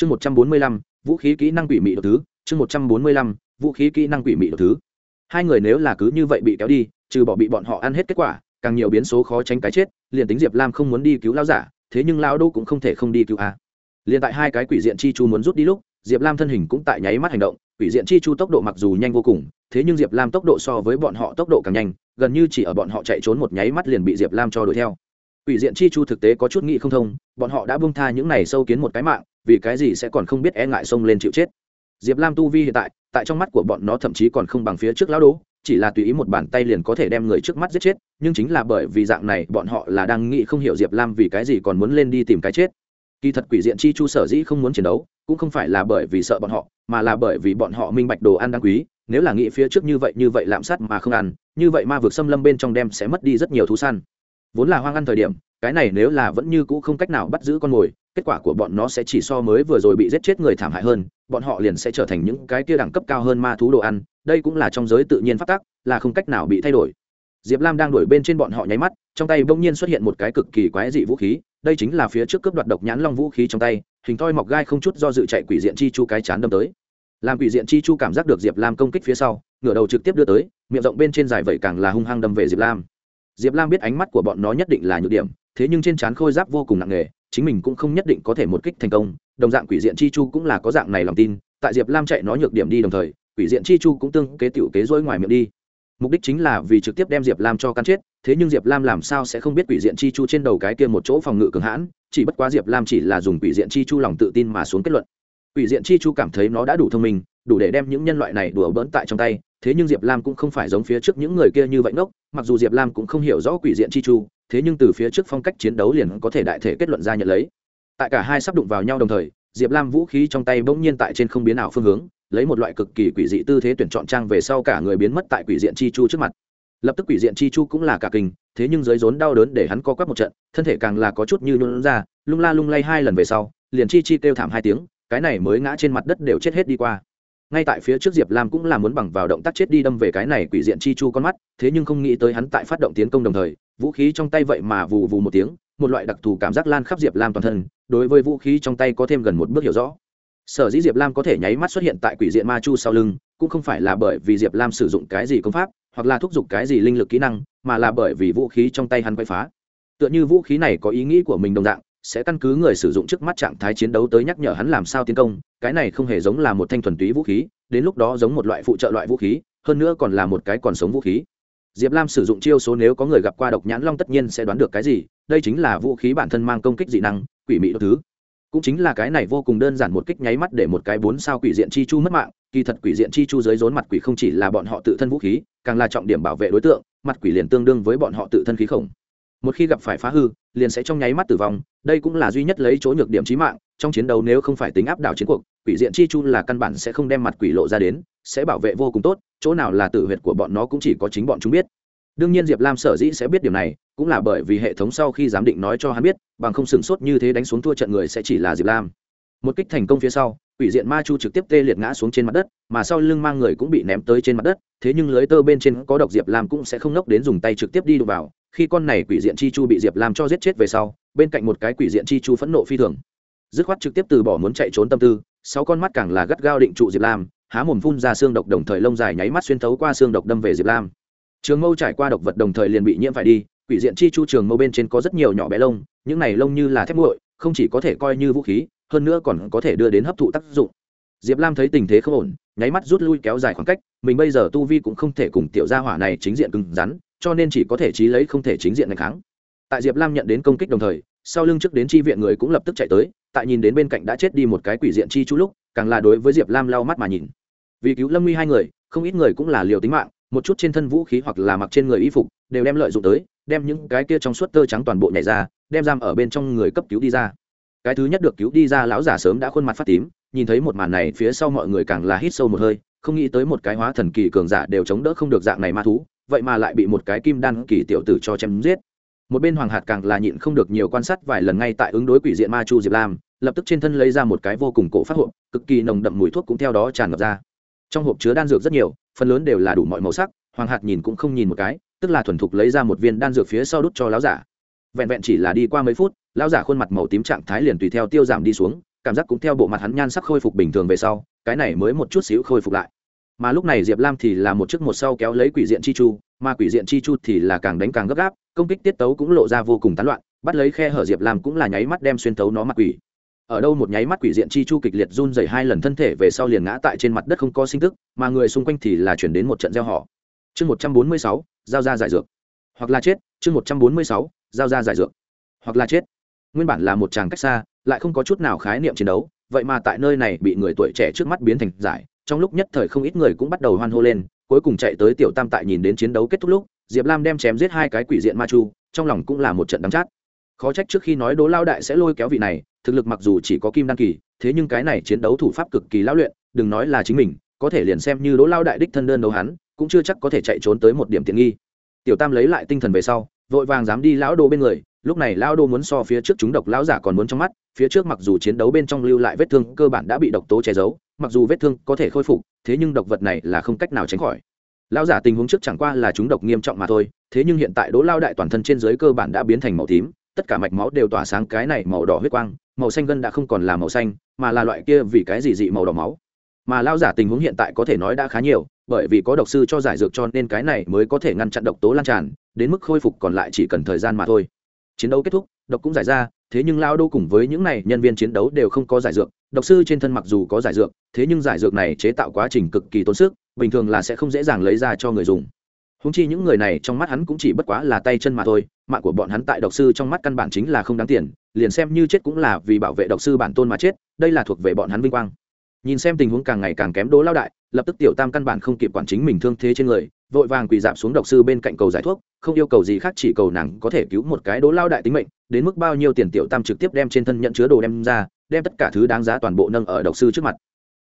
chương một trăm bốn mươi lăm, vũ khí kỹ năng quỷ mị đ thứ. Chương một trăm bốn mươi lăm, vũ khí kỹ năng quỷ mị đ thứ. Hai người nếu là cứ như vậy bị kéo đi, trừ bỏ bị bọn họ ăn hết kết quả, càng nhiều biến số khó tránh cái chết, liền tính diệp lam không muốn đi cứu lao giả, thế nhưng lao đô cũng không thể không đi cứu a. Liền tại hai cái quỷ diện chi chu muốn rút đi lúc, diệp lam thân hình cũng tại nháy mắt hành động, quỷ diện chi chu tốc độ mặc dù nhanh vô cùng, thế nhưng diệp lam tốc độ so với bọn họ tốc độ càng nhanh, gần như chỉ ở bọn họ chạy trốn một nháy mắt liền bị diệp lam cho đuổi theo. Quỷ diện chi chu thực tế có chút nghĩ không thông, bọn họ đã bung tha những này sâu kiến một cái mạng vì cái gì sẽ còn không biết e ngại xông lên chịu chết. Diệp lam tu vi hiện tại tại trong mắt của bọn nó thậm chí còn không bằng phía trước lão đố, chỉ là tùy ý một bàn tay liền có thể đem người trước mắt giết chết, nhưng chính là bởi vì dạng này, bọn họ là đang nghĩ không hiểu diệp lam vì cái gì còn muốn lên đi tìm cái chết. Kỳ thật quỷ diện chi chu sở dĩ không muốn chiến đấu, cũng không phải là bởi vì sợ bọn họ, mà là bởi vì bọn họ minh bạch đồ ăn đáng quý, nếu là nghĩ phía trước như vậy như vậy lạm sát mà không ăn, như vậy ma vực xâm lâm bên trong đem sẽ mất đi rất nhiều thú săn. Vốn là hoang ăn thời điểm, cái này nếu là vẫn như cũ không cách nào bắt giữ con mồi kết quả của bọn nó sẽ chỉ so mới vừa rồi bị giết chết người thảm hại hơn, bọn họ liền sẽ trở thành những cái kia đẳng cấp cao hơn ma thú đồ ăn, đây cũng là trong giới tự nhiên phát tác là không cách nào bị thay đổi. Diệp lam đang đuổi bên trên bọn họ nháy mắt, trong tay bỗng nhiên xuất hiện một cái cực kỳ quái dị vũ khí, đây chính là phía trước cướp đoạt độc nhãn long vũ khí trong tay, hình thoi mọc gai không chút do dự chạy quỷ diện chi chu cái chán đâm tới. Làm quỷ diện chi chu cảm giác được diệp lam công kích phía sau, ngửa đầu trực tiếp đưa tới, miệng rộng bên trên dài vẩy càng là hung hăng đâm về diệp lam. Diệp lam biết ánh mắt của bọn nó nhất định là nhược điểm, thế nhưng trên trán khôi giáp vô cùng nặng nề chính mình cũng không nhất định có thể một kích thành công, đồng dạng quỷ diện chi chu cũng là có dạng này lòng tin, tại diệp lam chạy nó nhược điểm đi đồng thời, quỷ diện chi chu cũng tương kế tiểu kế dối ngoài miệng đi. Mục đích chính là vì trực tiếp đem diệp lam cho cắn chết, thế nhưng diệp lam làm sao sẽ không biết quỷ diện chi chu trên đầu cái kia một chỗ phòng ngự cường hãn, chỉ bất quá diệp lam chỉ là dùng quỷ diện chi chu lòng tự tin mà xuống kết luận. Quỷ diện chi chu cảm thấy nó đã đủ thông minh, đủ để đem những nhân loại này đùa bỡn tại trong tay, thế nhưng diệp lam cũng không phải giống phía trước những người kia như vậy ngốc, mặc dù diệp lam cũng không hiểu rõ quỷ diện chi chu thế nhưng từ phía trước phong cách chiến đấu liền có thể đại thể kết luận ra nhận lấy. Tại cả hai sắp đụng vào nhau đồng thời, diệp lam vũ khí trong tay bỗng nhiên tại trên không biến ảo phương hướng, lấy một loại cực kỳ quỷ dị tư thế tuyển chọn trang về sau cả người biến mất tại quỷ diện chi chu trước mặt. Lập tức quỷ diện chi chu cũng là cả kinh, thế nhưng dưới rốn đau đớn để hắn co quắp một trận, thân thể càng là có chút như nôn ra, lung la lung lay hai lần về sau, liền chi chi kêu thảm hai tiếng, cái này mới ngã trên mặt đất đều chết hết đi qua ngay tại phía trước diệp lam cũng là muốn bằng vào động tác chết đi đâm về cái này quỷ diện chi chu con mắt, thế nhưng không nghĩ tới hắn tại phát động tiến công đồng thời, vũ khí trong tay vậy mà vù vù một tiếng, một loại đặc thù cảm giác lan khắp diệp lam toàn thân, đối với vũ khí trong tay có thêm gần một bước hiểu rõ. Sở dĩ diệp lam có thể nháy mắt xuất hiện tại quỷ diện ma chu sau lưng, cũng không phải là bởi vì diệp lam sử dụng cái gì công pháp, hoặc là thúc giục cái gì linh lực kỹ năng, mà là bởi vì vũ khí trong tay hắn quay phá. Tựa như vũ khí này có ý nghĩ của mình đồng dạng sẽ căn cứ người sử dụng trước mắt trạng thái chiến đấu tới nhắc nhở hắn làm sao tiến công, cái này không hề giống là một thanh thuần túy vũ khí, đến lúc đó giống một loại phụ trợ loại vũ khí, hơn nữa còn là một cái còn sống vũ khí. Diệp lam sử dụng chiêu số nếu có người gặp qua độc nhãn long tất nhiên sẽ đoán được cái gì, đây chính là vũ khí bản thân mang công kích dị năng, quỷ mị đ thứ. Cũng chính là cái này vô cùng đơn giản một kích nháy mắt để một cái bốn sao quỷ diện chi chu mất mạng, kỳ thật quỷ diện chi chu dưới rốn mặt quỷ không chỉ là bọn họ tự thân vũ khí, càng là trọng điểm bảo vệ đối tượng, mặt quỷ liền tương đương với bọn họ tự thân khí khổng một khi gặp phải phá hư, liền sẽ trong nháy mắt tử vong, đây cũng là duy nhất lấy chỗ nhược điểm trí mạng, trong chiến đấu nếu không phải tính áp đảo chiến cuộc, quỷ diện chi chu là căn bản sẽ không đem mặt quỷ lộ ra đến, sẽ bảo vệ vô cùng tốt, chỗ nào là tử huyệt của bọn nó cũng chỉ có chính bọn chúng biết. Đương nhiên diệp lam sở dĩ sẽ biết điều này, cũng là bởi vì hệ thống sau khi giám định nói cho hắn biết, bằng không sửng sốt như thế đánh xuống thua trận người sẽ chỉ là diệp lam một kích thành công phía sau, quỷ diện ma chu trực tiếp tê liệt ngã xuống trên mặt đất, mà sau lưng mang người cũng bị ném tới trên mặt đất, thế nhưng lưới tơ bên trên có độc diệp lam cũng sẽ không nốc đến dùng tay trực tiếp đi đụng vào. Khi con này quỷ diện chi chu bị diệp lam cho giết chết về sau, bên cạnh một cái quỷ diện chi chu phẫn nộ phi thường. Dứt khoát trực tiếp từ bỏ muốn chạy trốn tâm tư, sáu con mắt càng là gắt gao định trụ diệp lam, há mồm phun ra xương độc đồng thời lông dài nháy mắt xuyên thấu qua xương độc đâm về diệp lam. Trường mâu trải qua độc vật đồng thời liền bị nhiễm phải đi, quỷ diện chi chu trường mâu bên trên có rất nhiều nhỏ bé lông, những này lông như là thép nguội, không chỉ có thể coi như vũ khí hơn nữa còn có thể đưa đến hấp thụ tác dụng. Diệp lam thấy tình thế không ổn, nháy mắt rút lui kéo dài khoảng cách, mình bây giờ tu vi cũng không thể cùng tiểu gia hỏa này chính diện cứng rắn, cho nên chỉ có thể trí lấy không thể chính diện đánh kháng. Tại diệp lam nhận đến công kích đồng thời, sau lưng trước đến chi viện người cũng lập tức chạy tới, tại nhìn đến bên cạnh đã chết đi một cái quỷ diện chi chú lúc, càng là đối với diệp lam lau mắt mà nhìn. Vì cứu lâm nguy hai người, không ít người cũng là liều tính mạng, một chút trên thân vũ khí hoặc là mặc trên người y phục, đều đem lợi dụng tới, đem những cái kia trong suốt tơ trắng toàn bộ nhảy ra, đem giam ở bên trong người cấp cứu đi ra cái thứ nhất được cứu đi ra lão giả sớm đã khuôn mặt phát tím, nhìn thấy một màn này phía sau mọi người càng là hít sâu một hơi, không nghĩ tới một cái hóa thần kỳ cường giả đều chống đỡ không được dạng này ma thú, vậy mà lại bị một cái kim đan kỳ tiểu tử cho chém giết. Một bên hoàng hạt càng là nhịn không được nhiều quan sát vài lần ngay tại ứng đối quỷ diện ma chu diệp lam, lập tức trên thân lấy ra một cái vô cùng cổ phát hộp, cực kỳ nồng đậm mùi thuốc cũng theo đó tràn ngập ra. Trong hộp chứa đan dược rất nhiều, phần lớn đều là đủ mọi màu sắc, hoàng hạt nhìn cũng không nhìn một cái, tức là thuần thục lấy ra một viên đan dược phía sau đút cho lão giả. Vẹn vẹn chỉ là đi qua mấy phút lão giả khuôn mặt màu tím trạng thái liền tùy theo tiêu giảm đi xuống, cảm giác cũng theo bộ mặt hắn nhan sắc khôi phục bình thường về sau, cái này mới một chút xíu khôi phục lại. Mà lúc này diệp lam thì là một chiếc một sau kéo lấy quỷ diện chi chu, mà quỷ diện chi chu thì là càng đánh càng gấp gáp, công kích tiết tấu cũng lộ ra vô cùng tán loạn, bắt lấy khe hở diệp lam cũng là nháy mắt đem xuyên tấu nó mặt quỷ. Ở đâu một nháy mắt quỷ diện chi chu kịch liệt run dày hai lần thân thể về sau liền ngã tại trên mặt đất không có sinh tức, mà người xung quanh thì là chuyển đến một trận gieo họ. Chương một trăm bốn mươi sáu, giao ra giải dược. Hoặc là chết, chương một trăm bốn mươi sáu, giao ra giải dược. Hoặc là chết nguyên bản là một chàng cách xa, lại không có chút nào khái niệm chiến đấu, vậy mà tại nơi này bị người tuổi trẻ trước mắt biến thành giải. Trong lúc nhất thời không ít người cũng bắt đầu hoan hô lên, cuối cùng chạy tới tiểu tam tại nhìn đến chiến đấu kết thúc lúc, diệp lam đem chém giết hai cái quỷ diện ma chu, trong lòng cũng là một trận đắm chát. Khó trách trước khi nói đố lao đại sẽ lôi kéo vị này, thực lực mặc dù chỉ có kim đăng kỳ, thế nhưng cái này chiến đấu thủ pháp cực kỳ lão luyện, đừng nói là chính mình, có thể liền xem như đố lao đại đích thân đơn đấu hắn, cũng chưa chắc có thể chạy trốn tới một điểm tiện nghi. Tiểu tam lấy lại tinh thần về sau, vội vàng dám đi lão đồ bên người lúc này lao đô muốn so phía trước chúng độc lão giả còn muốn trong mắt, phía trước mặc dù chiến đấu bên trong lưu lại vết thương cơ bản đã bị độc tố che giấu, mặc dù vết thương có thể khôi phục, thế nhưng độc vật này là không cách nào tránh khỏi. Lão giả tình huống trước chẳng qua là chúng độc nghiêm trọng mà thôi, thế nhưng hiện tại đỗ lao đại toàn thân trên dưới cơ bản đã biến thành màu tím, tất cả mạch máu đều tỏa sáng cái này màu đỏ huyết quang, màu xanh gân đã không còn là màu xanh, mà là loại kia vì cái gì dị màu đỏ máu. Mà lao giả tình huống hiện tại có thể nói đã khá nhiều, bởi vì có độc sư cho giải dược cho nên cái này mới có thể ngăn chặn độc tố lan tràn, đến mức khôi phục còn lại chỉ cần thời gian mà thôi chiến đấu kết thúc, độc cũng giải ra, thế nhưng lao đô cùng với những này nhân viên chiến đấu đều không có giải dược, độc sư trên thân mặc dù có giải dược, thế nhưng giải dược này chế tạo quá trình cực kỳ tốn sức, bình thường là sẽ không dễ dàng lấy ra cho người dùng. Húng chi những người này trong mắt hắn cũng chỉ bất quá là tay chân mà thôi, mạng của bọn hắn tại độc sư trong mắt căn bản chính là không đáng tiền, liền xem như chết cũng là vì bảo vệ độc sư bản tôn mà chết, đây là thuộc về bọn hắn vinh quang. Nhìn xem tình huống càng ngày càng kém đố lao đại, lập tức tiểu tam căn bản không kịp quản chính mình thương thế trên người vội vàng quỳ dạp xuống độc sư bên cạnh cầu giải thuốc, không yêu cầu gì khác, chỉ cầu nàng có thể cứu một cái đố lao đại tính mệnh, đến mức bao nhiêu tiền tiểu tam trực tiếp đem trên thân nhận chứa đồ đem ra, đem tất cả thứ đáng giá toàn bộ nâng ở độc sư trước mặt.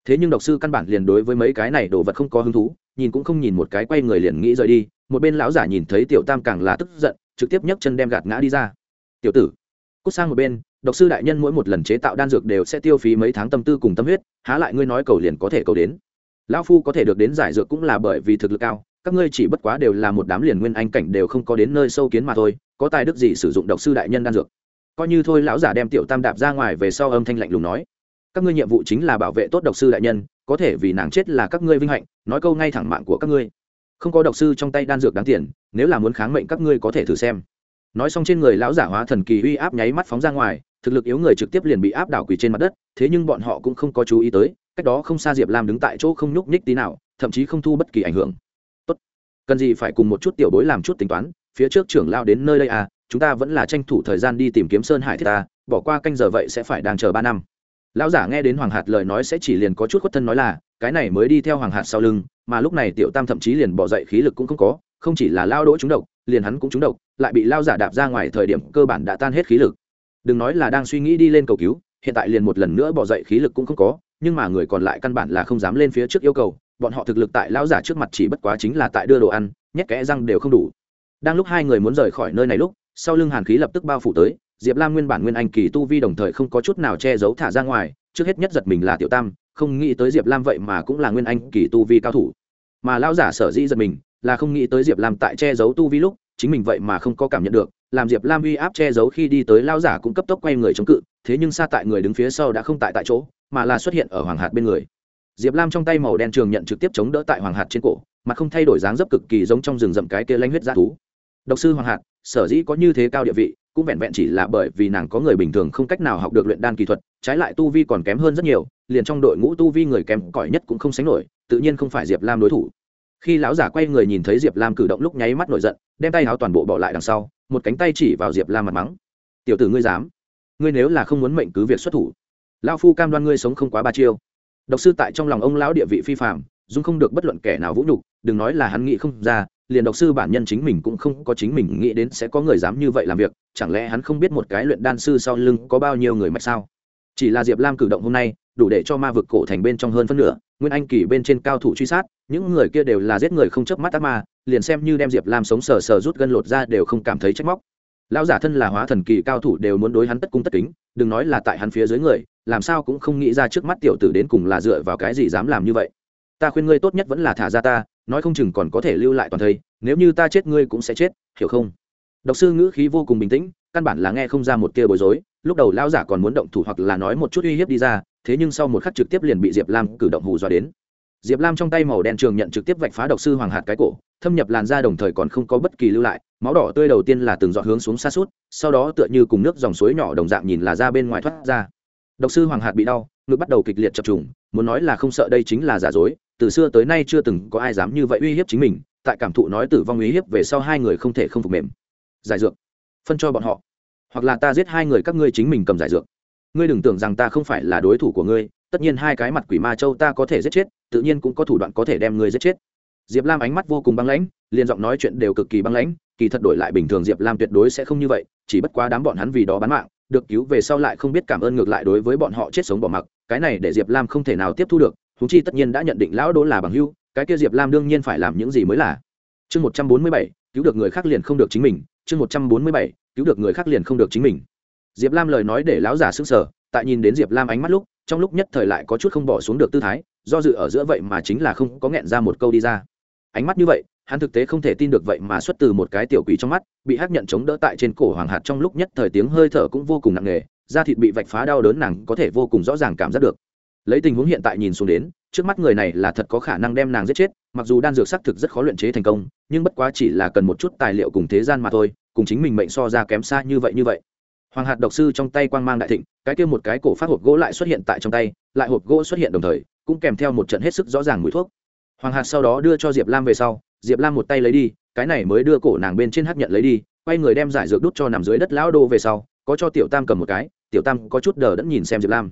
Thế nhưng độc sư căn bản liền đối với mấy cái này đồ vật không có hứng thú, nhìn cũng không nhìn một cái, quay người liền nghĩ rời đi, một bên lão giả nhìn thấy tiểu tam càng là tức giận, trực tiếp nhấc chân đem gạt ngã đi ra. Tiểu tử. Cút sang một bên, độc sư đại nhân mỗi một lần chế tạo đan dược đều sẽ tiêu phí mấy tháng tâm tư cùng tâm huyết, há lại ngươi nói cầu liền có thể cầu đến. Lão phu có thể được đến giải dược cũng là bởi vì thực lực cao các ngươi chỉ bất quá đều là một đám liền nguyên anh cảnh đều không có đến nơi sâu kiến mà thôi, có tài đức gì sử dụng độc sư đại nhân đan dược? Coi như thôi, lão giả đem tiểu tam đạp ra ngoài về sau âm thanh lạnh lùng nói, các ngươi nhiệm vụ chính là bảo vệ tốt độc sư đại nhân, có thể vì nàng chết là các ngươi vinh hạnh, nói câu ngay thẳng mạng của các ngươi. Không có độc sư trong tay đan dược đáng tiền, nếu là muốn kháng mệnh các ngươi có thể thử xem. Nói xong trên người lão giả hóa thần kỳ uy áp nháy mắt phóng ra ngoài, thực lực yếu người trực tiếp liền bị áp đảo quỳ trên mặt đất, thế nhưng bọn họ cũng không có chú ý tới, cách đó không xa diệp lam đứng tại chỗ không nhúc nhích tí nào, thậm chí không thu bất kỳ ảnh hưởng cần gì phải cùng một chút tiểu bối làm chút tính toán, phía trước trưởng lao đến nơi đây à chúng ta vẫn là tranh thủ thời gian đi tìm kiếm sơn hải thiết ta, bỏ qua canh giờ vậy sẽ phải đang chờ ba năm. Lão giả nghe đến hoàng hạt lời nói sẽ chỉ liền có chút khuất thân nói là, cái này mới đi theo hoàng hạt sau lưng, mà lúc này tiểu tam thậm chí liền bỏ dậy khí lực cũng không có, không chỉ là lao đỗ trúng độc, liền hắn cũng trúng độc, lại bị lao giả đạp ra ngoài thời điểm cơ bản đã tan hết khí lực. Đừng nói là đang suy nghĩ đi lên cầu cứu, hiện tại liền một lần nữa bỏ dậy khí lực cũng không có, nhưng mà người còn lại căn bản là không dám lên phía trước yêu cầu bọn họ thực lực tại lão giả trước mặt chỉ bất quá chính là tại đưa đồ ăn, nhét kẽ răng đều không đủ. Đang lúc hai người muốn rời khỏi nơi này lúc, sau lưng hàn khí lập tức bao phủ tới, diệp lam nguyên bản nguyên anh kỳ tu vi đồng thời không có chút nào che giấu thả ra ngoài, trước hết nhất giật mình là tiểu tam, không nghĩ tới diệp lam vậy mà cũng là nguyên anh kỳ tu vi cao thủ. Mà lão giả sở dĩ giật mình, là không nghĩ tới diệp lam tại che giấu tu vi lúc, chính mình vậy mà không có cảm nhận được, làm diệp lam uy áp che giấu khi đi tới lão giả cũng cấp tốc quay người chống cự, thế nhưng xa tại người đứng phía sau đã không tại tại chỗ, mà là xuất hiện ở hoàng hạt bên người diệp lam trong tay màu đen trường nhận trực tiếp chống đỡ tại hoàng hạt trên cổ, mà không thay đổi dáng dấp cực kỳ giống trong rừng rậm cái kia lanh huyết g thú. Độc sư hoàng hạt, sở dĩ có như thế cao địa vị, cũng vẹn vẹn chỉ là bởi vì nàng có người bình thường không cách nào học được luyện đan kỹ thuật, trái lại tu vi còn kém hơn rất nhiều, liền trong đội ngũ tu vi người kém cỏi nhất cũng không sánh nổi, tự nhiên không phải diệp lam đối thủ. Khi lão giả quay người nhìn thấy diệp lam cử động lúc nháy mắt nổi giận, đem tay áo toàn bộ bỏ lại đằng sau, một cánh tay chỉ vào diệp lam mặt mắng. Tiểu tử ngươi dám? Ngươi nếu là không muốn mệnh cứ việc xuất thủ, lão phu cam đoan ngươi sống không quá ba chiêu độc sư tại trong lòng ông lão địa vị phi phạm dung không được bất luận kẻ nào vũ nhục, đừng nói là hắn nghĩ không ra, liền độc sư bản nhân chính mình cũng không có chính mình nghĩ đến sẽ có người dám như vậy làm việc, chẳng lẽ hắn không biết một cái luyện đan sư sau lưng có bao nhiêu người mạch sao? Chỉ là diệp lam cử động hôm nay, đủ để cho ma vực cổ thành bên trong hơn phân nửa, nguyên anh kỳ bên trên cao thủ truy sát, những người kia đều là giết người không chớp mắt ác ma, liền xem như đem diệp lam sống sờ sờ rút gân lột ra đều không cảm thấy trách móc lão giả thân là hóa thần kỳ cao thủ đều muốn đối hắn tất cung tất kính, đừng nói là tại hắn phía dưới người, làm sao cũng không nghĩ ra trước mắt tiểu tử đến cùng là dựa vào cái gì dám làm như vậy. Ta khuyên ngươi tốt nhất vẫn là thả ra ta, nói không chừng còn có thể lưu lại toàn thây, nếu như ta chết ngươi cũng sẽ chết, hiểu không? Độc sư ngữ khí vô cùng bình tĩnh, căn bản là nghe không ra một tia bối rối, lúc đầu lão giả còn muốn động thủ hoặc là nói một chút uy hiếp đi ra, thế nhưng sau một khắc trực tiếp liền bị diệp lam cử động hù dọa đến. Diệp lam trong tay màu đen trường nhận trực tiếp vạch phá độc sư hoàng hạt cái cổ thâm nhập làn da đồng thời còn không có bất kỳ lưu lại, máu đỏ tươi đầu tiên là từng dọn hướng xuống xa suốt, sau đó tựa như cùng nước dòng suối nhỏ đồng dạng nhìn là ra bên ngoài thoát ra. Độc sư hoàng hạt bị đau, ngực bắt đầu kịch liệt chập trùng, muốn nói là không sợ đây chính là giả dối, từ xưa tới nay chưa từng có ai dám như vậy uy hiếp chính mình, tại cảm thụ nói tử vong uy hiếp về sau hai người không thể không phục mềm. Giải dược. Phân cho bọn họ. Hoặc là ta giết hai người các ngươi chính mình cầm giải dược. Ngươi đừng tưởng rằng ta không phải là đối thủ của ngươi, tất nhiên hai cái mặt quỷ ma châu ta có thể giết chết, tự nhiên cũng có thủ đoạn có thể đem ngươi giết chết diệp lam ánh mắt vô cùng băng lãnh, liền giọng nói chuyện đều cực kỳ băng lãnh, kỳ thật đổi lại bình thường diệp lam tuyệt đối sẽ không như vậy, chỉ bất quá đám bọn hắn vì đó bán mạng, được cứu về sau lại không biết cảm ơn ngược lại đối với bọn họ chết sống bỏ mặc, cái này để diệp lam không thể nào tiếp thu được húng chi tất nhiên đã nhận định lão đỗ là bằng hưu cái kia diệp lam đương nhiên phải làm những gì mới là. Chương một trăm bốn mươi bảy, cứu được người khác liền không được chính mình, chương một trăm bốn mươi bảy, cứu được người khác liền không được chính mình. Diệp lam lời nói để lão giả s ư n g sở tại nhìn đến diệp lam ánh mắt lúc, trong lúc nhất thời lại có chút không bỏ xuống được tư thái, do dự ở giữa vậy mà chính là không có nghẹn ra một câu đi ra ánh mắt như vậy, hắn thực tế không thể tin được vậy mà xuất từ một cái tiểu quỷ trong mắt, bị hắc nhận chống đỡ tại trên cổ hoàng hạt trong lúc nhất thời tiếng hơi thở cũng vô cùng nặng nề, da thịt bị vạch phá đau đớn nàng có thể vô cùng rõ ràng cảm giác được. Lấy tình huống hiện tại nhìn xuống đến, trước mắt người này là thật có khả năng đem nàng giết chết, mặc dù đan dược xác thực rất khó luyện chế thành công, nhưng bất quá chỉ là cần một chút tài liệu cùng thế gian mà thôi, cùng chính mình mệnh so ra kém xa như vậy như vậy. Hoàng hạt độc sư trong tay quang mang đại thịnh, cái kia một cái cổ phát hộp gỗ lại xuất hiện tại trong tay, lại hộp gỗ xuất hiện đồng thời, cũng kèm theo một trận hết sức rõ ràng mùi thuốc hoàng hạt sau đó đưa cho diệp lam về sau, diệp lam một tay lấy đi, cái này mới đưa cổ nàng bên trên hát nhận lấy đi, quay người đem giải dược đút cho nằm dưới đất lão đô về sau, có cho tiểu tam cầm một cái, tiểu tam có chút đờ đẫn nhìn xem diệp lam.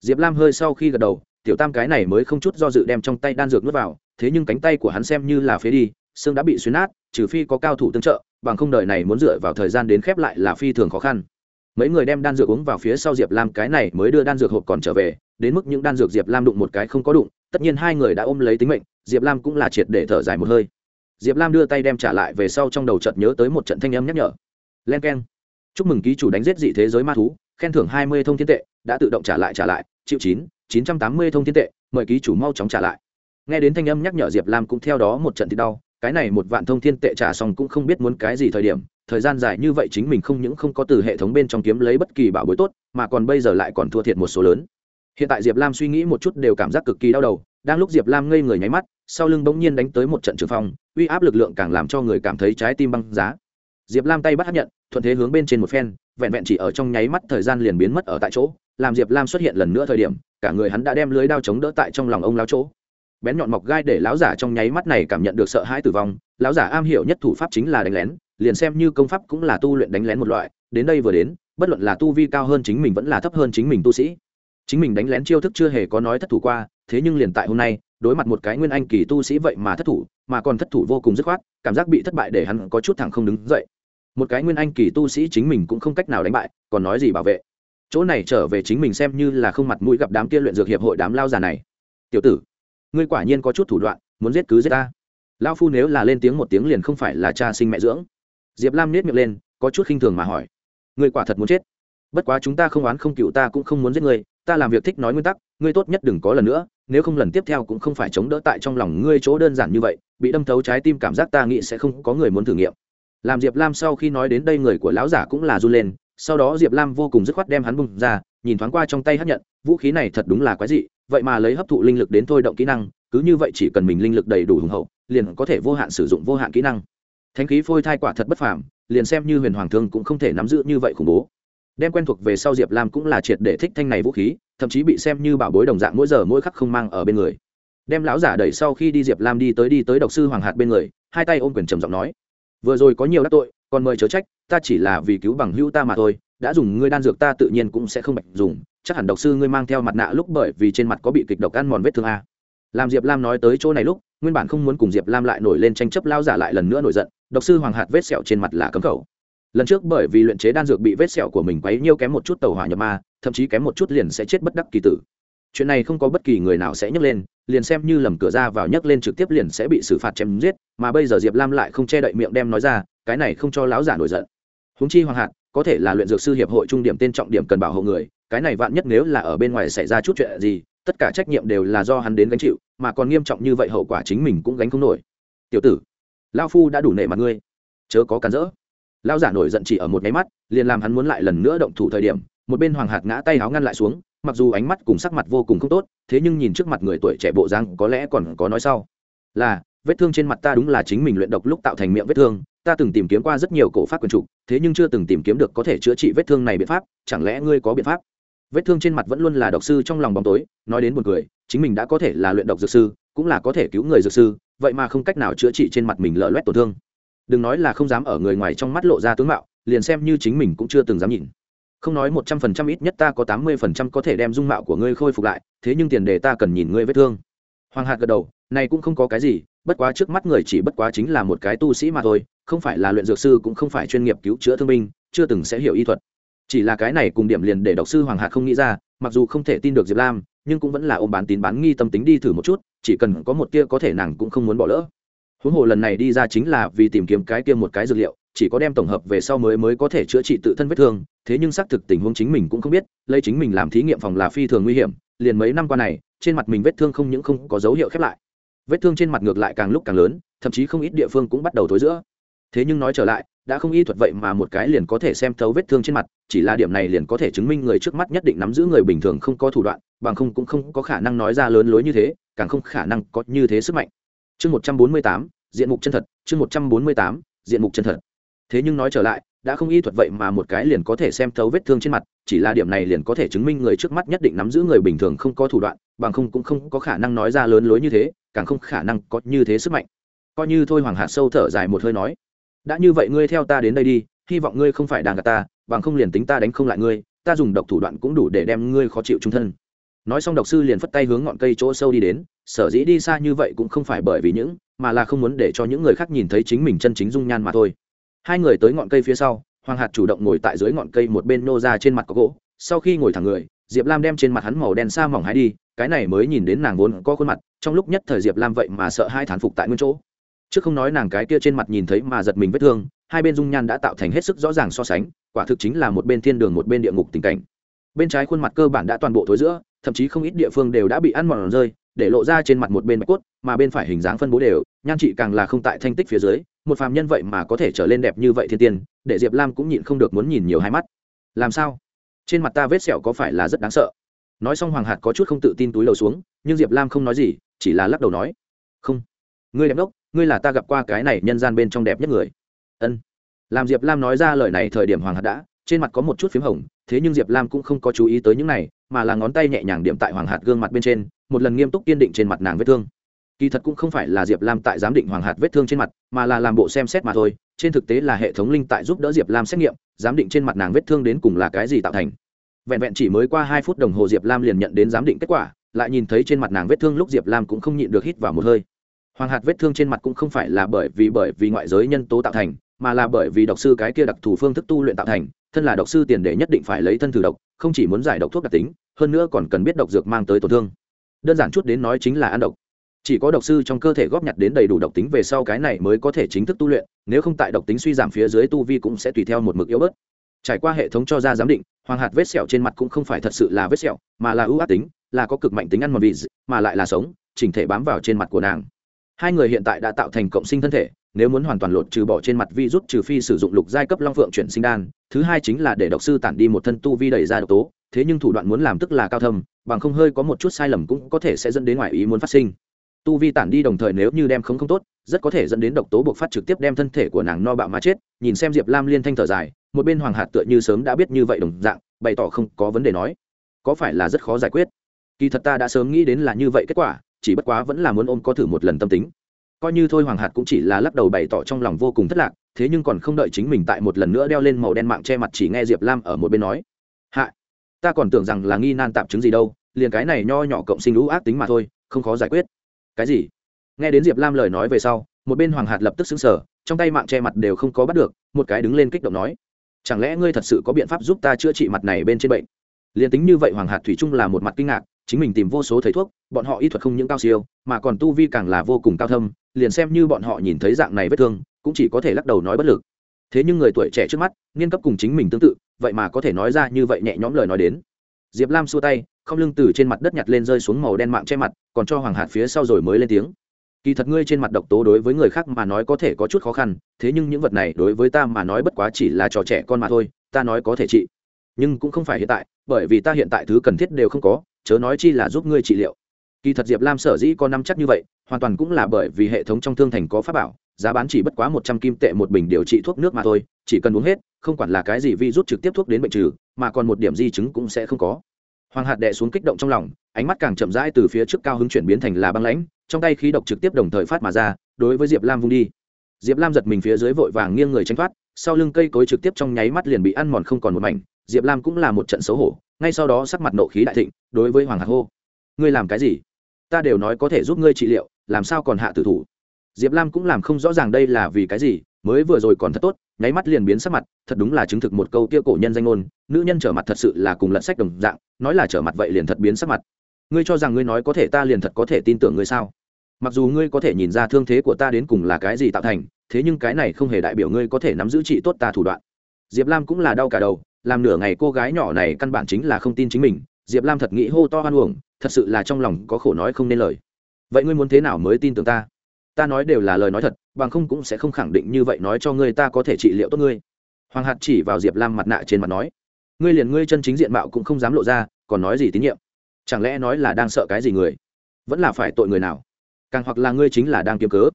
Diệp lam hơi sau khi gật đầu, tiểu tam cái này mới không chút do dự đem trong tay đan dược nuốt vào, thế nhưng cánh tay của hắn xem như là phế đi, xương đã bị xuyến nát, trừ phi có cao thủ tương trợ, bằng không đợi này muốn dựa vào thời gian đến khép lại là phi thường khó khăn. Mấy người đem đan dược uống vào phía sau diệp lam, cái này mới đưa đan dược hộp còn trở về đến mức những đan dược diệp lam đụng một cái không có đụng, tất nhiên hai người đã ôm lấy tính mệnh, diệp lam cũng là triệt để thở dài một hơi. Diệp lam đưa tay đem trả lại về sau trong đầu trận nhớ tới một trận thanh âm nhắc nhở. Len k e n chúc mừng ký chủ đánh giết dị thế giới ma thú, khen thưởng hai mươi thông thiên tệ, đã tự động trả lại trả lại, chịu chín chín trăm tám mươi thông thiên tệ, mời ký chủ mau chóng trả lại. Nghe đến thanh âm nhắc nhở diệp lam cũng theo đó một trận thì đau, cái này một vạn thông thiên tệ trả xong cũng không biết muốn cái gì thời điểm, thời gian dài như vậy chính mình không những không có từ hệ thống bên trong kiếm lấy bất kỳ bảo bối tốt, mà còn bây giờ lại còn thua thiệt một số lớn hiện tại diệp lam suy nghĩ một chút đều cảm giác cực kỳ đau đầu, đang lúc diệp lam ngây người nháy mắt, sau lưng bỗng nhiên đánh tới một trận trường phong, uy áp lực lượng càng làm cho người cảm thấy trái tim băng giá. Diệp lam tay bắt hấp nhận, thuận thế hướng bên trên một phen, vẹn vẹn chỉ ở trong nháy mắt thời gian liền biến mất ở tại chỗ, làm diệp lam xuất hiện lần nữa thời điểm, cả người hắn đã đem lưới đao chống đỡ tại trong lòng ông lao chỗ. Bén nhọn mọc gai để lão giả trong nháy mắt này cảm nhận được sợ hãi tử vong, lão giả am hiểu nhất thủ pháp chính là đánh lén, liền xem như công pháp cũng là tu luyện đánh lén một loại, đến đây vừa đến, bất luận là tu vi cao hơn chính mình vẫn là thấp hơn chính mình tu sĩ chính mình đánh lén chiêu thức chưa hề có nói thất thủ qua, thế nhưng liền tại hôm nay, đối mặt một cái nguyên anh kỳ tu sĩ vậy mà thất thủ, mà còn thất thủ vô cùng dứt khoát, cảm giác bị thất bại để hắn có chút thẳng không đứng dậy. Một cái nguyên anh kỳ tu sĩ chính mình cũng không cách nào đánh bại, còn nói gì bảo vệ. Chỗ này trở về chính mình xem như là không mặt mũi gặp đám kia luyện dược hiệp hội đám lao già này. Tiểu tử, ngươi quả nhiên có chút thủ đoạn, muốn giết cứ giết ta. Lao phu nếu là lên tiếng một tiếng liền không phải là cha sinh mẹ dưỡng. Diệp lam nết miệng lên, có chút khinh thường mà hỏi, ngươi quả thật muốn chết? Bất quá chúng ta không oán không cựu ta cũng không muốn giết ngươi ta làm việc thích nói nguyên tắc, ngươi tốt nhất đừng có lần nữa, nếu không lần tiếp theo cũng không phải chống đỡ tại trong lòng ngươi chỗ đơn giản như vậy, bị đâm thấu trái tim cảm giác ta nghĩ sẽ không có người muốn thử nghiệm. Làm diệp lam sau khi nói đến đây người của lão giả cũng là run lên, sau đó diệp lam vô cùng dứt khoát đem hắn bung ra, nhìn thoáng qua trong tay hát nhận, vũ khí này thật đúng là quái dị, vậy mà lấy hấp thụ linh lực đến thôi động kỹ năng, cứ như vậy chỉ cần mình linh lực đầy đủ hùng hậu, liền có thể vô hạn sử dụng vô hạn kỹ năng. Thánh khí phôi thai quả thật bất phàm, liền xem như huyền hoàng thương cũng không thể nắm giữ như vậy khủng bố đem quen thuộc về sau diệp lam cũng là triệt để thích thanh này vũ khí, thậm chí bị xem như bảo bối đồng dạng mỗi giờ mỗi khắc không mang ở bên người. Đem lão giả đẩy sau khi đi diệp lam đi tới đi tới độc sư hoàng hạt bên người, hai tay ôm quyền trầm giọng nói, vừa rồi có nhiều đắc tội, còn mời chớ trách, ta chỉ là vì cứu bằng hữu ta mà thôi, đã dùng ngươi đan dược ta tự nhiên cũng sẽ không bạch dùng, chắc hẳn độc sư ngươi mang theo mặt nạ lúc bởi vì trên mặt có bị kịch độc ăn mòn vết thương a. Làm diệp lam nói tới chỗ này lúc, nguyên bản không muốn cùng diệp lam lại nổi lên tranh chấp lao giả lại lần nữa nổi giận, độc sư hoàng hạt vết sẹo trên mặt là cấm khẩu lần trước bởi vì luyện chế đan dược bị vết sẹo của mình quấy nhiêu kém một chút tàu hỏa nhập ma, thậm chí kém một chút liền sẽ chết bất đắc kỳ tử. Chuyện này không có bất kỳ người nào sẽ nhấc lên, liền xem như lầm cửa ra vào nhấc lên trực tiếp liền sẽ bị xử phạt chém giết, mà bây giờ diệp lam lại không che đậy miệng đem nói ra, cái này không cho láo giả nổi giận. Húng chi hoàng hạt, có thể là luyện dược sư hiệp hội trung điểm tên trọng điểm cần bảo hộ người, cái này vạn nhất nếu là ở bên ngoài xảy ra chút chuyện gì, tất cả trách nhiệm đều là do hắn đến gánh chịu, mà còn nghiêm trọng như vậy hậu quả chính mình cũng gánh không nổi. Tiểu tử lao phu đã đủ nể mặt ngươi, chớ có cản rỡ. Lão giả nổi giận chỉ ở một nháy mắt, liền làm hắn muốn lại lần nữa động thủ thời điểm, một bên hoàng hạt ngã tay áo ngăn lại xuống, mặc dù ánh mắt cùng sắc mặt vô cùng không tốt, thế nhưng nhìn trước mặt người tuổi trẻ bộ giang có lẽ còn có nói sau. Là, vết thương trên mặt ta đúng là chính mình luyện độc lúc tạo thành miệng vết thương, ta từng tìm kiếm qua rất nhiều cổ pháp quyền trục, thế nhưng chưa từng tìm kiếm được có thể chữa trị vết thương này biện pháp, chẳng lẽ ngươi có biện pháp? Vết thương trên mặt vẫn luôn là độc sư trong lòng bóng tối, nói đến một người chính mình đã có thể là luyện độc dược sư, cũng là có thể cứu người dược sư, vậy mà không cách nào chữa trị trên mặt mình lỡ loét tổn thương đừng nói là không dám ở người ngoài trong mắt lộ ra tướng mạo, liền xem như chính mình cũng chưa từng dám nhìn. Không nói một trăm phần trăm ít nhất ta có tám mươi phần trăm có thể đem dung mạo của ngươi khôi phục lại, thế nhưng tiền đề ta cần nhìn ngươi vết thương. Hoàng hạt gật đầu, này cũng không có cái gì, bất quá trước mắt người chỉ bất quá chính là một cái tu sĩ mà thôi, không phải là luyện dược sư cũng không phải chuyên nghiệp cứu chữa thương binh, chưa từng sẽ hiểu y thuật. Chỉ là cái này cùng điểm liền để độc sư hoàng hạt không nghĩ ra, mặc dù không thể tin được diệp lam, nhưng cũng vẫn là ôm bán tín bán nghi tâm tính đi thử một chút, chỉ cần có một kia có thể nàng cũng không muốn bỏ lỡ huống hồ lần này đi ra chính là vì tìm kiếm cái kia một cái dược liệu, chỉ có đem tổng hợp về sau mới mới có thể chữa trị tự thân vết thương. Thế nhưng xác thực tình huống chính mình cũng không biết, lấy chính mình làm thí nghiệm phòng là phi thường nguy hiểm, liền mấy năm qua này, trên mặt mình vết thương không những không có dấu hiệu khép lại, vết thương trên mặt ngược lại càng lúc càng lớn, thậm chí không ít địa phương cũng bắt đầu thối giữa thế nhưng nói trở lại, đã không y thuật vậy mà một cái liền có thể xem thấu vết thương trên mặt, chỉ là điểm này liền có thể chứng minh người trước mắt nhất định nắm giữ người bình thường không có thủ đoạn, bằng không cũng không có khả năng nói ra lớn lối như thế, càng không khả năng có như thế sức mạnh chương một trăm bốn mươi tám, diện mục chân thật, chương một trăm bốn mươi tám, diện mục chân thật. Thế nhưng nói trở lại, đã không y thuật vậy mà một cái liền có thể xem thấu vết thương trên mặt, chỉ là điểm này liền có thể chứng minh người trước mắt nhất định nắm giữ người bình thường không có thủ đoạn, bằng không cũng không có khả năng nói ra lớn lối như thế, càng không khả năng có như thế sức mạnh. Coi như thôi hoàng hạt sâu thở dài một hơi nói, đã như vậy ngươi theo ta đến đây đi, hy vọng ngươi không phải đàn gạt ta, bằng không liền tính ta đánh không lại ngươi, ta dùng độc thủ đoạn cũng đủ để đem ngươi khó chịu trung thân. Nói xong độc sư liền phất tay hướng ngọn cây chỗ sâu đi đến sở dĩ đi xa như vậy cũng không phải bởi vì những, mà là không muốn để cho những người khác nhìn thấy chính mình chân chính dung nhan mà thôi. Hai người tới ngọn cây phía sau, hoàng hạt chủ động ngồi tại dưới ngọn cây một bên nô ra trên mặt có gỗ. Sau khi ngồi thẳng người, diệp lam đem trên mặt hắn màu đen xa mỏng hái đi, cái này mới nhìn đến nàng vốn có khuôn mặt, trong lúc nhất thời diệp lam vậy mà sợ hai thán phục tại nguyên chỗ. Trước không nói nàng cái kia trên mặt nhìn thấy mà giật mình vết thương, hai bên dung nhan đã tạo thành hết sức rõ ràng so sánh, quả thực chính là một bên thiên đường một bên địa ngục tình cảnh. Bên trái khuôn mặt cơ bản đã toàn bộ thối giữa, thậm chí không ít địa phương đều đã bị ăn mòn rơi để lộ ra trên mặt một bên bạch cốt, mà bên phải hình dáng phân bố đều, nhan trị càng là không tại thanh tích phía dưới, một phàm nhân vậy mà có thể trở lên đẹp như vậy thiên tiên, để diệp lam cũng nhịn không được muốn nhìn nhiều hai mắt. Làm sao? Trên mặt ta vết sẹo có phải là rất đáng sợ? Nói xong hoàng hạt có chút không tự tin túi lầu xuống, nhưng diệp lam không nói gì, chỉ là lắc đầu nói, không. Ngươi đẹp đốc, ngươi là ta gặp qua cái này nhân gian bên trong đẹp nhất người. Ân. Làm diệp lam nói ra lời này thời điểm hoàng hạt đã trên mặt có một chút p h í m hồng, thế nhưng diệp lam cũng không có chú ý tới những này, mà là ngón tay nhẹ nhàng điểm tại hoàng hạt gương mặt bên trên, một lần nghiêm túc kiên định trên mặt nàng vết thương. Kỳ thật cũng không phải là diệp lam tại giám định hoàng hạt vết thương trên mặt, mà là làm bộ xem xét mà thôi, trên thực tế là hệ thống linh tại giúp đỡ diệp lam xét nghiệm, giám định trên mặt nàng vết thương đến cùng là cái gì tạo thành. Vẹn vẹn chỉ mới qua hai phút đồng hồ diệp lam liền nhận đến giám định kết quả, lại nhìn thấy trên mặt nàng vết thương lúc diệp lam cũng không nhịn được hít vào một hơi. Hoàng hạt vết thương trên mặt cũng không phải là bởi vì bởi vì ngoại giới nhân tố tạo thành, mà là bởi vì độc sư cái kia đặc thù phương thức tu luyện tạo thành thân là độc sư tiền đề nhất định phải lấy thân thử độc, không chỉ muốn giải độc thuốc đặc tính, hơn nữa còn cần biết độc dược mang tới tổn thương. Đơn giản chút đến nói chính là ăn độc. Chỉ có độc sư trong cơ thể góp nhặt đến đầy đủ độc tính về sau cái này mới có thể chính thức tu luyện, nếu không tại độc tính suy giảm phía dưới tu vi cũng sẽ tùy theo một mực yếu bớt. Trải qua hệ thống cho ra giám định, hoàng hạt vết sẹo trên mặt cũng không phải thật sự là vết sẹo, mà là ưu ác tính, là có cực mạnh tính ăn mòn vị mà lại là sống, chỉnh thể bám vào trên mặt của nàng. Hai người hiện tại đã tạo thành cộng sinh thân thể nếu muốn hoàn toàn lột trừ bỏ trên mặt vi rút trừ phi sử dụng lục giai cấp long phượng chuyển sinh đan, thứ hai chính là để độc sư tản đi một thân tu vi đẩy ra độc tố, thế nhưng thủ đoạn muốn làm tức là cao thâm, bằng không hơi có một chút sai lầm cũng có thể sẽ dẫn đến ngoài ý muốn phát sinh. Tu vi tản đi đồng thời nếu như đem không không tốt, rất có thể dẫn đến độc tố buộc phát trực tiếp đem thân thể của nàng no bạo mà chết, nhìn xem diệp lam liên thanh thở dài, một bên hoàng hạt tựa như sớm đã biết như vậy đồng dạng, bày tỏ không có vấn đề nói. Có phải là rất khó giải quyết? Kỳ thật ta đã sớm nghĩ đến là như vậy kết quả, chỉ bất quá vẫn là muốn ôm có thử một lần tâm tính coi như thôi hoàng hạt cũng chỉ là lắc đầu bày tỏ trong lòng vô cùng thất lạc, thế nhưng còn không đợi chính mình tại một lần nữa đeo lên màu đen mạng che mặt chỉ nghe diệp lam ở một bên nói, hạ, ta còn tưởng rằng là nghi nan tạm chứng gì đâu, liền cái này nho nhỏ cộng sinh lũ ác tính mà thôi, không khó giải quyết. Cái gì? Nghe đến diệp lam lời nói về sau, một bên hoàng hạt lập tức xứng sở trong tay mạng che mặt đều không có bắt được, một cái đứng lên kích động nói, chẳng lẽ ngươi thật sự có biện pháp giúp ta chữa trị mặt này bên trên bệnh? Liền tính như vậy hoàng hạt thủy trung là một mặt kinh ngạc, chính mình tìm vô số thầy thuốc, bọn họ y thuật không những cao siêu, mà còn tu vi càng là vô cùng cao thâm liền xem như bọn họ nhìn thấy dạng này vết thương, cũng chỉ có thể lắc đầu nói bất lực. Thế nhưng người tuổi trẻ trước mắt nghiên cấp cùng chính mình tương tự, vậy mà có thể nói ra như vậy nhẹ nhõm lời nói đến. Diệp lam xua tay, không lưng từ trên mặt đất nhặt lên rơi xuống màu đen mạng che mặt, còn cho hoàng hạt phía sau rồi mới lên tiếng. Kỳ thật ngươi trên mặt độc tố đối với người khác mà nói có thể có chút khó khăn, thế nhưng những vật này đối với ta mà nói bất quá chỉ là trò trẻ con mà thôi, ta nói có thể trị. Nhưng cũng không phải hiện tại, bởi vì ta hiện tại thứ cần thiết đều không có, chớ nói chi là giúp ngươi trị liệu kỳ thật diệp lam sở dĩ có năm chắc như vậy, hoàn toàn cũng là bởi vì hệ thống trong thương thành có pháp bảo, giá bán chỉ bất quá một trăm kim tệ một bình điều trị thuốc nước mà thôi, chỉ cần uống hết, không quản là cái gì vi rút trực tiếp thuốc đến bệnh trừ, mà còn một điểm di chứng cũng sẽ không có. Hoàng hạt đệ xuống kích động trong lòng, ánh mắt càng chậm rãi từ phía trước cao hứng chuyển biến thành là băng lãnh, trong tay khí độc trực tiếp đồng thời phát mà ra, đối với diệp lam vung đi. Diệp lam giật mình phía dưới vội vàng nghiêng người tranh thoát, sau lưng cây cối trực tiếp trong nháy mắt liền bị ăn mòn không còn một mảnh, diệp lam cũng là một trận xấu hổ, ngay sau đó sắc mặt nộ khí đại thịnh, đối với hoàng hạt hô, ngươi làm cái gì? Ta đều nói có thể giúp ngươi trị liệu, làm sao còn hạ tử thủ? Diệp lam cũng làm không rõ ràng đây là vì cái gì, mới vừa rồi còn thật tốt, nháy mắt liền biến sắc mặt, thật đúng là chứng thực một câu kia cổ nhân danh ngôn, nữ nhân trở mặt thật sự là cùng lận sách đồng dạng, nói là trở mặt vậy liền thật biến sắc mặt. Ngươi cho rằng ngươi nói có thể ta liền thật có thể tin tưởng ngươi sao? Mặc dù ngươi có thể nhìn ra thương thế của ta đến cùng là cái gì tạo thành, thế nhưng cái này không hề đại biểu ngươi có thể nắm giữ trị tốt ta thủ đoạn. Diệp lam cũng là đau cả đầu, làm nửa ngày cô gái nhỏ này căn bản chính là không tin chính mình, diệp lam thật nghĩ hô to hoan uổng thật sự là trong lòng có khổ nói không nên lời. Vậy ngươi muốn thế nào mới tin tưởng ta? Ta nói đều là lời nói thật, bằng không cũng sẽ không khẳng định như vậy nói cho ngươi ta có thể trị liệu tốt ngươi. Hoàng hạt chỉ vào diệp lam mặt nạ trên mặt nói, ngươi liền ngươi chân chính diện mạo cũng không dám lộ ra, còn nói gì tín nhiệm? Chẳng lẽ nói là đang sợ cái gì người? Vẫn là phải tội người nào? Càng hoặc là ngươi chính là đang kiếm cớ.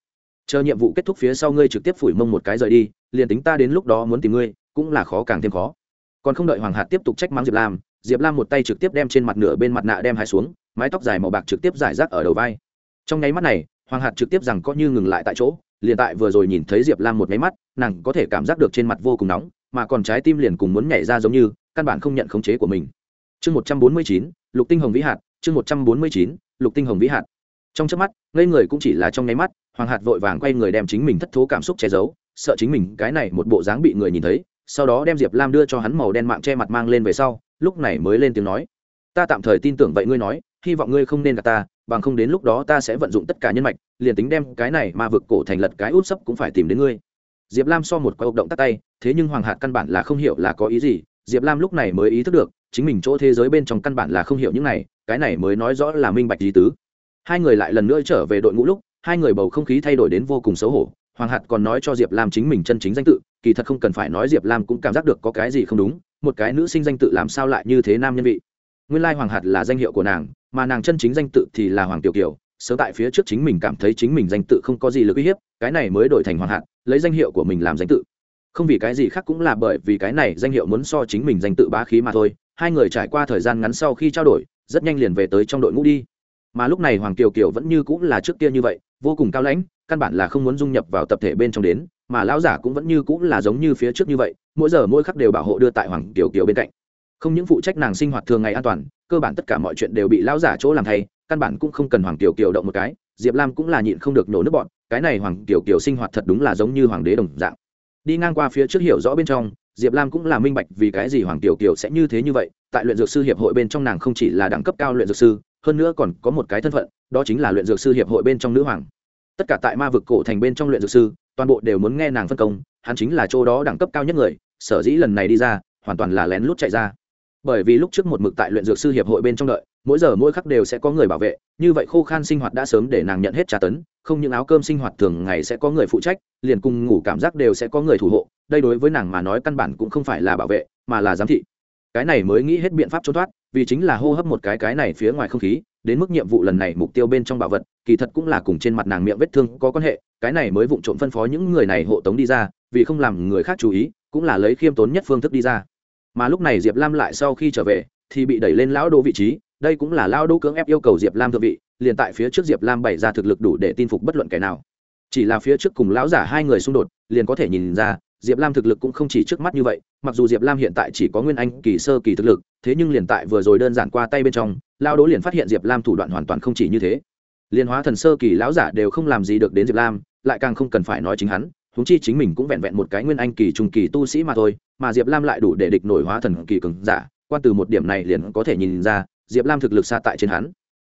Chờ nhiệm vụ kết thúc phía sau ngươi trực tiếp phủi mông một cái rời đi, liền tính ta đến lúc đó muốn tìm ngươi, cũng là khó càng thêm khó. Còn không đợi hoàng hạt tiếp tục trách mắng diệp lam diệp lam một tay trực tiếp đem trên mặt nửa bên mặt nạ đem hai xuống, mái tóc dài màu bạc trực tiếp giải rác ở đầu vai. Trong nháy mắt này, hoàng hạt trực tiếp rằng có như ngừng lại tại chỗ, liền tại vừa rồi nhìn thấy diệp lam một máy mắt, nàng có thể cảm giác được trên mặt vô cùng nóng, mà còn trái tim liền cùng muốn nhảy ra giống như, căn bản không nhận khống chế của mình. Chương một trăm bốn mươi chín, lục tinh hồng vĩ hạt, chương một trăm bốn mươi chín, lục tinh hồng vĩ hạt. Trong trước mắt, ngây người cũng chỉ là trong nháy mắt, hoàng hạt vội vàng quay người đem chính mình thất thố cảm xúc che giấu, sợ chính mình cái này một bộ dáng bị người nhìn thấy, sau đó đem diệp lam đưa cho hắn màu đen mạng che mặt mang lên về sau lúc này mới lên tiếng nói, ta tạm thời tin tưởng vậy ngươi nói, hy vọng ngươi không nên gặp ta, bằng không đến lúc đó ta sẽ vận dụng tất cả nhân mạch, liền tính đem cái này mà vực cổ thành lật cái út sấp cũng phải tìm đến ngươi. Diệp lam so một quay động tắt tay, thế nhưng hoàng hạt căn bản là không hiểu là có ý gì, diệp lam lúc này mới ý thức được, chính mình chỗ thế giới bên trong căn bản là không hiểu những này, cái này mới nói rõ là minh bạch lý tứ. Hai người lại lần nữa trở về đội ngũ lúc, hai người bầu không khí thay đổi đến vô cùng xấu hổ, hoàng hạt còn nói cho diệp lam chính mình chân chính danh tự, kỳ thật không cần phải nói diệp lam cũng cảm giác được có cái gì không đúng một cái nữ sinh danh tự làm sao lại như thế nam nhân vị? Nguyên lai hoàng hạt là danh hiệu của nàng, mà nàng chân chính danh tự thì là hoàng tiểu kiều. Sớm tại phía trước chính mình cảm thấy chính mình danh tự không có gì lực uy hiếp, cái này mới đổi thành hoàng hạt, lấy danh hiệu của mình làm danh tự. Không vì cái gì khác cũng là bởi vì cái này danh hiệu muốn so chính mình danh tự bá khí mà thôi. Hai người trải qua thời gian ngắn sau khi trao đổi, rất nhanh liền về tới trong đội ngũ đi. Mà lúc này hoàng kiều kiều vẫn như cũng là trước kia như vậy, vô cùng cao lãnh, căn bản là không muốn dung nhập vào tập thể bên trong đến mà lão giả cũng vẫn như cũng là giống như phía trước như vậy, mỗi giờ mỗi khắc đều bảo hộ đưa tại hoàng kiều kiều bên cạnh. Không những phụ trách nàng sinh hoạt thường ngày an toàn, cơ bản tất cả mọi chuyện đều bị lão giả chỗ làm thay, căn bản cũng không cần hoàng kiều kiều động một cái, diệp lam cũng là nhịn không được nổ nước bọn, cái này hoàng kiều kiều sinh hoạt thật đúng là giống như hoàng đế đồng dạng. Đi ngang qua phía trước hiểu rõ bên trong, diệp lam cũng là minh bạch vì cái gì hoàng kiều kiều sẽ như thế như vậy, tại luyện dược sư hiệp hội bên trong nàng không chỉ là đẳng cấp cao luyện dược sư, hơn nữa còn có một cái thân phận, đó chính là luyện dược sư hiệp hội bên trong nữ hoàng. Tất cả tại ma vực cổ thành bên trong luyện dược sư toàn bộ đều muốn nghe nàng phân công, hắn chính là chỗ đó đẳng cấp cao nhất người, sở dĩ lần này đi ra, hoàn toàn là lén lút chạy ra. Bởi vì lúc trước một mực tại luyện dược sư hiệp hội bên trong đợi, mỗi giờ mỗi khắc đều sẽ có người bảo vệ, như vậy khô khan sinh hoạt đã sớm để nàng nhận hết trả tấn, không những áo cơm sinh hoạt thường ngày sẽ có người phụ trách, liền cùng ngủ cảm giác đều sẽ có người thủ hộ, đây đối với nàng mà nói căn bản cũng không phải là bảo vệ, mà là giám thị. Cái này mới nghĩ hết biện pháp trốn thoát, vì chính là hô hấp một cái cái này phía ngoài không khí đến mức nhiệm vụ lần này mục tiêu bên trong bảo vật, kỳ thật cũng là cùng trên mặt nàng miệng vết thương có quan hệ, cái này mới vụng trộm phân phó những người này hộ tống đi ra, vì không làm người khác chú ý, cũng là lấy khiêm tốn nhất phương thức đi ra. Mà lúc này diệp lam lại sau khi trở về, thì bị đẩy lên lão đô vị trí, đây cũng là lão đô cưỡng ép yêu cầu diệp lam thượng vị, liền tại phía trước diệp lam bày ra thực lực đủ để tin phục bất luận kẻ nào. Chỉ là phía trước cùng lão giả hai người xung đột, liền có thể nhìn ra, diệp lam thực lực cũng không chỉ trước mắt như vậy, mặc dù diệp lam hiện tại chỉ có nguyên anh kỳ sơ kỳ thực lực, thế nhưng liền tại vừa rồi đơn giản qua tay bên trong lao đố liền phát hiện diệp lam thủ đoạn hoàn toàn không chỉ như thế. Liên hóa thần sơ kỳ lão giả đều không làm gì được đến diệp lam, lại càng không cần phải nói chính hắn húng chi chính mình cũng vẹn vẹn một cái nguyên anh kỳ, trung kỳ tu sĩ mà thôi, mà diệp lam lại đủ để địch nổi hóa thần kỳ cường giả quan từ một điểm này liền có thể nhìn ra, diệp lam thực lực xa tại trên hắn.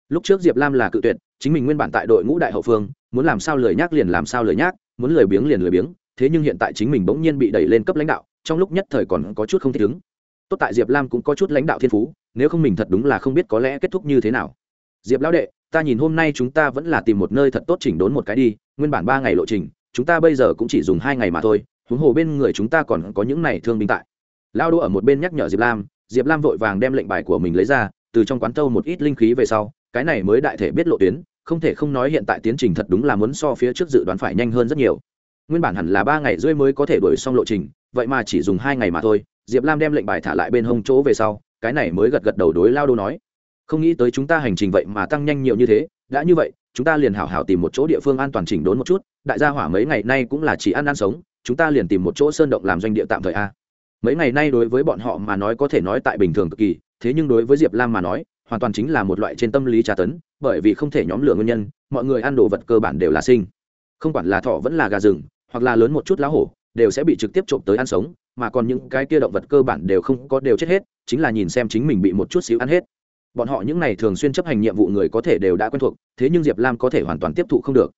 Lúc trước diệp lam là cự tuyệt, chính mình nguyên bản tại đội ngũ đại hậu phương, muốn làm sao lời nhắc liền làm sao lời nhắc, muốn lời biếng liền lời biếng, thế nhưng hiện tại chính mình bỗng nhiên bị đẩy lên cấp lãnh đạo, trong lúc nhất thời còn có chút không thích ứng. Tốt tại diệp lam cũng có chút lãnh đạo thiên phú nếu không mình thật đúng là không biết có lẽ kết thúc như thế nào. Diệp lão đệ, ta nhìn hôm nay chúng ta vẫn là tìm một nơi thật tốt chỉnh đốn một cái đi, nguyên bản ba ngày lộ trình, chúng ta bây giờ cũng chỉ dùng hai ngày mà thôi, huống hồ bên người chúng ta còn có những này thương binh tại. Lao đô ở một bên nhắc nhở diệp lam diệp lam vội vàng đem lệnh bài của mình lấy ra, từ trong quán tâu một ít linh khí về sau, cái này mới đại thể biết lộ tuyến, không thể không nói hiện tại tiến trình thật đúng là muốn so phía trước dự đoán phải nhanh hơn rất nhiều. Nguyên bản hẳn là ba ngày rưỡi mới có thể đuổi xong lộ trình, vậy mà chỉ dùng hai ngày mà thôi, diệp lam đem lệnh bài thả lại bên hông chỗ về sau cái này mới gật gật đầu đối lao đô nói. Không nghĩ tới chúng ta hành trình vậy mà tăng nhanh nhiều như thế, đã như vậy, chúng ta liền hảo hảo tìm một chỗ địa phương an toàn chỉnh đốn một chút, đại gia hỏa mấy ngày nay cũng là chỉ ăn ăn sống, chúng ta liền tìm một chỗ sơn động làm doanh địa tạm thời a. Mấy ngày nay đối với bọn họ mà nói có thể nói tại bình thường cực kỳ, thế nhưng đối với diệp lam mà nói, hoàn toàn chính là một loại trên tâm lý tra tấn, bởi vì không thể nhóm lửa nguyên nhân, mọi người ăn đồ vật cơ bản đều là sinh. Không quản là thọ vẫn là gà rừng, hoặc là lớn một chút lá hổ, đều sẽ bị trực tiếp trộm tới ăn sống, mà còn những cái kia động vật cơ bản đều không có đều chết hết chính là nhìn xem chính mình bị một chút xíu ăn hết. Bọn họ những n à y thường xuyên chấp hành nhiệm vụ người có thể đều đã quen thuộc, thế nhưng diệp lam có thể hoàn toàn tiếp thụ không được.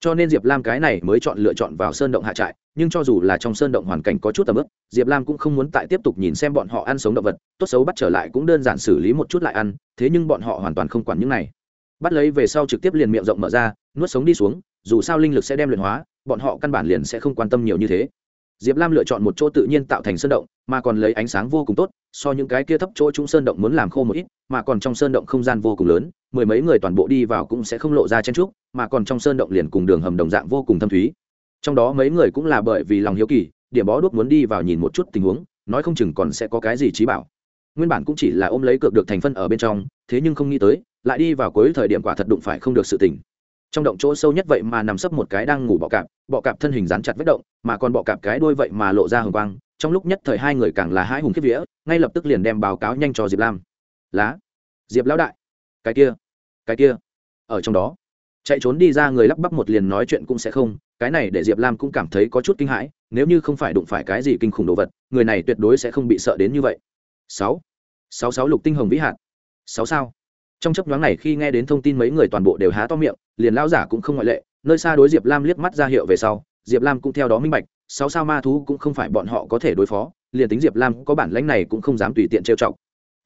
Cho nên diệp lam cái này mới chọn lựa chọn vào sơn động hạ trại, nhưng cho dù là trong sơn động hoàn cảnh có chút tầm ướp diệp lam cũng không muốn tại tiếp tục nhìn xem bọn họ ăn sống động vật, tốt xấu bắt trở lại cũng đơn giản xử lý một chút lại ăn, thế nhưng bọn họ hoàn toàn không quản những này. Bắt lấy về sau trực tiếp liền miệng rộng mở ra, nuốt sống đi xuống, dù sao linh lực sẽ đem luyện hóa, bọn họ căn bản liền sẽ không quan tâm nhiều như thế diệp lam lựa chọn một chỗ tự nhiên tạo thành sơn động, mà còn lấy ánh sáng vô cùng tốt, so những cái kia thấp chỗ chúng sơn động muốn làm khô một ít, mà còn trong sơn động không gian vô cùng lớn, mười mấy người toàn bộ đi vào cũng sẽ không lộ ra chen trúc, mà còn trong sơn động liền cùng đường hầm đồng dạng vô cùng thâm thúy. Trong đó mấy người cũng là bởi vì lòng hiếu kỳ, điểm bó đuốc muốn đi vào nhìn một chút tình huống, nói không chừng còn sẽ có cái gì trí bảo. Nguyên bản cũng chỉ là ôm lấy cược được thành phân ở bên trong, thế nhưng không nghĩ tới, lại đi vào cuối thời điểm quả thật đụng phải không được sự tỉnh trong động chỗ sâu nhất vậy mà nằm sấp một cái đang ngủ bọ cạp bọ cạp thân hình dán chặt vết động, mà còn bọ cạp cái đuôi vậy mà lộ ra hồng quang, trong lúc nhất thời hai người càng là hai hùng kiếp vía, ngay lập tức liền đem báo cáo nhanh cho diệp lam. Lá, diệp lão đại, cái kia cái kia, ở trong đó, chạy trốn đi ra người lắp bắp một liền nói chuyện cũng sẽ không, cái này để diệp lam cũng cảm thấy có chút kinh hãi, nếu như không phải đụng phải cái gì kinh khủng đồ vật, người này tuyệt đối sẽ không bị sợ đến như vậy. Sáu sáu sáu lục tinh hồng vĩ hạt. Sáu sao? Trong chấp nhoáng này khi nghe đến thông tin mấy người toàn bộ đều há to miệng, liền lão giả cũng không ngoại lệ, nơi xa đối diệp lam liếc mắt ra hiệu về sau, diệp lam cũng theo đó minh bạch, sáu sao ma thú cũng không phải bọn họ có thể đối phó, liền tính diệp lam có bản lãnh này cũng không dám tùy tiện trêu chọc.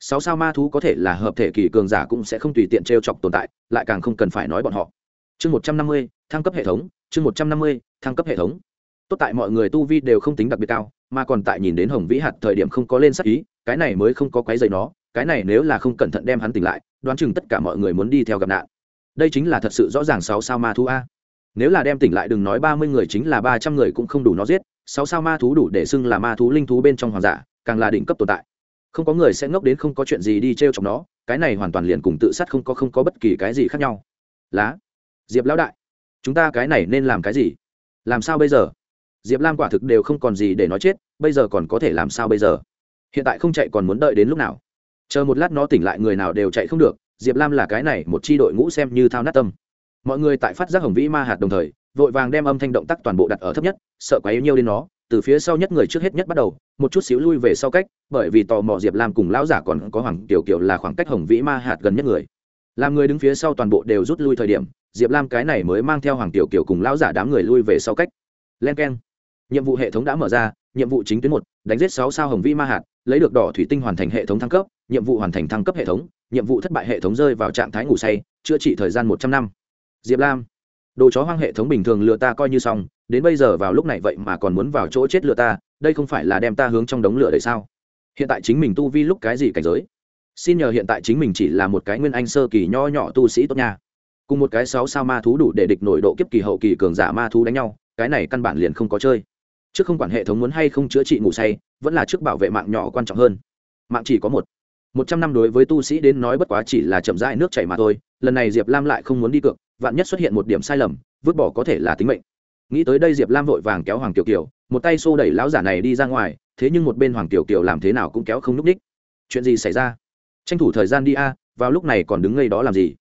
Sáu sao ma thú có thể là hợp thể kỳ cường giả cũng sẽ không tùy tiện trêu chọc tồn tại, lại càng không cần phải nói bọn họ. Chương một trăm năm mươi, thăng cấp hệ thống, chương một trăm năm mươi, thăng cấp hệ thống. Tốt tại mọi người tu vi đều không tính đặc biệt cao, mà còn tại nhìn đến hồng vĩ hạt thời điểm không có lên sắc ý, cái này mới không có quái dày nó, cái này nếu là không cẩn thận đem hắn tỉnh lại đoán chừng tất cả mọi người muốn đi theo gặp nạn. Đây chính là thật sự rõ ràng sáu sao ma thú a. Nếu là đem tỉnh lại đừng nói ba mươi người chính là ba trăm người cũng không đủ nó giết, sáu sao ma thú đủ để xưng là ma thú linh thú bên trong hoàng giả, càng là đỉnh cấp tồn tại. Không có người sẽ ngốc đến không có chuyện gì đi t r e o chọc nó, cái này hoàn toàn liền cùng tự sát không có không có bất kỳ cái gì khác nhau. Lá, diệp lão đại, chúng ta cái này nên làm cái gì? Làm sao bây giờ? Diệp lam quả thực đều không còn gì để nói chết, bây giờ còn có thể làm sao bây giờ? Hiện tại không chạy còn muốn đợi đến lúc nào? Chờ một lát nó tỉnh lại người nào đều chạy không được, diệp lam là cái này, một c h i đội ngũ xem như thao nát tâm. Mọi người tại phát giác hồng vĩ ma hạt đồng thời, vội vàng đem âm thanh động tác toàn bộ đặt ở thấp nhất, sợ quá yếu nhiều đến nó, từ phía sau nhất người trước hết nhất bắt đầu, một chút xíu lui về sau cách, bởi vì tò mò diệp lam cùng lão giả còn có hoàng tiểu kiều là khoảng cách hồng vĩ ma hạt gần nhất người. Làm người đứng phía sau toàn bộ đều rút lui thời điểm, diệp lam cái này mới mang theo hoàng tiểu kiều cùng lão giả đám người lui về sau cách. Len k e n nhiệm vụ hệ thống đã mở ra, nhiệm vụ chính tuyến một, đánh giết sáu sao hồng vĩ ma hạt, lấy được đỏ thủy tinh hoàn thành hệ thống thăng cấp nhiệm vụ hoàn thành thăng cấp hệ thống, nhiệm vụ thất bại hệ thống rơi vào trạng thái ngủ say, chữa trị thời gian một trăm năm. Diệp lam, đồ chó hoang hệ thống bình thường lừa ta coi như xong, đến bây giờ vào lúc này vậy mà còn muốn vào chỗ chết lừa ta, đây không phải là đem ta hướng trong đống lửa đấy sao? Hiện tại chính mình tu vi lúc cái gì cảnh giới? Xin nhờ hiện tại chính mình chỉ là một cái nguyên anh sơ kỳ nho nhỏ tu sĩ tốt nha. Cùng một cái sáu sao ma thú đủ để địch nội độ kiếp kỳ hậu kỳ cường giả ma thú đánh nhau, cái này căn bản liền không có chơi. Trước không quản hệ thống muốn hay không chữa trị ngủ say, vẫn là trước bảo vệ mạng nhỏ quan trọng hơn. Mạng chỉ có một một trăm năm đối với tu sĩ đến nói bất quá chỉ là chậm rãi nước chảy mà thôi, lần này diệp lam lại không muốn đi cược, vạn nhất xuất hiện một điểm sai lầm, vứt bỏ có thể là tính mệnh. Nghĩ tới đây diệp lam vội vàng kéo hoàng kiều kiều, một tay xô đẩy lão giả này đi ra ngoài, thế nhưng một bên hoàng kiều kiều làm thế nào cũng kéo không n ú c ních chuyện gì xảy ra? Tranh thủ thời gian đi a, vào lúc này còn đứng ngây đó làm gì?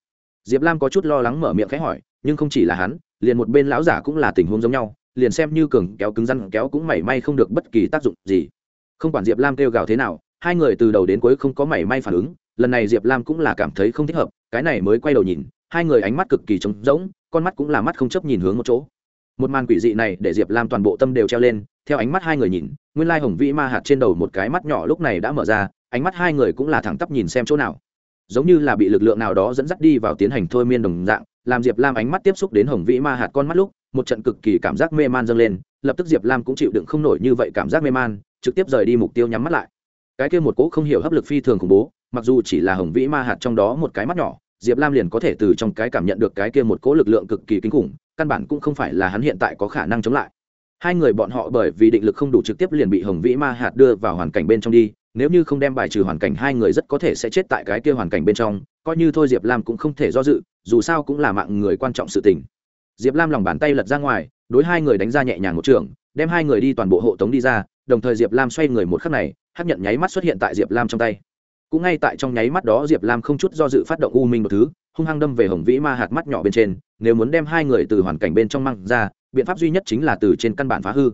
Diệp lam có chút lo lắng mở miệng khẽ hỏi, nhưng không chỉ là hắn, liền một bên lão giả cũng là tình huống giống nhau, liền xem như cường kéo cứng răn kéo cũng mảy may không được bất kỳ tác dụng gì. Không quản diệp lam kêu gào thế nào hai người từ đầu đến cuối không có mảy may phản ứng, lần này diệp lam cũng là cảm thấy không thích hợp, cái này mới quay đầu nhìn, hai người ánh mắt cực kỳ trống rỗng, con mắt cũng là mắt không chấp nhìn hướng một chỗ. Một màn quỷ dị này để diệp lam toàn bộ tâm đều treo lên, theo ánh mắt hai người nhìn, nguyên lai hồng vĩ ma hạt trên đầu một cái mắt nhỏ lúc này đã mở ra, ánh mắt hai người cũng là thẳng tắp nhìn xem chỗ nào. Giống như là bị lực lượng nào đó dẫn dắt đi vào tiến hành thôi miên đồng dạng, làm diệp lam ánh mắt tiếp xúc đến hồng vĩ ma hạt con mắt lúc, một trận cực kỳ cảm giác mê man dâng lên, lập tức diệp lam cũng chịu đựng không nổi như vậy cảm giác mê man, trực tiếp rời đi mục tiêu nhắm mắt lại cái kia một cỗ không hiểu hấp lực phi thường khủng bố, mặc dù chỉ là hồng vĩ ma hạt trong đó một cái mắt nhỏ, diệp lam liền có thể từ trong cái cảm nhận được cái kia một cỗ lực lượng cực kỳ kinh khủng, căn bản cũng không phải là hắn hiện tại có khả năng chống lại. Hai người bọn họ bởi vì định lực không đủ trực tiếp liền bị hồng vĩ ma hạt đưa vào hoàn cảnh bên trong đi, nếu như không đem bài trừ hoàn cảnh hai người rất có thể sẽ chết tại cái kia hoàn cảnh bên trong, coi như thôi diệp lam cũng không thể do dự, dù sao cũng là mạng người quan trọng sự tình. Diệp lam lòng bàn tay lật ra ngoài, đối hai người đánh ra nhẹ nhàng một trường, đem hai người đi toàn bộ hộ tống đi ra đồng thời diệp lam xoay người một khắc này hát nhận nháy mắt xuất hiện tại diệp lam trong tay. Cũng ngay tại trong nháy mắt đó, diệp lam không chút do dự phát động u minh một thứ, hung hăng đâm về hồng vĩ ma hạt mắt nhỏ bên trên, nếu muốn đem hai người từ hoàn cảnh bên trong mang ra, biện pháp duy nhất chính là từ trên căn bản phá hư.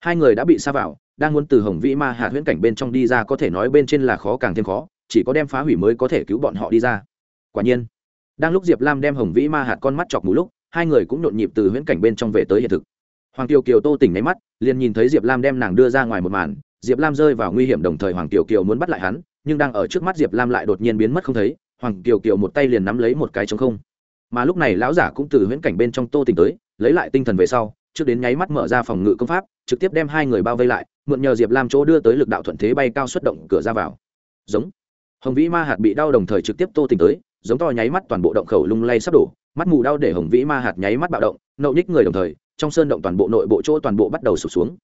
Hai người đã bị xa vào, đang muốn từ hồng vĩ ma hạt huyễn cảnh bên trong đi ra có thể nói bên trên là khó càng thêm khó, chỉ có đem phá hủy mới có thể cứu bọn họ đi ra. Quả nhiên, đang lúc diệp lam đem hồng vĩ ma hạt con mắt chọc mù lúc, hai người cũng nhộn nhịp từ huyễn cảnh bên trong về tới hiện thực hoàng kiều kiều tô tỉnh nháy mắt, liền nhìn thấy diệp lam đem nàng đưa ra ngoài một màn. Diệp lam rơi vào nguy hiểm đồng thời hoàng kiều kiều muốn bắt lại hắn, nhưng đang ở trước mắt diệp lam lại đột nhiên biến mất không thấy. Hoàng kiều kiều một tay liền nắm lấy một cái trống không. Mà lúc này lão giả cũng từ huyễn cảnh bên trong tô tỉnh tới, lấy lại tinh thần về sau, trước đến nháy mắt mở ra phòng ngự công pháp, trực tiếp đem hai người bao vây lại, mượn nhờ diệp lam chỗ đưa tới lực đạo thuận thế bay cao xuất động, cửa ra vào. Giống. Hồng vĩ ma hạt bị đau đồng thời trực tiếp tô tỉnh tới, giống to nháy mắt toàn bộ động khẩu lung lay sắp đổ, mắt mù đau để hồng vĩ ma hạt nháy mắt bạo động nậu nhích người đồng thời trong sơn động toàn bộ nội bộ chỗ toàn bộ bắt đầu sụp xuống.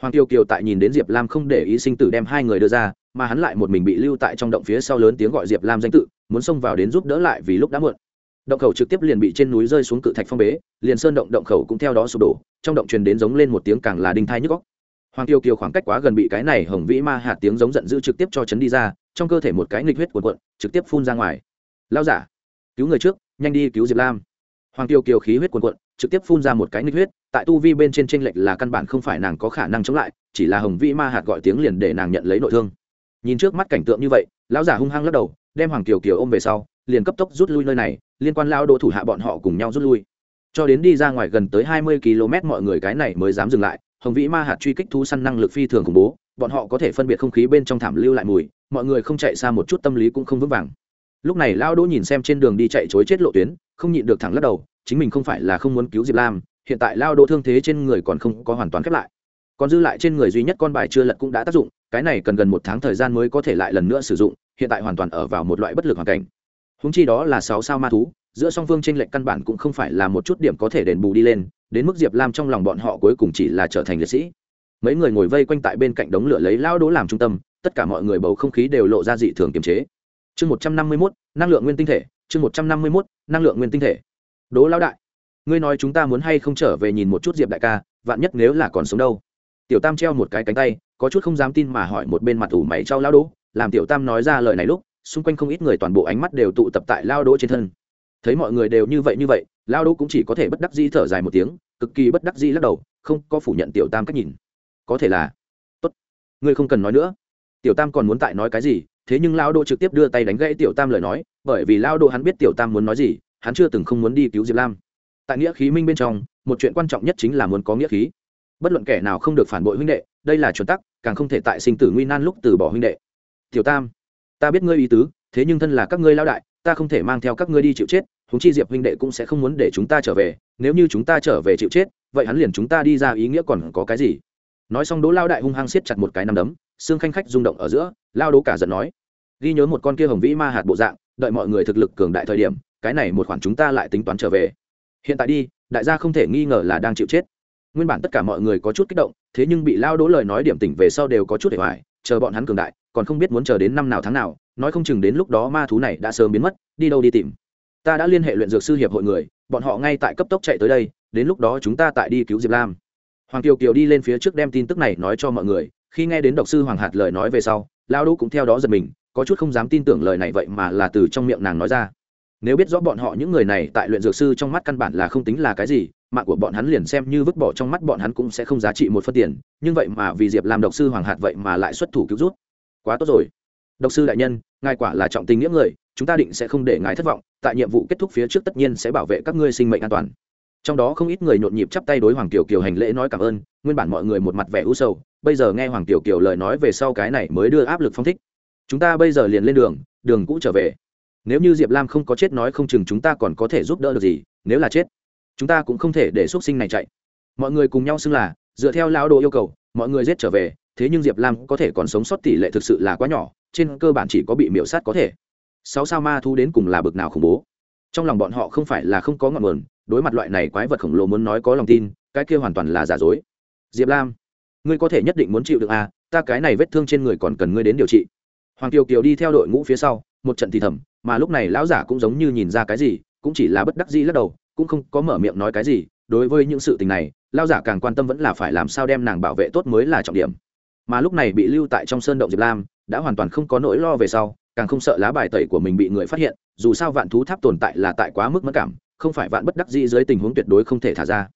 Hoàng kiều kiều tại nhìn đến diệp lam không để ý sinh tử đem hai người đưa ra, mà hắn lại một mình bị lưu tại trong động phía sau lớn tiếng gọi diệp lam danh tự, muốn xông vào đến giúp đỡ lại vì lúc đã muộn. Động khẩu trực tiếp liền bị trên núi rơi xuống cự thạch phong bế, liền sơn động động khẩu cũng theo đó sụp đổ, trong động truyền đến giống lên một tiếng càng là đinh thai nhức góc hoàng kiều kiều khoảng cách quá gần bị cái này hồng vĩ ma hạt tiếng giống giận dữ trực tiếp cho chấn đi ra, trong cơ thể một cái nghịch huyết cuộn cuộn, trực tiếp phun ra ngoài. Lao giả, cứu người trước, nhanh đi cứu diệp lam hoàng Tiêu kiều khí huyết cuồn cuộn, trực tiếp phun ra một cái nghịch huyết, tại tu vi bên trên tranh lệch là căn bản không phải nàng có khả năng chống lại, chỉ là hồng vĩ ma hạt gọi tiếng liền để nàng nhận lấy nội thương. Nhìn trước mắt cảnh tượng như vậy, lão giả hung hăng lắc đầu, đem hoàng kiều kiều ôm về sau, liền cấp tốc rút lui nơi này, liên quan lao đỗ thủ hạ bọn họ cùng nhau rút lui. Cho đến đi ra ngoài gần tới hai mươi km mọi người cái này mới dám dừng lại, hồng vĩ ma hạt truy kích thu săn năng lực phi thường khủng bố, bọn họ có thể phân biệt không khí bên trong thảm lưu lại mùi, mọi người không chạy xa một chút tâm lý cũng không vững vàng lúc này lao đỗ nhìn xem trên đường đi chạy chối chết lộ tuyến, không nhịn được thẳng lắc đầu, chính mình không phải là không muốn cứu diệp lam, hiện tại lao đỗ thương thế trên người còn không có hoàn toàn khép lại. Còn dư lại trên người duy nhất con bài chưa lật cũng đã tác dụng, cái này cần gần một tháng thời gian mới có thể lại lần nữa sử dụng, hiện tại hoàn toàn ở vào một loại bất lực hoàn cảnh. Húng chi đó là sáu sao ma thú, giữa song phương tranh lệch căn bản cũng không phải là một chút điểm có thể đền bù đi lên, đến mức diệp lam trong lòng bọn họ cuối cùng chỉ là trở thành liệt sĩ. Mấy người ngồi vây quanh tại bên cạnh đống lửa lấy lao đỗ làm trung tâm, tất cả mọi người bầu không khí đều lộ ra dị thường kiềm chế chương một trăm năm mươi mốt, năng lượng nguyên tinh thể, chương một trăm năm mươi mốt, năng lượng nguyên tinh thể. Đỗ lao đại, ngươi nói chúng ta muốn hay không trở về nhìn một chút diệp đại ca, vạn nhất nếu là còn sống đâu? Tiểu tam treo một cái cánh tay, có chút không dám tin mà hỏi một bên mặt ủ mày trao lao đỗ làm tiểu tam nói ra lời này lúc, xung quanh không ít người toàn bộ ánh mắt đều tụ tập tại lao đỗ trên thân. Thấy mọi người đều như vậy như vậy lao đỗ cũng chỉ có thể bất đắc dĩ thở dài một tiếng, cực kỳ bất đắc dĩ lắc đầu, không có phủ nhận tiểu tam cách nhìn. Có thể là, tốt, ngươi không cần nói nữa. Tiểu tam còn muốn tại nói cái gì thế nhưng lao đô trực tiếp đưa tay đánh gãy tiểu tam lời nói, bởi vì lao đô hắn biết tiểu tam muốn nói gì, hắn chưa từng không muốn đi cứu diệp lam. Tại nghĩa khí minh bên trong, một chuyện quan trọng nhất chính là muốn có nghĩa khí. Bất luận kẻ nào không được phản bội huynh đệ, đây là chuẩn tắc, càng không thể tại sinh tử nguy nan lúc từ bỏ huynh đệ. Tiểu tam, ta biết ngươi ý tứ, thế nhưng thân là các ngươi lao đại, ta không thể mang theo các ngươi đi chịu chết húng chi diệp huynh đệ cũng sẽ không muốn để chúng ta trở về, nếu như chúng ta trở về chịu chết, vậy hắn liền chúng ta đi ra ý nghĩa còn có cái gì? Nói xong đỗ lao đại hung hăng siết chặt một cái nằm đấm xương khanh khách rung động ở giữa, lao đố cả giận nói, ghi nhớ một con kia hồng vĩ ma hạt bộ dạng, đợi mọi người thực lực cường đại thời điểm, cái này một khoản chúng ta lại tính toán trở về. Hiện tại đi, đại gia không thể nghi ngờ là đang chịu chết. Nguyên bản tất cả mọi người có chút kích động, thế nhưng bị lao đố lời nói điểm tỉnh về sau đều có chút để hoài, chờ bọn hắn cường đại, còn không biết muốn chờ đến năm nào tháng nào, nói không chừng đến lúc đó ma thú này đã sớm biến mất, đi đâu đi tìm. Ta đã liên hệ luyện dược sư hiệp hội người, bọn họ ngay tại cấp tốc chạy tới đây, đến lúc đó chúng ta tại đi cứu diệp lam. Hoàng kiều kiều đi lên phía trước đem tin tức này nói cho mọi người khi nghe đến độc sư hoàng hạt lời nói về sau lao đỗ cũng theo đó giật mình, có chút không dám tin tưởng lời này vậy mà là từ trong miệng nàng nói ra. Nếu biết rõ bọn họ những người này tại luyện dược sư trong mắt căn bản là không tính là cái gì, mạng của bọn hắn liền xem như vứt bỏ trong mắt bọn hắn cũng sẽ không giá trị một phân tiền, nhưng vậy mà vì diệp làm độc sư hoàng hạt vậy mà lại xuất thủ cứu rút. Quá tốt rồi. Độc sư đại nhân, ngài quả là trọng tình nghĩa người, chúng ta định sẽ không để ngài thất vọng, tại nhiệm vụ kết thúc phía trước tất nhiên sẽ bảo vệ các ngươi sinh mệnh an toàn trong đó không ít người nhộn nhịp chắp tay đối hoàng kiều kiều hành lễ nói cảm ơn, nguyên bản mọi người một mặt vẻ u sầu, bây giờ nghe hoàng kiều kiều lời nói về sau cái này mới đưa áp lực phong thích. Chúng ta bây giờ liền lên đường đường cũ trở về. Nếu như diệp lam không có chết nói không chừng chúng ta còn có thể giúp đỡ được gì, nếu là chết, chúng ta cũng không thể để x u ấ t sinh này chạy. Mọi người cùng nhau xưng là, dựa theo lão đồ yêu cầu, mọi người giết trở về, thế nhưng diệp lam có thể còn sống sót tỷ lệ thực sự là quá nhỏ, trên cơ bản chỉ có bị miễu sát có thể. Sáu sao ma thu đến cùng là bực nào khủng bố. Trong lòng bọn họ không phải là không có ngọn nguồn đối mặt loại này quái vật khổng lồ muốn nói có lòng tin, cái kia hoàn toàn là giả dối. Diệp lam, ngươi có thể nhất định muốn chịu được à ta cái này vết thương trên người còn cần ngươi đến điều trị. Hoàng kiều kiều đi theo đội ngũ phía sau, một trận thì thầm, mà lúc này lão giả cũng giống như nhìn ra cái gì, cũng chỉ là bất đắc dĩ lắc đầu, cũng không có mở miệng nói cái gì. Đối với những sự tình này, lão giả càng quan tâm vẫn là phải làm sao đem nàng bảo vệ tốt mới là trọng điểm. Mà lúc này bị lưu tại trong sơn động diệp lam, đã hoàn toàn không có nỗi lo về sau, càng không sợ lá bài tẩy của mình bị người phát hiện, dù sao vạn thú tháp tồn tại là tại quá mức mất cảm không phải vạn bất đắc dĩ dưới tình huống tuyệt đối không thể thả ra.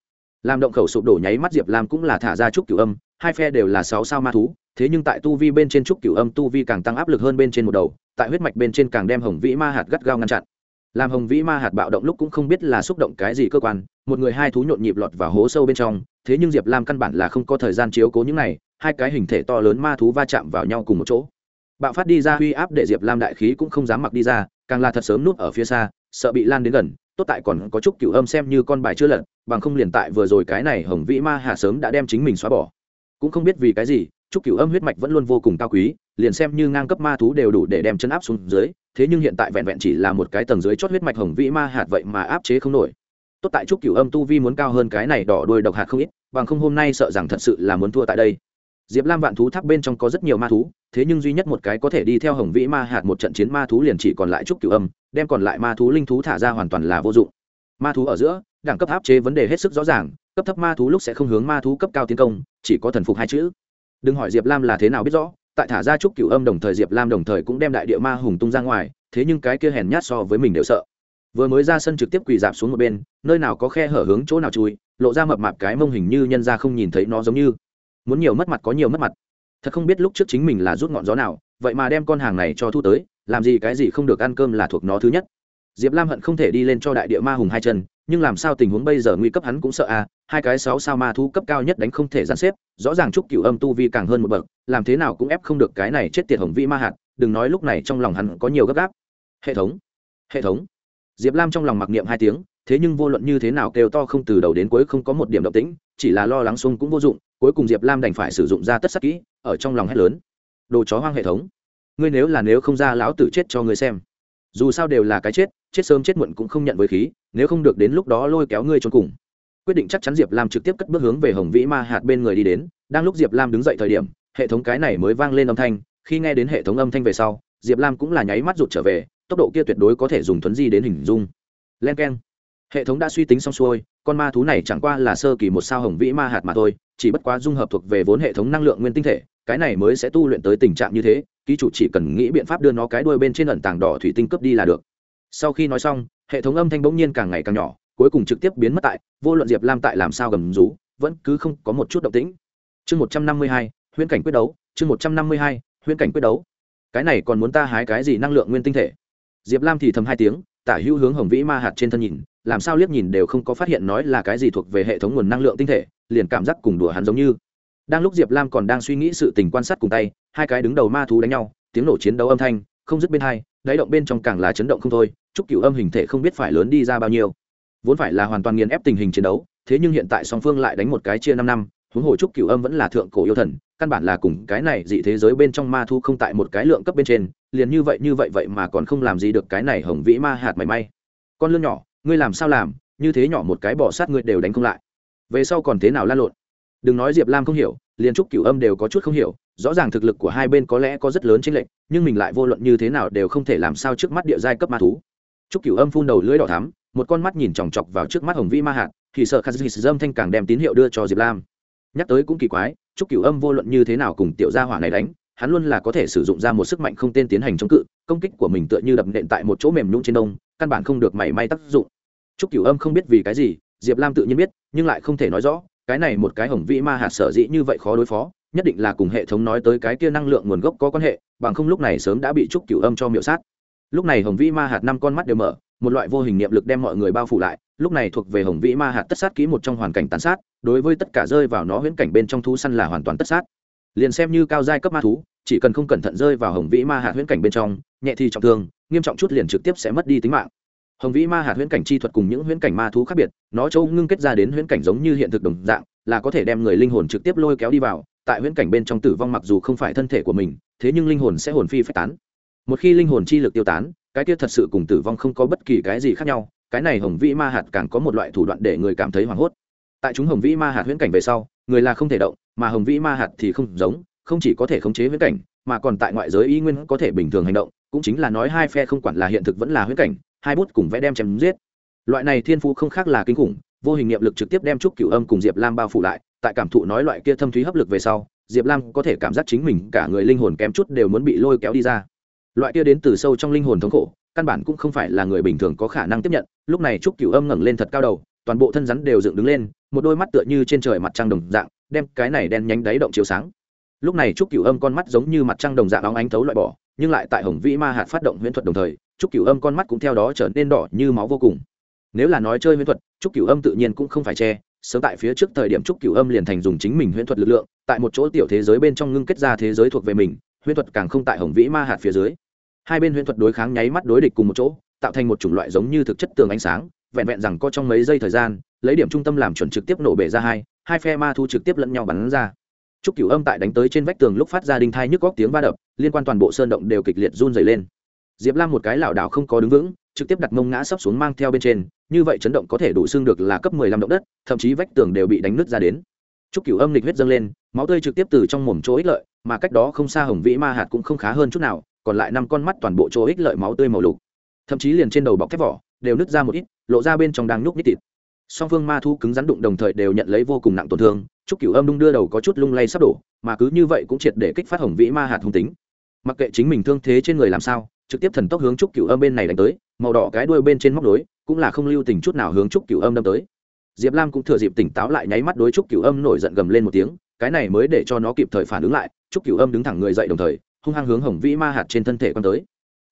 Làm động khẩu sụp đổ nháy mắt diệp lam cũng là thả ra trúc cửu âm, hai phe đều là sáu sao ma thú, thế nhưng tại tu vi bên trên trúc cửu âm tu vi càng tăng áp lực hơn bên trên một đầu, tại huyết mạch bên trên càng đem hồng vĩ ma hạt gắt gao ngăn chặn. Làm hồng vĩ ma hạt bạo động lúc cũng không biết là xúc động cái gì cơ quan, một người hai thú nhộn nhịp lọt vào hố sâu bên trong, thế nhưng diệp lam căn bản là không có thời gian chiếu cố những này, hai cái hình thể to lớn ma thú va chạm vào nhau cùng một chỗ. Bạo phát đi ra uy áp để diệp lam đại khí cũng không dám mặc đi ra, càng là thật sớm núp ở phía xa, sợ bị lan đến gần tốt tại còn có chút cửu âm xem như con bài chưa lật, bằng không liền tại vừa rồi cái này hồng vĩ ma hà sớm đã đem chính mình xóa bỏ. Cũng không biết vì cái gì trúc cửu âm huyết mạch vẫn luôn vô cùng cao quý, liền xem như ngang cấp ma thú đều đủ để đem chân áp xuống dưới, thế nhưng hiện tại vẹn vẹn chỉ là một cái tầng dưới chót huyết mạch hồng vĩ ma hạt vậy mà áp chế không nổi. Tốt tại trúc cửu âm tu vi muốn cao hơn cái này đỏ đuôi độc hạt không ít, bằng không hôm nay sợ rằng thật sự là muốn thua tại đây. Diệp lam vạn thú tháp bên trong có rất nhiều ma thú thế nhưng duy nhất một cái có thể đi theo hồng vĩ ma hạt một trận chiến ma thú liền chỉ còn lại trúc cửu âm, đem còn lại ma thú linh thú thả ra hoàn toàn là vô dụng. Ma thú ở giữa, đẳng cấp áp chế vấn đề hết sức rõ ràng, cấp thấp ma thú lúc sẽ không hướng ma thú cấp cao tiến công, chỉ có thần phục hai chữ. Đừng hỏi diệp lam là thế nào biết rõ, tại thả ra trúc cửu âm đồng thời diệp lam đồng thời cũng đem đại địa ma hùng tung ra ngoài, thế nhưng cái kia hèn nhát so với mình đều sợ. Vừa mới ra sân trực tiếp quỳ dạp xuống một bên, nơi nào có khe hở hướng chỗ nào chui, lộ ra mập mạp cái mông hình như nhân ra không nhìn thấy nó giống như. Muốn nhiều mất mặt có nhiều mất mặt thật không biết lúc trước chính mình là rút ngọn gió nào, vậy mà đem con hàng này cho thu tới, làm gì cái gì không được ăn cơm là thuộc nó thứ nhất. Diệp lam hận không thể đi lên cho đại địa ma hùng hai chân, nhưng làm sao tình huống bây giờ nguy cấp hắn cũng sợ à hai cái sáu sao ma thu cấp cao nhất đánh không thể gián xếp, rõ ràng trúc cửu âm tu vi càng hơn một bậc, làm thế nào cũng ép không được cái này chết tiệt hồng vĩ ma hạt, đừng nói lúc này trong lòng hắn có nhiều gấp gáp. Hệ thống hệ thống. Diệp lam trong lòng mặc niệm hai tiếng, thế nhưng vô luận như thế nào kêu to không từ đầu đến cuối không có một điểm động tĩnh, chỉ là lo lắng xung cũng vô dụng cuối cùng diệp lam đành phải sử dụng ra tất sắc kỹ, ở trong lòng hét lớn. Đồ chó hoang hệ thống. Ngươi nếu là nếu không ra lão tử chết cho ngươi xem. Dù sao đều là cái chết chết sớm chết muộn cũng không nhận với khí, nếu không được đến lúc đó lôi kéo ngươi trốn cùng. Quyết định chắc chắn diệp lam trực tiếp cất bước hướng về hồng vĩ ma hạt bên người đi đến, đang lúc diệp lam đứng dậy thời điểm, hệ thống cái này mới vang lên âm thanh, khi nghe đến hệ thống âm thanh về sau, diệp lam cũng là nháy mắt rụt trở về, tốc độ kia tuyệt đối có thể dùng thuấn di đến hình dung. Len k e n hệ thống đã suy tính xong xuôi, con ma thú này chẳng qua là sơ kỳ một sao hồng vĩ ma hạt mà thôi, chỉ bất quá dung hợp thuộc về vốn hệ thống năng lượng nguyên tinh thể, cái này mới sẽ tu luyện tới tình trạng như thế, ký chủ chỉ cần nghĩ biện pháp đưa nó cái đuôi bên trên ẩn tàng đỏ thủy tinh cướp đi là được. Sau khi nói xong, hệ thống âm thanh bỗng nhiên càng ngày càng nhỏ, cuối cùng trực tiếp biến mất tại, vô luận diệp lam tại làm sao gầm rú, vẫn cứ không có một chút động tĩnh. Chương một trăm năm mươi hai, huyễn cảnh quyết đấu, chương một trăm năm mươi hai, huyễn cảnh quyết đấu. Cái này còn muốn ta hái cái gì năng lượng nguyên tinh thể? Diệp lam thì thầm hai tiếng, tả hữu hướng hồng vĩ ma hạt trên thân nhìn làm sao liếc nhìn đều không có phát hiện nói là cái gì thuộc về hệ thống nguồn năng lượng tinh thể, liền cảm giác cùng đùa hắn giống như. Đang lúc diệp lam còn đang suy nghĩ sự tình quan sát cùng tay, hai cái đứng đầu ma thú đánh nhau, tiếng nổ chiến đấu âm thanh, không dứt bên hai, đáy động bên trong càng là chấn động không thôi, chúc cựu âm hình thể không biết phải lớn đi ra bao nhiêu. Vốn phải là hoàn toàn nghiền ép tình hình chiến đấu, thế nhưng hiện tại song phương lại đánh một cái chia năm năm, huống hồ trúc cửu âm vẫn là thượng cổ yêu thần, căn bản là cùng cái này dị thế giới bên trong ma thu không tại một cái lượng cấp bên trên, liền như vậy như vậy vậy mà còn không làm gì được cái này hồng vĩ ma hạt mảy may. Con lươn nhỏ ngươi làm sao làm, như thế nhỏ một cái bỏ sát ngươi đều đánh không lại. Về sau còn thế nào lan lộn? Đừng nói diệp lam không hiểu, liền trúc cửu âm đều có chút không hiểu, rõ ràng thực lực của hai bên có lẽ có rất lớn chênh lệch, nhưng mình lại vô luận như thế nào đều không thể làm sao trước mắt địa giai cấp ma thú. Trúc cửu âm phun đầu lưỡi đỏ thắm, một con mắt nhìn chòng chọc vào trước mắt hồng vĩ ma hạt, thì sợ khazis dâm thanh càng đem tín hiệu đưa cho diệp lam. Nhắc tới cũng kỳ quái, trúc cửu âm vô luận như thế nào cùng tiểu gia hỏa này đánh, hắn luôn là có thể sử dụng ra một sức mạnh không tên tiến hành chống cự, công kích của mình tựa như đập nện tại một chỗ mềm nhũng trên đông căn bản không được mảy may tác dụng. Trúc cửu âm không biết vì cái gì, diệp lam tự nhiên biết, nhưng lại không thể nói rõ, cái này một cái hồng vĩ ma hạt sở dĩ như vậy khó đối phó, nhất định là cùng hệ thống nói tới cái kia năng lượng nguồn gốc có quan hệ, bằng không lúc này sớm đã bị trúc cửu âm cho miệu sát. Lúc này hồng vĩ ma hạt năm con mắt đều mở, một loại vô hình niệm lực đem mọi người bao phủ lại, lúc này thuộc về hồng vĩ ma hạt tất sát kỹ một trong hoàn cảnh tàn sát, đối với tất cả rơi vào nó huyễn cảnh bên trong thú săn là hoàn toàn tất sát. Liền xem như cao giai cấp ma thú, chỉ cần không cẩn thận rơi vào hồng vĩ ma hạt huyễn cảnh bên trong, nhẹ thì trọng thương nghiêm trọng chút liền trực tiếp sẽ mất đi tính mạng. Hồng vĩ ma hạt huyễn cảnh chi thuật cùng những huyễn cảnh ma thú khác biệt, nó châu ngưng kết ra đến huyễn cảnh giống như hiện thực đồng dạng, là có thể đem người linh hồn trực tiếp lôi kéo đi vào, tại huyễn cảnh bên trong tử vong mặc dù không phải thân thể của mình, thế nhưng linh hồn sẽ hồn phi phách tán. Một khi linh hồn chi lực tiêu tán, cái kia thật sự cùng tử vong không có bất kỳ cái gì khác nhau, cái này hồng vĩ ma hạt càng có một loại thủ đoạn để người cảm thấy hoảng hốt. Tại chúng hồng vĩ ma hạt huyễn cảnh về sau, người là không thể động, mà hồng vĩ ma hạt thì không giống, không chỉ có thể khống chế huyễn cảnh, mà còn tại ngoại giới y nguyên có thể bình thường hành động cũng chính là nói hai phe không quản là hiện thực vẫn là huyễn cảnh, hai bút cùng vẽ đem chém giết. Loại này thiên phú không khác là kinh khủng, vô hình niệm lực trực tiếp đem trúc cửu âm cùng diệp lam bao phủ lại, tại cảm thụ nói loại kia thâm thúy hấp lực về sau, diệp lam có thể cảm giác chính mình cả người linh hồn kém chút đều muốn bị lôi kéo đi ra. Loại kia đến từ sâu trong linh hồn thống khổ, căn bản cũng không phải là người bình thường có khả năng tiếp nhận, lúc này trúc cửu âm ngẩng lên thật cao đầu, toàn bộ thân rắn đều dựng đứng lên, một đôi mắt tựa như trên trời mặt trăng đồng dạng, đem cái này đen nhánh đáy động chiếu sáng. Lúc này trúc cửu âm con mắt giống như mặt trăng đồng dạng óng ánh thấu loại bỏ nhưng lại tại hồng vĩ ma hạt phát động huyễn thuật đồng thời, trúc cửu âm con mắt cũng theo đó trở nên đỏ như máu vô cùng. Nếu là nói chơi huyễn thuật, trúc cửu âm tự nhiên cũng không phải che, sớm tại phía trước thời điểm trúc cửu âm liền thành dùng chính mình huyễn thuật lực lượng, tại một chỗ tiểu thế giới bên trong ngưng kết ra thế giới thuộc về mình, huyễn thuật càng không tại hồng vĩ ma hạt phía dưới. Hai bên huyễn thuật đối kháng nháy mắt đối địch cùng một chỗ, tạo thành một chủng loại giống như thực chất tường ánh sáng, vẹn vẹn rằng có trong mấy giây thời gian, lấy điểm trung tâm làm chuẩn trực tiếp nổ bể ra hai hai phe ma thu trực tiếp lẫn nhau bắn ra trúc cửu âm tại đánh tới trên vách tường lúc phát ra đinh thai nhức góc tiếng va đập, liên quan toàn bộ sơn động đều kịch liệt run rẩy lên. Diệp lam một cái lảo đảo không có đứng vững, trực tiếp đặt mông ngã sấp xuống mang theo bên trên, như vậy chấn động có thể đủ xương được là cấp mười lăm động đất, thậm chí vách tường đều bị đánh nứt ra đến. Trúc cửu âm lịch huyết dâng lên, máu tươi trực tiếp từ trong mồm chỗ ích lợi, mà cách đó không xa hồng vĩ ma hạt cũng không khá hơn chút nào, còn lại năm con mắt toàn bộ chỗ ích lợi máu tươi màu lục. Thậm chí liền trên đầu bọc thép vỏ, đều nứt ra một ít, lộ ra bên trong đang núp nhích thịt song phương ma thu cứng rắn đụng đồng thời đều nhận lấy vô cùng nặng tổn thương, trúc cửu âm đung đưa đầu có chút lung lay sắp đổ, mà cứ như vậy cũng triệt để kích phát hồng vĩ ma hạt hung tính. Mặc kệ chính mình thương thế trên người làm sao, trực tiếp thần tốc hướng trúc cửu âm bên này đánh tới, màu đỏ cái đuôi bên trên móc đối, cũng là không lưu tình chút nào hướng trúc cửu âm đâm tới. Diệp lam cũng thừa dịp tỉnh táo lại nháy mắt đối trúc cửu âm nổi giận gầm lên một tiếng, cái này mới để cho nó kịp thời phản ứng lại, trúc cửu âm đứng thẳng người dậy đồng thời, hung hăng hướng hồng vĩ ma hạt trên thân thể con tới.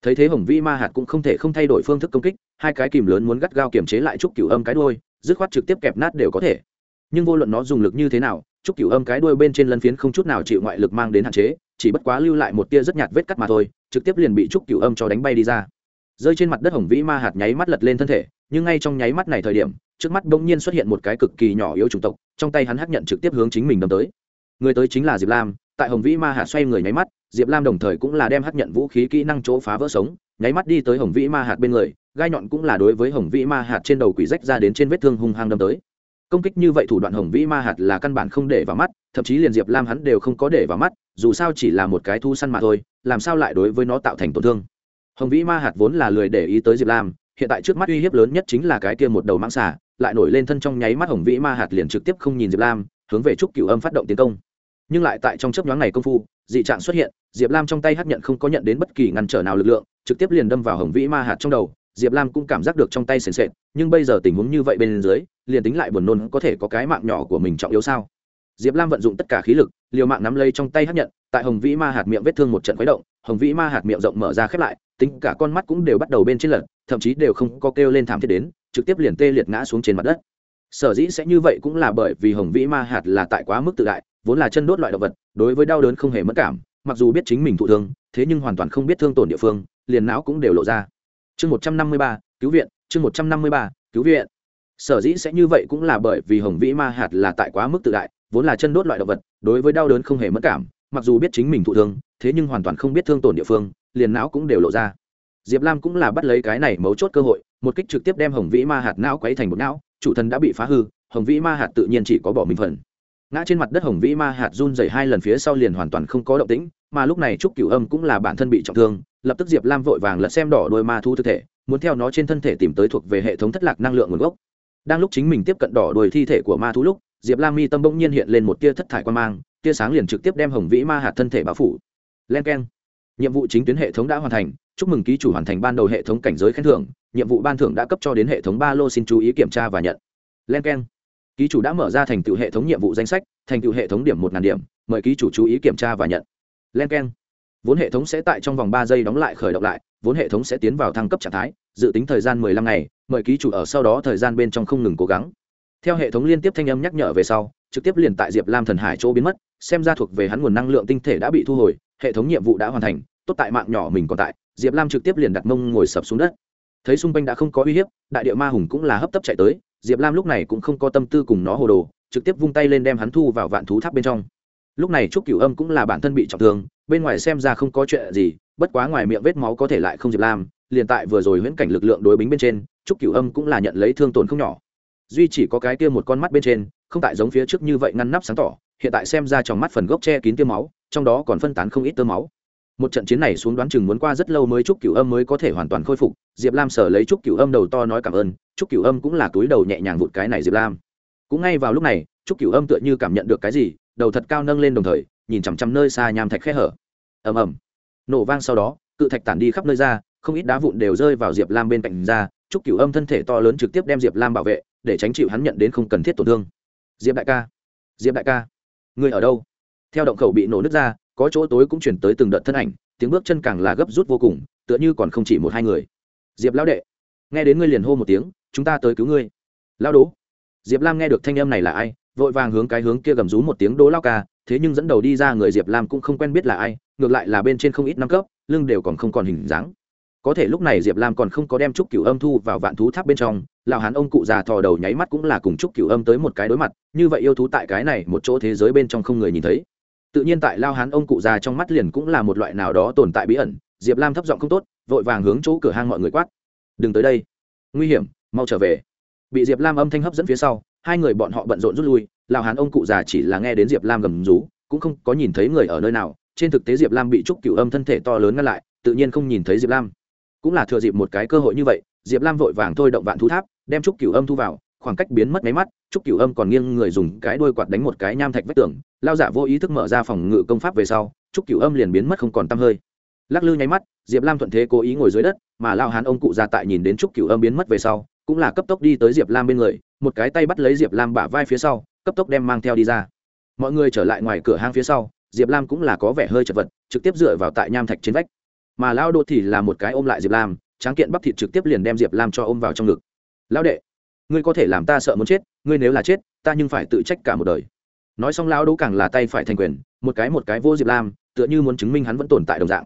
Thấy thế hồng vĩ ma hạt cũng không thể không thay đổi phương thức công kích, hai cái kìm lớn muốn gắt gao kiềm chế lại trúc cửu âm cái đuôi dứt khoát trực tiếp kẹp nát đều có thể. Nhưng vô luận nó dùng lực như thế nào trúc cửu âm cái đuôi bên trên lân phiến không chút nào chịu ngoại lực mang đến hạn chế, chỉ bất quá lưu lại một tia rất nhạt vết cắt mà thôi, trực tiếp liền bị trúc cửu âm cho đánh bay đi ra. Rơi trên mặt đất hồng vĩ ma hạt nháy mắt lật lên thân thể, nhưng ngay trong nháy mắt này thời điểm, trước mắt bỗng nhiên xuất hiện một cái cực kỳ nhỏ yếu chủng tộc, trong tay hắn hắc nhận trực tiếp hướng chính mình đâm tới. Người tới chính là diệp lam, tại hồng vĩ ma hạt xoay người nháy mắt, diệp lam đồng thời cũng là đem hắc nhận vũ khí kỹ năng chỗ phá vỡ sống, nháy mắt đi tới hồng vĩ ma hạt bên người gai nhọn cũng là đối với hồng vĩ ma hạt trên đầu quỷ rách ra đến trên vết thương hung hăng đâm tới. Công kích như vậy thủ đoạn hồng vĩ ma hạt là căn bản không để vào mắt, thậm chí liền diệp lam hắn đều không có để vào mắt, dù sao chỉ là một cái thu săn mà thôi, làm sao lại đối với nó tạo thành tổn thương? Hồng vĩ ma hạt vốn là lười để ý tới diệp lam, hiện tại trước mắt uy hiếp lớn nhất chính là cái kia một đầu mãng xà, lại nổi lên thân trong nháy mắt hồng vĩ ma hạt liền trực tiếp không nhìn diệp lam, hướng về trúc cửu âm phát động tiến công. Nhưng lại tại trong chấp nhoáng này công phu, dị trạng xuất hiện, diệp lam trong tay hát nhận không có nhận đến bất kỳ ngăn trở nào lực lượng, trực tiếp liền đâm vào hồng vĩ ma hạt trong đầu diệp lam cũng cảm giác được trong tay sền sệt, nhưng bây giờ tình huống như vậy bên dưới, liền tính lại buồn nôn có thể có cái mạng nhỏ của mình trọng yếu sao? Diệp lam vận dụng tất cả khí lực, liều mạng nắm lấy trong tay hấp nhận, tại hồng vĩ ma hạt miệng vết thương một trận khuấy động, hồng vĩ ma hạt miệng rộng mở ra khép lại, tính cả con mắt cũng đều bắt đầu bên trên lật, thậm chí đều không có kêu lên thảm thiết đến, trực tiếp liền tê liệt ngã xuống trên mặt đất. Sở dĩ sẽ như vậy cũng là bởi vì hồng vĩ ma hạt là tại quá mức tự đại, vốn là chân đốt loại động vật, đối với đau đớn không hề mất cảm, mặc dù biết chính mình thụ thương, thế nhưng hoàn toàn không biết thương tổn địa phương, liền não cũng đều lộ ra chương một trăm năm mươi ba, cứu viện, chương một trăm năm mươi ba, cứu viện. Sở dĩ sẽ như vậy cũng là bởi vì hồng vĩ ma hạt là tại quá mức tự đại, vốn là chân đốt loại động vật, đối với đau đớn không hề mất cảm, mặc dù biết chính mình thụ thương, thế nhưng hoàn toàn không biết thương tổn địa phương, liền não cũng đều lộ ra. Diệp lam cũng là bắt lấy cái này mấu chốt cơ hội, một kích trực tiếp đem hồng vĩ ma hạt não quấy thành một não, chủ thần đã bị phá hư, hồng vĩ ma hạt tự nhiên chỉ có bỏ mình phần. Ngã trên mặt đất hồng vĩ ma hạt run dày hai lần phía sau liền hoàn toàn không có động tĩnh mà lúc này trúc cửu âm cũng là bản thân bị trọng thương, lập tức diệp lam vội vàng lật xem đỏ đôi ma thu thực thể, muốn theo nó trên thân thể tìm tới thuộc về hệ thống thất lạc năng lượng nguồn gốc. Đang lúc chính mình tiếp cận đỏ đôi thi thể của ma thú lúc, diệp lam mi tâm bỗng nhiên hiện lên một tia thất thải quan mang, tia sáng liền trực tiếp đem hồng vĩ ma hạt thân thể bao phủ. Len k e n nhiệm vụ chính tuyến hệ thống đã hoàn thành, chúc mừng ký chủ hoàn thành ban đầu hệ thống cảnh giới khen thưởng, nhiệm vụ ban thưởng đã cấp cho đến hệ thống ba lô xin chú ý kiểm tra và nhận. Len k e n ký chủ đã mở ra thành tựu hệ thống nhiệm vụ danh sách, thành tựu hệ thống điểm một ngàn điểm, mời ký chủ chú ý kiểm tra và nhận len k e n vốn hệ thống sẽ tại trong vòng ba giây đóng lại khởi động lại, vốn hệ thống sẽ tiến vào thăng cấp trạng thái, dự tính thời gian mười lăm ngày, mời ký chủ ở sau đó thời gian bên trong không ngừng cố gắng. Theo hệ thống liên tiếp thanh âm nhắc nhở về sau, trực tiếp liền tại diệp lam thần hải chỗ biến mất, xem ra thuộc về hắn nguồn năng lượng tinh thể đã bị thu hồi, hệ thống nhiệm vụ đã hoàn thành, tốt tại mạng nhỏ mình còn tại, diệp lam trực tiếp liền đặt mông ngồi sập xuống đất. Thấy xung quanh đã không có uy hiếp, đại địa ma hùng cũng là hấp tấp chạy tới, diệp lam lúc này cũng không có tâm tư cùng nó hồ đồ, trực tiếp vung tay lên đem hắn thu vào vạn thú tháp bên trong lúc này trúc cửu âm cũng là bản thân bị trọng thương, bên ngoài xem ra không có chuyện gì, bất quá ngoài miệng vết máu có thể lại không diệp lam liền tại vừa rồi huyễn cảnh lực lượng đối bính bên trên, trúc cửu âm cũng là nhận lấy thương tổn không nhỏ. Duy chỉ có cái kia một con mắt bên trên, không tại giống phía trước như vậy ngăn nắp sáng tỏ, hiện tại xem ra trong mắt phần gốc che kín tiêu máu, trong đó còn phân tán không ít tơ máu. Một trận chiến này xuống đoán chừng muốn qua rất lâu mới trúc cửu âm mới có thể hoàn toàn khôi phục, diệp lam sở lấy trúc cửu âm đầu to nói cảm ơn, trúc cửu âm cũng là túi đầu nhẹ nhàng vụt cái này diệp lam. Cũng ngay vào lúc này, trúc cửu âm tựa như cảm nhận được cái gì đầu thật cao nâng lên đồng thời, nhìn chằm chằm nơi xa nham thạch khe hở. Ầm ầm. Nổ vang sau đó, cự thạch tản đi khắp nơi ra, không ít đá vụn đều rơi vào diệp lam bên cạnh ra trúc cửu âm thân thể to lớn trực tiếp đem diệp lam bảo vệ, để tránh chịu hắn nhận đến không cần thiết tổn thương. Diệp đại ca. Diệp đại ca. Người ở đâu? Theo động khẩu bị nổ nứt ra, có chỗ tối cũng chuyển tới từng đợt thân ảnh, tiếng bước chân càng là gấp rút vô cùng, tựa như còn không chỉ một hai người. Diệp lão đệ, nghe đến ngươi liền hô một tiếng, chúng ta tới cứu ngươi. Lao đố. Diệp lam nghe được thanh âm này là ai vội vàng hướng cái hướng kia gầm rú một tiếng đố lao ca, thế nhưng dẫn đầu đi ra người diệp lam cũng không quen biết là ai, ngược lại là bên trên không ít năm cấp, lưng đều còn không còn hình dáng. Có thể lúc này diệp lam còn không có đem trúc cửu âm thu vào vạn thú tháp bên trong, lão hán ông cụ già thò đầu nháy mắt cũng là cùng trúc cửu âm tới một cái đối mặt, như vậy yêu thú tại cái này một chỗ thế giới bên trong không người nhìn thấy. Tự nhiên tại lao hán ông cụ già trong mắt liền cũng là một loại nào đó tồn tại bí ẩn, diệp lam thấp giọng không tốt, vội vàng hướng chỗ cửa hang mọi người quát. Đừng tới đây. Nguy hiểm, mau trở về. Bị diệp lam âm thanh hấp dẫn phía sau hai người bọn họ bận rộn rút lui, lào hán ông cụ già chỉ là nghe đến diệp lam gầm rú, cũng không có nhìn thấy người ở nơi nào. Trên thực tế diệp lam bị trúc cựu âm thân thể to lớn ngăn lại, tự nhiên không nhìn thấy diệp lam. Cũng là thừa dịp một cái cơ hội như vậy, diệp lam vội vàng thôi động vạn thú tháp, đem trúc cựu âm thu vào. Khoảng cách biến mất máy mắt, trúc cửu âm còn nghiêng người dùng cái đuôi quạt đánh một cái nham thạch vách tường. Lao giả vô ý thức mở ra phòng ngự công pháp về sau, trúc cửu âm liền biến mất không còn tăm hơi. Lắc lư nháy mắt, diệp lam thuận thế cố ý ngồi dưới đất, mà lao hán ông cụ ra tại nhìn đến trúc cửu âm biến mất về sau, cũng là cấp tốc đi tới diệp lam bên người một cái tay bắt lấy diệp lam bả vai phía sau, cấp tốc đem mang theo đi ra. Mọi người trở lại ngoài cửa hang phía sau, diệp lam cũng là có vẻ hơi chật vật, trực tiếp dựa vào tại nham thạch trên vách. Mà lao đô thì là một cái ôm lại diệp lam, tráng kiện bắp thịt trực tiếp liền đem diệp lam cho ôm vào trong ngực. Lão đệ, ngươi có thể làm ta sợ muốn chết, ngươi nếu là chết, ta nhưng phải tự trách cả một đời. Nói xong lão đỗ càng là tay phải thành quyền, một cái một cái vô diệp lam, tựa như muốn chứng minh hắn vẫn tồn tại đồng dạng.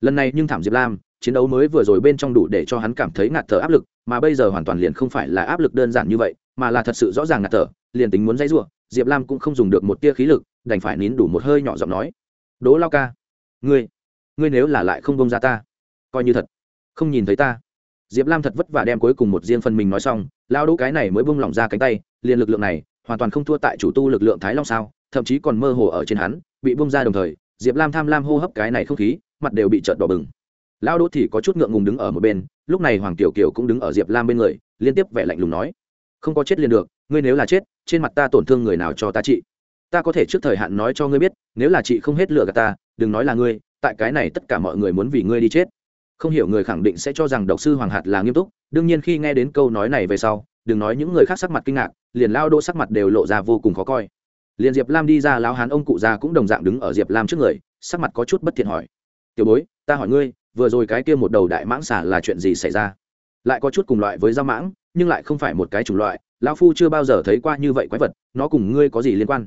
Lần này nhưng thảm diệp lam, chiến đấu mới vừa rồi bên trong đủ để cho hắn cảm thấy ngạt thở áp lực, mà bây giờ hoàn toàn liền không phải là áp lực đơn giản như vậy mà là thật sự rõ ràng ngạt thở, liền tính muốn dãy rủa, diệp lam cũng không dùng được một tia khí lực, đành phải nín đủ một hơi nhỏ giọng nói. Đỗ lao ca, ngươi ngươi nếu là lại không bông ra ta, coi như thật, không nhìn thấy ta. Diệp lam thật vất vả đem cuối cùng một riêng phần mình nói xong, lao đỗ cái này mới bông lỏng ra cánh tay, liền lực lượng này, hoàn toàn không thua tại chủ tu lực lượng thái long sao, thậm chí còn mơ hồ ở trên hắn, bị bông ra đồng thời, diệp lam tham lam hô hấp cái này không khí, mặt đều bị trợn đỏ bừng. Lao đỗ thì có chút ngượng ngùng đứng ở một bên, lúc này hoàng tiểu kiều cũng đứng ở diệp lam bên người, liên tiếp vẻ lạnh lùng nói không có chết liền được, ngươi nếu là chết, trên mặt ta tổn thương người nào cho ta trị? Ta có thể trước thời hạn nói cho ngươi biết, nếu là chị không hết lựa gạt ta, đừng nói là ngươi, tại cái này tất cả mọi người muốn vì ngươi đi chết. Không hiểu người khẳng định sẽ cho rằng độc sư hoàng hạt là nghiêm túc, đương nhiên khi nghe đến câu nói này về sau, đừng nói những người khác sắc mặt kinh ngạc, liền lao đỗ sắc mặt đều lộ ra vô cùng khó coi. Liền diệp lam đi ra, lão hán ông cụ già cũng đồng dạng đứng ở diệp lam trước người, sắc mặt có chút bất thiện hỏi. Tiểu bối, ta hỏi ngươi, vừa rồi cái kia một đầu đại mãng xả là chuyện gì xảy ra? Lại có chút cùng loại với dao mãng, nhưng lại không phải một cái chủng loại, lão phu chưa bao giờ thấy qua như vậy quái vật, nó cùng ngươi có gì liên quan?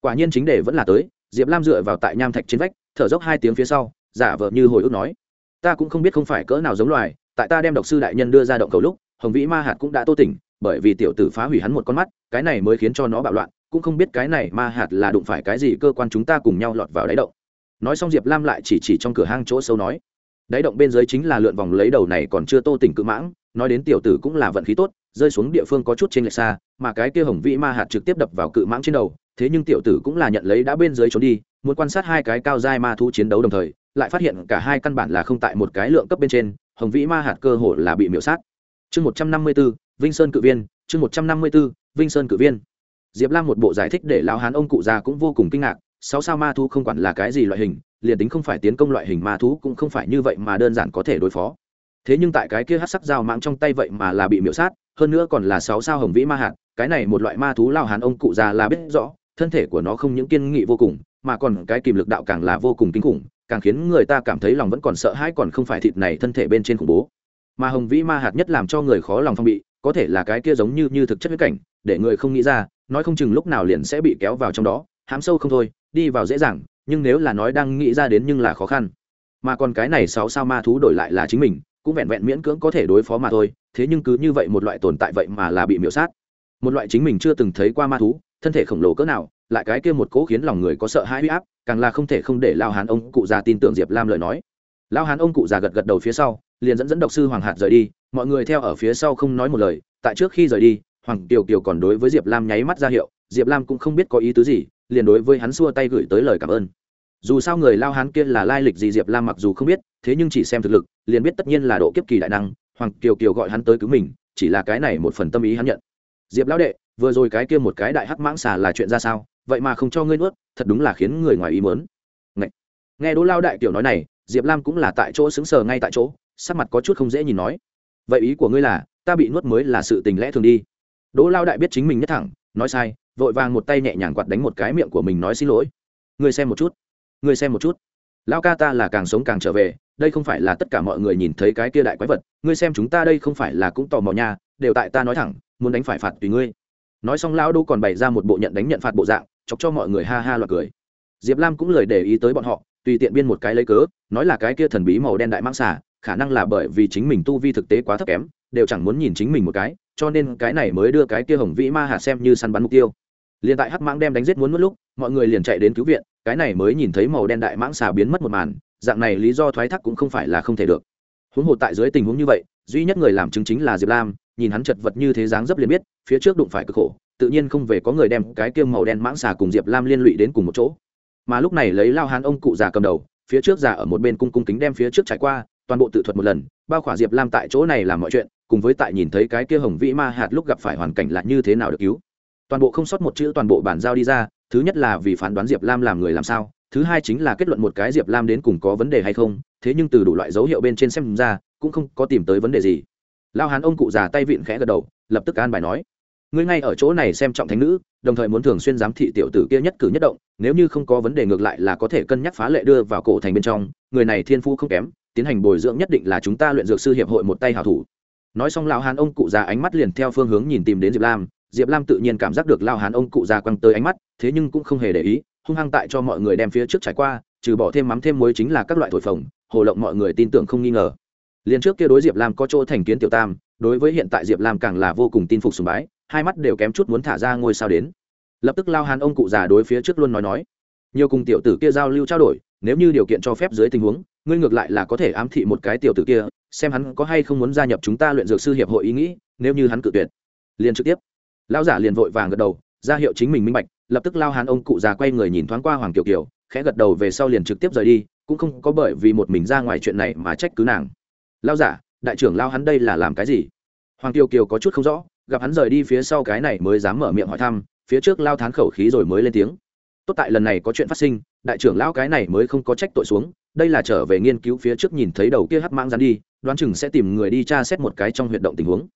Quả nhiên chính để vẫn là tới, diệp lam dựa vào tại nham thạch trên vách, thở dốc hai tiếng phía sau, giả vờ như hồi ức nói, ta cũng không biết không phải cỡ nào giống loài, tại ta đem độc sư đại nhân đưa ra động cầu lúc, hồng vĩ ma hạt cũng đã tô tỉnh, bởi vì tiểu tử phá hủy hắn một con mắt, cái này mới khiến cho nó bạo loạn, cũng không biết cái này ma hạt là đụng phải cái gì cơ quan chúng ta cùng nhau lọt vào đáy động. Nói xong diệp lam lại chỉ chỉ trong cửa hang chỗ sâu nói đáy động bên dưới chính là lượn vòng lấy đầu này còn chưa tô tỉnh cự mãng, nói đến tiểu tử cũng là vận khí tốt, rơi xuống địa phương có chút trên lệch xa, mà cái kia hồng vĩ ma hạt trực tiếp đập vào cự mãng trên đầu, thế nhưng tiểu tử cũng là nhận lấy đã bên dưới trốn đi, muốn quan sát hai cái cao dai ma thu chiến đấu đồng thời, lại phát hiện cả hai căn bản là không tại một cái lượng cấp bên trên, hồng vĩ ma hạt cơ hồ là bị miễu sát. Chương một trăm năm mươi b ố vinh sơn cự viên, chương một trăm năm mươi b ố vinh sơn cự viên. Diệp lam một bộ giải thích để lão hán ông cụ già cũng vô cùng kinh ngạc sáu sao ma thú không quản là cái gì loại hình, liền tính không phải tiến công loại hình ma thú cũng không phải như vậy mà đơn giản có thể đối phó. Thế nhưng tại cái kia hát sắc dao mạng trong tay vậy mà là bị miễu sát, hơn nữa còn là sáu sao hồng vĩ ma hạt, cái này một loại ma thú lao hàn ông cụ già là biết rõ, thân thể của nó không những kiên nghị vô cùng, mà còn cái kìm lực đạo càng là vô cùng kinh khủng, càng khiến người ta cảm thấy lòng vẫn còn sợ hãi còn không phải thịt này thân thể bên trên khủng bố. Mà hồng vĩ ma hạt nhất làm cho người khó lòng phong bị, có thể là cái kia giống như như thực chất huyết cảnh, để người không nghĩ ra, nói không chừng lúc nào liền sẽ bị kéo vào trong đó hám sâu không thôi đi vào dễ dàng, nhưng nếu là nói đang nghĩ ra đến nhưng là khó khăn. Mà còn cái này sáu sao ma thú đổi lại là chính mình, cũng vẹn vẹn miễn cưỡng có thể đối phó mà thôi, thế nhưng cứ như vậy một loại tồn tại vậy mà là bị miễu sát. Một loại chính mình chưa từng thấy qua ma thú, thân thể khổng lồ cỡ nào, lại cái kia một cố khiến lòng người có sợ hãi huy áp, càng là không thể không để lao hán ông cụ già tin tưởng diệp lam lời nói. Lao hán ông cụ già gật gật đầu phía sau, liền dẫn dẫn độc sư hoàng hạt rời đi, mọi người theo ở phía sau không nói một lời, tại trước khi rời đi, hoàng kiều kiều còn đối với diệp lam nháy mắt ra hiệu, diệp lam cũng không biết có ý tứ gì liền đối với hắn xua tay gửi tới lời cảm ơn. Dù sao người lao hán kia là lai lịch gì diệp lam mặc dù không biết, thế nhưng chỉ xem thực lực, liền biết tất nhiên là độ kiếp kỳ đại năng, hoàng kiều kiều gọi hắn tới cứu mình, chỉ là cái này một phần tâm ý hắn nhận. Diệp lão đệ, vừa rồi cái kia một cái đại hắc mãng xà là chuyện ra sao? Vậy mà không cho ngươi nuốt, thật đúng là khiến người ngoài ý mớn nghe đỗ lao đại kiểu nói này, diệp lam cũng là tại chỗ xứng sờ ngay tại chỗ, sắc mặt có chút không dễ nhìn nói. Vậy ý của ngươi là, ta bị nuốt mới là sự tình lẽ thường đi. Đỗ lao đại biết chính mình nhất thẳng, nói sai vội vàng một tay nhẹ nhàng quạt đánh một cái miệng của mình nói xin lỗi. Người xem một chút. Người xem một chút. Lao ca ta là càng sống càng trở về, đây không phải là tất cả mọi người nhìn thấy cái kia đại quái vật, ngươi xem chúng ta đây không phải là cũng tò mò nha, đều tại ta nói thẳng, muốn đánh phải phạt tùy ngươi. Nói xong lão đô còn bày ra một bộ nhận đánh nhận phạt bộ dạng, chọc cho mọi người ha ha loạt cười. Diệp lam cũng lời để ý tới bọn họ, tùy tiện biên một cái lấy cớ, nói là cái kia thần bí màu đen đại mang xả khả năng là bởi vì chính mình tu vi thực tế quá thấp kém, đều chẳng muốn nhìn chính mình một cái, cho nên cái này mới đưa cái kia hồng vĩ ma hạ xem như săn bắn mục tiêu liền tại hắc mãng đem đánh giết muốn mất lúc, mọi người liền chạy đến cứu viện, cái này mới nhìn thấy màu đen đại mãng xà biến mất một màn, dạng này lý do thoái thác cũng không phải là không thể được. Huống hồ tại dưới tình huống như vậy, duy nhất người làm chứng chính là diệp lam, nhìn hắn chật vật như thế dáng dấp liền biết, phía trước đụng phải cực khổ, tự nhiên không về có người đem cái kia màu đen mãng xà cùng diệp lam liên lụy đến cùng một chỗ. Mà lúc này lấy lao hán ông cụ già cầm đầu, phía trước già ở một bên cung cung kính đem phía trước trải qua, toàn bộ tự thuật một lần, bao khỏa diệp lam tại chỗ này làm mọi chuyện, cùng với tại nhìn thấy cái kia hồng vĩ ma hạt lúc gặp phải hoàn cảnh là như thế nào được cứu toàn bộ không sót một chữ toàn bộ bản giao đi ra, thứ nhất là vì phán đoán diệp lam làm người làm sao, thứ hai chính là kết luận một cái diệp lam đến cùng có vấn đề hay không, thế nhưng từ đủ loại dấu hiệu bên trên xem ra, cũng không có tìm tới vấn đề gì. Lao hán ông cụ già tay vịn khẽ gật đầu, lập tức an bài nói, ngươi ngay ở chỗ này xem trọng thánh nữ, đồng thời muốn thường xuyên giám thị tiểu tử kia nhất cử nhất động, nếu như không có vấn đề ngược lại là có thể cân nhắc phá lệ đưa vào cổ thành bên trong, người này thiên phu không kém, tiến hành bồi dưỡng nhất định là chúng ta luyện dược sư hiệp hội một tay hảo thủ. Nói xong lão hán ông cụ già ánh mắt liền theo phương hướng nhìn tìm đến diệp lam diệp lam tự nhiên cảm giác được lao hán ông cụ già quăng tới ánh mắt, thế nhưng cũng không hề để ý, hung hăng tại cho mọi người đem phía trước trải qua, trừ bỏ thêm mắm thêm muối chính là các loại thổi phồng, hồ lộng mọi người tin tưởng không nghi ngờ. Liền trước kia đối diệp lam có chỗ thành kiến tiểu tam, đối với hiện tại diệp lam càng là vô cùng tin phục sùng bái, hai mắt đều kém chút muốn thả ra ngôi sao đến. Lập tức lao hàn ông cụ già đối phía trước luôn nói nói, nhiều cùng tiểu tử kia giao lưu trao đổi, nếu như điều kiện cho phép dưới tình huống, ngươi ngược lại là có thể ám thị một cái tiểu tử kia, xem hắn có hay không muốn gia nhập chúng ta luyện dược sư hiệp hội ý nghĩ, nếu như hắn cự tuyệt. Liền trực tiếp Lão giả liền vội vàng gật đầu, ra hiệu chính mình minh bạch, lập tức lao hán ông cụ già quay người nhìn thoáng qua hoàng kiều kiều, khẽ gật đầu về sau liền trực tiếp rời đi, cũng không có bởi vì một mình ra ngoài chuyện này mà trách cứ nàng. Lao giả, đại trưởng lao hắn đây là làm cái gì? Hoàng kiều kiều có chút không rõ, gặp hắn rời đi phía sau cái này mới dám mở miệng hỏi thăm, phía trước lao thán khẩu khí rồi mới lên tiếng. Tốt tại lần này có chuyện phát sinh, đại trưởng lão cái này mới không có trách tội xuống, đây là trở về nghiên cứu phía trước nhìn thấy đầu kia hắc mang rắn đi, đoán chừng sẽ tìm người đi tra xét một cái trong huyệt động tình huống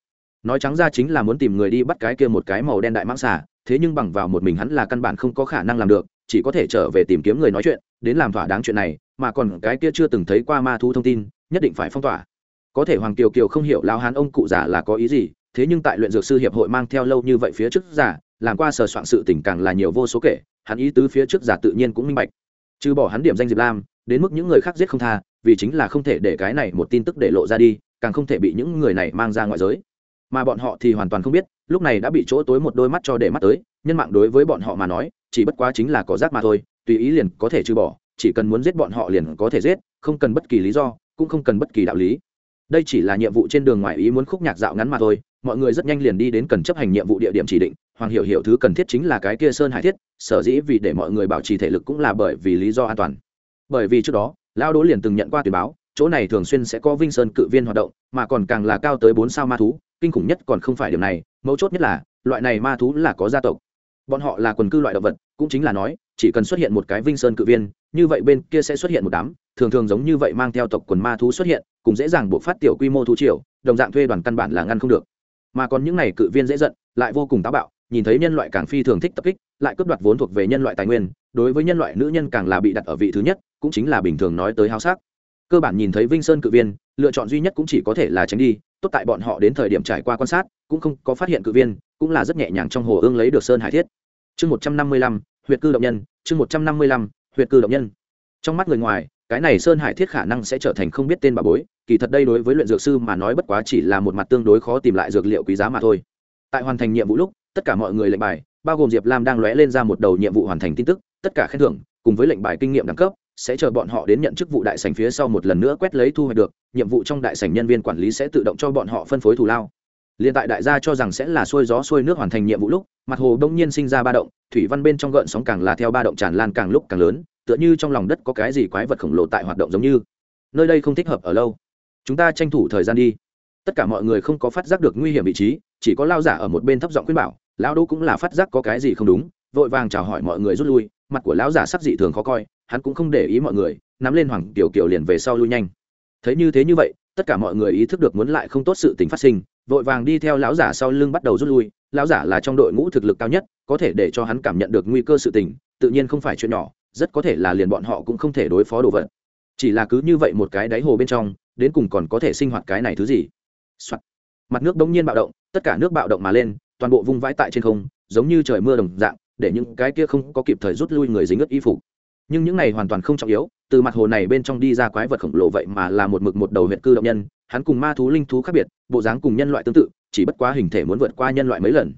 nói trắng ra chính là muốn tìm người đi bắt cái kia một cái màu đen đại mãng xà, thế nhưng bằng vào một mình hắn là căn bản không có khả năng làm được, chỉ có thể trở về tìm kiếm người nói chuyện, đến làm thỏa đáng chuyện này, mà còn cái kia chưa từng thấy qua ma thú thông tin, nhất định phải phong tỏa. Có thể hoàng kiều kiều không hiểu lao hán ông cụ già là có ý gì, thế nhưng tại luyện dược sư hiệp hội mang theo lâu như vậy phía trước giả làm qua sờ soạn sự tình càng là nhiều vô số kể, hắn ý tứ phía trước giả tự nhiên cũng minh bạch. Trừ bỏ hắn điểm danh diệp lam, đến mức những người khác giết không tha, vì chính là không thể để cái này một tin tức để lộ ra đi, càng không thể bị những người này mang ra ngoại giới mà bọn họ thì hoàn toàn không biết, lúc này đã bị chỗ tối một đôi mắt cho để mắt tới, nhân mạng đối với bọn họ mà nói, chỉ bất quá chính là có rác mà thôi, tùy ý liền có thể trừ bỏ, chỉ cần muốn giết bọn họ liền có thể giết, không cần bất kỳ lý do, cũng không cần bất kỳ đạo lý. Đây chỉ là nhiệm vụ trên đường ngoài ý muốn khúc nhạc dạo ngắn mà thôi, mọi người rất nhanh liền đi đến cần chấp hành nhiệm vụ địa điểm chỉ định, hoàng hiểu hiểu thứ cần thiết chính là cái kia sơn hải thiết, sở dĩ vì để mọi người bảo trì thể lực cũng là bởi vì lý do an toàn. Bởi vì trước đó lao đỗ liền từng nhận qua tuyển báo, chỗ này thường xuyên sẽ có vinh sơn cự viên hoạt động, mà còn càng là cao tới bốn sao ma thú kinh khủng nhất còn không phải điều này, mấu chốt nhất là, loại này ma thú là có gia tộc. Bọn họ là quần cư loại động vật, cũng chính là nói, chỉ cần xuất hiện một cái vinh sơn cự viên, như vậy bên kia sẽ xuất hiện một đám, thường thường giống như vậy mang theo tộc quần ma thú xuất hiện cũng dễ dàng buộc phát tiểu quy mô thú triều, đồng dạng thuê đoàn căn bản là ngăn không được. Mà còn những này cự viên dễ giận, lại vô cùng táo bạo, nhìn thấy nhân loại càng phi thường thích tập kích, lại cướp đoạt vốn thuộc về nhân loại tài nguyên, đối với nhân loại nữ nhân càng là bị đặt ở vị thứ nhất, cũng chính là bình thường nói tới háo sắc. Cơ bản nhìn thấy vinh sơn cự viên lựa chọn duy nhất cũng chỉ có thể là tránh đi, tốt tại bọn họ đến thời điểm trải qua quan sát, cũng không có phát hiện cự viên, cũng là rất nhẹ nhàng trong hồ ương lấy được sơn hải thiết. Chương một trăm năm mươi lăm, huyệt cư động nhân, chương một trăm năm mươi lăm, huyệt cư động nhân. Trong mắt người ngoài, cái này sơn hải thiết khả năng sẽ trở thành không biết tên bà bối, kỳ thật đây đối với luyện dược sư mà nói bất quá chỉ là một mặt tương đối khó tìm lại dược liệu quý giá mà thôi. Tại hoàn thành nhiệm vụ lúc, tất cả mọi người lệnh bài, bao gồm diệp lam đang lóe lên ra một đầu nhiệm vụ hoàn thành tin tức, tất cả khen thưởng, cùng với lệnh bài kinh nghiệm đẳng cấp sẽ chờ bọn họ đến nhận chức vụ đại sảnh phía sau một lần nữa quét lấy thu hoạch được, nhiệm vụ trong đại sảnh nhân viên quản lý sẽ tự động cho bọn họ phân phối thù lao. Liên tại đại gia cho rằng sẽ là xuôi gió xuôi nước hoàn thành nhiệm vụ lúc, mặt hồ đông nhiên sinh ra ba động, thủy văn bên trong gợn sóng càng là theo ba động tràn lan càng lúc càng lớn, tựa như trong lòng đất có cái gì quái vật khổng lồ tại hoạt động giống như. Nơi đây không thích hợp ở lâu. Chúng ta tranh thủ thời gian đi. Tất cả mọi người không có phát giác được nguy hiểm vị trí, chỉ có lao giả ở một bên thấp giọng khuyên bảo lao đô cũng là phát giác có cái gì không đúng vội vàng chào hỏi mọi người rút lui, mặt của lão giả sắc dị thường khó coi, hắn cũng không để ý mọi người, nắm lên hoàng tiểu kiều liền về sau lui nhanh. Thấy như thế như vậy, tất cả mọi người ý thức được muốn lại không tốt sự tình phát sinh, vội vàng đi theo lão giả sau lưng bắt đầu rút lui. Lão giả là trong đội ngũ thực lực cao nhất, có thể để cho hắn cảm nhận được nguy cơ sự tình, tự nhiên không phải chuyện nhỏ, rất có thể là liền bọn họ cũng không thể đối phó đồ vật. Chỉ là cứ như vậy một cái đáy hồ bên trong, đến cùng còn có thể sinh hoạt cái này thứ gì、Soạn. mặt nước bỗng nhiên bạo động, tất cả nước bạo động mà lên, toàn bộ vung vãi tại trên không, giống như trời mưa đồng dạng để những cái kia không có kịp thời rút lui người dính ướt y phục. Nhưng những này hoàn toàn không trọng yếu, từ mặt hồ này bên trong đi ra quái vật khổng lồ vậy mà là một mực một đầu huyện cư động nhân, hắn cùng ma thú linh thú khác biệt, bộ dáng cùng nhân loại tương tự, chỉ bất quá hình thể muốn vượt qua nhân loại mấy lần.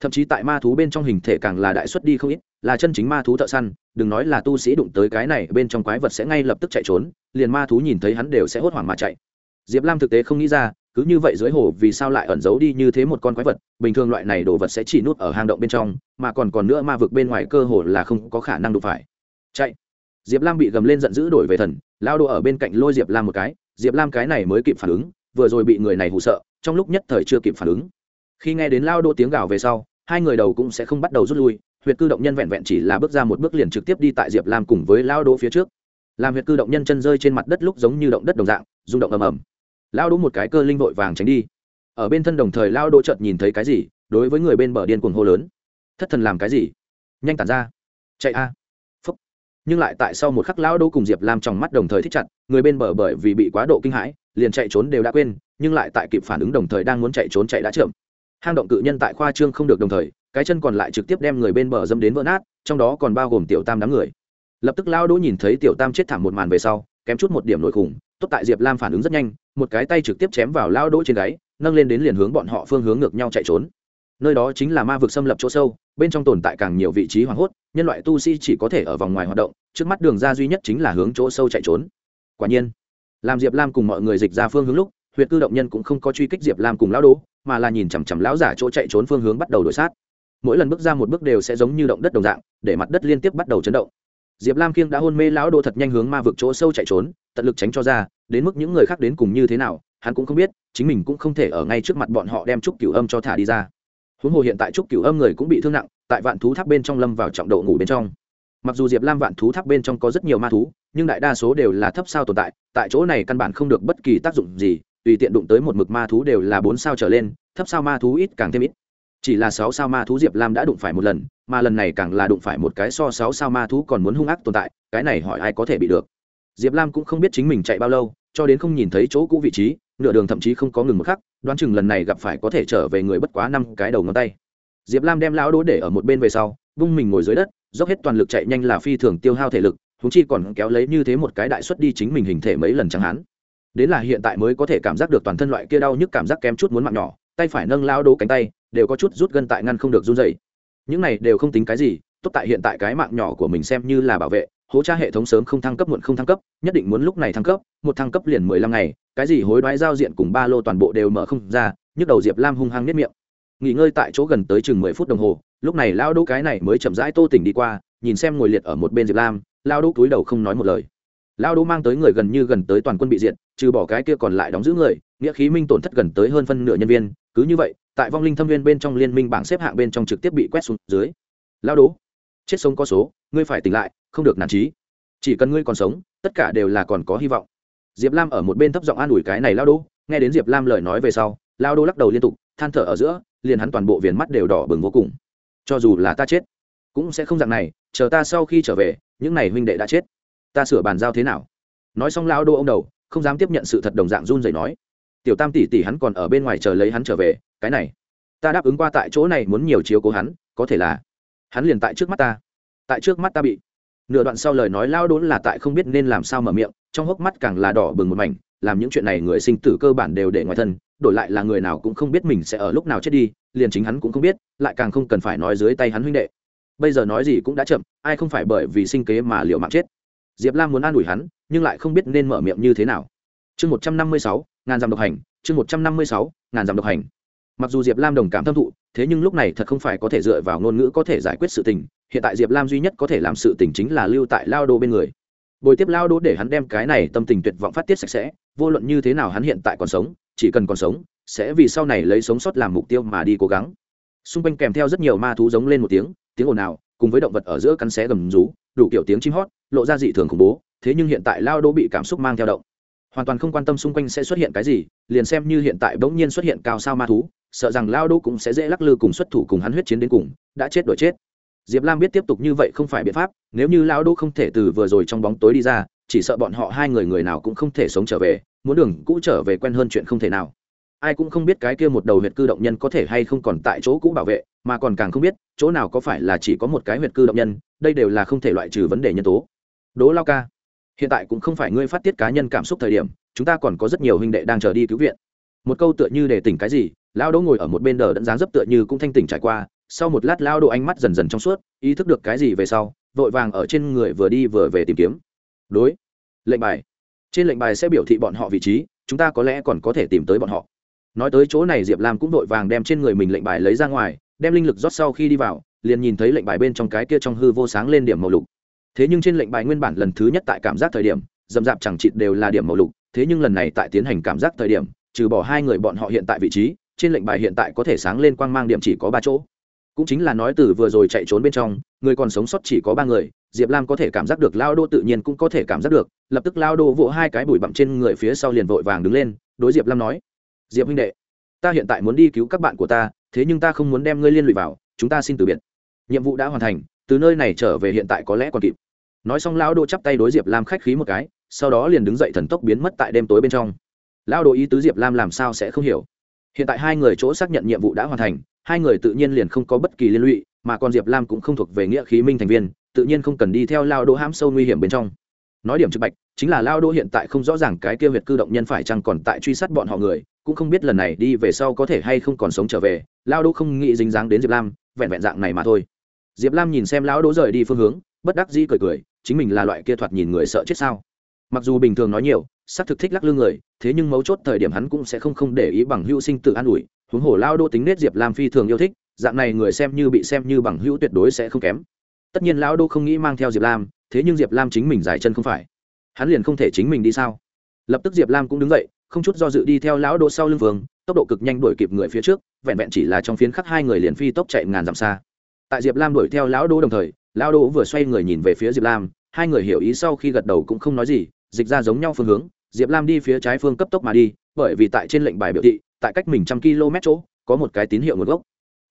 Thậm chí tại ma thú bên trong hình thể càng là đại xuất đi không ít, là chân chính ma thú thợ săn, đừng nói là tu sĩ đụng tới cái này bên trong quái vật sẽ ngay lập tức chạy trốn, liền ma thú nhìn thấy hắn đều sẽ hốt hoảng mà chạy. Diệp lam thực tế không nghĩ ra cứ như vậy dưới hồ vì sao lại ẩn giấu đi như thế một con quái vật, bình thường loại này đồ vật sẽ chỉ nút ở hang động bên trong, mà còn còn nữa ma vực bên ngoài cơ hồ là không có khả năng đụng phải. Chạy. Diệp lam bị gầm lên giận dữ đổi về thần, lao đồ ở bên cạnh lôi diệp lam một cái, diệp lam cái này mới kịp phản ứng, vừa rồi bị người này hụ sợ, trong lúc nhất thời chưa kịp phản ứng. Khi nghe đến lao đô tiếng gào về sau, hai người đầu cũng sẽ không bắt đầu rút lui, huyệt cư động nhân vẹn vẹn chỉ là bước ra một bước liền trực tiếp đi tại diệp lam cùng với lao đô phía trước. Làm huyệt cư động nhân chân rơi trên mặt đất lúc giống như động đất đồng dạng, rung động ầm ầm lao đỗ một cái cơ linh vội vàng tránh đi. Ở bên thân đồng thời lao đỗ chợt nhìn thấy cái gì, đối với người bên bờ điên cuồng hô lớn. Thất thần làm cái gì? Nhanh tản ra. Chạy a. À. Phúc. Nhưng lại tại sau một khắc lao đỗ cùng diệp lam trong mắt đồng thời thích chặt, người bên bờ bởi vì bị quá độ kinh hãi, liền chạy trốn đều đã quên, nhưng lại tại kịp phản ứng đồng thời đang muốn chạy trốn chạy đã chậm. Hang động cự nhân tại khoa trương không được đồng thời, cái chân còn lại trực tiếp đem người bên bờ dâm đến vỡ nát, trong đó còn bao gồm tiểu tam đám người. Lập tức lao đỗ nhìn thấy tiểu tam chết thảm một màn về sau, kém chút một điểm nội khủng tốt tại diệp lam phản ứng rất nhanh, một cái tay trực tiếp chém vào lao đỗ trên gáy, nâng lên đến liền hướng bọn họ phương hướng ngược nhau chạy trốn. Nơi đó chính là ma vực xâm lập chỗ sâu, bên trong tồn tại càng nhiều vị trí hoảng hốt, nhân loại tu sĩ chỉ có thể ở vòng ngoài hoạt động, trước mắt đường ra duy nhất chính là hướng chỗ sâu chạy trốn. Quả nhiên, làm diệp lam cùng mọi người dịch ra phương hướng lúc huyện cư động nhân cũng không có truy kích diệp lam cùng lão đỗ, mà là nhìn chằm chằm lão giả chỗ chạy trốn phương hướng bắt đầu đổi sát. Mỗi lần bước ra một bước đều sẽ giống như động đất đồng dạng, để mặt đất liên tiếp bắt đầu chấn động diệp lam kiêng đã hôn mê lão đỗ thật nhanh hướng ma vực chỗ sâu chạy trốn, tận lực tránh cho ra, đến mức những người khác đến cùng như thế nào, hắn cũng không biết, chính mình cũng không thể ở ngay trước mặt bọn họ đem trúc cửu âm cho thả đi ra. Huống hồ hiện tại trúc cửu âm người cũng bị thương nặng, tại vạn thú tháp bên trong lâm vào trọng độ ngủ bên trong. Mặc dù diệp lam vạn thú tháp bên trong có rất nhiều ma thú, nhưng đại đa số đều là thấp sao tồn tại tại chỗ này căn bản không được bất kỳ tác dụng gì, tùy tiện đụng tới một mực ma thú đều là bốn sao trở lên, thấp sao ma thú ít càng thêm ít chỉ là sáu sao ma thú diệp lam đã đụng phải một lần, mà lần này càng là đụng phải một cái so sáu sao ma thú còn muốn hung ác tồn tại, cái này hỏi ai có thể bị được? Diệp lam cũng không biết chính mình chạy bao lâu, cho đến không nhìn thấy chỗ cũ vị trí, nửa đường thậm chí không có ngừng một khắc, đoán chừng lần này gặp phải có thể trở về người bất quá năm cái đầu ngón tay. Diệp lam đem lão đố để ở một bên về sau, vung mình ngồi dưới đất, dốc hết toàn lực chạy nhanh là phi thường tiêu hao thể lực húng chi còn kéo lấy như thế một cái đại xuất đi chính mình hình thể mấy lần chẳng hắn đến là hiện tại mới có thể cảm giác được toàn thân loại kia đau nhức cảm giác kém chút muốn mạng nhỏ, tay phải nâng lao đố cánh tay đều có chút rút gân tại ngăn không được run dày những này đều không tính cái gì, tốt tại hiện tại cái mạng nhỏ của mình xem như là bảo vệ, hố tra hệ thống sớm không thăng cấp muộn không thăng cấp, nhất định muốn lúc này thăng cấp, một thăng cấp liền mười lăm ngày, cái gì hối đoái giao diện cùng ba lô toàn bộ đều mở không ra, nhức đầu diệp lam hung hăng nếp miệng. Nghỉ ngơi tại chỗ gần tới chừng mười phút đồng hồ, lúc này lao đỗ cái này mới chậm rãi tô tỉnh đi qua, nhìn xem ngồi liệt ở một bên diệp lam, lao đỗ túi đầu không nói một lời lao đỗ mang tới người gần như gần tới toàn quân bị diệt, trừ bỏ cái kia còn lại đóng giữ người, nghĩa khí minh tổn thất gần tới hơn phân nửa nhân viên. Cứ như vậy, tại vong linh thâm viên bên trong liên minh bảng xếp hạng bên trong trực tiếp bị quét xuống dưới. Lao đỗ chết sống có số, ngươi phải tỉnh lại, không được nản trí. Chỉ cần ngươi còn sống, tất cả đều là còn có hy vọng. Diệp lam ở một bên thấp giọng an ủi cái này lao đỗ nghe đến diệp lam lời nói về sau, lao đỗ lắc đầu liên tục, than thở ở giữa, liền hắn toàn bộ viền mắt đều đỏ bừng vô cùng. Cho dù là ta chết, cũng sẽ không dạng này, chờ ta sau khi trở về, những này huynh đệ đã chết ta sửa bàn giao thế nào? Nói xong lao đô ông đầu, không dám tiếp nhận sự thật đồng dạng run rẩy nói. Tiểu tam tỷ tỷ hắn còn ở bên ngoài chờ lấy hắn trở về, cái này, ta đáp ứng qua tại chỗ này muốn nhiều chiếu cố hắn, có thể là hắn liền tại trước mắt ta. Tại trước mắt ta bị. Nửa đoạn sau lời nói lao đốn là tại không biết nên làm sao mở miệng, trong hốc mắt càng là đỏ bừng một mảnh, làm những chuyện này người sinh tử cơ bản đều để ngoài thân, đổi lại là người nào cũng không biết mình sẽ ở lúc nào chết đi, liền chính hắn cũng không biết, lại càng không cần phải nói dưới tay hắn huynh đệ. Bây giờ nói gì cũng đã chậm, ai không phải bởi vì sinh kế mà liệu mạng chết diệp lam muốn an ủi hắn, nhưng lại không biết nên mở miệng như thế nào. Chương một trăm năm mươi sáu, ngàn dặm độc hành, chương một trăm năm mươi sáu, ngàn dặm độc hành. Mặc dù diệp lam đồng cảm thâm thụ, thế nhưng lúc này thật không phải có thể dựa vào ngôn ngữ có thể giải quyết sự tình, hiện tại diệp lam duy nhất có thể làm sự tình chính là lưu tại lao đô bên người. Bồi tiếp lao đô để hắn đem cái này tâm tình tuyệt vọng phát tiết sạch sẽ, vô luận như thế nào hắn hiện tại còn sống, chỉ cần còn sống, sẽ vì sau này lấy sống sót làm mục tiêu mà đi cố gắng. Xung quanh kèm theo rất nhiều ma thú giống lên một tiếng tiếng ồn ào cùng với động vật ở giữa cắn xé gầm rú, đủ kiểu tiếng chim hót, lộ ra dị thường khủng bố, thế nhưng hiện tại lao đô bị cảm xúc mang theo động. Hoàn toàn không quan tâm xung quanh sẽ xuất hiện cái gì, liền xem như hiện tại bỗng nhiên xuất hiện cao sao ma thú, sợ rằng lao đô cũng sẽ dễ lắc lư cùng xuất thủ cùng hắn huyết chiến đến cùng, đã chết đổi chết. Diệp lam biết tiếp tục như vậy không phải biện pháp, nếu như lao đô không thể từ vừa rồi trong bóng tối đi ra, chỉ sợ bọn họ hai người người nào cũng không thể sống trở về, muốn đường cũ trở về quen hơn chuyện không thể nào ai cũng không biết cái kia một đầu huyệt cư động nhân có thể hay không còn tại chỗ cũ bảo vệ, mà còn càng không biết, chỗ nào có phải là chỉ có một cái huyệt cư động nhân, đây đều là không thể loại trừ vấn đề nhân tố. Đố lao ca, hiện tại cũng không phải ngươi phát tiết cá nhân cảm xúc thời điểm, chúng ta còn có rất nhiều huynh đệ đang chờ đi cứu viện. Một câu tựa như để tỉnh cái gì, lao đỗ ngồi ở một bên đờ đẫn dáng dấp tựa như cũng thanh tỉnh trải qua, sau một lát lao đỗ ánh mắt dần dần trong suốt, ý thức được cái gì về sau, vội vàng ở trên người vừa đi vừa về tìm kiếm. Đối, lệnh bài. Trên lệnh bài sẽ biểu thị bọn họ vị trí, chúng ta có lẽ còn có thể tìm tới bọn họ nói tới chỗ này diệp lam cũng vội vàng đem trên người mình lệnh bài lấy ra ngoài, đem linh lực rót sau khi đi vào, liền nhìn thấy lệnh bài bên trong cái kia trong hư vô sáng lên điểm màu lục. Thế nhưng trên lệnh bài nguyên bản lần thứ nhất tại cảm giác thời điểm dầm dạp chẳng chịt đều là điểm màu lục, thế nhưng lần này tại tiến hành cảm giác thời điểm, trừ bỏ hai người bọn họ hiện tại vị trí, trên lệnh bài hiện tại có thể sáng lên quang mang điểm chỉ có ba chỗ. Cũng chính là nói từ vừa rồi chạy trốn bên trong, người còn sống sót chỉ có ba người, diệp lam có thể cảm giác được lao đô tự nhiên cũng có thể cảm giác được, lập tức lao đô vỗ hai cái bụi bặm trên người phía sau liền vội vàng đứng lên, đối diệp lam nói diệp huynh đệ, ta hiện tại muốn đi cứu các bạn của ta, thế nhưng ta không muốn đem ngươi liên lụy vào, chúng ta xin từ biệt. Nhiệm vụ đã hoàn thành, từ nơi này trở về hiện tại có lẽ còn kịp. Nói xong lão đô chắp tay đối diệp lam khách khí một cái, sau đó liền đứng dậy thần tốc biến mất tại đêm tối bên trong. Lão đô ý tứ diệp lam làm sao sẽ không hiểu. Hiện tại hai người chỗ xác nhận nhiệm vụ đã hoàn thành, hai người tự nhiên liền không có bất kỳ liên lụy, mà còn diệp lam cũng không thuộc về nghĩa khí minh thành viên, tự nhiên không cần đi theo lao đô hãm sâu nguy hiểm bên trong. Nói điểm trực bạch, chính là lao đô hiện tại không rõ ràng cái kia huyệt cư động nhân phải chăng còn tại truy sát bọn họ người cũng không biết lần này đi về sau có thể hay không còn sống trở về lao Đỗ không nghĩ dính dáng đến diệp lam, vẹn vẹn dạng này mà thôi. Diệp lam nhìn xem lão đỗ rời đi phương hướng, bất đắc dĩ cười cười, chính mình là loại kia thoạt nhìn người sợ chết sao. Mặc dù bình thường nói nhiều, xác thực thích lắc lư người, thế nhưng mấu chốt thời điểm hắn cũng sẽ không không để ý bằng hữu sinh tự an ủi, huống hồ lao đỗ tính nết diệp lam phi thường yêu thích, dạng này người xem như bị xem như bằng hữu tuyệt đối sẽ không kém. Tất nhiên lão đỗ không nghĩ mang theo diệp lam, thế nhưng diệp lam chính mình giải chân không phải. Hắn liền không thể chính mình đi sao? Lập tức diệp lam cũng đứng dậy không chút do dự đi theo lão đỗ sau lưng vương, tốc độ cực nhanh đuổi kịp người phía trước, vẹn vẹn chỉ là trong phiến khắc hai người liền phi tốc chạy ngàn dặm xa. Tại diệp lam đuổi theo lão đỗ đồng thời, lão đỗ vừa xoay người nhìn về phía diệp lam, hai người hiểu ý sau khi gật đầu cũng không nói gì, dịch ra giống nhau phương hướng, diệp lam đi phía trái phương cấp tốc mà đi, bởi vì tại trên lệnh bài biểu thị, tại cách mình trăm km chỗ, có một cái tín hiệu nguồn gốc.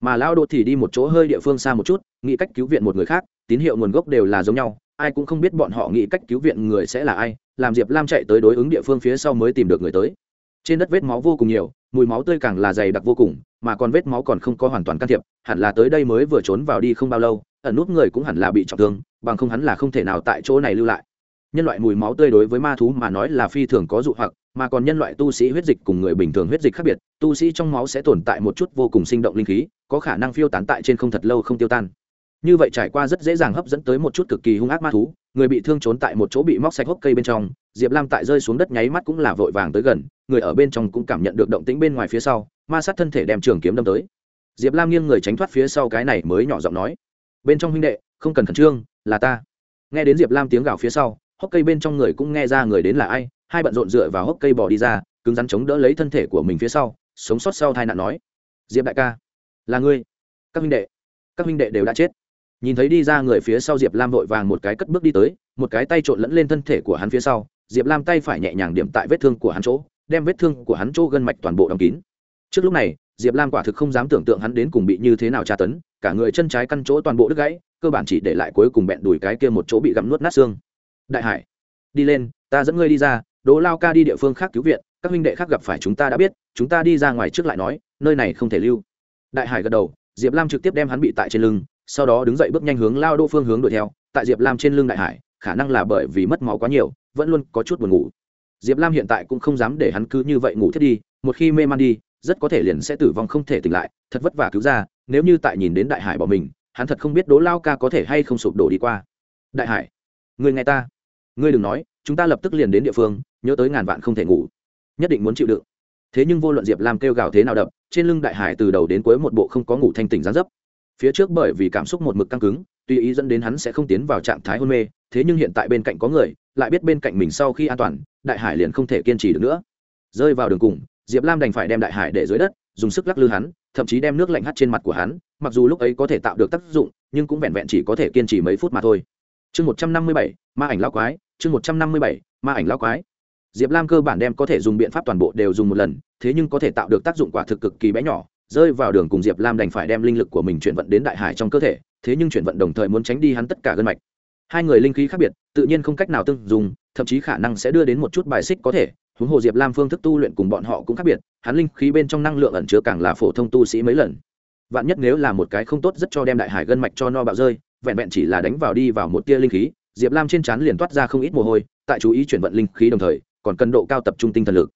Mà lão đỗ thì đi một chỗ hơi địa phương xa một chút, nghĩ cách cứu viện một người khác, tín hiệu nguồn gốc đều là giống nhau, ai cũng không biết bọn họ nghĩ cách cứu viện người sẽ là ai làm diệp lam chạy tới đối ứng địa phương phía sau mới tìm được người tới. Trên đất vết máu vô cùng nhiều, mùi máu tươi càng là dày đặc vô cùng, mà còn vết máu còn không có hoàn toàn can thiệp, hẳn là tới đây mới vừa trốn vào đi không bao lâu, ẩn nút người cũng hẳn là bị trọng thương, bằng không hắn là không thể nào tại chỗ này lưu lại. Nhân loại mùi máu tươi đối với ma thú mà nói là phi thường có dụ hoặc, mà còn nhân loại tu sĩ huyết dịch cùng người bình thường huyết dịch khác biệt, tu sĩ trong máu sẽ tồn tại một chút vô cùng sinh động linh khí, có khả năng phiêu tán tại trên không thật lâu không tiêu tan như vậy trải qua rất dễ dàng hấp dẫn tới một chút cực kỳ hung ác ma thú, người bị thương trốn tại một chỗ bị móc sạch hốc cây bên trong, diệp lam tại rơi xuống đất nháy mắt cũng là vội vàng tới gần, người ở bên trong cũng cảm nhận được động tĩnh bên ngoài phía sau, ma sát thân thể đem trường kiếm đâm tới. Diệp lam nghiêng người tránh thoát phía sau cái này mới nhỏ giọng nói, bên trong huynh đệ, không cần khẩn trương, là ta. Nghe đến diệp lam tiếng gào phía sau, hốc cây bên trong người cũng nghe ra người đến là ai, hai bận rộn dựa vào hốc cây bỏ đi ra, cứng rắn chống đỡ lấy thân thể của mình phía sau, sống sót sau tai nạn nói, diệp đại ca, là ngươi, các huynh đệ, các huynh đệ đều đã chết nhìn thấy đi ra người phía sau diệp lam vội vàng một cái cất bước đi tới, một cái tay trộn lẫn lên thân thể của hắn phía sau, diệp lam tay phải nhẹ nhàng điểm tại vết thương của hắn chỗ, đem vết thương của hắn chỗ gân mạch toàn bộ đóng kín. Trước lúc này, diệp lam quả thực không dám tưởng tượng hắn đến cùng bị như thế nào tra tấn, cả người chân trái căn chỗ toàn bộ đứt gãy, cơ bản chỉ để lại cuối cùng bẹn đùi cái kia một chỗ bị gặm nuốt nát xương. Đại hải, đi lên, ta dẫn ngươi đi ra, đỗ lao ca đi địa phương khác cứu viện, các huynh đệ khác gặp phải chúng ta đã biết, chúng ta đi ra ngoài trước lại nói, nơi này không thể lưu. Đại hải gật đầu, diệp lam trực tiếp đem hắn bị tại trên lưng sau đó đứng dậy bước nhanh hướng lao đô phương hướng đuổi theo, tại diệp lam trên lưng đại hải, khả năng là bởi vì mất máu quá nhiều, vẫn luôn có chút buồn ngủ. Diệp lam hiện tại cũng không dám để hắn cứ như vậy ngủ thiết đi, một khi mê man đi, rất có thể liền sẽ tử vong không thể tỉnh lại, thật vất vả cứu ra, nếu như tại nhìn đến đại hải bỏ mình, hắn thật không biết đố lao ca có thể hay không sụp đổ đi qua. Đại hải, người nghe ta. Ngươi đừng nói, chúng ta lập tức liền đến địa phương, nhớ tới ngàn vạn không thể ngủ. Nhất định muốn chịu đựng. Thế nhưng vô luận diệp lam kêu gào thế nào đập, trên lưng đại hải từ đầu đến cuối một bộ không có ngủ thanh tỉnh gián dấp phía trước bởi vì cảm xúc một mực căng cứng tuy ý dẫn đến hắn sẽ không tiến vào trạng thái hôn mê, thế nhưng hiện tại bên cạnh có người, lại biết bên cạnh mình sau khi an toàn, đại hải liền không thể kiên trì được nữa. Rơi vào đường cùng, diệp lam đành phải đem đại hải để dưới đất, dùng sức lắc lư hắn, thậm chí đem nước lạnh hắt trên mặt của hắn, mặc dù lúc ấy có thể tạo được tác dụng, nhưng cũng vẹn vẹn chỉ có thể kiên trì mấy phút mà thôi. Chương một trăm năm mươi bảy, ma ảnh lao quái, chương một trăm năm mươi bảy, ma ảnh lao quái. Diệp lam cơ bản đem có thể dùng biện pháp toàn bộ đều dùng một lần, thế nhưng có thể tạo được tác dụng quả thực cực kỳ bé nhỏ rơi vào đường cùng diệp lam đành phải đem linh lực của mình chuyển vận đến đại hải trong cơ thể, thế nhưng chuyển vận đồng thời muốn tránh đi hắn tất cả gân mạch. Hai người linh khí khác biệt, tự nhiên không cách nào tương dùng, thậm chí khả năng sẽ đưa đến một chút bài xích có thể, huống hồ diệp lam phương thức tu luyện cùng bọn họ cũng khác biệt, hắn linh khí bên trong năng lượng ẩn chứa càng là phổ thông tu sĩ mấy lần. Vạn nhất nếu là một cái không tốt rất cho đem đại hải gân mạch cho no bạo rơi, vẹn vẹn chỉ là đánh vào đi vào một tia linh khí, diệp lam trên trán liền toát ra không ít mồ hôi, tại chú ý chuyển vận linh khí đồng thời, còn cần độ cao tập trung tinh thần lực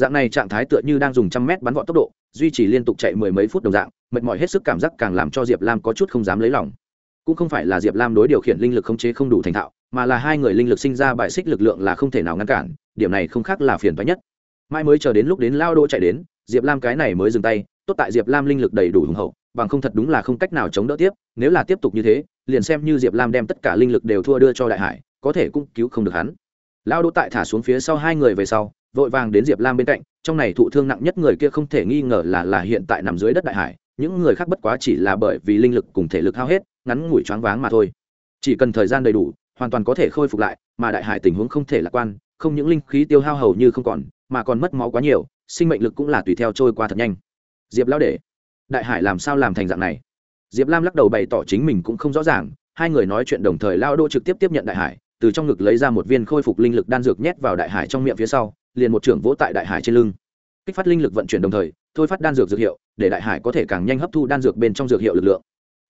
dạng này trạng thái tựa như đang dùng trăm mét bắn vọt tốc độ, duy trì liên tục chạy mười mấy phút đồng dạng, mệt mỏi hết sức cảm giác càng làm cho diệp lam có chút không dám lấy lòng. Cũng không phải là diệp lam đối điều khiển linh lực khống chế không đủ thành thạo, mà là hai người linh lực sinh ra bài xích lực lượng là không thể nào ngăn cản, điểm này không khác là phiền toái nhất. Mai mới chờ đến lúc đến lao đỗ chạy đến, diệp lam cái này mới dừng tay, tốt tại diệp lam linh lực đầy đủ hùng hậu, bằng không thật đúng là không cách nào chống đỡ tiếp, nếu là tiếp tục như thế, liền xem như diệp lam đem tất cả linh lực đều thua đưa cho đại hải, có thể cũng cứu không được hắn. Lao đỗ tại thả xuống phía sau hai người về sau vội vàng đến diệp lam bên cạnh, trong này thụ thương nặng nhất người kia không thể nghi ngờ là là hiện tại nằm dưới đất đại hải, những người khác bất quá chỉ là bởi vì linh lực cùng thể lực hao hết, ngắn ngủi choáng váng mà thôi. Chỉ cần thời gian đầy đủ, hoàn toàn có thể khôi phục lại, mà đại hải tình huống không thể lạc quan, không những linh khí tiêu hao hầu như không còn, mà còn mất máu quá nhiều, sinh mệnh lực cũng là tùy theo trôi qua thật nhanh. Diệp lao để đại hải làm sao làm thành dạng này? Diệp lam lắc đầu bày tỏ chính mình cũng không rõ ràng, hai người nói chuyện đồng thời lao đô trực tiếp tiếp nhận đại hải, từ trong ngực lấy ra một viên khôi phục linh lực đan dược nhét vào đại hải trong miệng phía sau liền một trưởng vỗ tại đại hải trên lưng. Kích phát linh lực vận chuyển đồng thời, thôi phát đan dược dược hiệu, để đại hải có thể càng nhanh hấp thu đan dược bên trong dược hiệu lực lượng.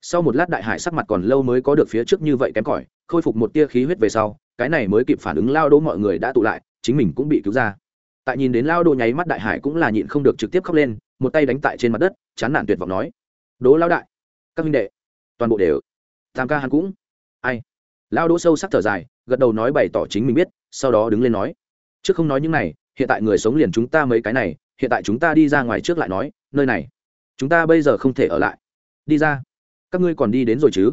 Sau một lát đại hải sắc mặt còn lâu mới có được phía trước như vậy kém cỏi, khôi phục một tia khí huyết về sau, cái này mới kịp phản ứng lao đỗ mọi người đã tụ lại, chính mình cũng bị cứu ra. Tại nhìn đến lao đỗ nháy mắt đại hải cũng là nhịn không được trực tiếp khóc lên, một tay đánh tại trên mặt đất, chán nản tuyệt vọng nói đỗ lao đại, các minh đệ, toàn bộ đều, tam ca hắn cũng, ai? Lao đỗ sâu sắc thở dài, gật đầu nói bày tỏ chính mình biết, sau đó đứng lên nói trước không nói những này, hiện tại người sống liền chúng ta mấy cái này, hiện tại chúng ta đi ra ngoài trước lại nói, nơi này, chúng ta bây giờ không thể ở lại. Đi ra. Các ngươi còn đi đến rồi chứ?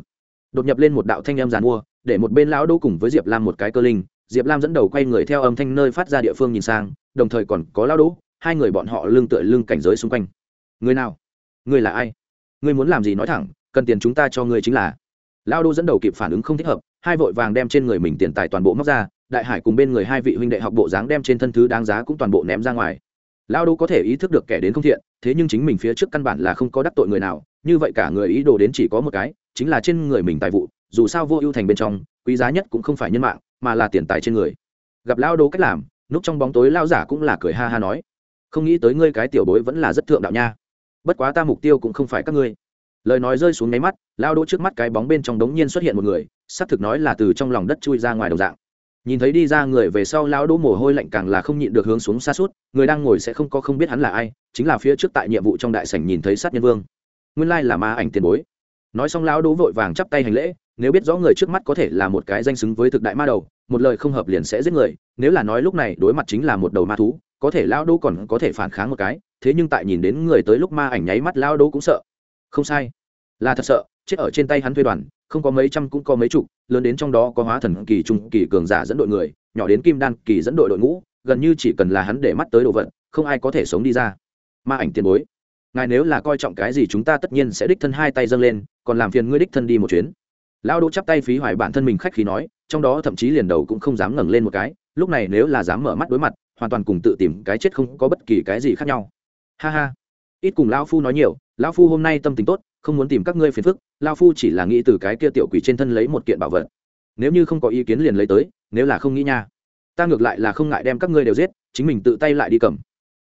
Đột nhập lên một đạo thanh âm giàn mua, để một bên lão đỗ cùng với diệp lam một cái cơ linh, diệp lam dẫn đầu quay người theo âm thanh nơi phát ra địa phương nhìn sang, đồng thời còn có lão đỗ hai người bọn họ lưng tựa lưng cảnh giới xung quanh. Người nào? Người là ai? Người muốn làm gì nói thẳng, cần tiền chúng ta cho người chính là. Lão đỗ dẫn đầu kịp phản ứng không thích hợp, hai vội vàng đem trên người mình tiền tài toàn bộ móc ra đại hải cùng bên người hai vị huynh đệ học bộ dáng đem trên thân thứ đáng giá cũng toàn bộ ném ra ngoài. Lao đô có thể ý thức được kẻ đến không thiện, thế nhưng chính mình phía trước căn bản là không có đắc tội người nào, như vậy cả người ý đồ đến chỉ có một cái, chính là trên người mình tài vụ, dù sao vô ưu thành bên trong, quý giá nhất cũng không phải nhân mạng, mà là tiền tài trên người. Gặp lao đô cách làm núp trong bóng tối lao giả cũng là cười ha ha nói, không nghĩ tới ngươi cái tiểu bối vẫn là rất thượng đạo nha. Bất quá ta mục tiêu cũng không phải các ngươi. Lời nói rơi xuống nháy mắt, lao đỗ trước mắt cái bóng bên trong đống nhiên xuất hiện một người xác thực nói là từ trong lòng đất chui ra ngoài đồng dạng nhìn thấy đi ra người về sau lão đỗ mồ hôi lạnh càng là không nhịn được hướng xuống xa suốt, người đang ngồi sẽ không có không biết hắn là ai, chính là phía trước tại nhiệm vụ trong đại sảnh nhìn thấy sát nhân vương. Nguyên lai là ma ảnh tiền bối. Nói xong lão đỗ vội vàng chắp tay hành lễ, nếu biết rõ người trước mắt có thể là một cái danh xứng với thực đại ma đầu, một lời không hợp liền sẽ giết người, nếu là nói lúc này đối mặt chính là một đầu ma thú, có thể lão đỗ còn có thể phản kháng một cái, thế nhưng tại nhìn đến người tới lúc ma ảnh nháy mắt lão đỗ cũng sợ. Không sai. Là thật sợ, chết ở trên tay hắn thuê đoàn không có mấy trăm cũng có mấy chục, lớn đến trong đó có hóa thần kỳ, trung kỳ cường giả dẫn đội người, nhỏ đến kim đan kỳ dẫn đội đội ngũ, gần như chỉ cần là hắn để mắt tới đồ vật, không ai có thể sống đi ra. Ma ảnh tiền bối, ngài nếu là coi trọng cái gì chúng ta tất nhiên sẽ đích thân hai tay dâng lên, còn làm phiền ngươi đích thân đi một chuyến. Lão đỗ chắp tay phí hoài bản thân mình khách khí nói, trong đó thậm chí liền đầu cũng không dám ngẩng lên một cái, lúc này nếu là dám mở mắt đối mặt, hoàn toàn cùng tự tìm cái chết không có bất kỳ cái gì khác nhau. Ha ha. Ít cùng lão phu nói nhiều, lão phu hôm nay tâm tình tốt không muốn tìm các ngươi phiền phức, lao phu chỉ là nghĩ từ cái kia tiểu quỷ trên thân lấy một kiện bảo vật. Nếu như không có ý kiến liền lấy tới, nếu là không nghĩ nha. Ta ngược lại là không ngại đem các ngươi đều giết, chính mình tự tay lại đi cầm.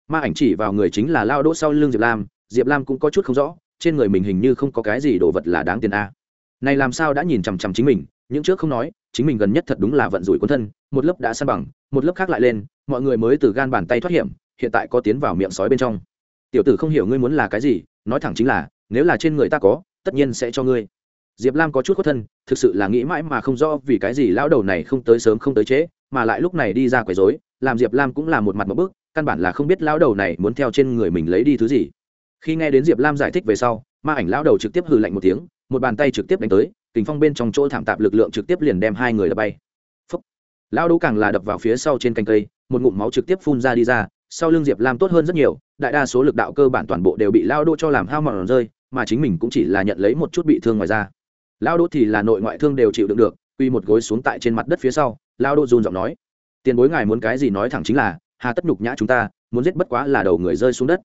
Ma ảnh chỉ vào người chính là lao đỗ sau l ư n g diệp lam diệp lam cũng có chút không rõ, trên người mình hình như không có cái gì đồ vật là đáng tiền a. Này làm sao đã nhìn chằm chằm chính mình, những trước không nói, chính mình gần nhất thật đúng là vận rủi quân thân, một lớp đã san bằng, một lớp khác lại lên, mọi người mới từ gan bàn tay thoát hiểm, hiện tại có tiến vào miệng sói bên trong. Tiểu tử không hiểu ngươi muốn là cái gì, nói thẳng chính là nếu là trên người ta có, tất nhiên sẽ cho ngươi. Diệp lam có chút khuất thân, thực sự là nghĩ mãi mà không rõ vì cái gì lão đầu này không tới sớm không tới trễ, mà lại lúc này đi ra quấy rối, làm diệp lam cũng là một mặt một bước căn bản là không biết lão đầu này muốn theo trên người mình lấy đi thứ gì. Khi nghe đến diệp lam giải thích về sau, ma ảnh lão đầu trực tiếp hừ lạnh một tiếng, một bàn tay trực tiếp đánh tới kính phong bên trong chỗ thảm tạp lực lượng trực tiếp liền đem hai người đập bay. Phúc. lão đấu càng là đập vào phía sau trên canh cây, một ngụm máu trực tiếp phun ra đi ra, sau lưng diệp lam tốt hơn rất nhiều, đại đa số lực đạo cơ bản toàn bộ đều bị lao đỗ cho làm hao mòn rơi mà chính mình cũng chỉ là nhận lấy một chút bị thương ngoài ra lao đỗ thì là nội ngoại thương đều chịu đựng được, quy một gối xuống tại trên mặt đất phía sau lao đỗ run giọng nói, tiền bối ngài muốn cái gì nói thẳng chính là, hà tất nhục nhã chúng ta, muốn giết bất quá là đầu người rơi xuống đất.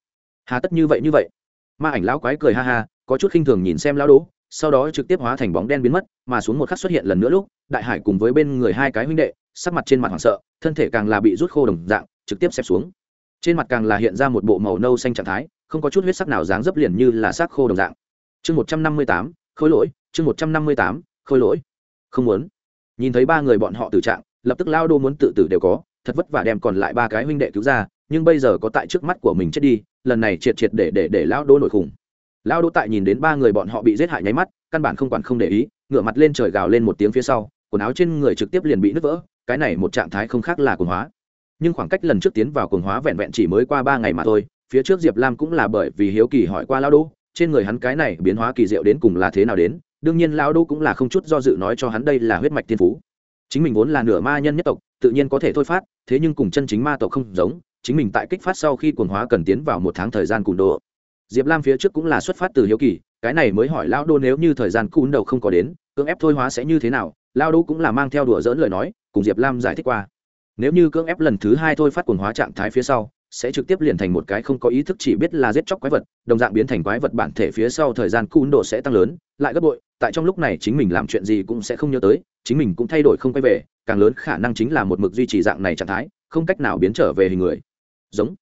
Hà tất như vậy như vậy. Ma ảnh lão quái cười ha ha, có chút khinh thường nhìn xem lao đỗ, sau đó trực tiếp hóa thành bóng đen biến mất, mà xuống một khắc xuất hiện lần nữa lúc, đại hải cùng với bên người hai cái huynh đệ, sắc mặt trên mặt hoảng sợ, thân thể càng là bị rút khô đồng dạng, trực tiếp xếp xuống trên mặt càng là hiện ra một bộ màu nâu xanh trạng thái, không có chút huyết sắc nào dáng dấp liền như là xác khô đồng dạng. Chương một trăm năm mươi tám, khôi lỗi, chương một trăm năm mươi tám, khôi lỗi. Không muốn. Nhìn thấy ba người bọn họ tử trạng, lập tức lao đô muốn tự tử đều có, thật vất vả đem còn lại ba cái huynh đệ cứu ra, nhưng bây giờ có tại trước mắt của mình chết đi, lần này triệt triệt để để để lao đô nổi khủng. Lao đô tại nhìn đến ba người bọn họ bị giết hại nháy mắt, căn bản không quản không để ý, ngửa mặt lên trời gào lên một tiếng phía sau, quần áo trên người trực tiếp liền bị nứt vỡ, cái này một trạng thái không khác là quần hóa nhưng khoảng cách lần trước tiến vào cường hóa vẹn vẹn chỉ mới qua ba ngày mà thôi, phía trước diệp lam cũng là bởi vì hiếu kỳ hỏi qua lao đô trên người hắn cái này biến hóa kỳ diệu đến cùng là thế nào đến, đương nhiên lao đô cũng là không chút do dự nói cho hắn đây là huyết mạch tiên phú. Chính mình vốn là nửa ma nhân nhất tộc, tự nhiên có thể thôi phát, thế nhưng cùng chân chính ma tộc không giống, chính mình tại kích phát sau khi cuồng hóa cần tiến vào một tháng thời gian cùn độ. Diệp lam phía trước cũng là xuất phát từ hiếu kỳ, cái này mới hỏi lao đô nếu như thời gian cùn đầu không có đến, cưỡng ép thôi hóa sẽ như thế nào lao đô cũng là mang theo đùa dỡn lời nói, cùng diệp lam giải thích qua nếu như cưỡng ép lần thứ hai thôi phát quần hóa trạng thái phía sau, sẽ trực tiếp liền thành một cái không có ý thức chỉ biết là giết chóc quái vật, đồng dạng biến thành quái vật bản thể phía sau thời gian cún độ sẽ tăng lớn, lại gấp bội, tại trong lúc này chính mình làm chuyện gì cũng sẽ không nhớ tới, chính mình cũng thay đổi không quay về, càng lớn khả năng chính là một mực duy trì dạng này trạng thái, không cách nào biến trở về hình người. Giống.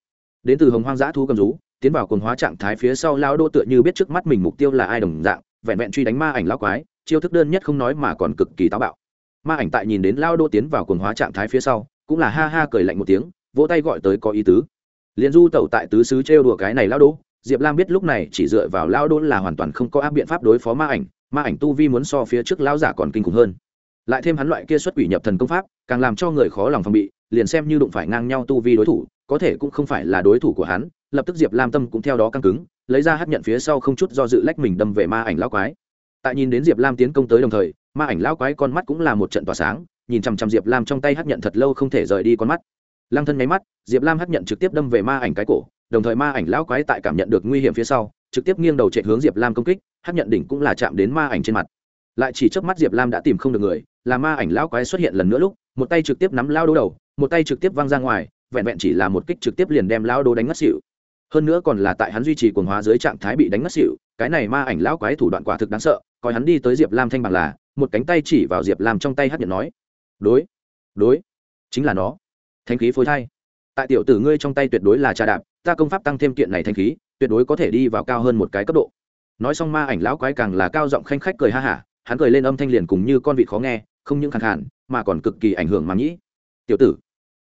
Đến từ hồng hoang dã thu cầm rú, tiến vào quần hóa trạng thái phía sau lao đô tựa như biết trước mắt mình mục tiêu là ai đồng dạng, vẹn vẹn truy đánh ma ảnh lao quái, chiêu thức đơn nhất không nói mà còn cực kỳ táo bạo. Ma ảnh tại nhìn đến lao đô tiến vào quần hóa trạng thái phía sau cũng là ha ha cười lạnh một tiếng, vỗ tay gọi tới có ý tứ. Liền du tẩu tại tứ xứ trêu đùa cái này lao đỗ, diệp lam biết lúc này chỉ dựa vào lao đỗ là hoàn toàn không có áp biện pháp đối phó ma ảnh ma ảnh tu vi muốn so phía trước lao giả còn kinh khủng hơn. Lại thêm hắn loại kia xuất quỷ nhập thần công pháp, càng làm cho người khó lòng phòng bị, liền xem như đụng phải ngang nhau tu vi đối thủ, có thể cũng không phải là đối thủ của hắn, lập tức diệp lam tâm cũng theo đó căng cứng, lấy ra hát nhận phía sau không chút do dự lách mình đâm về ma ảnh lao quái. Tại nhìn đến diệp lam tiến công tới đồng thời, ma ảnh lao quái con mắt cũng là một trận tỏa sáng nhìn chằm chằm diệp lam trong tay hắc nhận thật lâu không thể rời đi con mắt. Lăng thân nháy mắt, diệp lam hắc nhận trực tiếp đâm về ma ảnh cái cổ, đồng thời ma ảnh lão quái tại cảm nhận được nguy hiểm phía sau, trực tiếp nghiêng đầu chạy hướng diệp lam công kích, hắc nhận đỉnh cũng là chạm đến ma ảnh trên mặt. Lại chỉ trước mắt diệp lam đã tìm không được người, là ma ảnh lão quái xuất hiện lần nữa lúc, một tay trực tiếp nắm lao đô đầu, một tay trực tiếp văng ra ngoài, vẹn vẹn chỉ là một kích trực tiếp liền đem lao đô đánh ngất xỉu. Hơn nữa còn là tại hắn duy trì quần hóa dưới trạng thái bị đánh ngất xỉu, cái này ma ảnh lão quái thủ đoạn quả thực đáng sợ, coi hắn đi tới diệp lam thanh bằng là, một cánh tay chỉ vào diệp lam trong tay hát nhận nói đối. Đối. Chính là nó. Thanh khí phối thai. Tại tiểu tử ngươi trong tay tuyệt đối là trà đạp, ta công pháp tăng thêm kiện này thanh khí, tuyệt đối có thể đi vào cao hơn một cái cấp độ. Nói xong ma ảnh lão quái càng là cao giọng khanh khách cười ha hả, hắn cười lên âm thanh liền cùng như con vịt khó nghe, không những khẳng hạn mà còn cực kỳ ảnh hưởng mà nhĩ. Tiểu tử,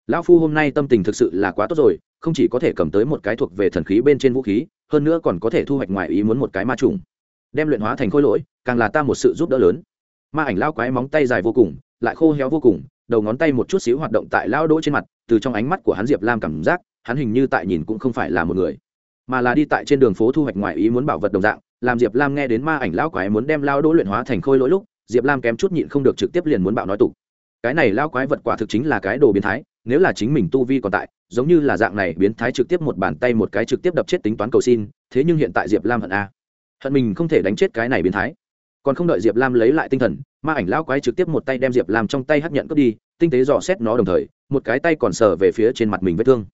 lão phu hôm nay tâm tình thực sự là quá tốt rồi, không chỉ có thể cầm tới một cái thuộc về thần khí bên trên vũ khí, hơn nữa còn có thể thu hoạch ngoài ý muốn một cái ma trùng. Đem luyện hóa thành khối lỗi, càng là ta một sự giúp đỡ lớn. Ma ảnh lao quái móng tay dài vô cùng lại khô héo vô cùng, đầu ngón tay một chút xíu hoạt động tại lao đỗ trên mặt, từ trong ánh mắt của hắn diệp lam cảm giác, hắn hình như tại nhìn cũng không phải là một người, mà là đi tại trên đường phố thu hoạch ngoài ý muốn bảo vật đồng dạng, làm diệp lam nghe đến ma ảnh lao quái muốn đem lao đỗ luyện hóa thành khôi lỗi lúc, diệp lam kém chút nhịn không được trực tiếp liền muốn bạo nói tục. Cái này lao quái vật quả thực chính là cái đồ biến thái, nếu là chính mình tu vi còn tại, giống như là dạng này biến thái trực tiếp một bàn tay một cái trực tiếp đập chết tính toán cầu xin, thế nhưng hiện tại diệp lam hận a. Hận mình không thể đánh chết cái này biến thái còn không đợi diệp lam lấy lại tinh thần ma ảnh lão quái trực tiếp một tay đem diệp lam trong tay hấp nhận cướp đi tinh tế dò xét nó đồng thời một cái tay còn sờ về phía trên mặt mình vết thương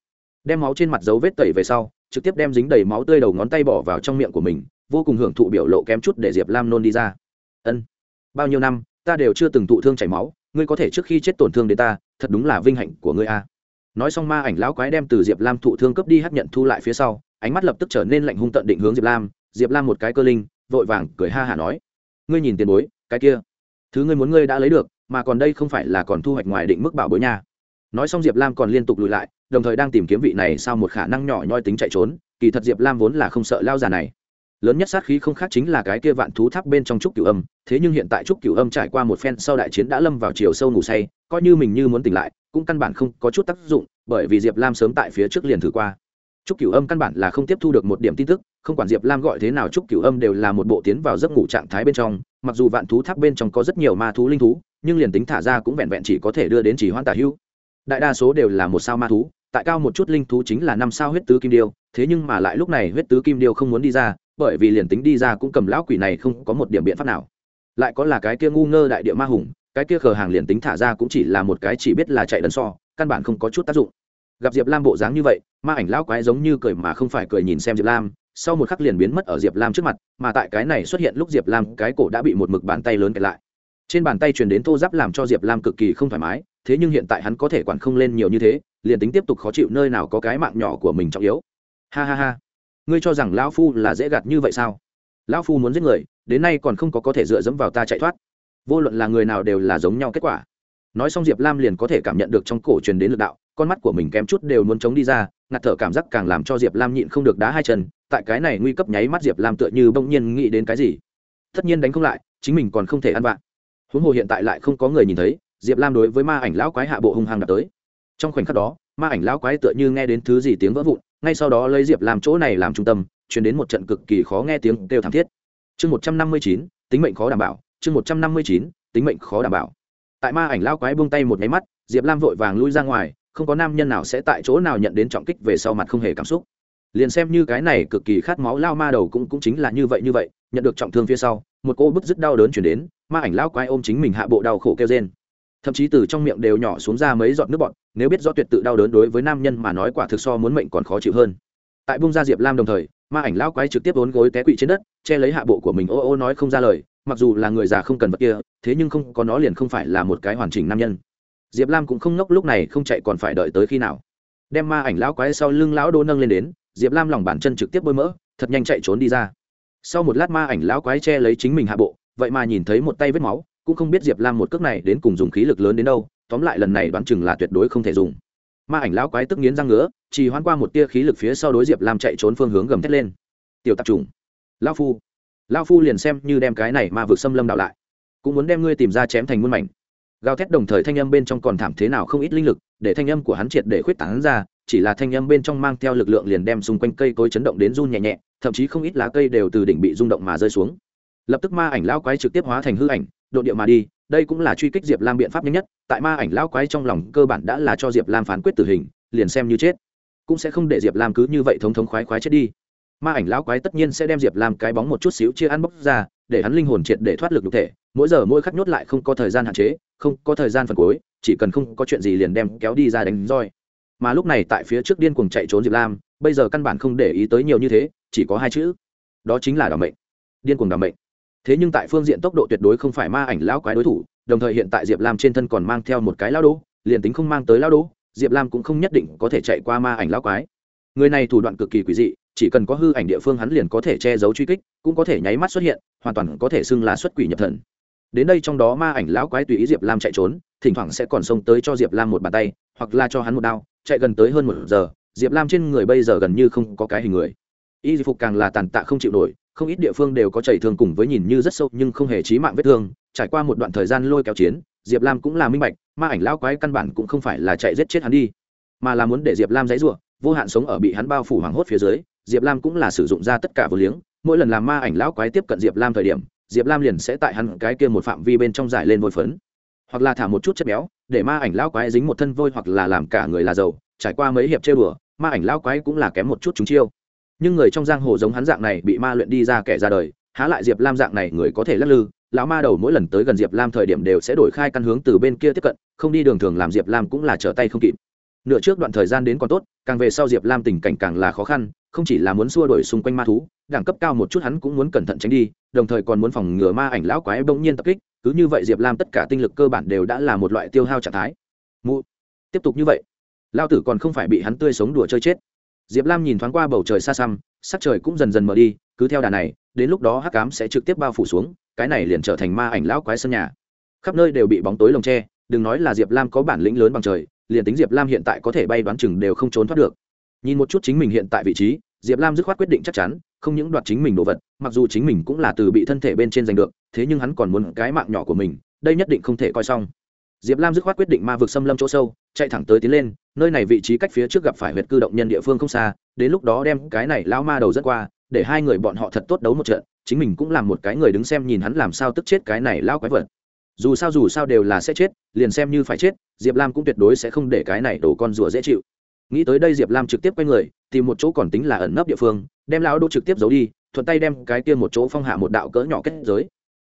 đem máu trên mặt dấu vết tẩy về sau trực tiếp đem dính đầy máu tươi đầu ngón tay bỏ vào trong miệng của mình vô cùng hưởng thụ biểu lộ kém chút để diệp lam nôn đi ra ân bao nhiêu năm ta đều chưa từng thụ thương chảy máu ngươi có thể trước khi chết tổn thương đến ta thật đúng là vinh hạnh của ngươi a nói xong ma ảnh lão quái đem từ diệp lam thụ thương cướp đi hấp nhận thu lại phía sau ánh mắt lập tức trở nên lạnh hung tận định hướng diệp lam diệp lam một cái cơ linh vội vàng cười ha hả nói ngươi nhìn tiền bối, cái kia. Thứ ngươi muốn ngươi đã lấy được, mà còn đây không phải là còn thu hoạch ngoài định mức bảo bối nha. Nói xong diệp lam còn liên tục lùi lại, đồng thời đang tìm kiếm vị này sao một khả năng nhỏ nhoi tính chạy trốn, kỳ thật diệp lam vốn là không sợ lao già này. Lớn nhất sát khí không khác chính là cái kia vạn thú tháp bên trong trúc cửu âm, thế nhưng hiện tại trúc cửu âm trải qua một phen sau đại chiến đã lâm vào chiều sâu ngủ say, coi như mình như muốn tỉnh lại, cũng căn bản không có chút tác dụng, bởi vì diệp lam sớm tại phía trước liền thử qua trúc cửu âm căn bản là không tiếp thu được một điểm tin tức, không quản diệp lam gọi thế nào trúc cửu âm đều là một bộ tiến vào giấc ngủ trạng thái bên trong, mặc dù vạn thú tháp bên trong có rất nhiều ma thú linh thú, nhưng liền tính thả ra cũng vẹn vẹn chỉ có thể đưa đến chỉ hoãn tả hữu đại đa số đều là một sao ma thú, tại cao một chút linh thú chính là năm sao huyết tứ kim điêu, thế nhưng mà lại lúc này huyết tứ kim điêu không muốn đi ra, bởi vì liền tính đi ra cũng cầm lão quỷ này không có một điểm biện pháp nào. Lại có là cái kia ngu ngơ đại địa ma hùng, cái kia khờ hàng liền tính thả ra cũng chỉ là một cái chỉ biết là chạy đần so, căn bản không có chút tác dụng gặp diệp lam bộ dáng như vậy, ma ảnh lão quái giống như cười mà không phải cười nhìn xem diệp lam, sau một khắc liền biến mất ở diệp lam trước mặt, mà tại cái này xuất hiện lúc diệp lam, cái cổ đã bị một mực bàn tay lớn kẹt lại. Trên bàn tay truyền đến thô giáp làm cho diệp lam cực kỳ không thoải mái, thế nhưng hiện tại hắn có thể quản không lên nhiều như thế, liền tính tiếp tục khó chịu nơi nào có cái mạng nhỏ của mình trọng yếu. Ha ha ha. Ngươi cho rằng lão phu là dễ gạt như vậy sao? Lão phu muốn giết người, đến nay còn không có có thể dựa dẫm vào ta chạy thoát. Vô luận là người nào đều là giống nhau kết quả. Nói xong diệp lam liền có thể cảm nhận được trong cổ truyền đến lực đạo con mắt của mình kém chút đều muốn chống đi ra, ngạt thở cảm giác càng làm cho diệp lam nhịn không được đá hai chân, tại cái này nguy cấp nháy mắt diệp lam tựa như bỗng nhiên nghĩ đến cái gì. Tất nhiên đánh không lại, chính mình còn không thể ăn vạ. Huống hồ hiện tại lại không có người nhìn thấy, diệp lam đối với ma ảnh lão quái hạ bộ hung hăng đập tới. Trong khoảnh khắc đó, ma ảnh lão quái tựa như nghe đến thứ gì tiếng vỡ vụn, ngay sau đó lấy diệp làm chỗ này làm trung tâm chuyển đến một trận cực kỳ khó nghe tiếng kêu thảm thiết. Chương một trăm năm mươi chín, tính mệnh khó đảm bảo, chương một trăm năm mươi chín, tính mệnh khó đảm bảo. Tại ma ảnh lão quái buông tay một máy mắt, diệp lam vội vàng lui ra ngoài không có nam nhân nào sẽ tại chỗ nào nhận đến trọng kích về sau mặt không hề cảm xúc. Liền xem như cái này cực kỳ khát máu lao ma đầu cũng cũng chính là như vậy như vậy, nhận được trọng thương phía sau, một cô bức rất đau đớn chuyển đến, ma ảnh lão quái ôm chính mình hạ bộ đau khổ kêu trên thậm chí từ trong miệng đều nhỏ xuống ra mấy giọt nước bọt, nếu biết rõ tuyệt tự đau đớn đối với nam nhân mà nói quả thực so muốn mệnh còn khó chịu hơn. Tại bung ra diệp lam đồng thời, ma ảnh lão quái trực tiếp vốn gối té quỵ trên đất, che lấy hạ bộ của mình, ô ô nói không ra lời, mặc dù là người già không cần vật kia, thế nhưng không, có nó liền không phải là một cái hoàn chỉnh nam nhân diệp lam cũng không ngốc lúc này không chạy còn phải đợi tới khi nào. Đem ma ảnh lão quái sau lưng lão đô nâng lên đến, diệp lam lòng bàn chân trực tiếp bôi mỡ, thật nhanh chạy trốn đi ra. Sau một lát ma ảnh lão quái che lấy chính mình hạ bộ, vậy mà nhìn thấy một tay vết máu, cũng không biết diệp lam một cước này đến cùng dùng khí lực lớn đến đâu, tóm lại lần này đoán chừng là tuyệt đối không thể dùng. Ma ảnh lão quái tức nghiến răng ngứa chỉ hoán qua một tia khí lực phía sau đối diệp lam chạy trốn phương hướng gầm thét lên. Tiểu tạp trùng lao phu. Lao phu liền xem như đem cái này mà vượt xâm lâm đạo lại, cũng muốn đem ngươi tìm ra chém thành muôn mảnh gào thét đồng thời thanh âm bên trong còn thảm thế nào không ít linh lực, để thanh âm của hắn triệt để khuyết tán ra, chỉ là thanh âm bên trong mang theo lực lượng liền đem xung quanh cây cối chấn động đến run nhẹ nhẹ, thậm chí không ít lá cây đều từ đỉnh bị rung động mà rơi xuống. Lập tức ma ảnh lão quái trực tiếp hóa thành hư ảnh độ địa mà đi, đây cũng là truy kích diệp lam biện pháp nhanh nhất, tại ma ảnh lão quái trong lòng cơ bản đã là cho diệp lam phán quyết tử hình, liền xem như chết. Cũng sẽ không để diệp lam cứ như vậy thống thống khoái khoái chết đi ma ảnh lão quái tất nhiên sẽ đem diệp lam cái bóng một chút xíu chia ăn bóc ra, để hắn linh hồn triệt để thoát lực nhục thể, mỗi giờ mỗi khắc nhốt lại không có thời gian hạn chế, không có thời gian phần cuối chỉ cần không có chuyện gì liền đem kéo đi ra đánh roi. Mà lúc này tại phía trước điên cuồng chạy trốn diệp lam, bây giờ căn bản không để ý tới nhiều như thế, chỉ có hai chữ. Đó chính là đảm mệnh. Điên cuồng đảm mệnh. Thế nhưng tại phương diện tốc độ tuyệt đối không phải ma ảnh lão quái đối thủ, đồng thời hiện tại diệp lam trên thân còn mang theo một cái lao đỗ liền tính không mang tới lao đỗ diệp lam cũng không nhất định có thể chạy qua ma ảnh lão quái. Người này thủ đoạn cực kỳ quỷ dị chỉ cần có hư ảnh địa phương hắn liền có thể che giấu truy kích, cũng có thể nháy mắt xuất hiện, hoàn toàn có thể xưng là xuất quỷ nhập thần. Đến đây trong đó ma ảnh lão quái tùy ý diệp lam chạy trốn, thỉnh thoảng sẽ còn xông tới cho diệp lam một bàn tay, hoặc là cho hắn một đao, chạy gần tới hơn một giờ, diệp lam trên người bây giờ gần như không có cái hình người. Y phục càng là tàn tạ không chịu nổi, không ít địa phương đều có chảy thương cùng với nhìn như rất sâu nhưng không hề chí mạng vết thương. Trải qua một đoạn thời gian lôi kéo chiến, diệp lam cũng là minh bạch, ma ảnh lão quái căn bản cũng không phải là chạy giết chết hắn đi, mà là muốn để diệp lam dãy r vô hạn sống ở bị hắn bao phủ hoảng hốt phía dưới diệp lam cũng là sử dụng ra tất cả vô liếng. Mỗi lần làm ma ảnh lão quái tiếp cận diệp lam thời điểm, diệp lam liền sẽ tại hắn cái kia một phạm vi bên trong giải lên vôi phấn. Hoặc là thả một chút chất béo, để ma ảnh lão quái dính một thân vôi hoặc là làm cả người là dầu, trải qua mấy hiệp chơi bừa ma ảnh lão quái cũng là kém một chút chúng chiêu. Nhưng người trong giang hồ giống hắn dạng này bị ma luyện đi ra kẻ ra đời, há lại diệp lam dạng này người có thể lắc lư, lão ma đầu mỗi lần tới gần diệp lam thời điểm đều sẽ đổi khai căn hướng từ bên kia tiếp cận, không đi đường thường làm diệp lam cũng là trở tay không kịp. Nửa trước đoạn thời gian đến còn tốt, càng về sau diệp lam tình cảnh càng là khó khăn không chỉ là muốn xua đuổi xung quanh ma thú, đẳng cấp cao một chút hắn cũng muốn cẩn thận tránh đi, đồng thời còn muốn phòng ngừa ma ảnh lão quái bỗng nhiên tập kích, cứ như vậy diệp lam tất cả tinh lực cơ bản đều đã là một loại tiêu hao trạng thái. Mụ, tiếp tục như vậy lao tử còn không phải bị hắn tươi sống đùa chơi chết. Diệp lam nhìn thoáng qua bầu trời xa xăm, sắc trời cũng dần dần mở đi, cứ theo đà này, đến lúc đó hắc cám sẽ trực tiếp bao phủ xuống, cái này liền trở thành ma ảnh lão quái sân nhà. Khắp nơi đều bị bóng tối lồng tre đừng nói là diệp lam có bản lĩnh lớn bằng trời, liền tính diệp lam hiện tại có thể bay đoán chừng đều không trốn thoát được. Nhìn một chút chính mình hiện tại vị trí diệp lam dứt khoát quyết định chắc chắn, không những đoạt chính mình đồ vật, mặc dù chính mình cũng là từ bị thân thể bên trên giành được, thế nhưng hắn còn muốn cái mạng nhỏ của mình, đây nhất định không thể coi xong. Diệp lam dứt khoát quyết định ma vực xâm lâm chỗ sâu, chạy thẳng tới tiến lên, nơi này vị trí cách phía trước gặp phải huyệt cư động nhân địa phương không xa, đến lúc đó đem cái này lao ma đầu rất qua, để hai người bọn họ thật tốt đấu một trận, chính mình cũng làm một cái người đứng xem nhìn hắn làm sao tức chết cái này lao quái vật. Dù sao dù sao đều là sẽ chết, liền xem như phải chết, diệp lam cũng tuyệt đối sẽ không để cái này đổ con rùa dễ chịu. Nghĩ tới đây diệp lam trực tiếp quay người tìm một chỗ còn tính là ẩn nấp địa phương, đem lao đô trực tiếp giấu đi, thuận tay đem cái kia một chỗ phong hạ một đạo cỡ nhỏ kết giới.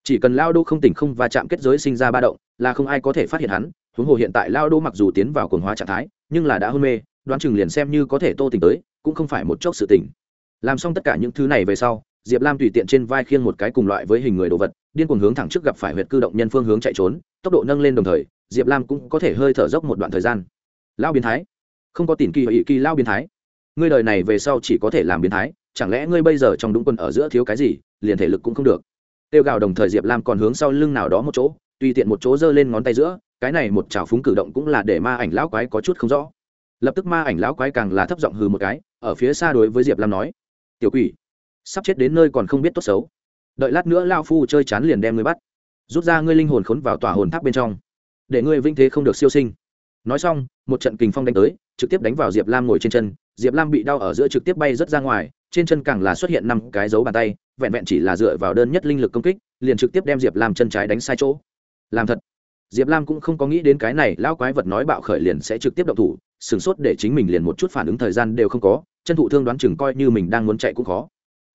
Chỉ cần lao đô không tỉnh không và chạm kết giới sinh ra ba động, là không ai có thể phát hiện hắn, huống hồ hiện tại lao đô mặc dù tiến vào cồn hóa trạng thái, nhưng là đã hôn mê, đoán chừng liền xem như có thể tô tỉnh tới, cũng không phải một chốc sự tỉnh. Làm xong tất cả những thứ này về sau, diệp lam tùy tiện trên vai khiêng một cái cùng loại với hình người đồ vật, điên cuồng hướng thẳng trước gặp phải huyệt cư động nhân phương hướng chạy trốn, tốc độ nâng lên đồng thời, diệp lam cũng có thể hơi thở dốc một đoạn thời gian. Lao biến thái. Không có tiền kỳ ý kỳ lao biến thái ngươi đời này về sau chỉ có thể làm biến thái, chẳng lẽ ngươi bây giờ trong đúng quân ở giữa thiếu cái gì, liền thể lực cũng không được? Tiêu gào đồng thời diệp lam còn hướng sau lưng nào đó một chỗ, tùy tiện một chỗ giơ lên ngón tay giữa, cái này một trào phúng cử động cũng là để ma ảnh lão quái có chút không rõ. Lập tức ma ảnh lão quái càng là thấp giọng hừ một cái, ở phía xa đối với diệp lam nói, tiểu quỷ, sắp chết đến nơi còn không biết tốt xấu. Đợi lát nữa lao phu chơi chán liền đem ngươi bắt. Rút ra ngươi linh hồn khốn vào tòa hồn tháp bên trong, để ngươi vinh thế không được siêu sinh. Nói xong, một trận kình phong đánh tới, trực tiếp đánh vào diệp lam ngồi trên chân diệp lam bị đau ở giữa trực tiếp bay rớt ra ngoài, trên chân càng là xuất hiện năm cái dấu bàn tay, vẹn vẹn chỉ là dựa vào đơn nhất linh lực công kích, liền trực tiếp đem diệp lam chân trái đánh sai chỗ. Làm thật. Diệp lam cũng không có nghĩ đến cái này, lão quái vật nói bạo khởi liền sẽ trực tiếp động thủ, sửng sốt để chính mình liền một chút phản ứng thời gian đều không có, chân thụ thương đoán chừng coi như mình đang muốn chạy cũng khó.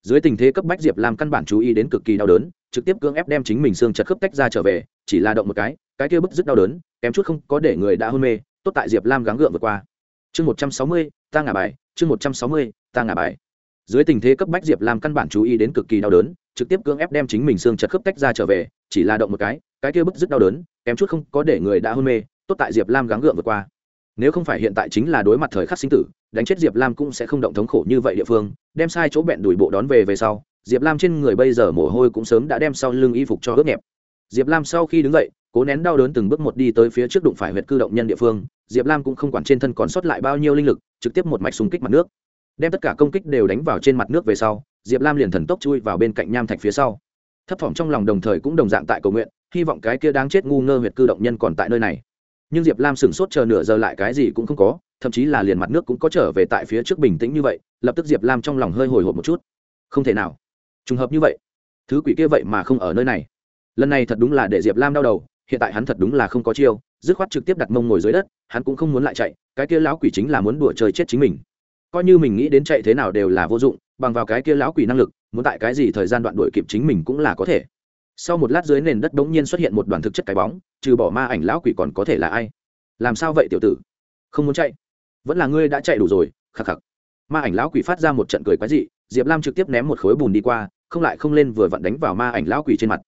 Dưới tình thế cấp bách diệp lam căn bản chú ý đến cực kỳ đau đớn, trực tiếp cưỡng ép đem chính mình xương chật khớp tách ra trở về, chỉ là động một cái cái kia bức rứt đau đớn, kém chút không có để người đã hôn mê, tốt tại diệp lam gắng gượng vượt qua. Chương một trăm sáu mươi ta ngả bài, chương một trăm sáu mươi, ta ngả bài. Dưới tình thế cấp bách diệp lam căn bản chú ý đến cực kỳ đau đớn, trực tiếp cưỡng ép đem chính mình xương chật khớp tách ra trở về, chỉ là động một cái cái kia bức dứt đau đớn, kém chút không có để người đã hôn mê, tốt tại diệp lam gắng gượng vượt qua. Nếu không phải hiện tại chính là đối mặt thời khắc sinh tử, đánh chết diệp lam cũng sẽ không động thống khổ như vậy địa phương, đem sai chỗ bẹn đuổi bộ đón về về sau, diệp lam trên người bây giờ mồ hôi cũng sớm đã đem sau lưng y phục cho ướt nhẹp. Diệp lam sau khi đứng dậy, cố nén đau đớn từng bước một đi tới phía trước đụng phải huyệt cư động nhân địa phương, diệp lam cũng không quản trên thân còn sót lại bao nhiêu linh lực trực tiếp một mạch xung kích mặt nước. Đem tất cả công kích đều đánh vào trên mặt nước về sau, diệp lam liền thần tốc chui vào bên cạnh nham thạch phía sau. Thấp thỏm trong lòng đồng thời cũng đồng dạng tại cầu nguyện, hy vọng cái kia đáng chết ngu ngơ huyệt cư động nhân còn tại nơi này. Nhưng diệp lam sửng sốt chờ nửa giờ lại cái gì cũng không có, thậm chí là liền mặt nước cũng có trở về tại phía trước bình tĩnh như vậy, lập tức diệp lam trong lòng hơi hồi hộp một chút. Không thể nào. Trùng hợp như vậy. Thứ quỷ kia vậy mà không ở nơi này. Lần này thật đúng là để diệp lam đau đầu hiện tại hắn thật đúng là không có chiêu, dứt khoát trực tiếp đặt mông ngồi dưới đất, hắn cũng không muốn lại chạy, cái kia lão quỷ chính là muốn đùa chơi chết chính mình. Coi như mình nghĩ đến chạy thế nào đều là vô dụng, bằng vào cái kia lão quỷ năng lực, muốn tại cái gì thời gian đoạn đuổi kịp chính mình cũng là có thể. Sau một lát dưới nền đất bỗng nhiên xuất hiện một đoàn thực chất cái bóng, trừ bỏ ma ảnh lão quỷ còn có thể là ai? Làm sao vậy tiểu tử? Không muốn chạy. Vẫn là ngươi đã chạy đủ rồi, khắc khắc. Ma ảnh lão quỷ phát ra một trận cười quái dị, diệp lam trực tiếp ném một khối bùn đi qua, không lại không lên vừa vặn đánh vào ma ảnh lão quỷ trên mặt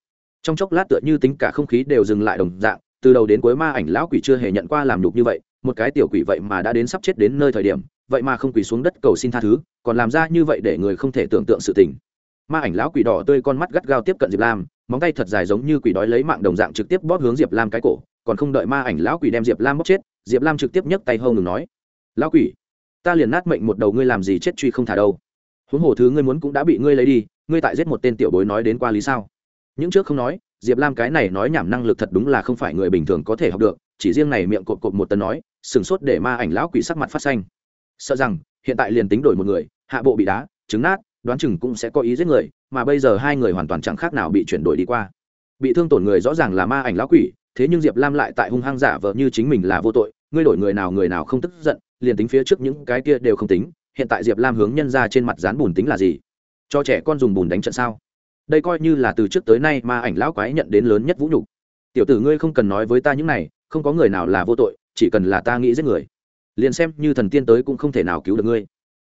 trong chốc lát tựa như tính cả không khí đều dừng lại đồng dạng, từ đầu đến cuối ma ảnh lão quỷ chưa hề nhận qua làm nhục như vậy, một cái tiểu quỷ vậy mà đã đến sắp chết đến nơi thời điểm, vậy mà không quỳ xuống đất cầu xin tha thứ, còn làm ra như vậy để người không thể tưởng tượng sự tình. Ma ảnh lão quỷ đỏ tươi con mắt gắt gao tiếp cận diệp lam, móng tay thật dài giống như quỷ đói lấy mạng đồng dạng trực tiếp bóp hướng diệp lam cái cổ, còn không đợi ma ảnh lão quỷ đem diệp lam bóp chết, diệp lam trực tiếp nhấc tay hâu ngừng nói, lão quỷ, ta liền nát mệnh một đầu ngươi làm gì chết truy không thả đâu. Huống hồ thứ ngươi muốn cũng đã bị ngươi lấy đi, ngươi tại giết một tên tiểu bối nói đến qua lý sao? Những trước không nói, diệp lam cái này nói nhảm năng lực thật đúng là không phải người bình thường có thể học được, chỉ riêng này miệng cột cột một tấn nói, sừng sốt để ma ảnh lão quỷ sắc mặt phát xanh. Sợ rằng, hiện tại liền tính đổi một người, hạ bộ bị đá, trứng nát, đoán chừng cũng sẽ có ý giết người, mà bây giờ hai người hoàn toàn chẳng khác nào bị chuyển đổi đi qua. Bị thương tổn người rõ ràng là ma ảnh lão quỷ, thế nhưng diệp lam lại tại hung hăng giả vờ như chính mình là vô tội, ngươi đổi người nào người nào không tức giận, liền tính phía trước những cái kia đều không tính, hiện tại diệp lam hướng nhân ra trên mặt dán bùn tính là gì? Cho trẻ con dùng bùn đánh trận sao? Đây coi như là từ trước tới nay mà ảnh lão quái nhận đến lớn nhất vũ nhục. Tiểu tử ngươi không cần nói với ta những này, không có người nào là vô tội, chỉ cần là ta nghĩ giết người, liền xem như thần tiên tới cũng không thể nào cứu được ngươi.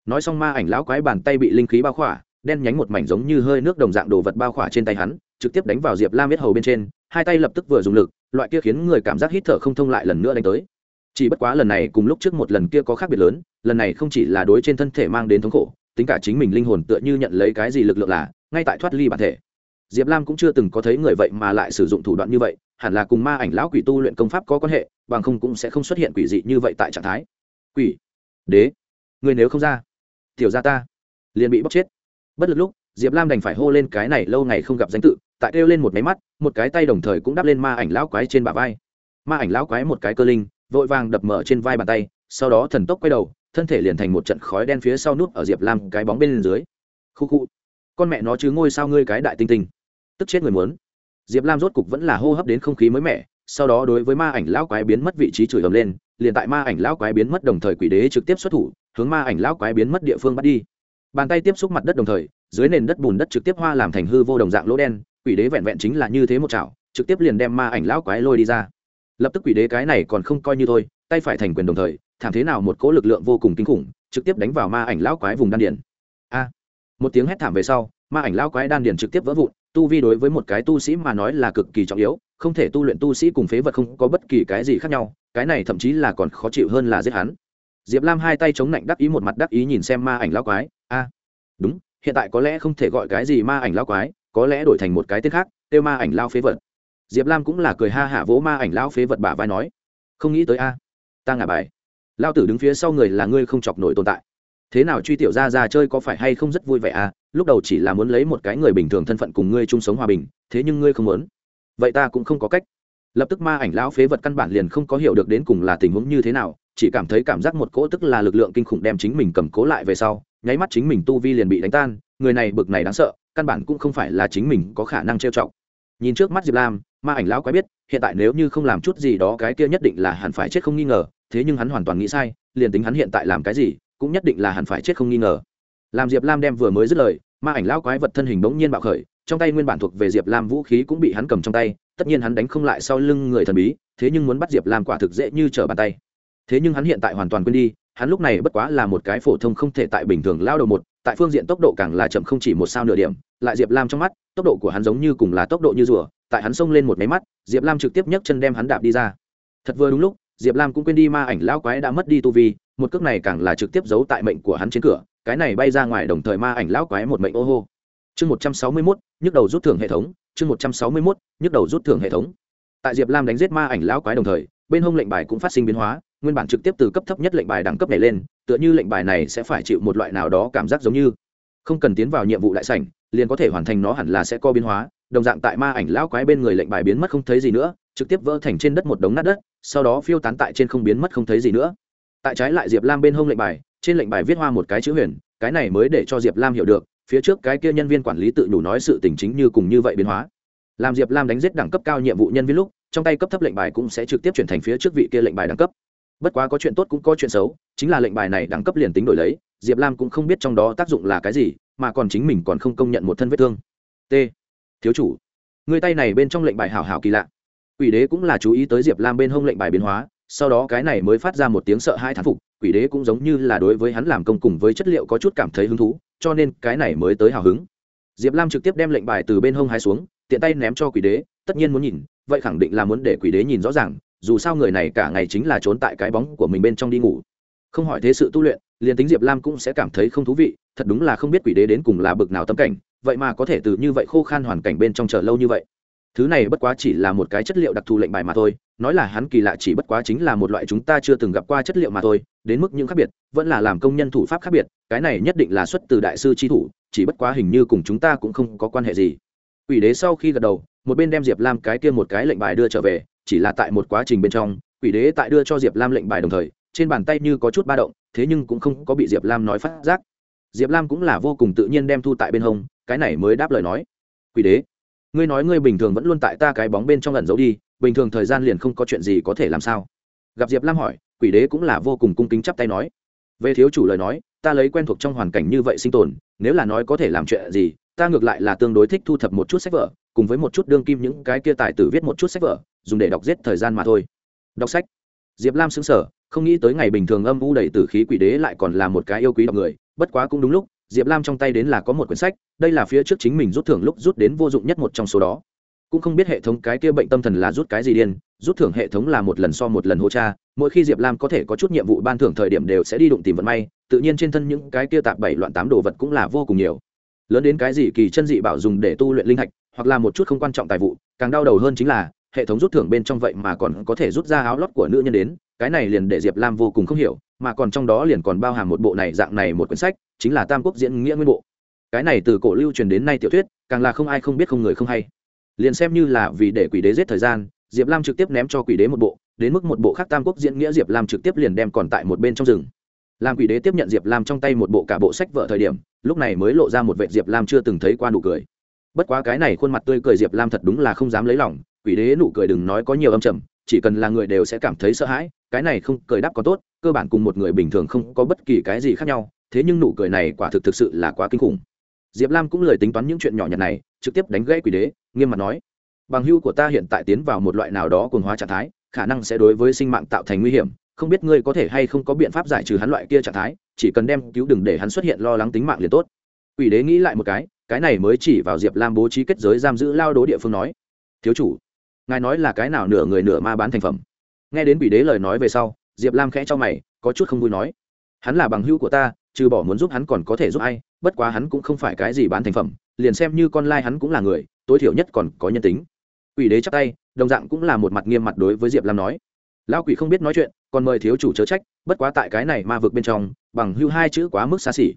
Nói xong ma ảnh lão quái bàn tay bị linh khí bao khỏa, đen nhánh một mảnh giống như hơi nước đồng dạng đồ vật bao khỏa trên tay hắn, trực tiếp đánh vào diệp lam biết hầu bên trên, hai tay lập tức vừa dùng lực, loại kia khiến người cảm giác hít thở không thông lại lần nữa đánh tới. Chỉ bất quá lần này cùng lúc trước một lần kia có khác biệt lớn, lần này không chỉ là đối trên thân thể mang đến thống khổ, tính cả chính mình linh hồn tựa như nhận lấy cái gì lực lượng là ngay tại thoát ly bản thể. Diệp lam cũng chưa từng có thấy người vậy mà lại sử dụng thủ đoạn như vậy, hẳn là cùng ma ảnh lão quỷ tu luyện công pháp có quan hệ, bằng không cũng sẽ không xuất hiện quỷ dị như vậy tại trạng thái. Quỷ? Đế? Người nếu không ra? Tiểu ra ta? Liền bị bóc chết. Bất lực lúc, diệp lam đành phải hô lên cái này lâu ngày không gặp danh tự, tại kêu lên một máy mắt, một cái tay đồng thời cũng đắp lên ma ảnh lão quái trên bả vai. Ma ảnh lão quái một cái cơ linh, vội vàng đập mở trên vai bàn tay, sau đó thần tốc quay đầu, thân thể liền thành một trận khói đen phía sau nút ở diệp lam cái bóng bên dưới. Khu khu con mẹ nó chứ ngôi sao ngươi cái đại tinh tinh. Tức chết người muốn. Diệp lam rốt cục vẫn là hô hấp đến không khí mới mẻ, sau đó đối với ma ảnh lão quái biến mất vị trí chửi ầm lên, liền tại ma ảnh lão quái biến mất đồng thời quỷ đế trực tiếp xuất thủ, hướng ma ảnh lão quái biến mất địa phương bắt đi. Bàn tay tiếp xúc mặt đất đồng thời, dưới nền đất bùn đất trực tiếp hoa làm thành hư vô đồng dạng lỗ đen, quỷ đế vẹn vẹn chính là như thế một chảo, trực tiếp liền đem ma ảnh lão quái lôi đi ra. Lập tức quỷ đế cái này còn không coi như thôi, tay phải thành quyền đồng thời, thảm thế nào một cỗ lực lượng vô cùng kinh khủng, trực tiếp đánh vào ma ảnh lão quái vùng đan điền. A! Một tiếng hét thảm về sau, ma ảnh lão quái đan điền trực tiếp vỡ vụn, tu vi đối với một cái tu sĩ mà nói là cực kỳ trọng yếu, không thể tu luyện tu sĩ cùng phế vật không có bất kỳ cái gì khác nhau, cái này thậm chí là còn khó chịu hơn là giết hắn. Diệp lam hai tay chống lạnh đắc ý một mặt đắc ý nhìn xem ma ảnh lão quái, a, đúng, hiện tại có lẽ không thể gọi cái gì ma ảnh lão quái, có lẽ đổi thành một cái tên khác, kêu ma ảnh lao phế vật. Diệp lam cũng là cười ha hả vỗ ma ảnh lao phế vật bả vai nói, không nghĩ tới a, ta ngả bài. Lao tử đứng phía sau người là ngươi không chọc nổi tồn tại thế nào truy tiểu ra ra chơi có phải hay không rất vui vẻ à? Lúc đầu chỉ là muốn lấy một cái người bình thường thân phận cùng ngươi chung sống hòa bình, thế nhưng ngươi không muốn. Vậy ta cũng không có cách. Lập tức ma ảnh lão phế vật căn bản liền không có hiểu được đến cùng là tình huống như thế nào, chỉ cảm thấy cảm giác một cỗ tức là lực lượng kinh khủng đem chính mình cầm cố lại về sau, nháy mắt chính mình tu vi liền bị đánh tan, người này bực này đáng sợ, căn bản cũng không phải là chính mình có khả năng trêu chọc. Nhìn trước mắt diệp lam, ma ảnh lão quái biết, hiện tại nếu như không làm chút gì đó cái kia nhất định là hẳn phải chết không nghi ngờ, thế nhưng hắn hoàn toàn nghĩ sai, liền tính hắn hiện tại làm cái gì cũng nhất định là hẳn phải chết không nghi ngờ. Làm diệp lam đem vừa mới dứt lời, ma ảnh lão quái vật thân hình bỗng nhiên bạo khởi, trong tay nguyên bản thuộc về diệp lam vũ khí cũng bị hắn cầm trong tay, tất nhiên hắn đánh không lại sau lưng người thần bí, thế nhưng muốn bắt diệp lam quả thực dễ như trở bàn tay. Thế nhưng hắn hiện tại hoàn toàn quên đi, hắn lúc này bất quá là một cái phổ thông không thể tại bình thường lao đầu một, tại phương diện tốc độ càng là chậm không chỉ một sao nửa điểm, lại diệp lam trong mắt, tốc độ của hắn giống như cùng là tốc độ như rùa, tại hắn xông lên một máy mắt, diệp lam trực tiếp nhấc chân đem hắn đạp đi ra. Thật vừa đúng lúc, diệp lam cũng quên đi ma ảnh lao quái đã mất đi tu vi một cước này càng là trực tiếp giấu tại mệnh của hắn trên cửa, cái này bay ra ngoài đồng thời ma ảnh lão quái một mệnh ô hô. Chương một trăm sáu mươi mốt, nhức đầu rút thưởng hệ thống, chương một trăm sáu mươi mốt, nhức đầu rút thưởng hệ thống. Tại diệp lam đánh giết ma ảnh lão quái đồng thời, bên hông lệnh bài cũng phát sinh biến hóa, nguyên bản trực tiếp từ cấp thấp nhất lệnh bài đẳng cấp này lên, tựa như lệnh bài này sẽ phải chịu một loại nào đó cảm giác giống như. Không cần tiến vào nhiệm vụ đại sảnh, liền có thể hoàn thành nó hẳn là sẽ có biến hóa, đồng dạng tại ma ảnh lão quái bên người lệnh bài biến mất không thấy gì nữa, trực tiếp vỡ thành trên đất một đống nát đất, sau đó phiêu tán tại trên không biến mất không thấy gì nữa tại trái lại diệp lam bên hông lệnh bài, trên lệnh bài viết hoa một cái chữ huyền, cái này mới để cho diệp lam hiểu được, phía trước cái kia nhân viên quản lý tự nhủ nói sự tình chính như cùng như vậy biến hóa. Làm diệp lam đánh giết đẳng cấp cao nhiệm vụ nhân viên lúc, trong tay cấp thấp lệnh bài cũng sẽ trực tiếp chuyển thành phía trước vị kia lệnh bài đẳng cấp. Bất quá có chuyện tốt cũng có chuyện xấu, chính là lệnh bài này đẳng cấp liền tính đổi lấy, diệp lam cũng không biết trong đó tác dụng là cái gì, mà còn chính mình còn không công nhận một thân vết thương. T. Thiếu chủ, người tay này bên trong lệnh bài hảo hảo kỳ lạ. Quỷ đế cũng là chú ý tới diệp lam bên hông lệnh bài biến hóa sau đó cái này mới phát ra một tiếng sợ hai thán phục, quỷ đế cũng giống như là đối với hắn làm công cùng với chất liệu có chút cảm thấy hứng thú, cho nên cái này mới tới hào hứng. Diệp lam trực tiếp đem lệnh bài từ bên hông hai xuống, tiện tay ném cho quỷ đế, tất nhiên muốn nhìn, vậy khẳng định là muốn để quỷ đế nhìn rõ ràng, dù sao người này cả ngày chính là trốn tại cái bóng của mình bên trong đi ngủ. Không hỏi thế sự tu luyện, liền tính diệp lam cũng sẽ cảm thấy không thú vị, thật đúng là không biết quỷ đế đến cùng là bực nào tâm cảnh, vậy mà có thể từ như vậy khô khan hoàn cảnh bên trong chờ lâu như vậy thứ này bất quá chỉ là một cái chất liệu đặc thù lệnh bài mà thôi, nói là hắn kỳ lạ chỉ bất quá chính là một loại chúng ta chưa từng gặp qua chất liệu mà thôi, đến mức những khác biệt, vẫn là làm công nhân thủ pháp khác biệt, cái này nhất định là xuất từ đại sư tri thủ, chỉ bất quá hình như cùng chúng ta cũng không có quan hệ gì. Quỷ đế sau khi gật đầu, một bên đem diệp lam cái kia một cái lệnh bài đưa trở về, chỉ là tại một quá trình bên trong, quỷ đế tại đưa cho diệp lam lệnh bài đồng thời, trên bàn tay như có chút ba động, thế nhưng cũng không có bị diệp lam nói phát giác. Diệp lam cũng là vô cùng tự nhiên đem thu tại bên hông, cái này mới đáp lời nói. Quỷ đế ngươi nói ngươi bình thường vẫn luôn tại ta cái bóng bên trong ẩn giấu đi, bình thường thời gian liền không có chuyện gì có thể làm sao? Gặp diệp lam hỏi, quỷ đế cũng là vô cùng cung kính chắp tay nói. Về thiếu chủ lời nói, ta lấy quen thuộc trong hoàn cảnh như vậy sinh tồn, nếu là nói có thể làm chuyện gì, ta ngược lại là tương đối thích thu thập một chút sách vở, cùng với một chút đương kim những cái kia tài tử viết một chút sách vở, dùng để đọc giết thời gian mà thôi. Đọc sách. Diệp lam xứng sở không nghĩ tới ngày bình thường âm u đầy t khí quỷ đế lại còn là một cái yêu quý đọc người, bất quá cũng đúng lúc diệp lam trong tay đến là có một quyển sách, đây là phía trước chính mình rút thưởng lúc rút đến vô dụng nhất một trong số đó. Cũng không biết hệ thống cái kia bệnh tâm thần là rút cái gì điên, rút thưởng hệ thống là một lần so một lần hô cha, mỗi khi diệp lam có thể có chút nhiệm vụ ban thưởng thời điểm đều sẽ đi đụng tìm vận may, tự nhiên trên thân những cái kia tạp bảy loạn tám đồ vật cũng là vô cùng nhiều. Lớn đến cái gì kỳ chân dị bảo dùng để tu luyện linh hạch hoặc là một chút không quan trọng tài vụ, càng đau đầu hơn chính là, hệ thống rút thưởng bên trong vậy mà còn có thể rút ra áo lót của nữ nhân đến, cái này liền để diệp lam vô cùng không hiểu, mà còn trong đó liền còn bao hàm một bộ này dạng này một quyển sách chính là tam quốc diễn nghĩa nguyên bộ. Cái này từ cổ lưu truyền đến nay tiểu thuyết, càng là không ai không biết không người không hay. Liền xem như là vì để quỷ đế giết thời gian, diệp lam trực tiếp ném cho quỷ đế một bộ, đến mức một bộ khác tam quốc diễn nghĩa diệp lam trực tiếp liền đem còn tại một bên trong rừng. Làm quỷ đế tiếp nhận diệp lam trong tay một bộ cả bộ sách vợ thời điểm, lúc này mới lộ ra một vệ diệp lam chưa từng thấy qua nụ cười. Bất quá cái này khuôn mặt tươi cười diệp lam thật đúng là không dám lấy lòng, quỷ đế nụ cười đừng nói có nhiều âm trầm, chỉ cần là người đều sẽ cảm thấy sợ hãi, cái này không cười đáp có tốt, cơ bản cùng một người bình thường không có bất kỳ cái gì khác nhau thế nhưng nụ cười này quả thực thực sự là quá kinh khủng. Diệp lam cũng lời tính toán những chuyện nhỏ nhặt này, trực tiếp đánh gãy quỷ đế, nghiêm mặt nói, bằng hưu của ta hiện tại tiến vào một loại nào đó cuồng hóa trạng thái, khả năng sẽ đối với sinh mạng tạo thành nguy hiểm. Không biết ngươi có thể hay không có biện pháp giải trừ hắn loại kia trạng thái, chỉ cần đem cứu đừng để hắn xuất hiện lo lắng tính mạng liền tốt. Quỷ đế nghĩ lại một cái cái này mới chỉ vào diệp lam bố trí kết giới giam giữ lao đố địa phương nói, thiếu chủ, ngài nói là cái nào nửa người nửa ma bán thành phẩm? Nghe đến quỷ đế lời nói về sau, diệp lam khẽ cho mày, có chút không vui nói, hắn là bằng hữu của ta trừ bỏ muốn giúp hắn còn có thể giúp ai, bất quá hắn cũng không phải cái gì bán thành phẩm, liền xem như con lai hắn cũng là người, tối thiểu nhất còn có nhân tính. Quỷ đế chắc tay, đồng dạng cũng là một mặt nghiêm mặt đối với diệp lam nói. Lão quỷ không biết nói chuyện, còn mời thiếu chủ chớ trách, bất quá tại cái này ma vực bên trong, bằng hưu hai chữ quá mức xa xỉ.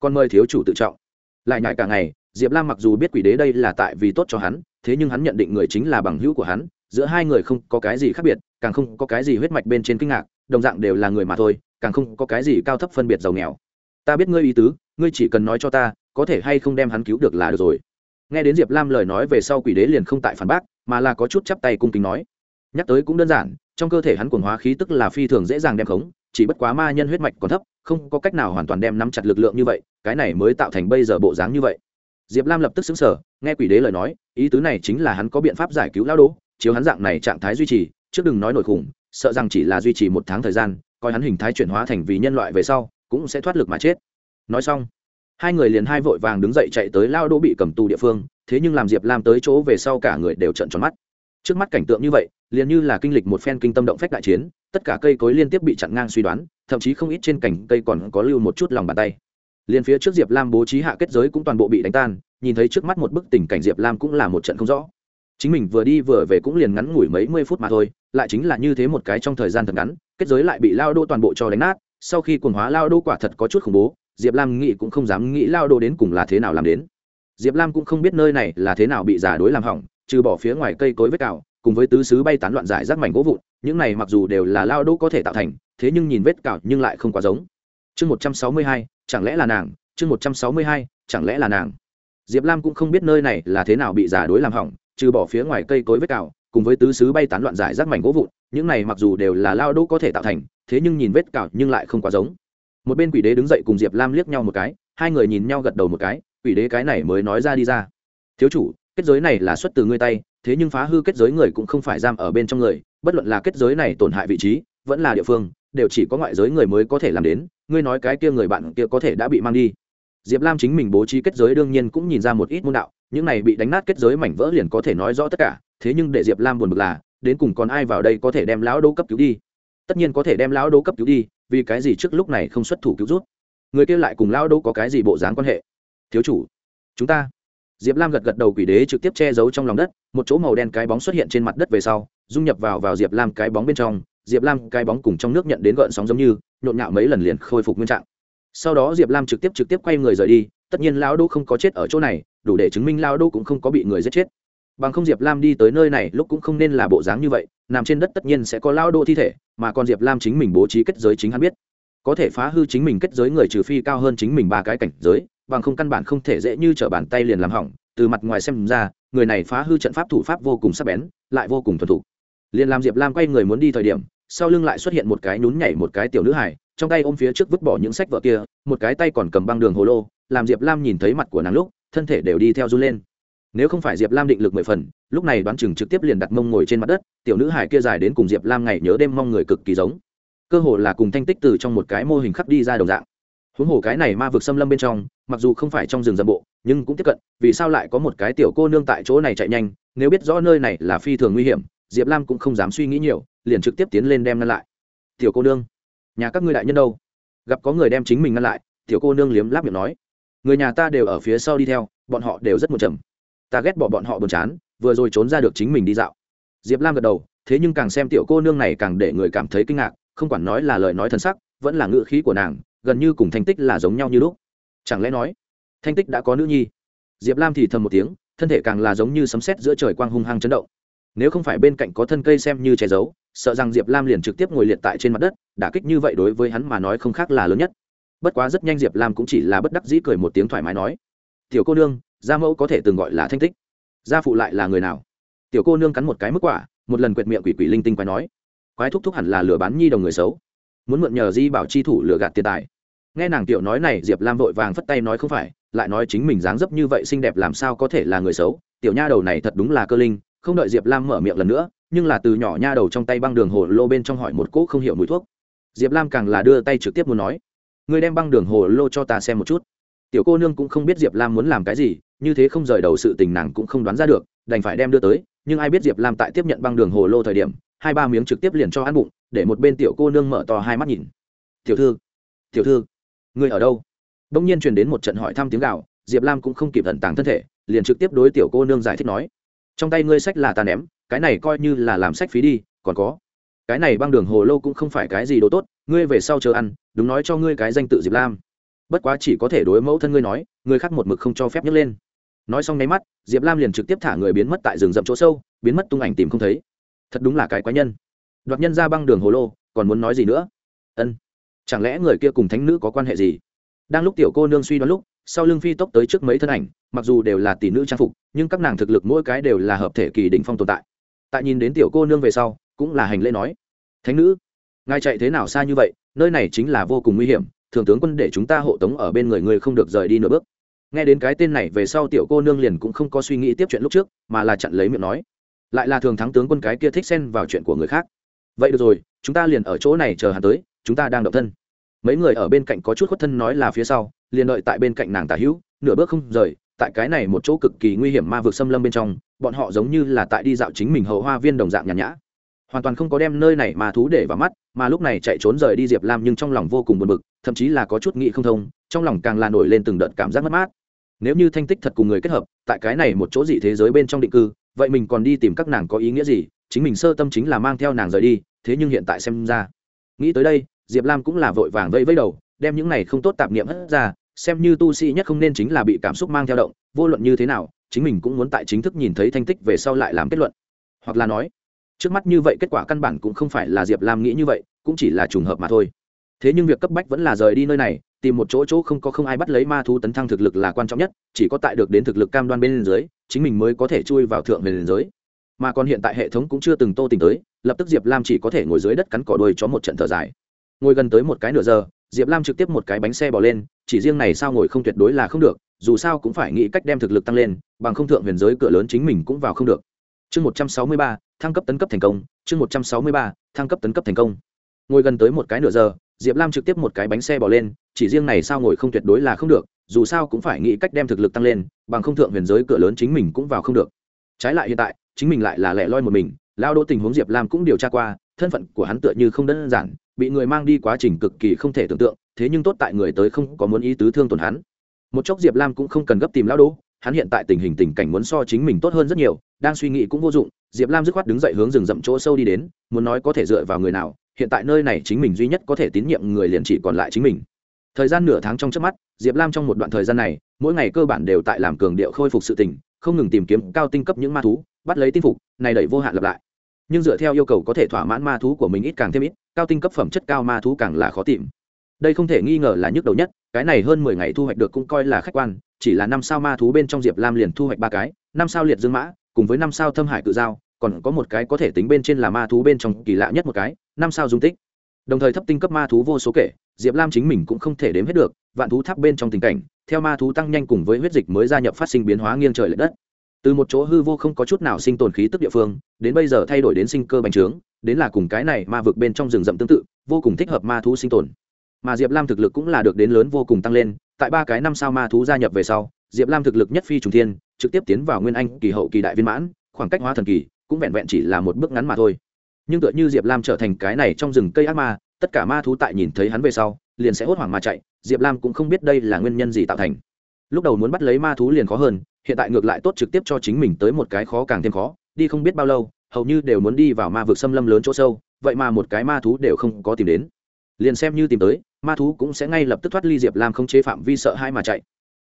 Còn mời thiếu chủ tự trọng. Lại nhại cả ngày, diệp lam mặc dù biết quỷ đế đây là tại vì tốt cho hắn, thế nhưng hắn nhận định người chính là bằng hữu của hắn, giữa hai người không có cái gì khác biệt, càng không có cái gì huyết mạch bên trên kinh ngạc, đồng dạng đều là người mà thôi, càng không có cái gì cao thấp phân biệt giàu nghèo ta biết ngươi ý tứ, ngươi chỉ cần nói cho ta, có thể hay không đem hắn cứu được là được rồi. Nghe đến diệp lam lời nói về sau quỷ đế liền không tại phản bác, mà là có chút chắp tay cung kính nói. Nhắc tới cũng đơn giản, trong cơ thể hắn quần hóa khí tức là phi thường dễ dàng đem khống, chỉ bất quá ma nhân huyết mạch còn thấp, không có cách nào hoàn toàn đem nắm chặt lực lượng như vậy, cái này mới tạo thành bây giờ bộ dáng như vậy. Diệp lam lập tức xứng sở nghe quỷ đế lời nói, ý tứ này chính là hắn có biện pháp giải cứu lao đỗ chiếu hắn dạng này trạng thái duy trì, trước đừng nói nổi khủng, sợ rằng chỉ là duy trì một tháng thời gian, coi hắn hình thái chuyển hóa thành vì nhân loại về sau cũng sẽ thoát lực mà chết. Nói xong, hai người liền hai vội vàng đứng dậy chạy tới lao đỗ bị cầm tù địa phương, thế nhưng làm diệp lam tới chỗ về sau cả người đều trận tròn mắt. Trước mắt cảnh tượng như vậy, liền như là kinh lịch một phen kinh tâm động phách đại chiến, tất cả cây cối liên tiếp bị chặn ngang suy đoán, thậm chí không ít trên cảnh cây còn có lưu một chút lòng bàn tay. Liền phía trước diệp lam bố trí hạ kết giới cũng toàn bộ bị đánh tan, nhìn thấy trước mắt một bức tình cảnh diệp lam cũng là một trận không rõ. Chính mình vừa đi vừa về cũng liền ngắn ngủi mấy mươi phút mà thôi, lại chính là như thế một cái trong thời gian thật ngắn, kết giới lại bị lao đô toàn bộ cho đánh nát sau khi quần hóa lao đô quả thật có chút khủng bố, diệp lam nghĩ cũng không dám nghĩ lao đô đến cùng là thế nào làm đến. Diệp lam cũng không biết nơi này là thế nào bị giả đối làm hỏng, trừ bỏ phía ngoài cây cối vết cào, cùng với tứ xứ bay tán loạn giải rác mảnh gỗ vụn, những này mặc dù đều là lao đô có thể tạo thành, thế nhưng nhìn vết cào nhưng lại không quá giống. Chương một trăm sáu mươi hai, chẳng lẽ là nàng? Chương một trăm sáu mươi hai, chẳng lẽ là nàng? Diệp lam cũng không biết nơi này là thế nào bị giả đối làm hỏng, trừ bỏ phía ngoài cây cối vết cào cùng với tứ xứ bay tán loạn giải rác mảnh gỗ vụn, những này mặc dù đều là lao đỗ có thể tạo thành, thế nhưng nhìn vết cào nhưng lại không quá giống. Một bên quỷ đế đứng dậy cùng diệp lam liếc nhau một cái, hai người nhìn nhau gật đầu một cái, quỷ đế cái này mới nói ra đi ra. Thiếu chủ, kết giới này là xuất từ ngươi tay, thế nhưng phá hư kết giới người cũng không phải giam ở bên trong người, bất luận là kết giới này tổn hại vị trí, vẫn là địa phương, đều chỉ có ngoại giới người mới có thể làm đến, ngươi nói cái kia người bạn kia có thể đã bị mang đi. Diệp lam chính mình bố trí kết giới đương nhiên cũng nhìn ra một ít môn đạo, những này bị đánh nát kết giới mảnh vỡ liền có thể nói rõ tất cả thế nhưng để diệp lam buồn bực là, đến cùng còn ai vào đây có thể đem lão đô cấp cứu đi? Tất nhiên có thể đem lão đô cấp cứu đi, vì cái gì trước lúc này không xuất thủ cứu rút? Người kia lại cùng lão đô có cái gì bộ dáng quan hệ? Thiếu chủ, chúng ta. Diệp lam gật gật đầu quỷ đế trực tiếp che giấu trong lòng đất, một chỗ màu đen cái bóng xuất hiện trên mặt đất về sau, dung nhập vào vào diệp lam cái bóng bên trong. Diệp lam cái bóng cùng trong nước nhận đến gợn sóng giống như, nhộn nhạo mấy lần liền khôi phục nguyên trạng. Sau đó diệp lam trực tiếp trực tiếp quay người rời đi, tất nhiên lão đô không có chết ở chỗ này, đủ để chứng minh lão đô cũng không có bị người giết chết bằng không diệp lam đi tới nơi này lúc cũng không nên là bộ dáng như vậy, nằm trên đất tất nhiên sẽ có lao đô thi thể, mà còn diệp lam chính mình bố trí kết giới chính hắn biết. Có thể phá hư chính mình kết giới người trừ phi cao hơn chính mình ba cái cảnh giới, bằng không căn bản không thể dễ như t bàn tay liền làm hỏng. Từ mặt ngoài xem ra, người này phá hư trận pháp thủ pháp vô cùng sắc bén, lại vô cùng thuần thục. Liền làm diệp lam quay người muốn đi thời điểm, sau lưng lại xuất hiện một cái nhún nhảy một cái tiểu nữ hải trong tay ôm phía trước vứt bỏ những sách vợ kia, một cái tay còn cầm băng đường hồ lô, làm diệp lam nhìn thấy mặt của nàng lúc, thân thể đều đi theo run lên nếu không phải diệp lam định lực mười phần, lúc này đoán chừng trực tiếp liền đặt mông ngồi trên mặt đất, tiểu nữ hải kia dài đến cùng diệp lam ngày nhớ đêm mong người cực kỳ giống. Cơ hồ là cùng thanh tích từ trong một cái mô hình khắc đi ra đồng dạng. Huống hồ cái này ma vực xâm lâm bên trong, mặc dù không phải trong rừng rậm bộ, nhưng cũng tiếp cận, vì sao lại có một cái tiểu cô nương tại chỗ này chạy nhanh, nếu biết rõ nơi này là phi thường nguy hiểm, diệp lam cũng không dám suy nghĩ nhiều, liền trực tiếp tiến lên đem ngăn lại. Tiểu cô nương, nhà các ngươi đại nhân đâu? Gặp có người đem chính mình ngăn lại, tiểu cô nương liếm láp miệng nói, người nhà ta đều ở phía sau đi theo, bọn họ đều rất một trầm ta ghét bỏ bọn họ buồn chán, vừa rồi trốn ra được chính mình đi dạo. Diệp lam gật đầu, thế nhưng càng xem tiểu cô nương này càng để người cảm thấy kinh ngạc, không quản nói là lời nói thân sắc, vẫn là ngữ khí của nàng, gần như cùng thanh tích là giống nhau như lúc. Chẳng lẽ nói, thanh tích đã có nữ nhi? Diệp lam thì thầm một tiếng, thân thể càng là giống như sấm sét giữa trời quang hung hăng chấn động. Nếu không phải bên cạnh có thân cây xem như che giấu, sợ rằng diệp lam liền trực tiếp ngồi liệt tại trên mặt đất, đả kích như vậy đối với hắn mà nói không khác là lớn nhất. Bất quá rất nhanh diệp lam cũng chỉ là bất đắc dĩ cười một tiếng thoải mái nói, tiểu cô nương gia mẫu có thể từng gọi là thanh tích. Gia phụ lại là người nào? Tiểu cô nương cắn một cái mức quả, một lần quệt miệng quỷ quỷ linh tinh quái nói. Quái thúc thúc hẳn là lừa bán nhi đồng người xấu. Muốn mượn nhờ di bảo chi thủ lừa gạt tiền tài. Nghe nàng tiểu nói này, diệp lam vội vàng phất tay nói không phải, lại nói chính mình dáng dấp như vậy xinh đẹp làm sao có thể là người xấu. Tiểu nha đầu này thật đúng là cơ linh, không đợi diệp lam mở miệng lần nữa, nhưng là từ nhỏ nha đầu trong tay băng đường hồ lô bên trong hỏi một cỗ không hiểu mùi thuốc. Diệp lam càng là đưa tay trực tiếp muốn nói. Người đem băng đường hồ lô cho ta xem một chút. Tiểu cô nương cũng không biết diệp lam muốn làm cái gì như thế không rời đầu sự tình nàng cũng không đoán ra được, đành phải đem đưa tới, nhưng ai biết diệp lam tại tiếp nhận băng đường hồ lô thời điểm, hai ba miếng trực tiếp liền cho ăn bụng, để một bên tiểu cô nương mở to hai mắt nhìn. Tiểu thư tiểu thư người ở đâu? Đ ỗ n g nhiên truyền đến một trận hỏi thăm tiếng gạo diệp lam cũng không kịp ẩn tàng thân thể, liền trực tiếp đối tiểu cô nương giải thích nói, trong tay ngươi sách là ta ném, cái này coi như là làm sách phí đi, còn có, cái này băng đường hồ lô cũng không phải cái gì đồ tốt, ngươi về sau chờ ăn, đúng nói cho ngươi cái danh tự diệp lam bất quá chỉ có thể đối mẫu thân ngươi nói ngươi khác một mực không cho phép nhấc lên. Nói xong nháy mắt, diệp lam liền trực tiếp thả người biến mất tại rừng rậm chỗ sâu, biến mất tung ảnh tìm không thấy. Thật đúng là cái quái nhân. Đoạt nhân ra băng đường hồ lô, còn muốn nói gì nữa? Ân, chẳng lẽ người kia cùng thánh nữ có quan hệ gì? Đang lúc tiểu cô nương suy đoán lúc, sau lưng phi tốc tới trước mấy thân ảnh, mặc dù đều là tỷ nữ trang phục, nhưng các nàng thực lực mỗi cái đều là hợp thể kỳ đỉnh phong tồn tại. Tại nhìn đến tiểu cô nương về sau, cũng là hành lễ nói, thánh nữ, ngài chạy thế nào xa như vậy? Nơi này chính là vô cùng nguy hiểm thường tướng quân để chúng ta hộ tống ở bên người người không được rời đi nửa bước. Nghe đến cái tên này về sau tiểu cô nương liền cũng không có suy nghĩ tiếp chuyện lúc trước, mà là chặn lấy miệng nói. Lại là thường thắng tướng quân cái kia thích xen vào chuyện của người khác. Vậy được rồi, chúng ta liền ở chỗ này chờ hắn tới, chúng ta đang động thân. Mấy người ở bên cạnh có chút khuất thân nói là phía sau, liền đợi tại bên cạnh nàng tả hữu, nửa bước không rời, tại cái này một chỗ cực kỳ nguy hiểm ma vực xâm lâm bên trong, bọn họ giống như là tại đi dạo chính mình hậu hoa viên đồng dạng nhàn nhã. Hoàn toàn không có đem nơi này mà thú để vào mắt mà lúc này chạy trốn rời đi diệp lam nhưng trong lòng vô cùng buồn bực, thậm chí là có chút nghĩ không thông, trong lòng càng là nổi lên từng đợt cảm giác mất mát. Nếu như thanh tích thật cùng người kết hợp, tại cái này một chỗ dị thế giới bên trong định cư, vậy mình còn đi tìm các nàng có ý nghĩa gì? Chính mình sơ tâm chính là mang theo nàng rời đi, thế nhưng hiện tại xem ra, nghĩ tới đây, diệp lam cũng là vội vàng vẫy vẫy đầu, đem những này không tốt tạp niệm hất ra, xem như tu sĩ nhất không nên chính là bị cảm xúc mang theo động, vô luận như thế nào, chính mình cũng muốn tại chính thức nhìn thấy thanh tích về sau lại làm kết luận. Hoặc là nói trước mắt như vậy kết quả căn bản cũng không phải là diệp lam nghĩ như vậy, cũng chỉ là trùng hợp mà thôi. Thế nhưng việc cấp bách vẫn là rời đi nơi này, tìm một chỗ chỗ không có không ai bắt lấy ma thú tấn thăng thực lực là quan trọng nhất, chỉ có tại được đến thực lực cam đoan bên dưới, chính mình mới có thể chui vào thượng huyền giới. Mà còn hiện tại hệ thống cũng chưa từng tô tình tới, lập tức diệp lam chỉ có thể ngồi dưới đất cắn cỏ đuôi cho một trận thở dài. Ngồi gần tới một cái nửa giờ, diệp lam trực tiếp một cái bánh xe bỏ lên, chỉ riêng này sao ngồi không tuyệt đối là không được, dù sao cũng phải nghĩ cách đem thực lực tăng lên, bằng không thượng huyền giới cửa lớn chính mình cũng vào không được. Chương một trăm sáu mươi ba thăng cấp tấn cấp thành công, chương một trăm sáu mươi ba, thăng cấp tấn cấp thành công. Ngồi gần tới một cái nửa giờ, diệp lam trực tiếp một cái bánh xe bỏ lên, chỉ riêng này sao ngồi không tuyệt đối là không được, dù sao cũng phải nghĩ cách đem thực lực tăng lên, bằng không thượng huyền giới cửa lớn chính mình cũng vào không được. Trái lại hiện tại, chính mình lại là lẻ loi một mình, lao đỗ tình huống diệp lam cũng điều tra qua, thân phận của hắn tựa như không đơn giản, bị người mang đi quá trình cực kỳ không thể tưởng tượng, thế nhưng tốt tại người tới không có muốn ý tứ thương tổn hắn. Một chốc diệp lam cũng không cần gấp tìm lao đỗ hắn hiện tại tình hình tình cảnh muốn so chính mình tốt hơn rất nhiều đang suy nghĩ cũng vô dụng diệp lam dứt khoát đứng dậy hướng rừng rậm chỗ sâu đi đến muốn nói có thể dựa vào người nào hiện tại nơi này chính mình duy nhất có thể tín nhiệm người liền chỉ còn lại chính mình. Thời gian nửa tháng trong trước mắt diệp lam trong một đoạn thời gian này mỗi ngày cơ bản đều tại làm cường điệu khôi phục sự tỉnh, không ngừng tìm kiếm cao tinh cấp những ma thú bắt lấy tin phục này đẩy vô hạn lặp lại. Nhưng dựa theo yêu cầu có thể thỏa mãn ma thú của mình ít càng thêm ít cao tinh cấp phẩm chất cao ma thú càng là khó tìm. Đây không thể nghi ngờ là nhức đầu nhất cái này hơn mười ngày thu hoạch được cũng coi là khách quan chỉ là năm sao ma thú bên trong diệp lam liền thu hoạch ba cái, năm sao liệt dương mã, cùng với năm sao thâm hải cự giao, còn có một cái có thể tính bên trên là ma thú bên trong kỳ lạ nhất một cái, năm sao dung tích. Đồng thời thấp tinh cấp ma thú vô số kể, diệp lam chính mình cũng không thể đếm hết được, vạn thú tháp bên trong tình cảnh, theo ma thú tăng nhanh cùng với huyết dịch mới gia nhập phát sinh biến hóa nghiêng trời l ệ đất. Từ một chỗ hư vô không có chút nào sinh tồn khí tức địa phương, đến bây giờ thay đổi đến sinh cơ bành trướng, đến là cùng cái này ma vực bên trong rừng rậm tương tự, vô cùng thích hợp ma thú sinh tồn. Mà diệp lam thực lực cũng là được đến lớn vô cùng tăng lên tại ba cái năm sao ma thú gia nhập về sau, diệp lam thực lực nhất phi trùng thiên, trực tiếp tiến vào nguyên anh kỳ hậu kỳ đại viên mãn, khoảng cách hóa thần kỳ cũng vẹn vẹn chỉ là một bước ngắn mà thôi. Nhưng tựa như diệp lam trở thành cái này trong rừng cây ác ma, tất cả ma thú tại nhìn thấy hắn về sau, liền sẽ hốt hoảng mà chạy, diệp lam cũng không biết đây là nguyên nhân gì tạo thành. Lúc đầu muốn bắt lấy ma thú liền khó hơn, hiện tại ngược lại tốt trực tiếp cho chính mình tới một cái khó càng thêm khó, đi không biết bao lâu, hầu như đều muốn đi vào ma vực xâm lâm lớn chỗ sâu, vậy mà một cái ma thú đều không có tìm đến. Liền xem như tìm tới ma thú cũng sẽ ngay lập tức thoát ly diệp lam không chế phạm vi sợ hai mà chạy.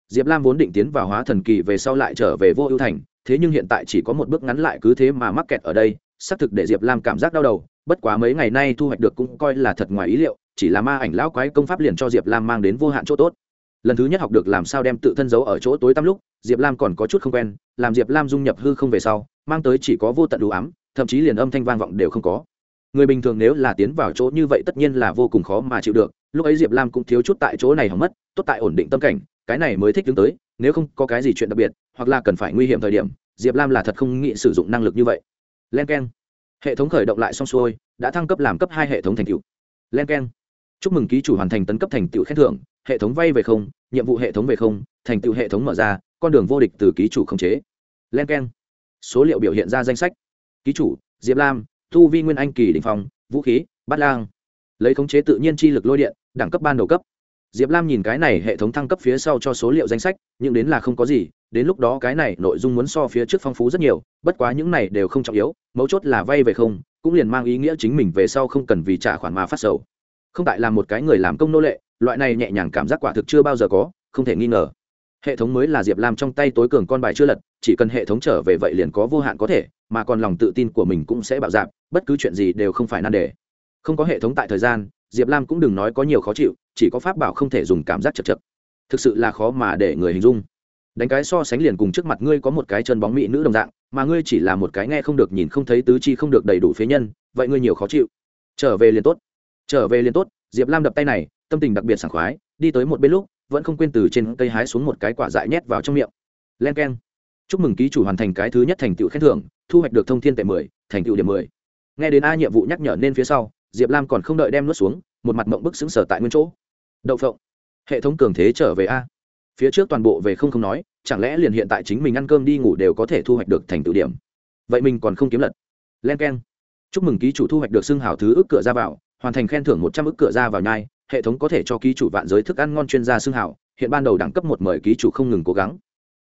Diệp lam vốn định tiến vào hóa thần kỳ về sau lại trở về vô ưu thành, thế nhưng hiện tại chỉ có một bước ngắn lại cứ thế mà mắc kẹt ở đây, xác thực để diệp lam cảm giác đau đầu, bất quá mấy ngày nay thu hoạch được cũng coi là thật ngoài ý liệu, chỉ là ma ảnh lão quái công pháp liền cho diệp lam mang đến vô hạn chỗ tốt. Lần thứ nhất học được làm sao đem tự thân giấu ở chỗ tối tăm lúc, diệp lam còn có chút không quen, làm diệp lam dung nhập hư không về sau, mang tới chỉ có vô tận đủ ám, thậm chí liền âm thanh vang vọng đều không có. Người bình thường nếu là tiến vào chỗ như vậy tất nhiên là vô cùng khó mà chịu được lúc ấy diệp lam cũng thiếu chút tại chỗ này hỏng mất tốt tại ổn định tâm cảnh cái này mới thích đứng tới nếu không có cái gì chuyện đặc biệt hoặc là cần phải nguy hiểm thời điểm diệp lam là thật không nghĩ sử dụng năng lực như vậy. Len k e n hệ thống khởi động lại xong xuôi đã thăng cấp làm cấp hai hệ thống thành tựu. Len k e n chúc mừng ký chủ hoàn thành tấn cấp thành tựu khen thưởng hệ thống vay về không nhiệm vụ hệ thống về không thành tựu hệ thống mở ra con đường vô địch từ ký chủ khống chế. Len k e n số liệu biểu hiện ra danh sách. Ký chủ diệp lam thu vi nguyên anh kỳ đình phòng, vũ khí bát lang lấy khống chế tự nhiên chi lực lôi điện, đẳng cấp ban đầu cấp. Diệp lam nhìn cái này hệ thống thăng cấp phía sau cho số liệu danh sách, nhưng đến là không có gì, đến lúc đó cái này nội dung muốn so phía trước phong phú rất nhiều, bất quá những này đều không trọng yếu, mấu chốt là vay về không, cũng liền mang ý nghĩa chính mình về sau không cần vì trả khoản mà phát sầu. Không tại là một cái người làm công nô lệ, loại này nhẹ nhàng cảm giác quả thực chưa bao giờ có, không thể nghi ngờ. Hệ thống mới là diệp lam trong tay tối cường con bài chưa lật, chỉ cần hệ thống trở về vậy liền có vô hạn có thể, mà còn lòng tự tin của mình cũng sẽ bạo dạp bất cứ chuyện gì đều không phải nan đề không có hệ thống tại thời gian, diệp lam cũng đừng nói có nhiều khó chịu, chỉ có pháp bảo không thể dùng cảm giác chật chật. Thực sự là khó mà để người hình dung. Đánh cái so sánh liền cùng trước mặt ngươi có một cái chân bóng mỹ nữ đồng dạng, mà ngươi chỉ là một cái nghe không được, nhìn không thấy tứ chi không được đầy đủ phế nhân, vậy ngươi nhiều khó chịu. Trở về liền tốt. Trở về liền tốt, diệp lam đập tay này, tâm tình đặc biệt sảng khoái, đi tới một bên lúc, vẫn không quên từ trên cây hái xuống một cái quả dại nhét vào trong miệng. Len k e n chúc mừng ký chủ hoàn thành cái thứ nhất thành tựu khen thưởng, thu hoạch được thông thiên tệ mười, thành tựu điểm mười. Nghe đến a nhiệm vụ nhắc nhở nên phía sau diệp lam còn không đợi đem nuốt xuống, một mặt mộng bức xứng sở tại nguyên chỗ. Đậu phộng, hệ thống cường thế trở về a. Phía trước toàn bộ về không không nói, chẳng lẽ liền hiện tại chính mình ăn cơm đi ngủ đều có thể thu hoạch được thành tựu điểm? Vậy mình còn không kiếm lật. Len k e n chúc mừng ký chủ thu hoạch được xưng hào thứ ức cửa ra vào, hoàn thành khen thưởng một trăm ức cửa ra vào nhai, hệ thống có thể cho ký chủ vạn giới thức ăn ngon chuyên gia xưng hào, hiện ban đầu đẳng cấp một mời ký chủ không ngừng cố gắng.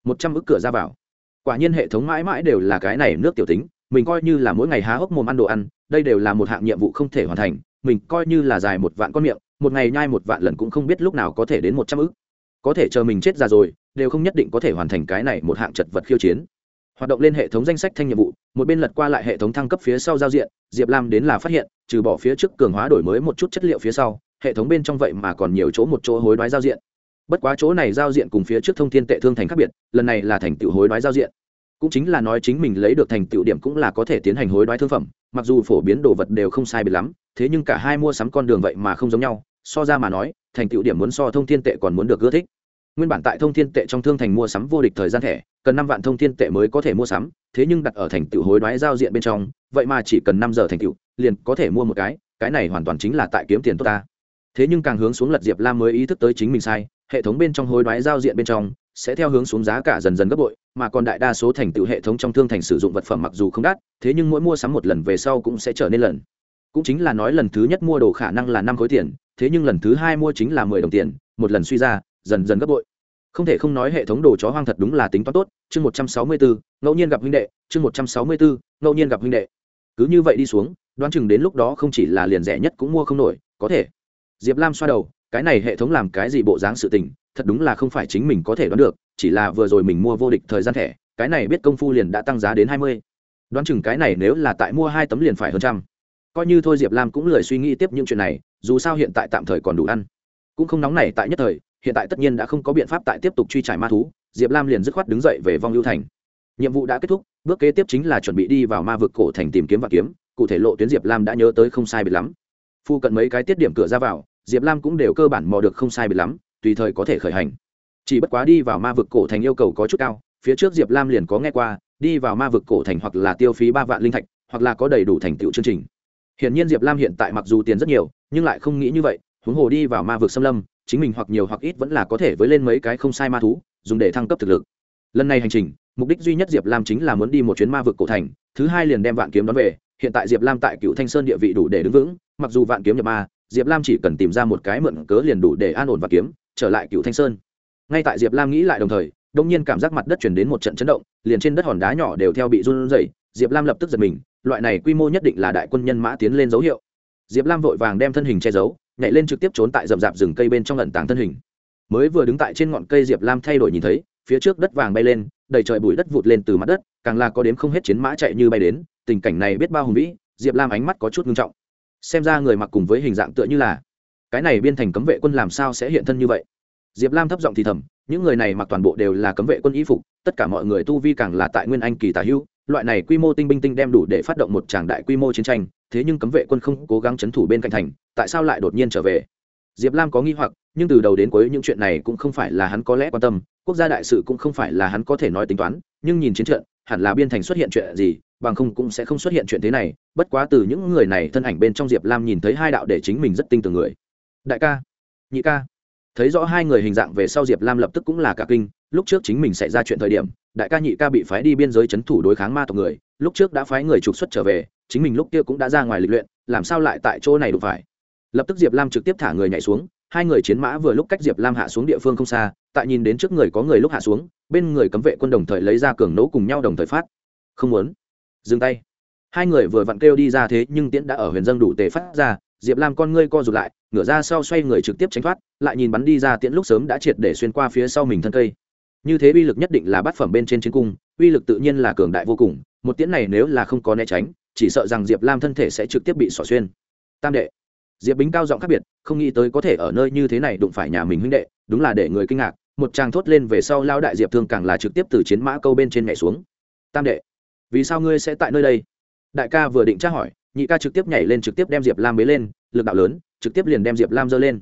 Một trăm ức cửa ra vào. Quả nhiên hệ thống mãi mãi đều là cái này nước tiểu tính mình coi như là mỗi ngày há hốc mồm ăn đồ ăn, đây đều là một hạng nhiệm vụ không thể hoàn thành, mình coi như là dài một vạn con miệng, một ngày nhai một vạn lần cũng không biết lúc nào có thể đến một trăm ức. Có thể chờ mình chết ra rồi, đều không nhất định có thể hoàn thành cái này một hạng chật vật khiêu chiến. Hoạt động lên hệ thống danh sách thanh nhiệm vụ, một bên lật qua lại hệ thống thăng cấp phía sau giao diện, diệp lam đến là phát hiện, trừ bỏ phía trước cường hóa đổi mới một chút chất liệu phía sau, hệ thống bên trong vậy mà còn nhiều chỗ một chỗ hối đoái giao diện. Bất quá chỗ này giao diện cùng phía trước thông thiên tệ thương thành khác biệt, lần này là thành tựu hối đoái giao diện cũng chính là nói chính mình lấy được thành tựu điểm cũng là có thể tiến hành hối đoái thương phẩm, mặc dù phổ biến đồ vật đều không sai biệt lắm, thế nhưng cả hai mua sắm con đường vậy mà không giống nhau, so ra mà nói, thành tựu điểm muốn so thông thiên tệ còn muốn được ưa thích. Nguyên bản tại thông thiên tệ trong thương thành mua sắm vô địch thời gian thẻ, cần năm vạn thông thiên tệ mới có thể mua sắm, thế nhưng đặt ở thành tựu hối đoái giao diện bên trong, vậy mà chỉ cần năm giờ thành tựu, liền có thể mua một cái cái này hoàn toàn chính là tại kiếm tiền tốt ta. Thế nhưng càng hướng xuống lật diệp lam mới ý thức tới chính mình sai, hệ thống bên trong hối đoái giao diện bên trong sẽ theo hướng xuống giá cả dần dần gấp bội, mà còn đại đa số thành tựu hệ thống trong thương thành sử dụng vật phẩm mặc dù không đắt, thế nhưng mỗi mua sắm một lần về sau cũng sẽ trở nên lần. Cũng chính là nói lần thứ nhất mua đồ khả năng là năm khối tiền, thế nhưng lần thứ hai mua chính là mười đồng tiền, một lần suy ra, dần dần gấp bội. Không thể không nói hệ thống đồ chó hoang thật đúng là tính toán tốt, chương một trăm sáu mươi bốn ngẫu nhiên gặp huynh đệ, chương một trăm sáu mươi bốn ngẫu nhiên gặp huynh đệ. Cứ như vậy đi xuống, đoán chừng đến lúc đó không chỉ là liền rẻ nhất cũng mua không nổi, có thể. Diệp lam xoa đầu, cái này hệ thống làm cái gì bộ dáng sự tình thật đúng là không phải chính mình có thể đoán được, chỉ là vừa rồi mình mua vô địch thời gian thẻ, cái này biết công phu liền đã tăng giá đến hai mươi. Đoán chừng cái này nếu là tại mua hai tấm liền phải hơn trăm. Coi như thôi diệp lam cũng lười suy nghĩ tiếp những chuyện này, dù sao hiện tại tạm thời còn đủ ăn. Cũng không nóng này tại nhất thời, hiện tại tất nhiên đã không có biện pháp tại tiếp tục truy trải ma thú, diệp lam liền dứt khoát đứng dậy về vong lưu thành. Nhiệm vụ đã kết thúc, bước kế tiếp chính là chuẩn bị đi vào ma vực cổ thành tìm kiếm và kiếm, cụ thể lộ tuyến diệp lam đã nhớ tới không sai biệt lắm. Phu cận mấy cái tiết điểm cửa ra vào, diệp lam cũng đều cơ bản mò được không sai biệt lắm tùy thời có thể khởi hành. Chỉ bất quá đi vào ma vực cổ thành yêu cầu có chút cao, phía trước diệp lam liền có nghe qua, đi vào ma vực cổ thành hoặc là tiêu phí ba vạn linh thạch, hoặc là có đầy đủ thành tựu chương trình. Hiển nhiên diệp lam hiện tại mặc dù tiền rất nhiều, nhưng lại không nghĩ như vậy, huống hồ đi vào ma vực xâm lâm, chính mình hoặc nhiều hoặc ít vẫn là có thể với lên mấy cái không sai ma thú, dùng để thăng cấp thực lực. Lần này hành trình, mục đích duy nhất diệp lam chính là muốn đi một chuyến ma vực cổ thành, thứ hai liền đem vạn kiếm đón về, hiện tại diệp lam tại cựu thanh sơn địa vị đủ để đứng vững, mặc dù vạn kiếm nhập ma, diệp lam chỉ cần tìm ra một cái mượn cớ liền đủ để an ổn và kiếm trở lại cựu thanh sơn ngay tại diệp lam nghĩ lại đồng thời đông nhiên cảm giác mặt đất chuyển đến một trận chấn động liền trên đất hòn đá nhỏ đều theo bị run rẩy diệp lam lập tức giật mình loại này quy mô nhất định là đại quân nhân mã tiến lên dấu hiệu diệp lam vội vàng đem thân hình che giấu nhảy lên trực tiếp trốn tại rậm rạp rừng cây bên trong lận tàng thân hình mới vừa đứng tại trên ngọn cây diệp lam thay đổi nhìn thấy phía trước đất vàng bay lên đầy trời bụi đất vụt lên từ mặt đất càng là có đếm không hết chiến mã chạy như bay đến tình cảnh này biết bao hùng vĩ diệp lam ánh mắt có chút nghiêm trọng xem ra người mặc cùng với hình dạng tựa như là cái này biên thành cấm vệ quân làm sao sẽ hiện thân như vậy? Diệp lam thấp giọng thì thầm, những người này mặc toàn bộ đều là cấm vệ quân y phục, tất cả mọi người tu vi càng là tại nguyên anh kỳ tả hữu, loại này quy mô tinh binh tinh đem đủ để phát động một tràng đại quy mô chiến tranh, thế nhưng cấm vệ quân không cố gắng c h ấ n thủ bên cạnh thành, tại sao lại đột nhiên trở về? Diệp lam có nghi hoặc, nhưng từ đầu đến cuối những chuyện này cũng không phải là hắn có lẽ quan tâm, quốc gia đại sự cũng không phải là hắn có thể nói tính toán, nhưng nhìn chiến trận, hẳn là biên thành xuất hiện chuyện gì, bằng không cũng sẽ không xuất hiện chuyện thế này, bất quá từ những người này thân ảnh bên trong diệp lam nhìn thấy hai đạo để chính mình rất tinh tường người đại ca, nhị ca. Thấy rõ hai người hình dạng về sau diệp lam lập tức cũng là cả kinh, lúc trước chính mình xảy ra chuyện thời điểm, đại ca nhị ca bị phái đi biên giới c h ấ n thủ đối kháng ma tộc người, lúc trước đã phái người trục xuất trở về, chính mình lúc kia cũng đã ra ngoài lịch luyện, làm sao lại tại chỗ này đụng phải? Lập tức diệp lam trực tiếp thả người nhảy xuống, hai người chiến mã vừa lúc cách diệp lam hạ xuống địa phương không xa, tại nhìn đến trước người có người lúc hạ xuống, bên người cấm vệ quân đồng thời lấy ra cường nấu cùng nhau đồng thời phát. Không muốn. Dừng tay. Hai người vừa vặn kêu đi ra thế nhưng tiễn đã ở huyền dân đủ tề phát ra diệp lam con ngươi co rụt lại, ngửa ra sau xoay người trực tiếp tránh thoát, lại nhìn bắn đi ra tiễn lúc sớm đã triệt để xuyên qua phía sau mình thân cây. Như thế uy lực nhất định là bát phẩm bên trên chiến cung, uy lực tự nhiên là cường đại vô cùng, một tiễn này nếu là không có né tránh, chỉ sợ rằng diệp lam thân thể sẽ trực tiếp bị xỏ xuyên. Tam đệ. Diệp bính cao giọng khác biệt, không nghĩ tới có thể ở nơi như thế này đụng phải nhà mình huynh đệ, đúng là để người kinh ngạc, một tràng thốt lên về sau lao đại diệp thương càng là trực tiếp từ chiến mã câu bên trên nhảy xuống. Tam đệ, vì sao ngươi sẽ tại nơi đây? Đại ca vừa định tra hỏi nhị ca trực tiếp nhảy lên trực tiếp đem diệp lam bế lên lực đạo lớn trực tiếp liền đem diệp lam giơ lên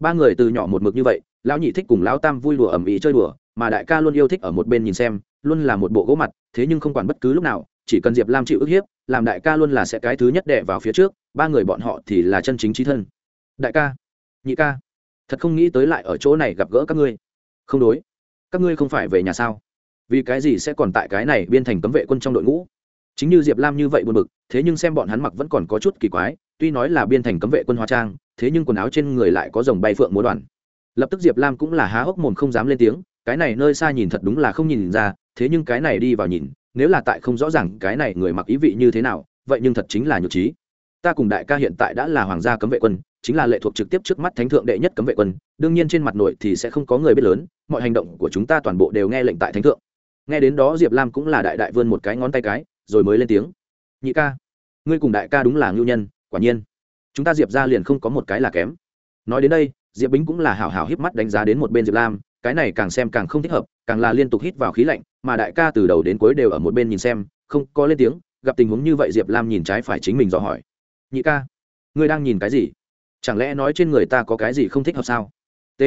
ba người từ nhỏ một mực như vậy lão nhị thích cùng lão tam vui đùa ẩm ý chơi đùa mà đại ca luôn yêu thích ở một bên nhìn xem luôn là một bộ gỗ mặt thế nhưng không quản bất cứ lúc nào chỉ cần diệp lam chịu ức hiếp làm đại ca luôn là sẽ cái thứ nhất đệ vào phía trước ba người bọn họ thì là chân chính trí thân đại ca nhị ca thật không nghĩ tới lại ở chỗ này gặp gỡ các ngươi không đối các ngươi không phải về nhà sao vì cái gì sẽ còn tại cái này biên thành cấm vệ quân trong đội ngũ chính như diệp lam như vậy buồn bực, thế nhưng xem bọn hắn mặc vẫn còn có chút kỳ quái, tuy nói là biên thành cấm vệ quân hóa trang, thế nhưng quần áo trên người lại có dòng bay phượng múa đoàn. Lập tức diệp lam cũng là há hốc mồm không dám lên tiếng, cái này nơi xa nhìn thật đúng là không nhìn ra, thế nhưng cái này đi vào nhìn, nếu là tại không rõ ràng cái này người mặc ý vị như thế nào, vậy nhưng thật chính là nhược trí ta cùng đại ca hiện tại đã là hoàng gia cấm vệ quân, chính là lệ thuộc trực tiếp trước mắt thánh thượng đệ nhất cấm vệ quân, đương nhiên trên mặt nội thì sẽ không có người biết lớn, mọi hành động của chúng ta toàn bộ đều nghe lệnh tại thánh thượng. Nghe đến đó diệp lam cũng là đại đại vươn một cái ngón tay cái rồi mới lên tiếng. Nhị ca, ngươi cùng đại ca đúng là ngưu nhân, quả nhiên. Chúng ta diệp ra liền không có một cái là kém. Nói đến đây, diệp bính cũng là hảo hảo híp mắt đánh giá đến một bên diệp lam, cái này càng xem càng không thích hợp, càng là liên tục hít vào khí lạnh, mà đại ca từ đầu đến cuối đều ở một bên nhìn xem, không có lên tiếng, gặp tình huống như vậy diệp lam nhìn trái phải chính mình dò hỏi. Nhị ca, ngươi đang nhìn cái gì? Chẳng lẽ nói trên người ta có cái gì không thích hợp sao? T.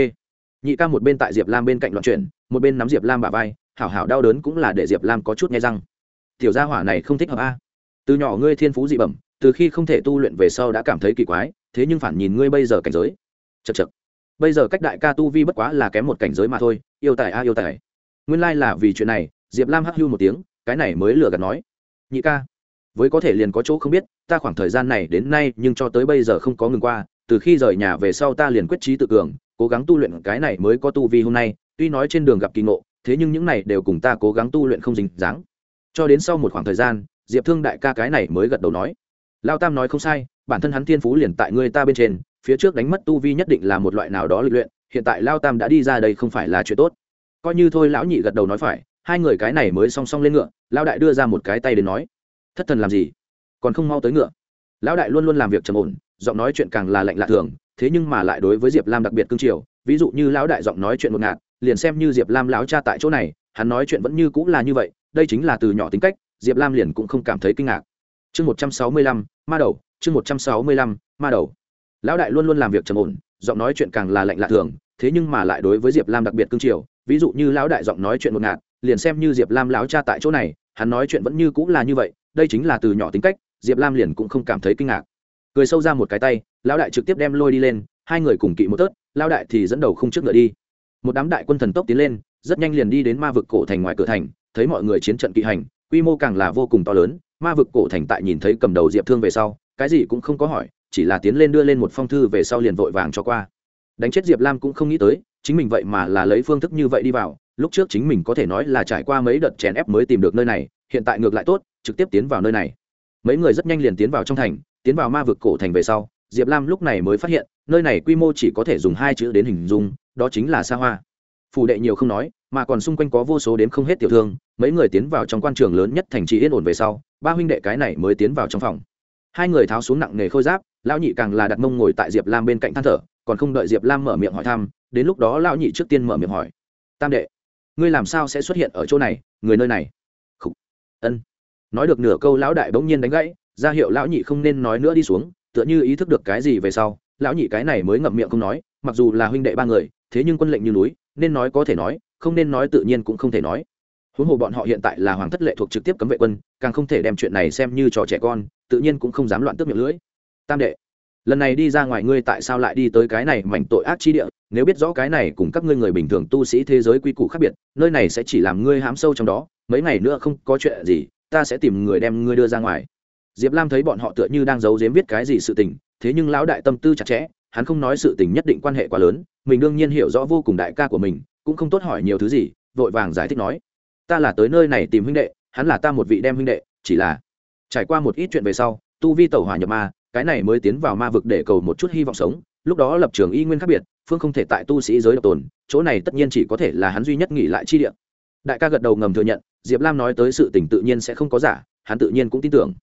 Nhị ca một bên tại diệp lam bên cạnh loạn chuyển, một bên nắm diệp lam bà vai, hảo hảo đau đớn cũng là để diệp lam có chút nghe răng tiểu gia hỏa này không thích hợp a. Từ nhỏ ngươi thiên phú dị bẩm, từ khi không thể tu luyện về sau đã cảm thấy kỳ quái, thế nhưng phản nhìn ngươi bây giờ cảnh giới. Chật chật bây giờ cách đại ca tu vi bất quá là kém một cảnh giới mà thôi, yêu tài a, yêu tài. Nguyên lai、like、là vì chuyện này, diệp lam hắc hưu một tiếng, cái này mới lừa gạt nói. Nhị ca, với có thể liền có chỗ không biết, ta khoảng thời gian này đến nay nhưng cho tới bây giờ không có ngừng qua, từ khi rời nhà về sau ta liền quyết trí tự cường, cố gắng tu luyện cái này mới có tu vi hôm nay, tuy nói trên đường gặp kỳ ngộ, thế nhưng những này đều cùng ta cố gắng tu luyện không dính dáng cho đến sau một khoảng thời gian, diệp thương đại ca cái này mới gật đầu nói. Lao tam nói không sai, bản thân hắn thiên phú liền tại người ta bên trên, phía trước đánh mất tu vi nhất định là một loại nào đó lịch luyện, hiện tại lao tam đã đi ra đây không phải là chuyện tốt. Coi như thôi lão nhị gật đầu nói phải, hai người cái này mới song song lên ngựa, lao đại đưa ra một cái tay đến nói. Thất thần làm gì? Còn không mau tới ngựa. Lão đại luôn luôn làm việc trầm ổn, giọng nói chuyện càng là lạnh lạ thường, thế nhưng mà lại đối với diệp lam đặc biệt cương triều ví dụ như lão đại giọng nói chuyện một ngạt, liền xem như diệp lam lão cha tại chỗ này, hắn nói chuyện vẫn như cũng là như vậy đây chính là từ nhỏ tính cách, diệp lam liền cũng không cảm thấy kinh ngạc. Chương một trăm sáu mươi lăm, ma đầu, chương một trăm sáu mươi lăm, ma đầu. Lão đại luôn luôn làm việc trầm ổn, giọng nói chuyện càng là lạnh lạ thường, thế nhưng mà lại đối với diệp lam đặc biệt cương triều ví dụ như lão đại giọng nói chuyện một ngạt, liền xem như diệp lam lão cha tại chỗ này, hắn nói chuyện vẫn như cũng là như vậy, đây chính là từ nhỏ tính cách, diệp lam liền cũng không cảm thấy kinh ngạc. Cười sâu ra một cái tay, lão đại trực tiếp đem lôi đi lên, hai người cùng kỵ một tớt, lão đại thì dẫn đầu không trước ngựa đi. Một đám đại quân thần tốc tiến lên, rất nhanh liền đi đến ma vực cổ thành ngoài cửa thành thấy mọi người chiến trận kỵ hành, quy mô càng là vô cùng to lớn, ma vực cổ thành tại nhìn thấy cầm đầu diệp thương về sau, cái gì cũng không có hỏi, chỉ là tiến lên đưa lên một phong thư về sau liền vội vàng cho qua. Đánh chết diệp lam cũng không nghĩ tới, chính mình vậy mà là lấy phương thức như vậy đi vào, lúc trước chính mình có thể nói là trải qua mấy đợt chèn ép mới tìm được nơi này, hiện tại ngược lại tốt, trực tiếp tiến vào nơi này. Mấy người rất nhanh liền tiến vào trong thành, tiến vào ma vực cổ thành về sau, diệp lam lúc này mới phát hiện, nơi này quy mô chỉ có thể dùng hai chữ đến hình dung, đó chính là xa hoa. Phủ đệ nhiều không nói, mà còn xung quanh có vô số đếm không hết tiểu thương mấy người tiến vào trong quan trường lớn nhất thành trì yên ổn về sau, ba huynh đệ cái này mới tiến vào trong phòng. Hai người tháo xuống nặng nề khôi giáp, lão nhị càng là đặt mông ngồi tại diệp lam bên cạnh than thở, còn không đợi diệp lam mở miệng hỏi thăm, đến lúc đó lão nhị trước tiên mở miệng hỏi, tam đệ, ngươi làm sao sẽ xuất hiện ở chỗ này, người nơi này? Ân. Nói được nửa câu, lão đại bỗng nhiên đánh gãy, ra hiệu lão nhị không nên nói nữa đi xuống, tựa như ý thức được cái gì về sau, lão nhị cái này mới ngậm miệng không nói, mặc dù là huynh đệ ba người, thế nhưng quân lệnh như núi, nên nói có thể nói, không nên nói tự nhiên cũng không thể nói huống hồ bọn họ hiện tại là hoàng thất lệ thuộc trực tiếp cấm vệ quân, càng không thể đem chuyện này xem như trò trẻ con, tự nhiên cũng không dám loạn tước miệng lưỡi. Tam đệ, lần này đi ra ngoài ngươi tại sao lại đi tới cái này mảnh tội ác chi địa? Nếu biết rõ cái này cùng các ngươi người bình thường tu sĩ thế giới quy củ khác biệt, nơi này sẽ chỉ làm ngươi hám sâu trong đó, mấy ngày nữa không có chuyện gì, ta sẽ tìm người đem ngươi đưa ra ngoài. Diệp lam thấy bọn họ tựa như đang giấu giếm viết cái gì sự tình, thế nhưng lão đại tâm tư chặt chẽ, hắn không nói sự tình nhất định quan hệ quá lớn, mình đương nhiên hiểu rõ vô cùng đại ca của mình, cũng không tốt hỏi nhiều thứ gì, vội vàng giải thích nói ta là tới nơi này tìm huynh đệ, hắn là ta một vị đem huynh đệ, chỉ là trải qua một ít chuyện về sau, tu vi tẩu hỏa nhập ma, cái này mới tiến vào ma vực để cầu một chút hy vọng sống, lúc đó lập trường y nguyên khác biệt, phương không thể tại tu sĩ giới độc tồn, chỗ này tất nhiên chỉ có thể là hắn duy nhất nghỉ lại chi địa. Đại ca gật đầu ngầm thừa nhận, diệp lam nói tới sự tình tự nhiên sẽ không có giả, hắn tự nhiên cũng tin tưởng.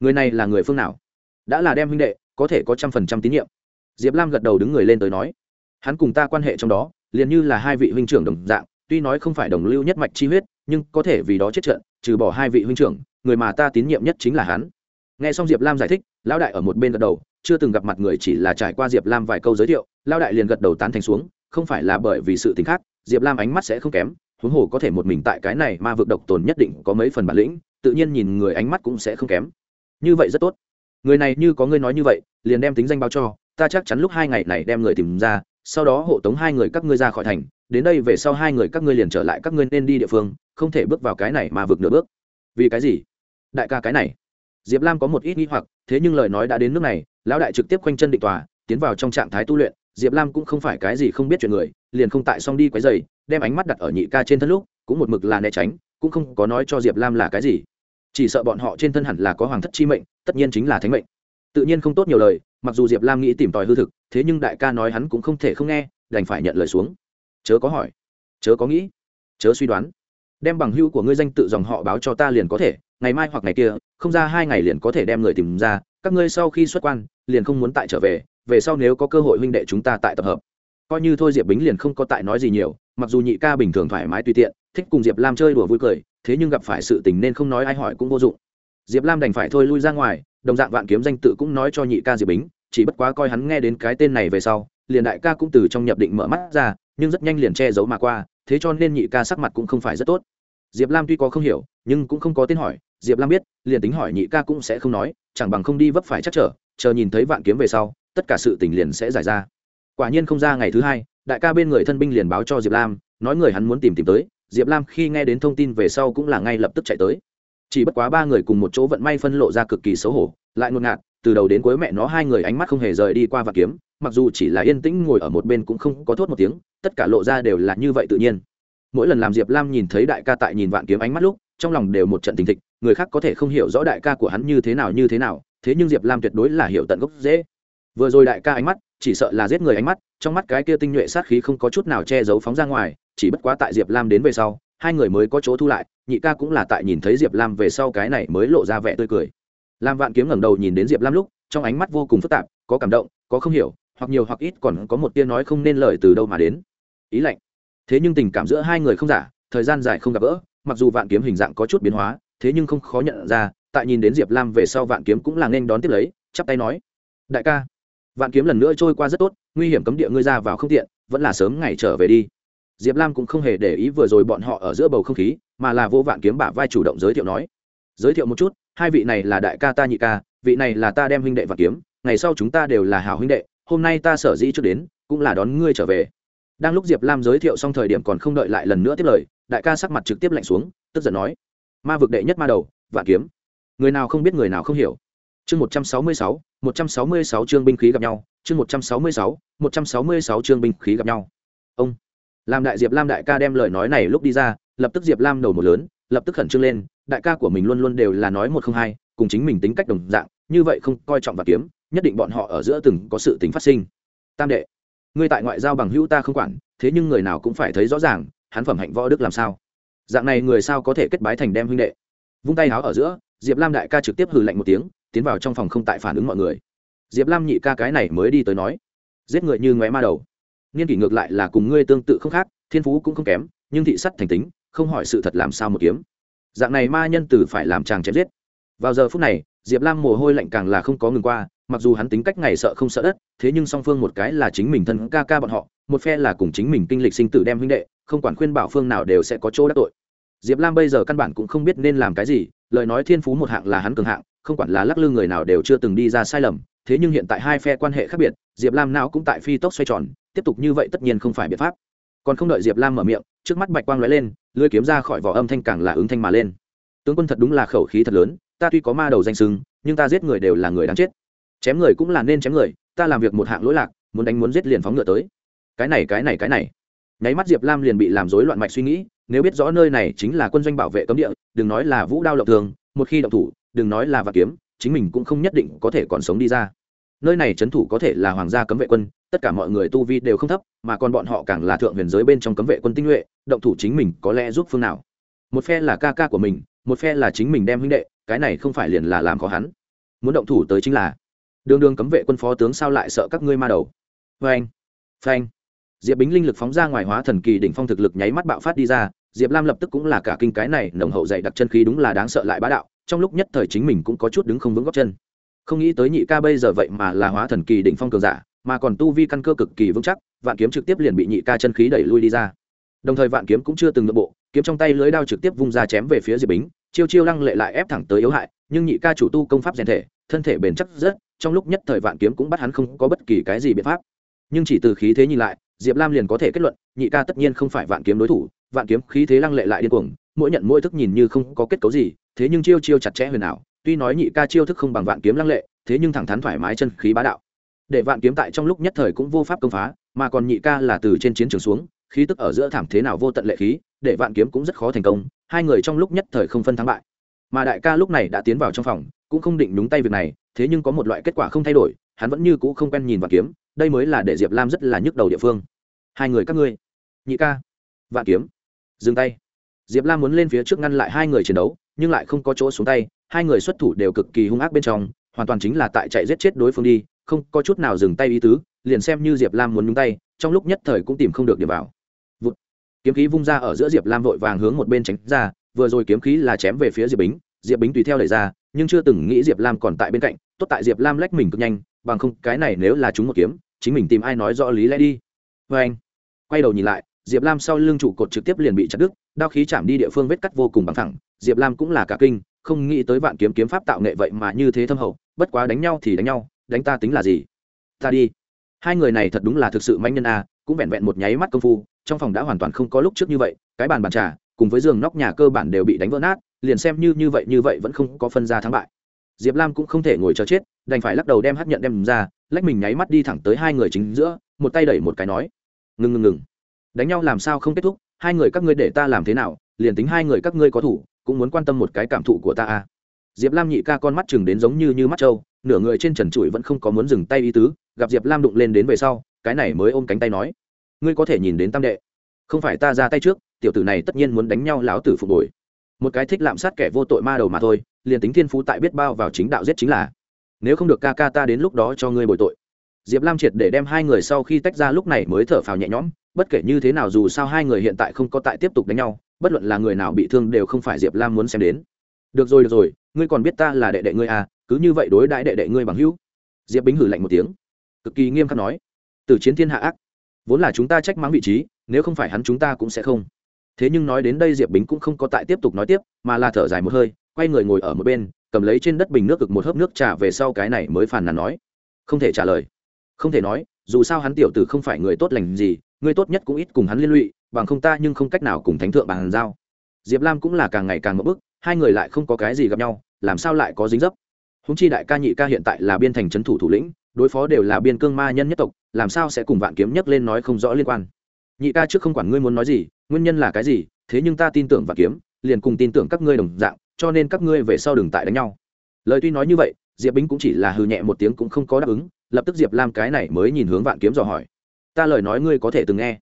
Người này là người phương nào? Đã là đem huynh đệ, có thể có trăm phần trăm tín nhiệm. Diệp lam gật đầu đứng người lên tới nói, hắn cùng ta quan hệ trong đó, liền như là hai vị huynh trưởng đồng dạng, tuy nói không phải đồng lưu nhất mạch chi huyết nhưng có thể vì đó chết trận, trừ bỏ hai vị huynh trưởng, người mà ta tín nhiệm nhất chính là hắn. Nghe xong diệp lam giải thích, lão đại ở một bên gật đầu, chưa từng gặp mặt người chỉ là trải qua diệp lam vài câu giới thiệu, lão đại liền gật đầu tán thành xuống, không phải là bởi vì sự t khác, diệp lam ánh mắt sẽ không kém, huống hồ có thể một mình tại cái này mà vực độc tồn nhất định có mấy phần bản lĩnh, tự nhiên nhìn người ánh mắt cũng sẽ không kém. Như vậy rất tốt. Người này như có ngươi nói như vậy, liền đem tính danh báo cho, ta chắc chắn lúc hai ngày này đem người tìm ra, sau đó hộ tống hai người các ngươi ra khỏi thành, đến đây về sau hai người các ngươi liền trở lại các ngươi nên đi địa phương không thể bước vào cái này mà vượt nửa bước. Vì cái gì? Đại ca cái này. Diệp lam có một ít nghi hoặc, thế nhưng lời nói đã đến nước này, lão đại trực tiếp khoanh chân định tòa, tiến vào trong trạng thái tu luyện. Diệp lam cũng không phải cái gì không biết chuyện người, liền không tại xong đi quấy dày đem ánh mắt đặt ở nhị ca trên thân lúc, cũng một mực là né tránh, cũng không có nói cho diệp lam là cái gì. Chỉ sợ bọn họ trên thân hẳn là có hoàng thất chi mệnh, tất nhiên chính là thánh mệnh. Tự nhiên không tốt nhiều lời, mặc dù diệp lam nghĩ tìm tòi hư thực, thế nhưng đại ca nói hắn cũng không thể không nghe, đành phải nhận lời xuống. Chớ có hỏi, chớ có nghĩ, chớ suy đoán đem bằng hữu của ngươi danh tự dòng họ báo cho ta liền có thể, ngày mai hoặc ngày kia, không ra hai ngày liền có thể đem người tìm ra, các ngươi sau khi xuất quan, liền không muốn tại trở về về sau nếu có cơ hội huynh đệ chúng ta tại tập hợp. Coi như thôi diệp bính liền không có tại nói gì nhiều, mặc dù nhị ca bình thường thoải mái tùy tiện, thích cùng diệp lam chơi đùa vui cười, thế nhưng gặp phải sự tình nên không nói ai hỏi cũng vô dụng. Diệp lam đành phải thôi lui ra ngoài, đồng dạng vạn kiếm danh tự cũng nói cho nhị ca diệp bính, chỉ bất quá coi hắn nghe đến cái tên này về sau, liền đại ca cũng từ trong nhập định mở mắt ra, nhưng rất nhanh liền che giấu mà qua thế cho nên nhị ca sắc mặt cũng không phải rất tốt. Diệp lam tuy có không hiểu, nhưng cũng không có tên hỏi. Diệp lam biết, liền tính hỏi nhị ca cũng sẽ không nói, chẳng bằng không đi vấp phải chắc trở, chờ nhìn thấy vạn kiếm về sau, tất cả sự tình liền sẽ giải ra. Quả nhiên không ra ngày thứ hai, đại ca bên người thân binh liền báo cho diệp lam, nói người hắn muốn tìm tìm tới. Diệp lam khi nghe đến thông tin về sau cũng là ngay lập tức chạy tới. Chỉ bất quá ba người cùng một chỗ vận may phân lộ ra cực kỳ xấu hổ, lại ngột ngạt, từ đầu đến cuối mẹ nó hai người ánh mắt không hề rời đi qua vạn kiếm mặc dù chỉ là yên tĩnh ngồi ở một bên cũng không có thốt một tiếng, tất cả lộ ra đều là như vậy tự nhiên. Mỗi lần làm diệp lam nhìn thấy đại ca tại nhìn vạn kiếm ánh mắt lúc, trong lòng đều một trận tình thịch, người khác có thể không hiểu rõ đại ca của hắn như thế nào như thế nào, thế nhưng diệp lam tuyệt đối là hiểu tận gốc dễ. Vừa rồi đại ca ánh mắt, chỉ sợ là giết người ánh mắt, trong mắt cái kia tinh nhuệ sát khí không có chút nào che giấu phóng ra ngoài, chỉ bất quá tại diệp lam đến về sau, hai người mới có chỗ thu lại, nhị ca cũng là tại nhìn thấy diệp lam về sau cái này mới lộ ra vẻ tươi cười. Lam vạn kiếm ngẩng đầu nhìn đến diệp lam lúc, trong ánh mắt vô cùng phức tạp, có cảm động, có không hiểu hoặc nhiều hoặc ít còn có một tia nói không nên lời từ đâu mà đến. Ý lạnh. Thế nhưng tình cảm giữa hai người không giả, thời gian dài không gặp gỡ, mặc dù vạn kiếm hình dạng có chút biến hóa, thế nhưng không khó nhận ra, tại nhìn đến diệp lam về sau vạn kiếm cũng là nên đón tiếp lấy, chắp tay nói, đại ca, vạn kiếm lần nữa trôi qua rất tốt, nguy hiểm cấm địa ngươi ra vào không tiện, vẫn là sớm ngày trở về đi. Diệp lam cũng không hề để ý vừa rồi bọn họ ở giữa bầu không khí, mà là vô vạn kiếm bả vai chủ động giới thiệu nói, giới thiệu một chút, hai vị này là đại ca ta nhị ca, vị này là ta đem huynh đệ vạn kiếm, ngày sau chúng ta đều là hảo huynh đệ hôm nay ta sở dĩ trước đến, cũng là đón ngươi trở về. Đang lúc diệp lam giới thiệu xong thời điểm còn không đợi lại lần nữa tiếp lời, đại ca sắc mặt trực tiếp lạnh xuống, tức giận nói, ma vực đệ nhất ma đầu, vạn kiếm. Người nào không biết người nào không hiểu. Chương một trăm sáu mươi sáu, một trăm sáu mươi sáu chương binh khí gặp nhau, chương một trăm sáu mươi sáu, một trăm sáu mươi sáu chương binh khí gặp nhau. Ông. Làm đại diệp lam đại ca đem lời nói này lúc đi ra, lập tức diệp lam đầu một lớn, lập tức khẩn trương lên, đại ca của mình luôn luôn đều là nói một không hai, cùng chính mình tính cách đồng dạng, như vậy không coi trọng và kiếm nhất định bọn họ ở giữa từng có sự tính phát sinh. Tam đệ, ngươi tại ngoại giao bằng hữu ta không quản, thế nhưng người nào cũng phải thấy rõ ràng, hắn phẩm hạnh võ đức làm sao? Dạng này người sao có thể kết bái thành đem huynh đệ? Vung tay háo ở giữa, diệp lam đại ca trực tiếp hừ lạnh một tiếng, tiến vào trong phòng không tại phản ứng mọi người. Diệp lam nhị ca cái này mới đi tới nói, giết người như ngoé ma đầu. Niên kỷ ngược lại là cùng ngươi tương tự không khác, thiên phú cũng không kém, nhưng thị sắt thành tính, không hỏi sự thật làm sao một kiếm. Dạng này ma nhân tử phải làm chàng chém giết. Vào giờ phút này diệp lam mồ hôi lạnh càng là không có ngừng qua, mặc dù hắn tính cách ngày sợ không sợ đất, thế nhưng song phương một cái là chính mình thân ca ca bọn họ, một phe là cùng chính mình kinh lịch sinh tử đem huynh đệ, không quản khuyên bảo phương nào đều sẽ có chỗ đắc tội. Diệp lam bây giờ căn bản cũng không biết nên làm cái gì, lời nói thiên phú một hạng là hắn cường hạng, không quản là lắc lư người nào đều chưa từng đi ra sai lầm, thế nhưng hiện tại hai phe quan hệ khác biệt, diệp lam não cũng tại phi tốc xoay tròn, tiếp tục như vậy tất nhiên không phải biện pháp. Còn không đợi diệp lam mở miệng, trước mắt bạch quang lóe lên, lưỡi kiếm ra khỏi vỏ âm thanh càng là ứng thanh mà lên. Tướng quân thật đúng là khẩu khí thật lớn ta tuy có ma đầu danh sưng nhưng ta giết người đều là người đáng chết. Chém người cũng là nên chém người, ta làm việc một hạng lỗi lạc, muốn đánh muốn giết liền phóng ngựa tới. Cái này cái này cái này. Nháy mắt diệp lam liền bị làm rối loạn mạch suy nghĩ, nếu biết rõ nơi này chính là quân doanh bảo vệ cấm địa, đừng nói là vũ đao lộng thường, một khi động thủ, đừng nói là và kiếm, chính mình cũng không nhất định có thể còn sống đi ra. Nơi này trấn thủ có thể là hoàng gia cấm vệ quân, tất cả mọi người tu vi đều không thấp, mà còn bọn họ càng là thượng huyền giới bên trong cấm vệ quân tinh nhuệ, động thủ chính mình có lẽ giúp phương nào? Một phe là ca ca của mình, một phe là chính mình đem huynh đệ cái này không phải liền là làm khó hắn. Muốn động thủ tới chính là, đường đường cấm vệ quân phó tướng sao lại sợ các ngươi ma đầu? Phanh phanh. Diệp bính linh lực phóng ra ngoài hóa thần kỳ đỉnh phong thực lực nháy mắt bạo phát đi ra, diệp lam lập tức cũng là cả kinh cái này nồng hậu dạy đặc chân khí đúng là đáng sợ lại bá đạo, trong lúc nhất thời chính mình cũng có chút đứng không vững góc chân. Không nghĩ tới nhị ca bây giờ vậy mà là hóa thần kỳ đỉnh phong cường giả, mà còn tu vi căn cơ cực kỳ vững chắc, vạn kiếm trực tiếp liền bị nhị ca chân khí đẩy lui đi ra. Đồng thời vạn kiếm cũng chưa từng nội bộ, kiếm trong tay lưới đao trực tiếp vung ra chém về phía diệp bính chiêu chiêu lăng lệ lại ép thẳng tới yếu hại, nhưng nhị ca chủ tu công pháp rèn thể, thân thể bền chắc rất, trong lúc nhất thời vạn kiếm cũng bắt hắn không có bất kỳ cái gì biện pháp. Nhưng chỉ từ khí thế nhìn lại, diệp lam liền có thể kết luận, nhị ca tất nhiên không phải vạn kiếm đối thủ, vạn kiếm khí thế lăng lệ lại điên cuồng, mỗi nhận mỗi thức nhìn như không có kết cấu gì, thế nhưng chiêu chiêu chặt chẽ huyền ảo, tuy nói nhị ca chiêu thức không bằng vạn kiếm lăng lệ, thế nhưng thẳng thắn thoải mái chân khí bá đạo. Để vạn kiếm tại trong lúc nhất thời cũng vô pháp công phá, mà còn nhị ca là từ trên chiến trường xuống, khí tức ở giữa thảm thế nào vô tận lệ khí để vạn kiếm cũng rất khó thành công, hai người trong lúc nhất thời không phân thắng bại. Mà đại ca lúc này đã tiến vào trong phòng, cũng không định đúng tay việc này, thế nhưng có một loại kết quả không thay đổi, hắn vẫn như cũ không quen nhìn vạn kiếm, đây mới là để diệp lam rất là nhức đầu địa phương. Hai người các ngươi, nhị ca, vạn kiếm, dừng tay. Diệp lam muốn lên phía trước ngăn lại hai người chiến đấu, nhưng lại không có chỗ xuống tay, hai người xuất thủ đều cực kỳ hung ác bên trong, hoàn toàn chính là tại chạy giết chết đối phương đi, không có chút nào dừng tay ý tứ, liền xem như diệp lam muốn nhúng tay, trong lúc nhất thời cũng tìm không được điểm vào kiếm khí vung ra ở giữa diệp lam vội vàng hướng một bên tránh ra, vừa rồi kiếm khí là chém về phía diệp bính diệp bính tùy theo đẩy ra, nhưng chưa từng nghĩ diệp lam còn tại bên cạnh, tốt tại diệp lam lách mình cực nhanh, bằng không, cái này nếu là chúng một kiếm, chính mình tìm ai nói rõ lý lẽ đi. Vê anh, quay đầu nhìn lại, diệp lam sau lưng trụ cột trực tiếp liền bị chặt đứt, đao khí chạm đi địa phương vết cắt vô cùng bằng thẳng, diệp lam cũng là cả kinh, không nghĩ tới vạn kiếm kiếm pháp tạo nghệ vậy mà như thế thâm hậu, bất quá đánh nhau thì đánh nhau, đánh ta tính là gì? Ta đi. Hai người này thật đúng là thực sự manh nhân a, cũng vẹn vẹn một nháy mắt công phu trong phòng đã hoàn toàn không có lúc trước như vậy, cái bàn bàn trà cùng với giường nóc nhà cơ bản đều bị đánh vỡ nát, liền xem như như vậy như vậy vẫn không có phân ra thắng bại. Diệp lam cũng không thể ngồi chờ chết, đành phải lắc đầu đem hát nhận đem ra, lách mình nháy mắt đi thẳng tới hai người chính giữa, một tay đẩy một cái nói, ngừng ngừng ngừng. Đánh nhau làm sao không kết thúc, hai người các ngươi để ta làm thế nào, liền tính hai người các ngươi có thủ, cũng muốn quan tâm một cái cảm thụ của ta à. Diệp lam nhị ca con mắt chừng đến giống như như mắt trâu, nửa người trên trần trụi vẫn không có muốn dừng tay ý tứ, gặp diệp lam đụng lên đến về sau, cái này mới ôm cánh tay nói ngươi có thể nhìn đến tam đệ. Không phải ta ra tay trước, tiểu tử này tất nhiên muốn đánh nhau láo tử phục hồi. Một cái thích lạm sát kẻ vô tội ma đầu mà thôi, liền tính thiên phú tại biết bao vào chính đạo giết chính là. Nếu không được ca ca ta đến lúc đó cho ngươi bồi tội. Diệp lam triệt để đem hai người sau khi tách ra lúc này mới thở phào nhẹ nhõm, bất kể như thế nào dù sao hai người hiện tại không có tại tiếp tục đánh nhau, bất luận là người nào bị thương đều không phải diệp lam muốn xem đến. Được rồi được rồi, ngươi còn biết ta là đệ đệ ngươi à cứ như vậy đối đãi đệ đệ ngươi bằng hữu. Diệp bính hử lạnh một tiếng, cực kỳ nghiêm khắc nói. Từ chiến thiên hạ ác vốn là chúng ta trách mắng vị trí, nếu không phải hắn chúng ta cũng sẽ không. Thế nhưng nói đến đây diệp bính cũng không có tại tiếp tục nói tiếp, mà là thở dài một hơi, quay người ngồi ở một bên, cầm lấy trên đất bình nước cực một hớp nước trà về sau cái này mới phàn nàn nói. Không thể trả lời. Không thể nói, dù sao hắn tiểu tử không phải người tốt lành gì, người tốt nhất cũng ít cùng hắn liên lụy, bằng không ta nhưng không cách nào cùng thánh thượng bàn giao. Diệp lam cũng là càng ngày càng ngỡ bức hai người lại không có cái gì gặp nhau, làm sao lại có dính dấp? Húng chi đại ca nhị ca hiện tại là biên thành trấn thủ thủ lĩnh đối phó đều là biên cương ma nhân nhất tộc, làm sao sẽ cùng vạn kiếm nhấc lên nói không rõ liên quan? Nhị ca trước không quản ngươi muốn nói gì, nguyên nhân là cái gì, thế nhưng ta tin tưởng vạn kiếm, liền cùng tin tưởng các ngươi đồng dạng, cho nên các ngươi về sau đừng tại đánh nhau. Lời tuy nói như vậy, diệp bính cũng chỉ là hư nhẹ một tiếng cũng không có đáp ứng, lập tức diệp lam cái này mới nhìn hướng vạn kiếm dò hỏi. Ta lời nói ngươi có thể từng nghe.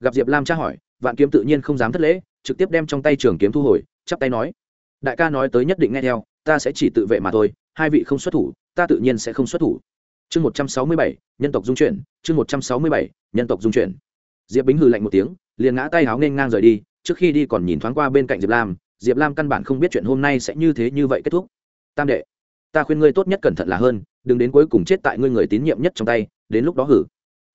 Gặp diệp lam tra hỏi, vạn kiếm tự nhiên không dám thất lễ, trực tiếp đem trong tay trường kiếm thu hồi, chắp tay nói. Đại ca nói tới nhất định nghe theo, ta sẽ chỉ tự vệ mà thôi, hai vị không xuất thủ, ta tự nhiên sẽ không xuất thủ chương một trăm sáu mươi bảy, nhân tộc dung chuyển, chương một trăm sáu mươi bảy, nhân tộc dung chuyển. Diệp bính hừ lạnh một tiếng, liền ngã tay háo nên ngang rời đi, trước khi đi còn nhìn thoáng qua bên cạnh diệp lam diệp lam căn bản không biết chuyện hôm nay sẽ như thế như vậy kết thúc. Tam đệ, ta khuyên ngươi tốt nhất cẩn thận là hơn, đừng đến cuối cùng chết tại ngươi người tín nhiệm nhất trong tay, đến lúc đó hử.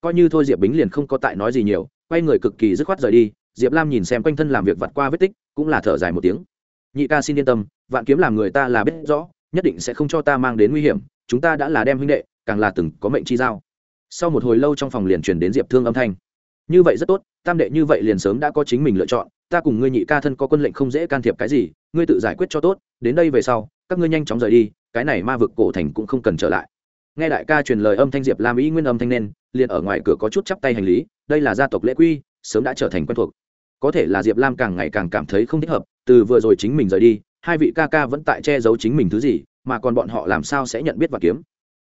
Coi như thôi diệp bính liền không có tại nói gì nhiều, quay người cực kỳ dứt khoát rời đi, diệp lam nhìn xem quanh thân làm việc vặt qua vết tích, cũng là thở dài một tiếng. Nhị ca xin yên tâm, vạn kiếm làm người ta là biết rõ, nhất định sẽ không cho ta mang đến nguy hiểm chúng ta đã là đem huynh đệ, càng là từng có mệnh chi giao. Sau một hồi lâu trong phòng liền truyền đến diệp thương âm thanh. Như vậy rất tốt, tam đệ như vậy liền sớm đã có chính mình lựa chọn, ta cùng ngươi nhị ca thân có quân lệnh không dễ can thiệp cái gì, ngươi tự giải quyết cho tốt, đến đây về sau, các ngươi nhanh chóng rời đi, cái này ma vực cổ thành cũng không cần trở lại. Nghe đại ca truyền lời âm thanh diệp lam ý nguyên âm thanh nên, liền ở ngoài cửa có chút chắp tay hành lý, đây là gia tộc lễ quy, sớm đã trở thành quen thuộc. Có thể là diệp lam càng ngày càng cảm thấy không thích hợp, từ vừa rồi chính mình rời đi, hai vị ca ca vẫn tại che giấu chính mình thứ gì mà còn bọn họ làm sao sẽ nhận biết và kiếm?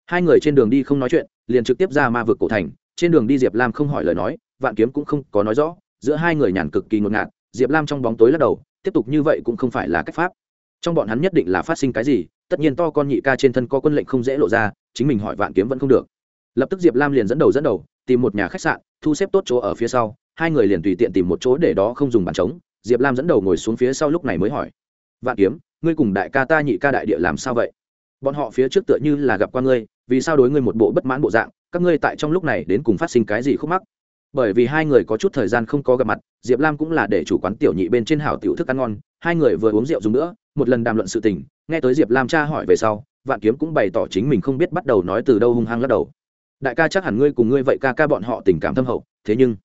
Hai người trên đường đi không nói chuyện, liền trực tiếp ra ma vực cổ thành, trên đường đi diệp lam không hỏi lời nói, vạn kiếm cũng không có nói rõ, giữa hai người nhàn cực kỳ ngột ngạt, diệp lam trong bóng tối lắc đầu, tiếp tục như vậy cũng không phải là cách pháp. Trong bọn hắn nhất định là phát sinh cái gì, tất nhiên to con nhị ca trên thân có quân lệnh không dễ lộ ra, chính mình hỏi vạn kiếm vẫn không được. Lập tức diệp lam liền dẫn đầu dẫn đầu, tìm một nhà khách sạn, thu xếp tốt chỗ ở phía sau, hai người liền tùy tiện tìm một chỗ để đó không dùng bàn trống. Diệp lam dẫn đầu ngồi xuống phía sau lúc này mới hỏi, vạn kiếm ngươi cùng đại ca ta nhị ca đại địa làm sao vậy? Bọn họ phía trước tựa như là gặp qua ngươi, vì sao đối ngươi một bộ bất mãn bộ dạng, các ngươi tại trong lúc này đến cùng phát sinh cái gì khúc mắc? Bởi vì hai người có chút thời gian không có gặp mặt, diệp lam cũng là để chủ quán tiểu nhị bên trên hảo tiểu thức ăn ngon, hai người vừa uống rượu dùng nữa, một lần đàm luận sự tình, nghe tới diệp lam tra hỏi về sau, vạn kiếm cũng bày tỏ chính mình không biết bắt đầu nói từ đâu hung hăng lắc đầu. Đại ca chắc hẳn ngươi cùng ngươi vậy ca ca bọn họ tình cảm thâm hậu, thế nhưng,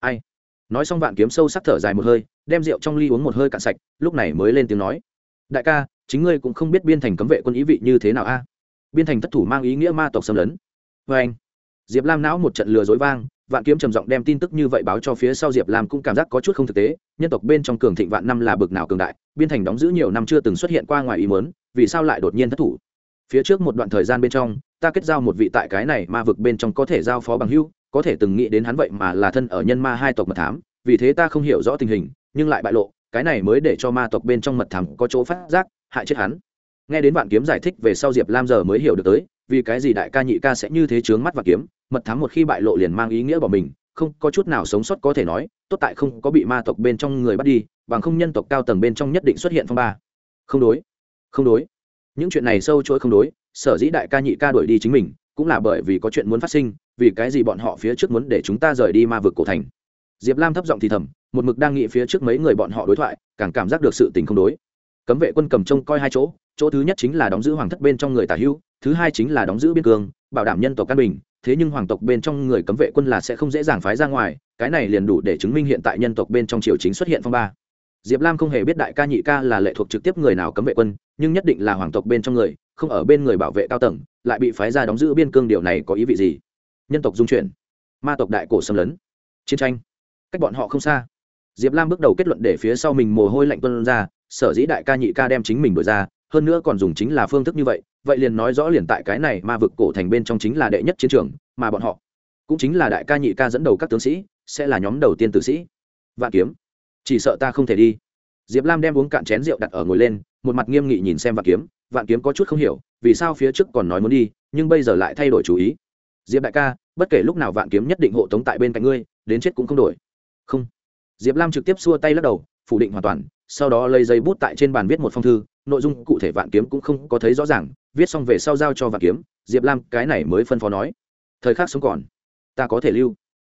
ai? Nói xong vạn kiếm sâu sắc thở dài một hơi, đem rượu trong ly uống một hơi cạn sạch, lúc này mới lên tiếng nói đại ca, chính ngươi cũng không biết biên thành cấm vệ quân ý vị như thế nào a. Biên thành thất thủ mang ý nghĩa ma tộc xâm lấn. Vê anh, diệp lam não một trận lừa dối vang, vạn kiếm trầm giọng đem tin tức như vậy báo cho phía sau diệp lam cũng cảm giác có chút không thực tế, nhân tộc bên trong cường thịnh vạn năm là bực nào cường đại, biên thành đóng giữ nhiều năm chưa từng xuất hiện qua ngoài ý mớn vì sao lại đột nhiên thất thủ? Phía trước một đoạn thời gian bên trong, ta kết giao một vị tại cái này ma vực bên trong có thể giao phó bằng hưu có thể từng nghĩ đến hắn vậy mà là thân ở nhân ma hai tộc mật thám, vì thế ta không hiểu rõ tình hình, nhưng lại bại lộ cái này mới để cho ma tộc bên trong mật thám có chỗ phát giác, hại chết hắn. Nghe đến vạn kiếm giải thích về sau diệp lam giờ mới hiểu được tới, vì cái gì đại ca nhị ca sẽ như thế chướng mắt và kiếm, mật thám một khi bại lộ liền mang ý nghĩa bỏ mình, không có chút nào sống sót có thể nói, tốt tại không có bị ma tộc bên trong người bắt đi, bằng không nhân tộc cao tầng bên trong nhất định xuất hiện phong ba. Không đối không đối. Những chuyện này sâu chuỗi không đối, sở dĩ đại ca nhị ca đuổi đi chính mình, cũng là bởi vì có chuyện muốn phát sinh, vì cái gì bọn họ phía trước muốn để chúng ta rời đi ma vực cổ thành diệp lam thấp giọng thì thầm, một mực đang nghĩ phía trước mấy người bọn họ đối thoại, càng cảm giác được sự tình không đối. Cấm vệ quân cầm trông coi hai chỗ chỗ thứ nhất chính là đóng giữ hoàng thất bên trong người tả hữu, thứ hai chính là đóng giữ biên cương, bảo đảm nhân tộc căn bình, thế nhưng hoàng tộc bên trong người cấm vệ quân là sẽ không dễ dàng phái ra ngoài, cái này liền đủ để chứng minh hiện tại nhân tộc bên trong triều chính xuất hiện phong ba. Diệp lam không hề biết đại ca nhị ca là lệ thuộc trực tiếp người nào cấm vệ quân, nhưng nhất định là hoàng tộc bên trong người, không ở bên người bảo vệ cao tầng, lại bị phái ra đóng giữ biên cương điều này có ý vị gì? Nhân tộc dung chuyển, ma tộc đại cổ xâm lấn, chiến tranh cách bọn họ không xa. Diệp lam bước đầu kết luận để phía sau mình mồ hôi lạnh tuân ra, sở dĩ đại ca nhị ca đem chính mình đổi ra, hơn nữa còn dùng chính là phương thức như vậy vậy liền nói rõ liền tại cái này ma vực cổ thành bên trong chính là đệ nhất chiến trường, mà bọn họ cũng chính là đại ca nhị ca dẫn đầu các tướng sĩ, sẽ là nhóm đầu tiên tử sĩ. Vạn kiếm, chỉ sợ ta không thể đi. Diệp lam đem uống cạn chén rượu đặt ở ngồi lên, một mặt nghiêm nghị nhìn xem vạn kiếm vạn kiếm có chút không hiểu, vì sao phía trước còn nói muốn đi, nhưng bây giờ lại thay đổi chủ ý. Diệp đại ca, bất kể lúc nào vạn kiếm nhất định hộ tống tại bên cạnh ngươi, đến chết cũng không đổi không. Diệp lam trực tiếp xua tay lắc đầu, phủ định hoàn toàn, sau đó lấy giấy bút tại trên bàn viết một phong thư, nội dung cụ thể vạn kiếm cũng không có thấy rõ ràng, viết xong về sau giao cho vạn kiếm, diệp lam cái này mới phân phó nói, thời khắc sống còn, ta có thể lưu.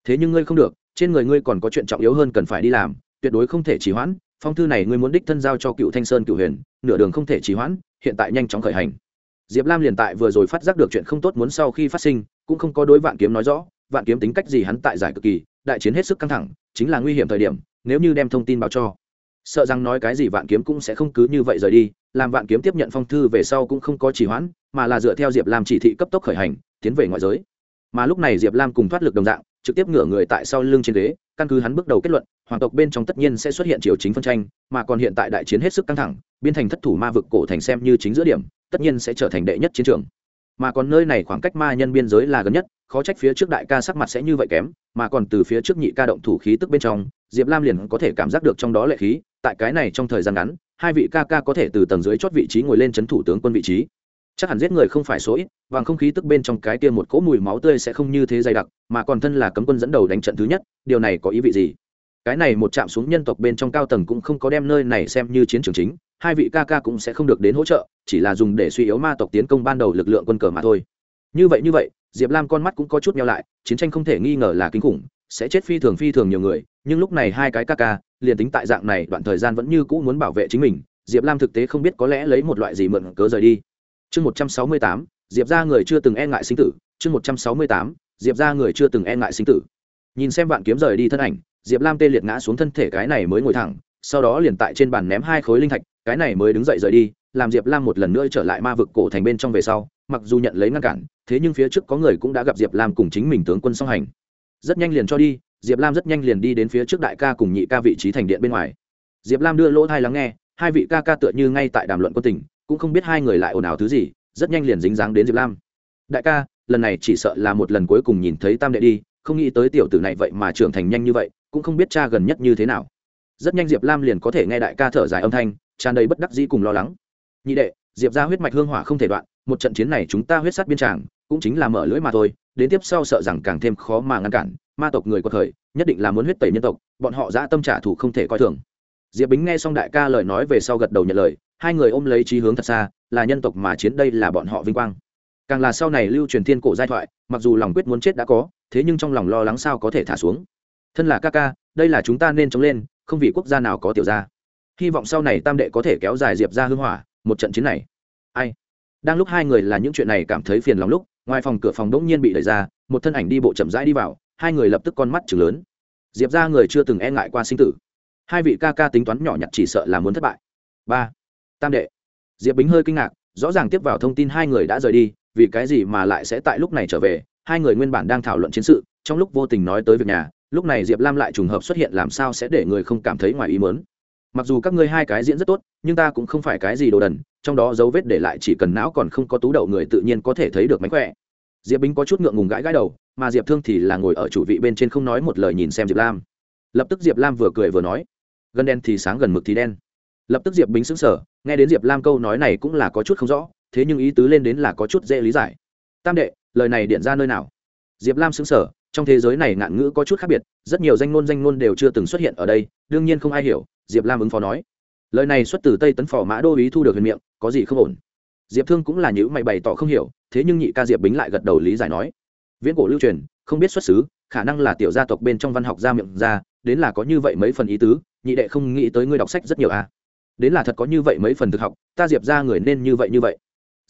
Thế nhưng ngươi không được, trên người ngươi còn có chuyện trọng yếu hơn cần phải đi làm, tuyệt đối không thể trì hoãn, phong thư này ngươi muốn đích thân giao cho cựu thanh sơn cựu huyền, nửa đường không thể trì hoãn, hiện tại nhanh chóng khởi hành. Diệp lam liền tại vừa rồi phát giác được chuyện không tốt muốn sau khi phát sinh, cũng không có đối vạn kiếm nói rõ, vạn kiếm tính cách gì hắn tại giải cực kỳ đại chiến hết sức căng thẳng, chính là nguy hiểm thời điểm, nếu như đem thông tin báo cho. Sợ rằng nói cái gì vạn kiếm cũng sẽ không cứ như vậy rời đi, làm vạn kiếm tiếp nhận phong thư về sau cũng không có trì hoãn, mà là dựa theo diệp lam chỉ thị cấp tốc khởi hành, tiến về ngoại giới. Mà lúc này diệp lam cùng thoát lực đồng dạng, trực tiếp ngửa người tại sau lưng trên ghế, căn cứ hắn bước đầu kết luận, hoàng tộc bên trong tất nhiên sẽ xuất hiện triều chính phân tranh, mà còn hiện tại đại chiến hết sức căng thẳng, biên thành thất thủ ma vực cổ thành xem như chính giữa điểm, tất nhiên sẽ trở thành đệ nhất chiến trường mà còn nơi này khoảng cách ma nhân biên giới là gần nhất, khó trách phía trước đại ca sắc mặt sẽ như vậy kém, mà còn từ phía trước nhị ca động thủ khí tức bên trong, diệp lam liền có thể cảm giác được trong đó lệ khí, tại cái này trong thời gian ngắn, hai vị ca ca có thể từ tầng dưới chót vị trí ngồi lên c h ấ n thủ tướng quân vị trí. Chắc hẳn giết người không phải số ít, vàng không khí tức bên trong cái kia một cỗ mùi máu tươi sẽ không như thế dày đặc, mà còn thân là cấm quân dẫn đầu đánh trận thứ nhất, điều này có ý vị gì? Cái này một chạm xuống nhân tộc bên trong cao tầng cũng không có đem nơi này xem như chiến trường chính, hai vị ca ca cũng sẽ không được đến hỗ trợ chỉ là dùng để suy yếu ma tộc tiến công ban đầu lực lượng quân cờ mà thôi. Như vậy như vậy, diệp lam con mắt cũng có chút nhau lại, chiến tranh không thể nghi ngờ là kinh khủng, sẽ chết phi thường phi thường nhiều người, nhưng lúc này hai cái ca ca, liền tính tại dạng này, đoạn thời gian vẫn như cũ muốn bảo vệ chính mình, diệp lam thực tế không biết có lẽ lấy một loại gì mượn cớ rời đi. Chương một trăm sáu mươi tám, diệp ra người chưa từng e ngại sinh tử. Chương một trăm sáu mươi tám, diệp ra người chưa từng e ngại sinh tử. Nhìn xem bạn kiếm rời đi thân ảnh, diệp lam tê liệt ngã xuống thân thể cái này mới ngồi thẳng, sau đó liền tại trên bàn ném hai khối linh thạch cái này mới đứng dậy rời đi, làm diệp lam một lần nữa trở lại ma vực cổ thành bên trong về sau, mặc dù nhận lấy ngăn cản, thế nhưng phía trước có người cũng đã gặp diệp lam cùng chính mình tướng quân song hành. Rất nhanh liền cho đi, diệp lam rất nhanh liền đi đến phía trước đại ca cùng nhị ca vị trí thành điện bên ngoài. Diệp lam đưa lỗ thai lắng nghe, hai vị ca ca tựa như ngay tại đàm luận quân tình, cũng không biết hai người lại ồn ào thứ gì, rất nhanh liền dính dáng đến diệp lam. Đại ca, lần này chỉ sợ là một lần cuối cùng nhìn thấy tam đệ đi, không nghĩ tới tiểu tử này vậy mà trưởng thành nhanh như vậy, cũng không biết cha gần nhất như thế nào. Rất nhanh diệp lam liền có thể nghe đại ca thở dài âm thanh tràn đầy bất đắc dĩ cùng lo lắng. Nhị đệ, diệp ra huyết mạch hương hỏa không thể đoạn, một trận chiến này chúng ta huyết sát biên tràng, cũng chính là mở lưỡi mà thôi, đến tiếp sau sợ rằng càng thêm khó mà ngăn cản, ma tộc người có thời nhất định là muốn huyết tẩy nhân tộc, bọn họ dã tâm trả thù không thể coi thường. Diệp bính nghe xong đại ca lời nói về sau gật đầu nhận lời, hai người ôm lấy trí hướng thật xa, là nhân tộc mà chiến đây là bọn họ vinh quang. Càng là sau này lưu truyền thiên cổ giai thoại, mặc dù lòng quyết muốn chết đã có, thế nhưng trong lòng lo lắng sao có thể thả xuống. Thân là ca ca, đây là chúng ta nên chống lên, không vì quốc gia nào có tiểu gia hy vọng sau này tam đệ có thể kéo dài diệp ra hưng hỏa, một trận chiến này. Ai? Đang lúc hai người là những chuyện này cảm thấy phiền lòng lúc, ngoài phòng cửa phòng đ ỗ n g nhiên bị đẩy ra, một thân ảnh đi bộ chậm rãi đi vào, hai người lập tức con mắt chừng lớn. Diệp ra người chưa từng e ngại qua sinh tử. Hai vị ca ca tính toán nhỏ nhặt chỉ sợ là muốn thất bại. Ba. Tam đệ. Diệp bính hơi kinh ngạc, rõ ràng tiếp vào thông tin hai người đã rời đi, vì cái gì mà lại sẽ tại lúc này trở về? Hai người nguyên bản đang thảo luận chiến sự, trong lúc vô tình nói tới việc nhà, lúc này diệp lam lại trùng hợp xuất hiện làm sao sẽ để người không cảm thấy ngoài ý mớn mặc dù các ngươi hai cái diễn rất tốt, nhưng ta cũng không phải cái gì đồ đần, trong đó dấu vết để lại chỉ cần não còn không có tú đậu người tự nhiên có thể thấy được mánh khỏe. Diệp bính có chút ngượng ngùng gãi gãi đầu, mà diệp thương thì là ngồi ở chủ vị bên trên không nói một lời nhìn xem diệp lam. Lập tức diệp lam vừa cười vừa nói gần đen thì sáng gần mực thì đen. Lập tức diệp bính xứng sở nghe đến diệp lam câu nói này cũng là có chút không rõ, thế nhưng ý tứ lên đến là có chút dễ lý giải. Tam đệ, lời này điện ra nơi nào? Diệp lam xứng sở trong thế giới này ngạn ngữ có chút khác biệt, rất nhiều danh ngôn danh ngôn đều chưa từng xuất hiện ở đây, đương nhiên không ai hiểu diệp lam ứng phó nói. Lời này xuất từ tây tấn phò mã đô ý thu được huyền miệng, có gì không ổn? Diệp thương cũng là những mày bày tỏ không hiểu, thế nhưng nhị ca diệp bính lại gật đầu lý giải nói. Viễn cổ lưu truyền, không biết xuất xứ, khả năng là tiểu gia tộc bên trong văn học gia miệng ra, đến là có như vậy mấy phần ý tứ, nhị đệ không nghĩ tới ngươi đọc sách rất nhiều à. đến là thật có như vậy mấy phần thực học, ta diệp ra người nên như vậy như vậy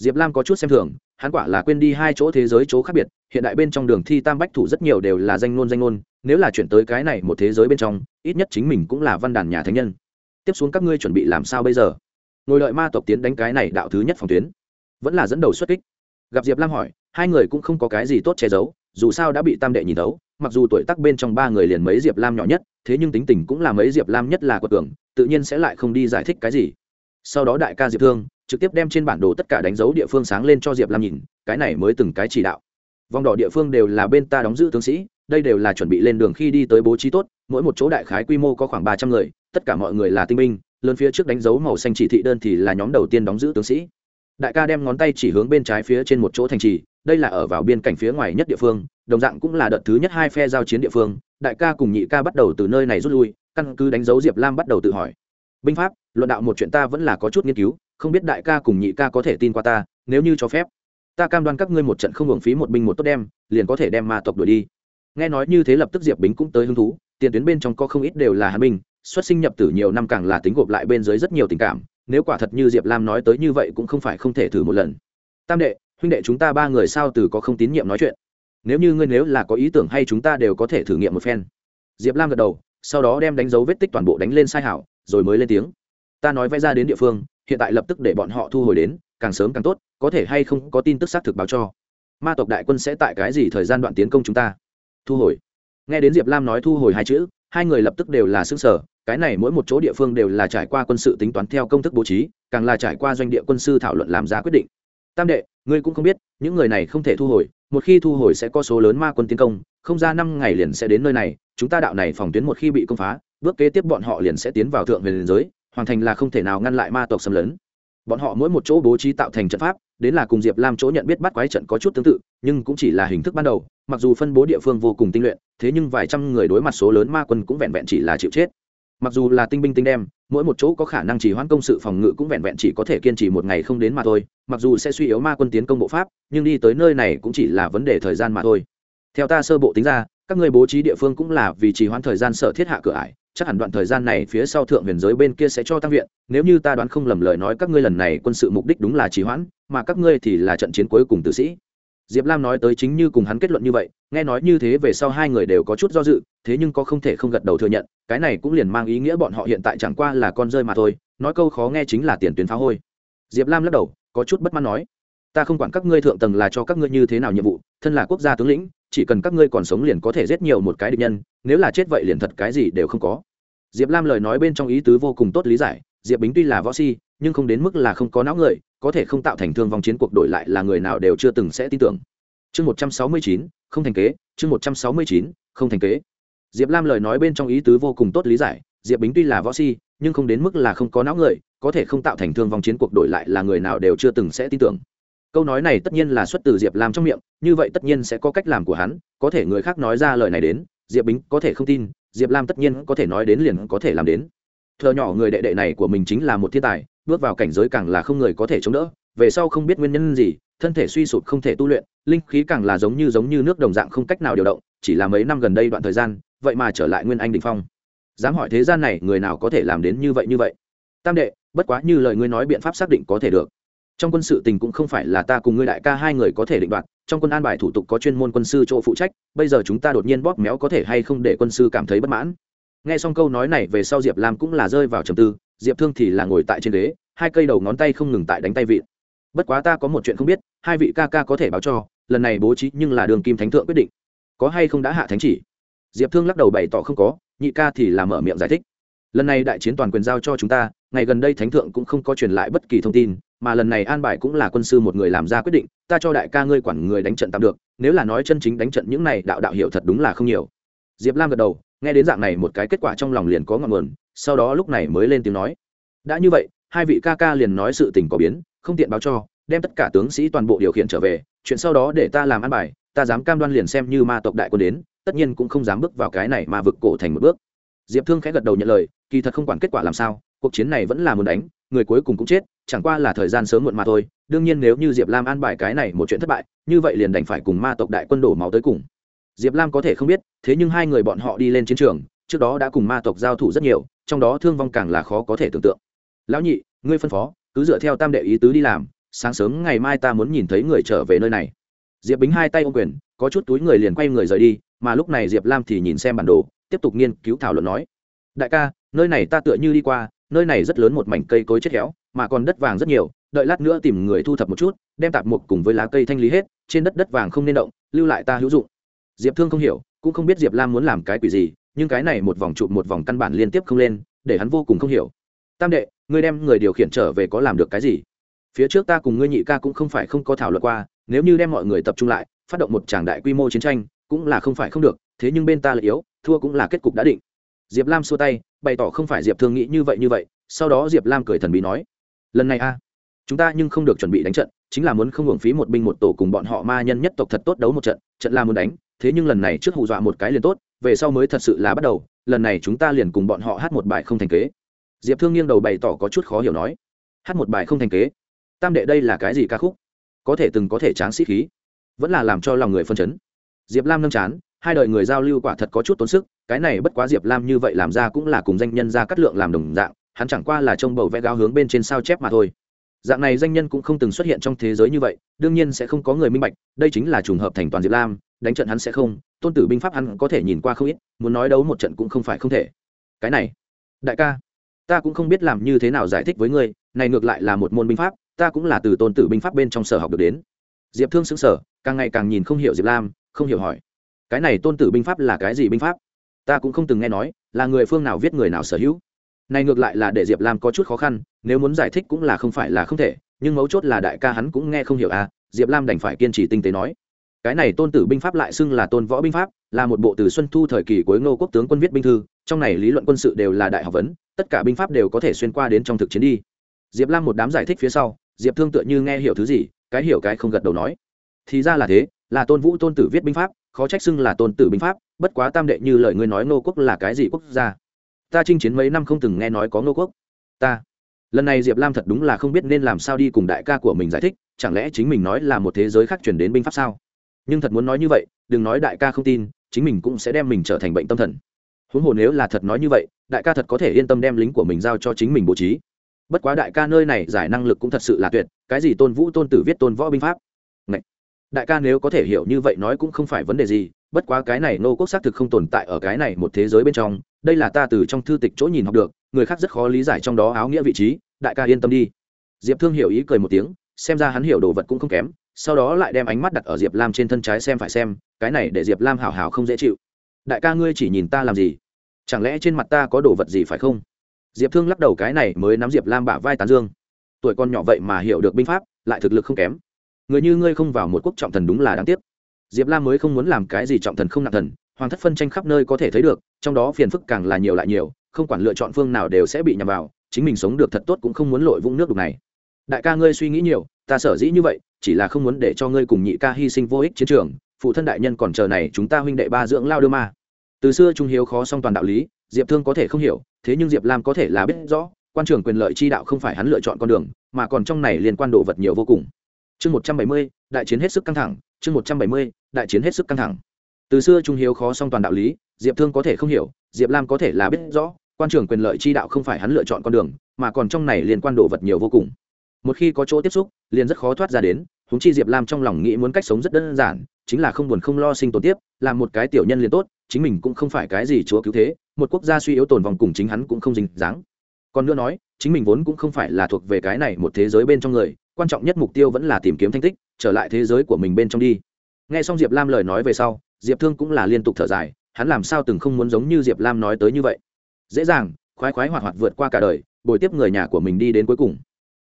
diệp lam có chút xem thường, hắn quả là quên đi hai chỗ thế giới chỗ khác biệt, hiện đại bên trong đường thi tam bách thủ rất nhiều đều là danh ngôn danh ngôn nếu là chuyển tới cái này một thế giới bên trong, ít nhất chính mình cũng là văn đàn nhà thánh nhân. Tiếp xuống các ngươi chuẩn bị làm sao bây giờ? Ngồi đợi ma tộc tiến đánh cái này đạo thứ nhất phòng tuyến. Vẫn là dẫn đầu xuất kích. Gặp diệp lam hỏi, hai người cũng không có cái gì tốt che giấu, dù sao đã bị tam đệ nhìn thấu, mặc dù tuổi tác bên trong ba người liền mấy diệp lam nhỏ nhất, thế nhưng tính tình cũng là mấy diệp lam nhất là quật cường, tự nhiên sẽ lại không đi giải thích cái gì sau đó đại ca diệp thương trực tiếp đem trên bản đồ tất cả đánh dấu địa phương sáng lên cho diệp lam nhìn, cái này mới từng cái chỉ đạo. Vòng đỏ địa phương đều là bên ta đóng giữ tướng sĩ, đây đều là chuẩn bị lên đường khi đi tới bố trí tốt, mỗi một chỗ đại khái quy mô có khoảng ba trăm người, tất cả mọi người là tinh binh, lớn phía trước đánh dấu màu xanh chỉ thị đơn thì là nhóm đầu tiên đóng giữ tướng sĩ. Đại ca đem ngón tay chỉ hướng bên trái phía trên một chỗ thành trì, đây là ở vào biên cảnh phía ngoài nhất địa phương, đồng dạng cũng là đợt thứ nhất hai phe giao chiến địa phương. Đại ca cùng nhị ca bắt đầu từ nơi này rút lui, căn cứ đánh dấu diệp lam bắt đầu tự hỏi binh pháp, luận đạo một chuyện ta vẫn là có chút nghiên cứu, không biết đại ca cùng nhị ca có thể tin qua ta, nếu như cho phép. Ta cam đoan các ngươi một trận không hưởng phí một binh một tốt đem, liền có thể đem ma tộc đuổi đi. Nghe nói như thế lập tức diệp bính cũng tới hứng thú, tiền tuyến bên trong có không ít đều là hàn binh, xuất sinh nhập tử nhiều năm càng là tính gộp lại bên dưới rất nhiều tình cảm, nếu quả thật như diệp lam nói tới như vậy cũng không phải không thể thử một lần. Tam đệ, huynh đệ chúng ta ba người sao từ có không tín nhiệm nói chuyện? Nếu như ngươi nếu là có ý tưởng hay chúng ta đều có thể thử nghiệm một phen. Diệp lam gật đầu, sau đó đem đánh dấu vết tích toàn bộ đánh lên sai hảo rồi mới lên tiếng. Ta nói vẽ ra đến địa phương, hiện tại lập tức để bọn họ thu hồi đến, càng sớm càng tốt, có thể hay không có tin tức xác thực báo cho. Ma tộc đại quân sẽ tại cái gì thời gian đoạn tiến công chúng ta? Thu hồi. Nghe đến diệp lam nói thu hồi hai chữ, hai người lập tức đều là xương sở cái này mỗi một chỗ địa phương đều là trải qua quân sự tính toán theo công thức bố trí, càng là trải qua doanh địa quân sư thảo luận làm ra quyết định. Tam đệ, ngươi cũng không biết, những người này không thể thu hồi, một khi thu hồi sẽ có số lớn ma quân tiến công, không ra năm ngày liền sẽ đến nơi này, chúng ta đạo này phòng tuyến một khi bị công phá bước kế tiếp bọn họ liền sẽ tiến vào thượng huyền giới, hoàn thành là không thể nào ngăn lại ma tộc xâm lấn. Bọn họ mỗi một chỗ bố trí tạo thành trận pháp, đến là cùng diệp lam chỗ nhận biết bắt quái trận có chút tương tự, nhưng cũng chỉ là hình thức ban đầu, mặc dù phân bố địa phương vô cùng tinh luyện, thế nhưng vài trăm người đối mặt số lớn ma quân cũng vẹn vẹn chỉ là chịu chết. Mặc dù là tinh binh tinh đem, mỗi một chỗ có khả năng chỉ hoãn công sự phòng ngự cũng vẹn vẹn chỉ có thể kiên trì một ngày không đến mà thôi, mặc dù sẽ suy yếu ma quân tiến công bộ pháp, nhưng đi tới nơi này cũng chỉ là vấn đề thời gian mà thôi. Theo ta sơ bộ tính ra, các người bố trí địa phương cũng là vì trì hoãn thời gian sợ thiết hạ cửa ải chắc hẳn đoạn thời gian này phía sau thượng huyền giới bên kia sẽ cho tăng viện, nếu như ta đoán không lầm lời nói các ngươi lần này quân sự mục đích đúng là trì hoãn, mà các ngươi thì là trận chiến cuối cùng tử sĩ. Diệp lam nói tới chính như cùng hắn kết luận như vậy, nghe nói như thế về sau hai người đều có chút do dự, thế nhưng có không thể không gật đầu thừa nhận, cái này cũng liền mang ý nghĩa bọn họ hiện tại chẳng qua là con rơi mà thôi, nói câu khó nghe chính là tiền tuyến phá hôi. Diệp lam lắc đầu, có chút bất mãn nói, ta không quản các ngươi thượng tầng là cho các ngươi như thế nào nhiệm vụ, thân là quốc gia tướng lĩnh, chỉ cần các ngươi còn sống liền có thể giết nhiều một cái địch nhân nếu là chết vậy liền thật cái gì đều không có. Diệp lam lời nói bên trong ý tứ vô cùng tốt lý giải, diệp bính tuy là võ si, nhưng không đến mức là không có não người, có thể không tạo thành thương vong chiến cuộc đổi lại là người nào đều chưa từng sẽ tin tưởng. Chương một trăm sáu mươi chín, không thành kế, chương một trăm sáu mươi chín, không thành kế. Diệp lam lời nói bên trong ý tứ vô cùng tốt lý giải, diệp bính tuy là võ si, nhưng không đến mức là không có não người, có thể không tạo thành thương vong chiến cuộc đổi lại là người nào đều chưa từng sẽ tin tưởng. Câu nói này tất nhiên là xuất từ diệp lam trong miệng, như vậy tất nhiên sẽ có cách làm của hắn, có thể người khác nói ra lời này đến diệp bính có thể không tin, diệp lam tất nhiên có thể nói đến liền có thể làm đến. Thợ nhỏ người đệ đệ này của mình chính là một thiên tài, bước vào cảnh giới càng là không người có thể chống đỡ, về sau không biết nguyên nhân gì, thân thể suy sụp không thể tu luyện, linh khí càng là giống như giống như nước đồng dạng không cách nào điều động, chỉ là mấy năm gần đây đoạn thời gian, vậy mà trở lại nguyên anh đình phong. Dám hỏi thế gian này người nào có thể làm đến như vậy như vậy? Tam đệ, bất quá như lời ngươi nói biện pháp xác định có thể được trong quân sự tình cũng không phải là ta cùng ngươi đại ca hai người có thể định đoạt, trong quân an bài thủ tục có chuyên môn quân sư chỗ phụ trách, bây giờ chúng ta đột nhiên bóp méo có thể hay không để quân sư cảm thấy bất mãn. Nghe xong câu nói này về sau diệp lam cũng là rơi vào trầm tư, diệp thương thì là ngồi tại trên ghế, hai cây đầu ngón tay không ngừng tại đánh tay vịn bất quá ta có một chuyện không biết, hai vị ca ca có thể báo cho, lần này bố trí nhưng là đường kim thánh thượng quyết định. Có hay không đã hạ thánh chỉ? Diệp thương lắc đầu bày tỏ không có, nhị ca thì là mở miệng giải thích. Lần này đại chiến toàn quyền giao cho chúng ta, ngày gần đây thánh thượng cũng không có truyền lại bất kỳ thông tin mà lần này an bài cũng là quân sư một người làm ra quyết định, ta cho đại ca ngươi quản người đánh trận tạm được, nếu là nói chân chính đánh trận những này đạo đạo hiệu thật đúng là không nhiều. Diệp lam gật đầu, nghe đến dạng này một cái kết quả trong lòng liền có ngọn nguồn, sau đó lúc này mới lên tiếng nói. Đã như vậy, hai vị ca ca liền nói sự tình có biến, không tiện báo cho, đem tất cả tướng sĩ toàn bộ điều khiển trở về, chuyện sau đó để ta làm An bài, ta dám cam đoan liền xem như ma tộc đại quân đến, tất nhiên cũng không dám bước vào cái này mà vực cổ thành một bước. Diệp thương khẽ gật đầu nhận lời, kỳ thật không quản kết quả làm sao cuộc chiến này vẫn là muốn đánh, người cuối cùng cũng chết, chẳng qua là thời gian sớm muộn mà thôi, đương nhiên nếu như diệp lam an bài cái này một chuyện thất bại, như vậy liền đành phải cùng ma tộc đại quân đổ máu tới cùng. Diệp lam có thể không biết, thế nhưng hai người bọn họ đi lên chiến trường, trước đó đã cùng ma tộc giao thủ rất nhiều, trong đó thương vong càng là khó có thể tưởng tượng. Lão nhị, ngươi phân phó, cứ dựa theo tam đệ ý tứ đi làm, sáng sớm ngày mai ta muốn nhìn thấy người trở về nơi này. Diệp bính hai tay ô quyền, có chút túi người liền quay người rời đi, mà lúc này diệp lam thì nhìn xem bản đồ, tiếp tục nghiên cứu thảo luận nói, đại ca, nơi này ta tựa như đi qua nơi này rất lớn một mảnh cây cối chết héo, mà còn đất vàng rất nhiều, đợi lát nữa tìm người thu thập một chút, đem tạp mục cùng với lá cây thanh lý hết, trên đất đất vàng không nên động, lưu lại ta hữu dụng. Diệp thương không hiểu, cũng không biết diệp lam muốn làm cái quỷ gì, nhưng cái này một vòng chụp một vòng căn bản liên tiếp không lên, để hắn vô cùng không hiểu. Tam đệ, ngươi đem người điều khiển trở về có làm được cái gì? Phía trước ta cùng ngươi nhị ca cũng không phải không có thảo luận qua, nếu như đem mọi người tập trung lại, phát động một tràng đại quy mô chiến tranh, cũng là không phải không được, thế nhưng bên ta là yếu, thua cũng là kết cục đã định diệp lam xua tay, bày tỏ không phải diệp thương nghĩ như vậy như vậy, sau đó diệp lam cười thần bí nói, lần này a, chúng ta nhưng không được chuẩn bị đánh trận, chính là muốn không hưởng phí một binh một tổ cùng bọn họ ma nhân nhất tộc thật tốt đấu một trận trận là muốn đánh, thế nhưng lần này trước hù dọa một cái liền tốt, về sau mới thật sự là bắt đầu, lần này chúng ta liền cùng bọn họ hát một bài không thành kế. Diệp thương nghiêng đầu bày tỏ có chút khó hiểu nói, hát một bài không thành kế? Tam đệ đây là cái gì ca khúc? Có thể từng có thể tráng sĩ khí, vẫn là làm cho lòng người phân chấn. Diệp lam nâng chán hai đời người giao lưu quả thật có chút tốn sức, cái này bất quá diệp lam như vậy làm ra cũng là cùng danh nhân ra cắt lượng làm đồng dạng, hắn chẳng qua là trông bầu vẽ gáo hướng bên trên sao chép mà thôi. Dạng này danh nhân cũng không từng xuất hiện trong thế giới như vậy, đương nhiên sẽ không có người minh bạch, đây chính là trùng hợp thành toàn diệp lam, đánh trận hắn sẽ không, tôn tử binh pháp hắn có thể nhìn qua không ít, muốn nói đấu một trận cũng không phải không thể. Cái này, đại ca, ta cũng không biết làm như thế nào giải thích với ngươi, này ngược lại là một môn binh pháp, ta cũng là từ tôn tử binh pháp bên trong sở học được đến. Diệp thương xứng sở càng ngày càng nhìn không hiểu diệp lam, không hiểu hỏi cái này tôn tử binh pháp là cái gì binh pháp? Ta cũng không từng nghe nói, là người phương nào viết người nào sở hữu. Này ngược lại là để diệp lam có chút khó khăn, nếu muốn giải thích cũng là không phải là không thể, nhưng mấu chốt là đại ca hắn cũng nghe không hiểu à diệp lam đành phải kiên trì tinh tế nói. Cái này tôn tử binh pháp lại xưng là tôn võ binh pháp, là một bộ từ xuân thu thời kỳ cuối ngô quốc tướng quân viết binh thư, trong này lý luận quân sự đều là đại học vấn, tất cả binh pháp đều có thể xuyên qua đến trong thực chiến đi. Diệp lam một đám giải thích phía sau, diệp thương tựa như nghe hiểu thứ gì, cái hiểu cái không gật đầu nói. Thì ra là thế, là tôn vũ tôn tử viết binh pháp khó trách xưng là tôn tử binh pháp, bất quá tam đệ như lời ngươi nói ngô quốc là cái gì quốc gia? Ta chinh chiến mấy năm không từng nghe nói có ngô quốc. Ta. Lần này diệp lam thật đúng là không biết nên làm sao đi cùng đại ca của mình giải thích, chẳng lẽ chính mình nói là một thế giới khác chuyển đến binh pháp sao? Nhưng thật muốn nói như vậy, đừng nói đại ca không tin, chính mình cũng sẽ đem mình trở thành bệnh tâm thần. Huống hồ nếu là thật nói như vậy, đại ca thật có thể yên tâm đem lính của mình giao cho chính mình bố trí. Bất quá đại ca nơi này giải năng lực cũng thật sự là tuyệt, cái gì tôn vũ tôn tử viết tôn võ binh pháp? Đại ca nếu có thể hiểu như vậy nói cũng không phải vấn đề gì, bất quá cái này nô quốc xác thực không tồn tại ở cái này một thế giới bên trong, đây là ta từ trong thư tịch chỗ nhìn học được, người khác rất khó lý giải trong đó áo nghĩa vị trí, đại ca yên tâm đi. Diệp thương hiểu ý cười một tiếng, xem ra hắn hiểu đồ vật cũng không kém, sau đó lại đem ánh mắt đặt ở diệp lam trên thân trái xem phải xem, cái này để diệp lam hào hào không dễ chịu. Đại ca ngươi chỉ nhìn ta làm gì? Chẳng lẽ trên mặt ta có đồ vật gì phải không? Diệp thương lắc đầu cái này mới nắm diệp lam bả vai tán dương. Tuổi con nhỏ vậy mà hiểu được binh pháp, lại thực lực không kém người như ngươi không vào một quốc trọng thần đúng là đáng tiếc. Diệp lam mới không muốn làm cái gì trọng thần không nặng thần, hoàng thất phân tranh khắp nơi có thể thấy được, trong đó phiền phức càng là nhiều lại nhiều, không quản lựa chọn phương nào đều sẽ bị nhằm vào, chính mình sống được thật tốt cũng không muốn lội vũng nước đục này. Đại ca ngươi suy nghĩ nhiều, ta sở dĩ như vậy, chỉ là không muốn để cho ngươi cùng nhị ca hy sinh vô ích chiến trường, phụ thân đại nhân còn chờ này chúng ta huynh đệ ba dưỡng lao đưa ma. Từ xưa trung hiếu khó song toàn đạo lý, diệp thương có thể không hiểu, thế nhưng diệp lam có thể là biết rõ, quan trường quyền lợi chi đạo không phải hắn lựa chọn con đường, mà còn trong này liên quan đồ vật nhiều vô cùng chương một trăm bảy mươi, đại chiến hết sức căng thẳng, chương một trăm bảy mươi, đại chiến hết sức căng thẳng. Từ xưa trung hiếu khó song toàn đạo lý, diệp thương có thể không hiểu, diệp lam có thể là biết rõ, quan trưởng quyền lợi chi đạo không phải hắn lựa chọn con đường, mà còn trong này liên quan đồ vật nhiều vô cùng. Một khi có chỗ tiếp xúc, liền rất khó thoát ra đến húng chi diệp lam trong lòng nghĩ muốn cách sống rất đơn giản, chính là không buồn không lo sinh tồn tiếp, làm một cái tiểu nhân liền tốt, chính mình cũng không phải cái gì chúa cứu thế, một quốc gia suy yếu tồn vòng cùng chính hắn cũng không dính dáng. Còn nữa nói chính mình vốn cũng không phải là thuộc về cái này một thế giới bên trong người, quan trọng nhất mục tiêu vẫn là tìm kiếm thanh tích, trở lại thế giới của mình bên trong đi. Nghe xong diệp lam lời nói về sau, diệp thương cũng là liên tục thở dài, hắn làm sao từng không muốn giống như diệp lam nói tới như vậy. Dễ dàng, khoái khoái hoạt hoạt vượt qua cả đời, bồi tiếp người nhà của mình đi đến cuối cùng.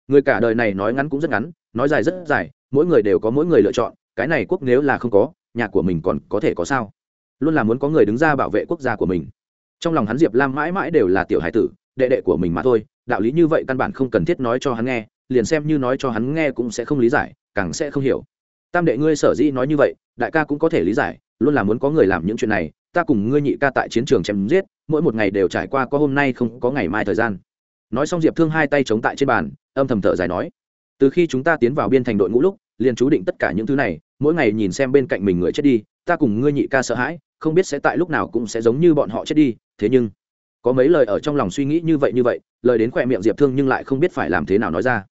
Người cả đời này nói ngắn cũng rất ngắn, nói dài rất dài, mỗi người đều có mỗi người lựa chọn, cái này quốc nếu là không có, nhà của mình còn có thể có sao? Luôn là muốn có người đứng ra bảo vệ quốc gia của mình. Trong lòng hắn diệp lam mãi mãi đều là tiểu hải tử, đệ đệ của mình mà thôi đạo lý như vậy căn bản không cần thiết nói cho hắn nghe, liền xem như nói cho hắn nghe cũng sẽ không lý giải, càng sẽ không hiểu. Tam đệ ngươi sở dĩ nói như vậy, đại ca cũng có thể lý giải, luôn là muốn có người làm những chuyện này, ta cùng ngươi nhị ca tại chiến trường chém giết, mỗi một ngày đều trải qua có hôm nay không có ngày mai thời gian. Nói xong diệp thương hai tay chống tại trên bàn, âm thầm thở dài nói, từ khi chúng ta tiến vào biên thành đội ngũ lúc, liền chú định tất cả những thứ này, mỗi ngày nhìn xem bên cạnh mình người chết đi, ta cùng ngươi nhị ca sợ hãi, không biết sẽ tại lúc nào cũng sẽ giống như bọn họ chết đi, thế nhưng có mấy lời ở trong lòng suy nghĩ như vậy như vậy, lời đến khỏe miệng diệp thương nhưng lại không biết phải làm thế nào nói ra.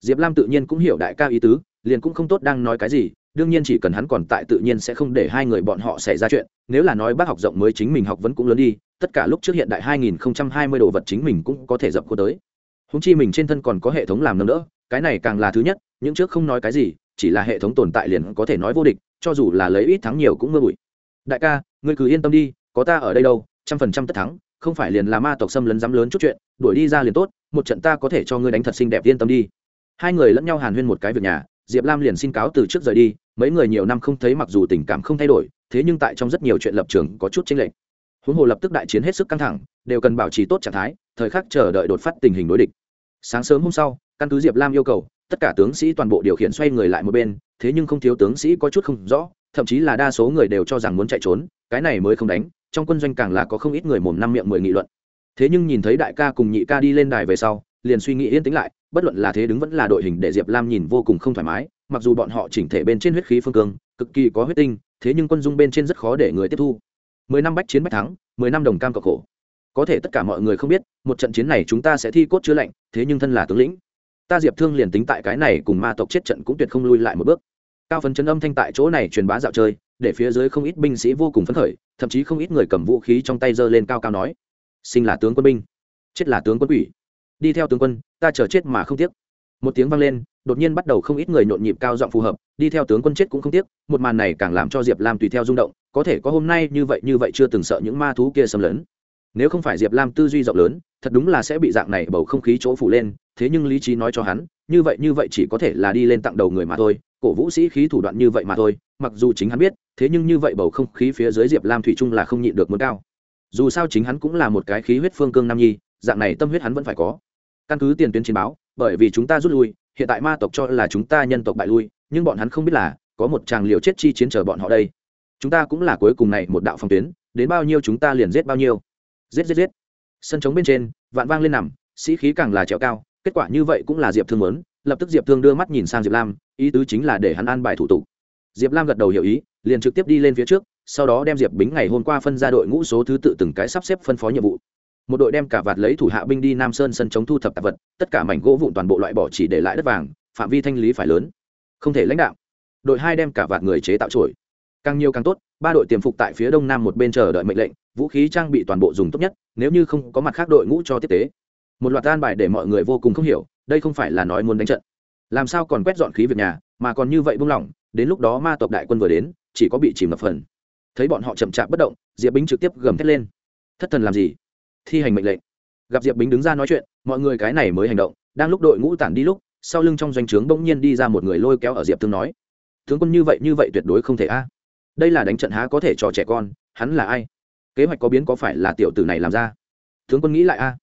Diệp lam tự nhiên cũng hiểu đại ca ý tứ, liền cũng không tốt đang nói cái gì, đương nhiên chỉ cần hắn còn tại tự nhiên sẽ không để hai người bọn họ xảy ra chuyện, nếu là nói bác học rộng mới chính mình học vẫn cũng lớn đi, tất cả lúc trước hiện đại 2020 đồ vật chính mình cũng có thể dập cô tới. Húng chi mình trên thân còn có hệ thống làm nâng đỡ, cái này càng là thứ nhất, những trước không nói cái gì, chỉ là hệ thống tồn tại liền có thể nói vô địch, cho dù là lấy ít thắng nhiều cũng mưa bụi. Đại ca, ngươi cứ yên tâm đi, có ta ở đây đâu, trăm phần trăm tất thắng không phải liền là ma tộc xâm lấn dám lớn chút chuyện, đuổi đi ra liền tốt, một trận ta có thể cho ngươi đánh thật xinh đẹp, yên tâm đi. Hai người lẫn nhau hàn huyên một cái việc nhà, diệp lam liền xin cáo từ trước rời đi, mấy người nhiều năm không thấy mặc dù tình cảm không thay đổi, thế nhưng tại trong rất nhiều chuyện lập trường có chút chênh lệch. Huống hồ lập tức đại chiến hết sức căng thẳng, đều cần bảo trì tốt trạng thái, thời khắc chờ đợi đột phát tình hình đối địch. Sáng sớm hôm sau, căn cứ diệp lam yêu cầu, tất cả tướng sĩ toàn bộ điều khiển xoay người lại một bên, thế nhưng không thiếu tướng sĩ có chút không rõ, thậm chí là đa số người đều cho rằng muốn chạy trốn, cái này mới không đánh trong quân doanh càng là có không ít người mồm năm miệng mười nghị luận. Thế nhưng nhìn thấy đại ca cùng nhị ca đi lên đài về sau, liền suy nghĩ yên tĩnh lại, bất luận là thế đứng vẫn là đội hình để diệp lam nhìn vô cùng không thoải mái, mặc dù bọn họ chỉnh thể bên trên huyết khí phương cương, cực kỳ có huyết tinh, thế nhưng quân dung bên trên rất khó để người tiếp thu. Mười năm bách chiến bách thắng, mười năm đồng cam cộng khổ. Có thể tất cả mọi người không biết, một trận chiến này chúng ta sẽ thi cốt chứa lạnh, thế nhưng thân là tướng lĩnh, ta diệp thương liền tính tại cái này cùng ma tộc chết trận cũng tuyệt không lui lại một bước. Cao phấn chấn âm thanh tại chỗ này truyền bá dạo chơi, để phía dưới không ít binh sĩ vô cùng phấn khởi thậm chí không ít người cầm vũ khí trong tay giơ lên cao cao nói, sinh là tướng quân binh, chết là tướng quân quỷ. Đi theo tướng quân, ta chờ chết mà không tiếc. Một tiếng vang lên, đột nhiên bắt đầu không ít người nhộn nhịp cao giọng phù hợp, đi theo tướng quân chết cũng không tiếc, một màn này càng làm cho diệp lam tùy theo rung động, có thể có hôm nay như vậy như vậy chưa từng sợ những ma thú kia xâm lấn. Nếu không phải diệp lam tư duy rộng lớn, thật đúng là sẽ bị dạng này bầu không khí chỗ phủ lên, thế nhưng lý trí nói cho hắn, như vậy như vậy chỉ có thể là đi lên tặng đầu người mà thôi, cổ vũ sĩ khí thủ đoạn như vậy mà thôi mặc dù chính hắn biết, thế nhưng như vậy bầu không khí phía dưới diệp lam thủy trung là không nhịn được muốn cao. Dù sao chính hắn cũng là một cái khí huyết phương cương nam nhi, dạng này tâm huyết hắn vẫn phải có. Căn cứ tiền tuyến chiến báo, bởi vì chúng ta rút lui, hiện tại ma tộc cho là chúng ta nhân tộc bại lui, nhưng bọn hắn không biết là có một chàng liều chết chi chiến chờ bọn họ đây. Chúng ta cũng là cuối cùng này một đạo phòng tuyến, đến bao nhiêu chúng ta liền giết bao nhiêu. Giết giết giết. Sân trống bên trên, vạn vang lên nằm, sĩ khí càng là trèo cao, kết quả như vậy cũng là diệp thương lớn lập tức diệp thương đưa mắt nhìn sang diệp lam, ý tứ chính là để hắn an bài thủ tục diệp lam gật đầu hiểu ý, liền trực tiếp đi lên phía trước, sau đó đem diệp bính ngày hôm qua phân ra đội ngũ số thứ tự từng cái sắp xếp phân phó nhiệm vụ. Một đội đem cả vạt lấy thủ hạ binh đi nam sơn sân chống thu thập tạp vật, tất cả mảnh gỗ vụn toàn bộ loại bỏ chỉ để lại đất vàng, phạm vi thanh lý phải lớn. Không thể lãnh đạo. Đội hai đem cả vạt người chế tạo trổi càng nhiều càng tốt, ba đội tiềm phục tại phía đông nam một bên chờ đợi mệnh lệnh, vũ khí trang bị toàn bộ dùng tốt nhất, nếu như không có mặt khác đội ngũ cho tiếp tế. Một loạt an bài để mọi người vô cùng không hiểu, đây không phải là nói muốn đánh trận. Làm sao còn quét dọn khí việc nhà, mà còn như vậy buông lỏng đến lúc đó ma tộc đại quân vừa đến, chỉ có bị chìm ngập phần. Thấy bọn họ chậm chạp bất động, diệp bính trực tiếp gầm thét lên. Thất thần làm gì? Thi hành mệnh lệnh. Gặp diệp bính đứng ra nói chuyện, mọi người cái này mới hành động, đang lúc đội ngũ tản đi lúc, sau lưng trong doanh trướng bỗng nhiên đi ra một người lôi kéo ở diệp thương nói, tướng quân như vậy như vậy tuyệt đối không thể a. Đây là đánh trận há có thể cho trẻ con, hắn là ai? Kế hoạch có biến có phải là tiểu tử này làm ra? Tướng quân nghĩ lại a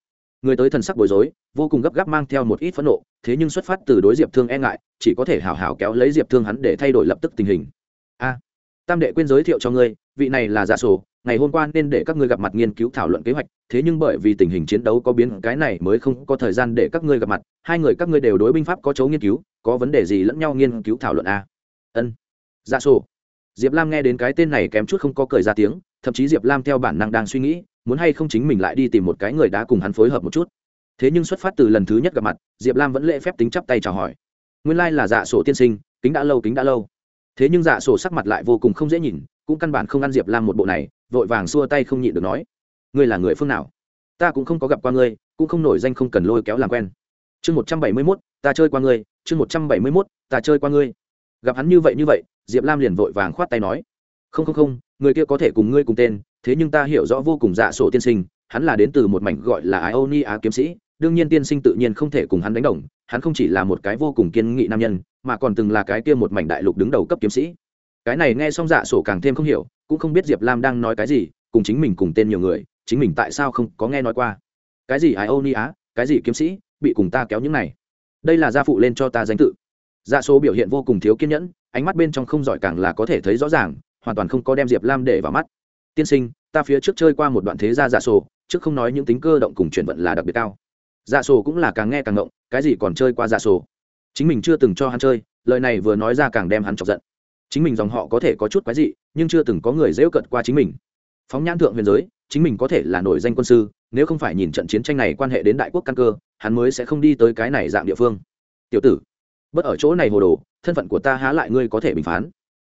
người tới thần sắc bối rối, vô cùng gấp gáp mang theo một ít phẫn nộ, thế nhưng xuất phát từ đối diệp thương e ngại, chỉ có thể hào hào kéo lấy diệp thương hắn để thay đổi lập tức tình hình. A, tam đệ quên giới thiệu cho ngươi, vị này là giả sổ, ngày hôm qua nên để các ngươi gặp mặt nghiên cứu thảo luận kế hoạch, thế nhưng bởi vì tình hình chiến đấu có biến, cái này mới không có thời gian để các ngươi gặp mặt, hai người các ngươi đều đối binh pháp có chấu nghiên cứu, có vấn đề gì lẫn nhau nghiên cứu thảo luận a. Ân, giả sổ. Diệp lam nghe đến cái tên này kém chút không có cười ra tiếng thậm chí diệp lam theo bản năng đang suy nghĩ, muốn hay không chính mình lại đi tìm một cái người đã cùng hắn phối hợp một chút. Thế nhưng xuất phát từ lần thứ nhất gặp mặt, diệp lam vẫn lễ phép tính chắp tay chào hỏi. Nguyên lai、like、là dạ sổ tiên sinh, kính đã lâu, kính đã lâu. Thế nhưng dạ sổ sắc mặt lại vô cùng không dễ nhìn, cũng căn bản không ăn diệp lam một bộ này, vội vàng xua tay không nhịn được nói, ngươi là người phương nào? Ta cũng không có gặp qua ngươi, cũng không nổi danh không cần lôi kéo làm quen. Chương một trăm bảy mươi mốt, ta chơi qua ngươi. Chương một trăm bảy mươi mốt, ta chơi qua ngươi. Gặp hắn như vậy như vậy, diệp lam liền vội vàng khoát tay nói, không không không người kia có thể cùng ngươi cùng tên, thế nhưng ta hiểu rõ vô cùng dạ sổ tiên sinh, hắn là đến từ một mảnh gọi là ái ô ni á kiếm sĩ, đương nhiên tiên sinh tự nhiên không thể cùng hắn đánh đồng, hắn không chỉ là một cái vô cùng kiên nghị nam nhân, mà còn từng là cái kia một mảnh đại lục đứng đầu cấp kiếm sĩ. Cái này nghe xong dạ sổ càng thêm không hiểu, cũng không biết diệp lam đang nói cái gì, cùng chính mình cùng tên nhiều người, chính mình tại sao không có nghe nói qua. Cái gì ái ô ni á cái gì kiếm sĩ, bị cùng ta kéo những này? Đây là gia phụ lên cho ta danh tự. Dạ số biểu hiện vô cùng thiếu kiên nhẫn, ánh mắt bên trong không giỏi càng là có thể thấy rõ ràng hoàn toàn không có đem diệp lam để vào mắt. Tiên sinh, ta phía trước chơi qua một đoạn thế gia dạ sổ, trước không nói những tính cơ động cùng chuyển vận là đặc biệt cao. Dạ sổ cũng là càng nghe càng ngộng, cái gì còn chơi qua dạ sổ? Chính mình chưa từng cho hắn chơi, lời này vừa nói ra càng đem hắn chọc giận. Chính mình dòng họ có thể có chút quái dị, nhưng chưa từng có người dễu cận qua chính mình. Phóng nhãn thượng huyền giới, chính mình có thể là nổi danh quân sư, nếu không phải nhìn trận chiến tranh này quan hệ đến đại quốc căn cơ, hắn mới sẽ không đi tới cái này dạng địa phương. Tiểu tử, bất ở chỗ này hồ đồ, thân phận của ta há lại ngươi có thể bình phán?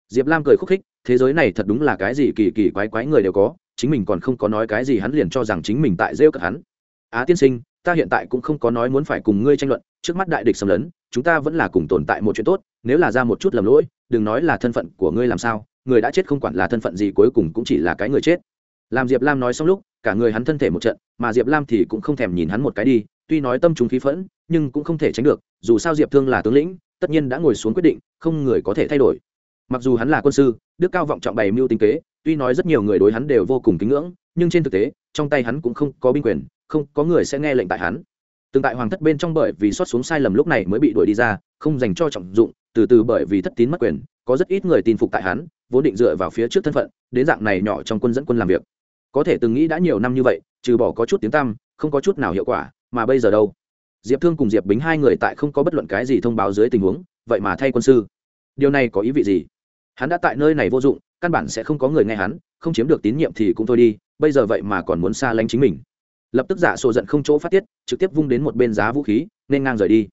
Diệp lam cười khúc khích, thế giới này thật đúng là cái gì kỳ kỳ quái quái người đều có, chính mình còn không có nói cái gì hắn liền cho rằng chính mình tại rêu cợt hắn. Á tiên sinh, ta hiện tại cũng không có nói muốn phải cùng ngươi tranh luận, trước mắt đại địch xâm lấn, chúng ta vẫn là cùng tồn tại một chuyện tốt, nếu là ra một chút lầm lỗi, đừng nói là thân phận của ngươi làm sao, người đã chết không quản là thân phận gì cuối cùng cũng chỉ là cái người chết. Làm diệp lam nói xong lúc, cả người hắn thân thể một trận, mà diệp lam thì cũng không thèm nhìn hắn một cái đi, tuy nói tâm chúng khí phẫn, nhưng cũng không thể tránh được, dù sao diệp thương là tướng lĩnh, tất nhiên đã ngồi xuống quyết định, không người có thể thay đổi mặc dù hắn là quân sư, đức cao vọng trọng bày mưu tinh kế, tuy nói rất nhiều người đối hắn đều vô cùng kính ngưỡng, nhưng trên thực tế, trong tay hắn cũng không có binh quyền, không có người sẽ nghe lệnh tại hắn. Từng tại hoàng thất bên trong bởi vì xót xuống sai lầm lúc này mới bị đuổi đi ra, không dành cho trọng dụng, từ từ bởi vì thất tín mất quyền, có rất ít người tin phục tại hắn, vốn định dựa vào phía trước thân phận, đến dạng này nhỏ trong quân dẫn quân làm việc. Có thể từng nghĩ đã nhiều năm như vậy, trừ bỏ có chút tiếng tăm, không có chút nào hiệu quả, mà bây giờ đâu? Diệp thương cùng diệp bính hai người tại không có bất luận cái gì thông báo dưới tình huống, vậy mà thay quân sư. Điều này có ý vị gì? Hắn đã tại nơi này vô dụng, căn bản sẽ không có người nghe hắn, không chiếm được tín nhiệm thì cũng thôi đi, bây giờ vậy mà còn muốn xa lánh chính mình. Lập tức giả sổ giận không chỗ phát tiết, trực tiếp vung đến một bên giá vũ khí, nên ngang rời đi.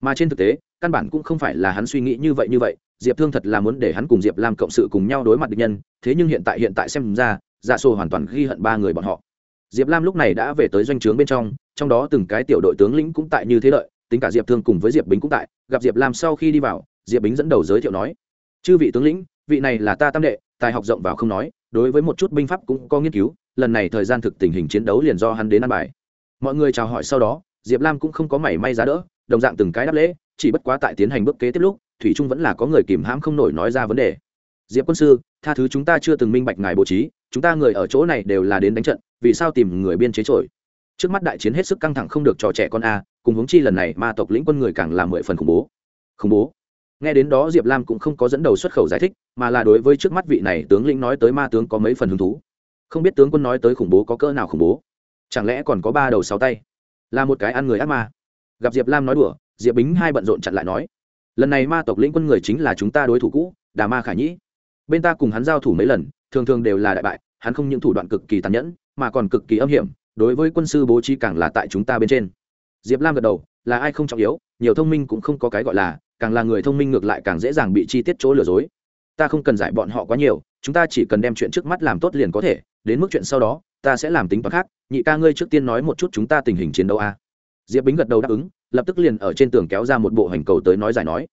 Mà trên thực tế, căn bản cũng không phải là hắn suy nghĩ như vậy như vậy, diệp thương thật là muốn để hắn cùng diệp làm cộng sự cùng nhau đối mặt địch nhân, thế nhưng hiện tại hiện tại xem ra, giả sổ hoàn toàn ghi hận ba người bọn họ. Diệp lam lúc này đã về tới doanh trướng bên trong trong đó từng cái tiểu đội tướng lĩnh cũng tại như thế lợi tính cả diệp thương cùng với diệp bính cũng tại, gặp diệp lam sau khi đi vào, diệp bính dẫn đầu giới thiệu nói chư vị tướng lĩnh, vị này là ta tam đệ, tài học rộng vào không nói, đối với một chút binh pháp cũng có nghiên cứu, lần này thời gian thực tình hình chiến đấu liền do hắn đến ăn bài. Mọi người chào hỏi sau đó, diệp lam cũng không có mảy may giá đỡ, đồng dạng từng cái đáp lễ, chỉ bất quá tại tiến hành bước kế tiếp lúc, thủy trung vẫn là có người kìm hãm không nổi nói ra vấn đề. Diệp quân sư, tha thứ chúng ta chưa từng minh bạch ngài bố trí, chúng ta người ở chỗ này đều là đến đánh trận, vì sao tìm người biên chế trội? Trước mắt đại chiến hết sức căng thẳng không được trò trẻ con a, cùng hướng chi lần này ma tộc lĩnh quân người càng làm mười phần khủng bố. Khủng bố? Nghe đến đó diệp lam cũng không có dẫn đầu xuất khẩu giải thích, mà là đối với trước mắt vị này tướng lĩnh nói tới ma tướng có mấy phần hứng thú. Không biết tướng quân nói tới khủng bố có cỡ nào khủng bố? Chẳng lẽ còn có ba đầu sáu tay? Là một cái ăn người ác ma. Gặp diệp lam nói đùa, diệp bính hai bận rộn chặn lại nói, lần này ma tộc lĩnh quân người chính là chúng ta đối thủ cũ, đà ma khả nhĩ. Bên ta cùng hắn giao thủ mấy lần, thường thường đều là đại bại, hắn không những thủ đoạn cực kỳ tàn nhẫn, mà còn cực kỳ âm hiểm, đối với quân sư bố trí càng là tại chúng ta bên trên. Diệp lam gật đầu, là ai không trọng yếu, nhiều thông minh cũng không có cái gọi là càng là người thông minh ngược lại càng dễ dàng bị chi tiết chỗ lừa dối. Ta không cần giải bọn họ quá nhiều, chúng ta chỉ cần đem chuyện trước mắt làm tốt liền có thể, đến mức chuyện sau đó, ta sẽ làm tính toán khác. Nhị ca ngươi trước tiên nói một chút chúng ta tình hình chiến đấu a. Diệp bính gật đầu đáp ứng, lập tức liền ở trên tường kéo ra một bộ hành cầu tới nói giải nói.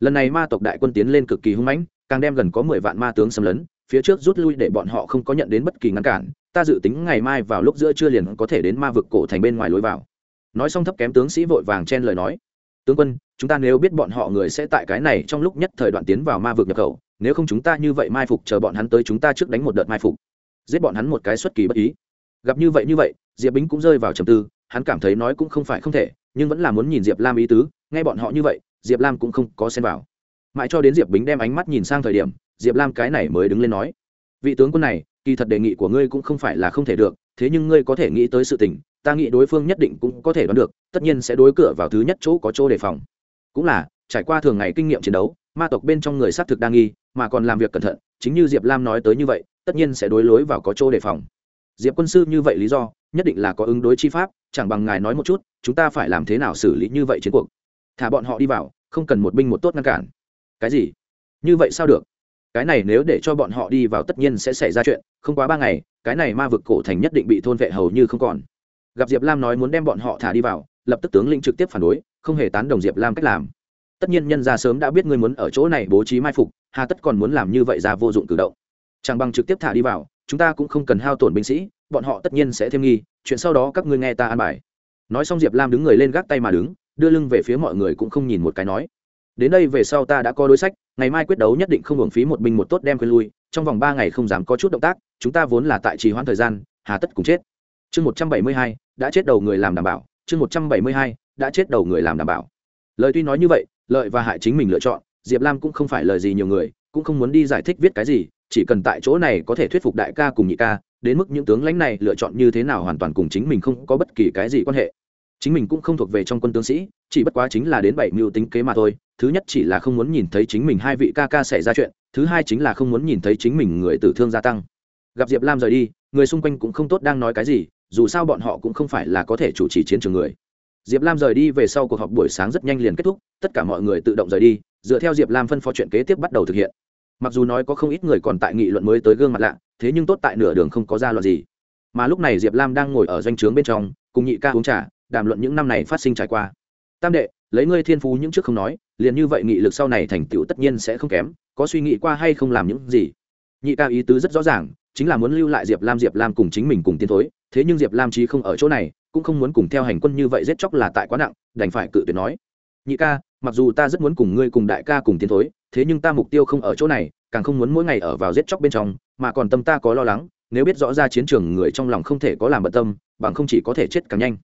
Lần này ma tộc đại quân tiến lên cực kỳ hung mãnh, càng đem gần có mười vạn ma tướng xâm lấn, phía trước rút lui để bọn họ không có nhận đến bất kỳ ngăn cản, ta dự tính ngày mai vào lúc giữa trưa liền có thể đến ma vực cổ thành bên ngoài lối vào. Nói xong thấp kém tướng sĩ vội vàng chen lời nói. Tướng quân chúng ta nếu biết bọn họ người sẽ tại cái này trong lúc nhất thời đoạn tiến vào ma vực nhập khẩu, nếu không chúng ta như vậy mai phục chờ bọn hắn tới chúng ta trước đánh một đợt mai phục. Giết bọn hắn một cái xuất kỳ bất ý. Gặp như vậy như vậy, diệp bính cũng rơi vào trầm tư, hắn cảm thấy nói cũng không phải không thể, nhưng vẫn là muốn nhìn diệp lam ý tứ, nghe bọn họ như vậy, diệp lam cũng không có xen vào. Mãi cho đến diệp bính đem ánh mắt nhìn sang thời điểm, diệp lam cái này mới đứng lên nói, vị tướng quân này, kỳ thật đề nghị của ngươi cũng không phải là không thể được, thế nhưng ngươi có thể nghĩ tới sự tình, ta nghĩ đối phương nhất định cũng có thể đoán được, tất nhiên sẽ đối cửa vào thứ nhất chỗ có chỗ đề phòng cũng là, trải qua thường ngày kinh nghiệm chiến đấu, ma tộc bên trong người xác thực đa nghi, mà còn làm việc cẩn thận, chính như diệp lam nói tới như vậy, tất nhiên sẽ đối lối vào có chỗ đề phòng. Diệp quân sư như vậy lý do, nhất định là có ứng đối chi pháp, chẳng bằng ngài nói một chút, chúng ta phải làm thế nào xử lý như vậy chiến cuộc? Thả bọn họ đi vào, không cần một binh một tốt ngăn cản. Cái gì? Như vậy sao được? Cái này nếu để cho bọn họ đi vào tất nhiên sẽ xảy ra chuyện, không quá ba ngày, cái này ma vực cổ thành nhất định bị thôn vệ hầu như không còn. Gặp diệp lam nói muốn đem bọn họ thả đi vào, lập tức tướng lĩnh trực tiếp phản đối không hề tán đồng diệp lam cách làm. Tất nhiên nhân ra sớm đã biết ngươi muốn ở chỗ này bố trí mai phục, hà tất còn muốn làm như vậy ra vô dụng cử động. Chẳng bằng trực tiếp thả đi vào, chúng ta cũng không cần hao tổn binh sĩ, bọn họ tất nhiên sẽ thêm nghi, chuyện sau đó các ngươi nghe ta an bài. Nói xong diệp lam đứng người lên gác tay mà đứng, đưa lưng về phía mọi người cũng không nhìn một cái nói. Đến đây về sau ta đã có đối sách, ngày mai quyết đấu nhất định không hưởng phí một binh một tốt đem quên lui, trong vòng ba ngày không dám có chút động tác, chúng ta vốn là tại trì hoãn thời gian, hà tất cùng chết. Chương một trăm bảy mươi hai, đã chết đầu người làm đảm bảo, chương một trăm bảy mươi hai đã chết đầu người làm đảm bảo. Lời tuy nói như vậy, lợi và hại chính mình lựa chọn, diệp lam cũng không phải lời gì nhiều người, cũng không muốn đi giải thích viết cái gì, chỉ cần tại chỗ này có thể thuyết phục đại ca cùng nhị ca, đến mức những tướng lãnh này lựa chọn như thế nào hoàn toàn cùng chính mình không có bất kỳ cái gì quan hệ. Chính mình cũng không thuộc về trong quân tướng sĩ, chỉ bất quá chính là đến bảy mưu tính kế mà thôi, thứ nhất chỉ là không muốn nhìn thấy chính mình hai vị ca ca xảy ra chuyện, thứ hai chính là không muốn nhìn thấy chính mình người tử thương gia tăng. Gặp diệp lam rời đi, người xung quanh cũng không tốt đang nói cái gì, dù sao bọn họ cũng không phải là có thể chủ trì chiến trường người diệp lam rời đi về sau cuộc họp buổi sáng rất nhanh liền kết thúc, tất cả mọi người tự động rời đi, dựa theo diệp lam phân phó chuyện kế tiếp bắt đầu thực hiện. Mặc dù nói có không ít người còn tại nghị luận mới tới gương mặt lạ, thế nhưng tốt tại nửa đường không có ra loạn gì. Mà lúc này diệp lam đang ngồi ở doanh trướng bên trong, cùng nhị ca uống trà, đàm luận những năm này phát sinh trải qua. Tam đệ, lấy ngươi thiên phú những trước không nói, liền như vậy nghị lực sau này thành tựu tất nhiên sẽ không kém, có suy nghĩ qua hay không làm những gì? Nhị ca ý tứ rất rõ ràng chính là muốn lưu lại diệp lam diệp lam cùng chính mình cùng tiến thối. Thế nhưng diệp lam chí không ở chỗ này, cũng không muốn cùng theo hành quân như vậy giết chóc là tại quá nặng, đành phải cự tuyệt nói. Nhị ca, mặc dù ta rất muốn cùng ngươi cùng đại ca cùng tiến thối, thế nhưng ta mục tiêu không ở chỗ này, càng không muốn mỗi ngày ở vào giết chóc bên trong, mà còn tâm ta có lo lắng, nếu biết rõ ra chiến trường người trong lòng không thể có làm bận tâm, bằng không chỉ có thể chết càng nhanh.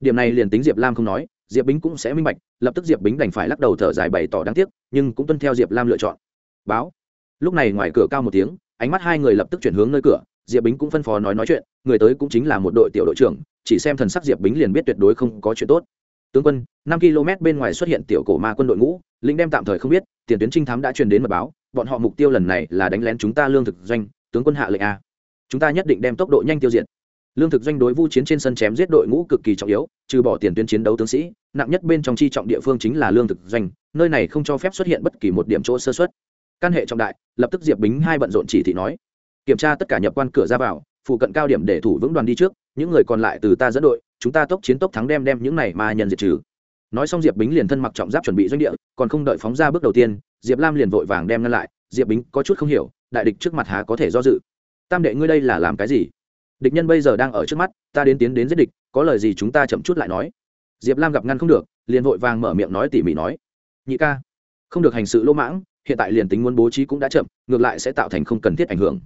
Điểm này liền tính diệp lam không nói, diệp bính cũng sẽ minh bạch, lập tức diệp bính đành phải lắc đầu thở dài bày tỏ đáng tiếc, nhưng cũng tuân theo diệp lam lựa chọn. Báo. Lúc này ngoài cửa cao một tiếng ánh mắt hai người lập tức chuyển hướng nơi cửa, diệp bính cũng phân phó nói nói chuyện, người tới cũng chính là một đội tiểu đội trưởng, chỉ xem thần sắc diệp bính liền biết tuyệt đối không có chuyện tốt. Tướng quân, năm km bên ngoài xuất hiện tiểu cổ ma quân đội ngũ lĩnh đem tạm thời không biết, tiền tuyến trinh thám đã truyền đến mật báo, bọn họ mục tiêu lần này là đánh lén chúng ta lương thực doanh, tướng quân hạ lệnh a. Chúng ta nhất định đem tốc độ nhanh tiêu diệt. Lương thực doanh đối vu chiến trên sân chém giết đội ngũ cực kỳ trọng yếu, trừ bỏ tiền tuyến chiến đấu tướng sĩ, nặng nhất bên trong chi trọng địa phương chính là lương thực doanh, nơi này không cho phép xuất hiện bất kỳ một điểm chỗ sơ xuất căn hệ trọng đại, lập tức diệp bính hai bận rộn chỉ thị nói. Kiểm tra tất cả nhập quan cửa ra vào, phụ cận cao điểm để thủ vững đoàn đi trước, những người còn lại từ ta dẫn đội, chúng ta tốc chiến tốc thắng đem đem những này mà nhân diệt trừ. Nói xong diệp bính liền thân mặc trọng giáp chuẩn bị doanh địa, còn không đợi phóng ra bước đầu tiên, diệp lam liền vội vàng đem ngăn lại, diệp bính có chút không hiểu, đại địch trước mặt há có thể do dự. Tam đệ ngươi đây là làm cái gì? Địch nhân bây giờ đang ở trước mắt, ta đến tiến đến giết địch, có lời gì chúng ta chậm chút lại nói. Diệp lam gặp ngăn không được, liền vội vàng mở miệng nói tỉ mỉ nói. Nhị ca, không được hành sự lỗ mãng hiện tại liền tính muốn bố trí cũng đã chậm, ngược lại sẽ tạo thành không cần thiết ảnh hưởng.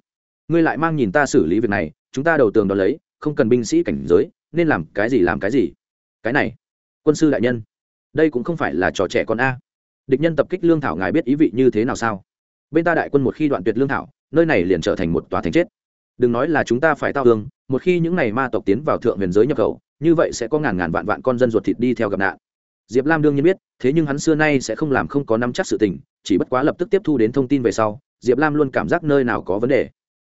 Ngươi lại mang nhìn ta xử lý việc này, chúng ta đầu tường đ ó lấy, không cần binh sĩ cảnh giới, nên làm cái gì làm cái gì. Cái này, quân sư đại nhân, đây cũng không phải là trò trẻ con a. Địch nhân tập kích lương thảo ngài biết ý vị như thế nào sao? Bên ta đại quân một khi đoạn tuyệt lương thảo, nơi này liền trở thành một tòa thành chết. Đừng nói là chúng ta phải tao thương, một khi những n à y ma tộc tiến vào thượng huyền giới nhập khẩu, như vậy sẽ có ngàn ngàn vạn vạn con dân ruột thịt đi theo gặp nạn. Diệp lam đương nhiên biết, thế nhưng hắn xưa nay sẽ không làm không có nắm chắc sự tình chỉ bất quá lập tức tiếp thu đến thông tin về sau, diệp lam luôn cảm giác nơi nào có vấn đề.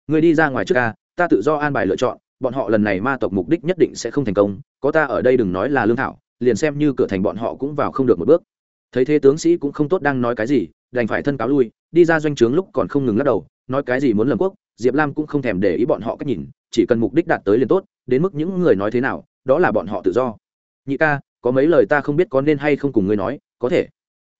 Người đi ra ngoài trước ca ta tự do an bài lựa chọn, bọn họ lần này ma tộc mục đích nhất định sẽ không thành công, có ta ở đây đừng nói là lương thảo, liền xem như cửa thành bọn họ cũng vào không được một bước. Thấy thế tướng sĩ cũng không tốt đang nói cái gì, đành phải thân cáo lui, đi ra doanh trướng lúc còn không ngừng lắc đầu, nói cái gì muốn lầm quốc, diệp lam cũng không thèm để ý bọn họ cách nhìn, chỉ cần mục đích đạt tới liền tốt, đến mức những người nói thế nào, đó là bọn họ tự do. Nhị ca, có mấy lời ta không biết có nên hay không cùng ngươi nói, có thể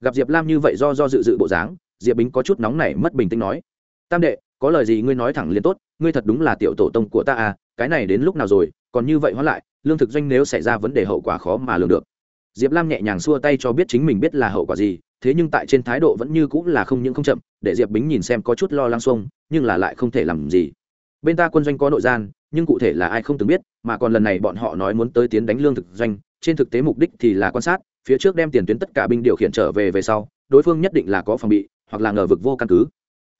gặp diệp lam như vậy do do dự dự bộ dáng diệp bính có chút nóng nảy mất bình tĩnh nói tam đệ có lời gì ngươi nói thẳng liền tốt ngươi thật đúng là tiểu tổ tông của ta à cái này đến lúc nào rồi còn như vậy hóa lại lương thực doanh nếu xảy ra vấn đề hậu quả khó mà lường được diệp lam nhẹ nhàng xua tay cho biết chính mình biết là hậu quả gì thế nhưng tại trên thái độ vẫn như cũng là không những không chậm để diệp bính nhìn xem có chút lo lắng xuông nhưng là lại không thể làm gì bên ta quân doanh có nội gian nhưng cụ thể là ai không từng biết mà còn lần này bọn họ nói muốn tới tiến đánh lương thực doanh trên thực tế mục đích thì là quan sát phía trước đem tiền tuyến tất cả binh điều khiển trở về về sau, đối phương nhất định là có phòng bị, hoặc là ngờ vực vô căn cứ.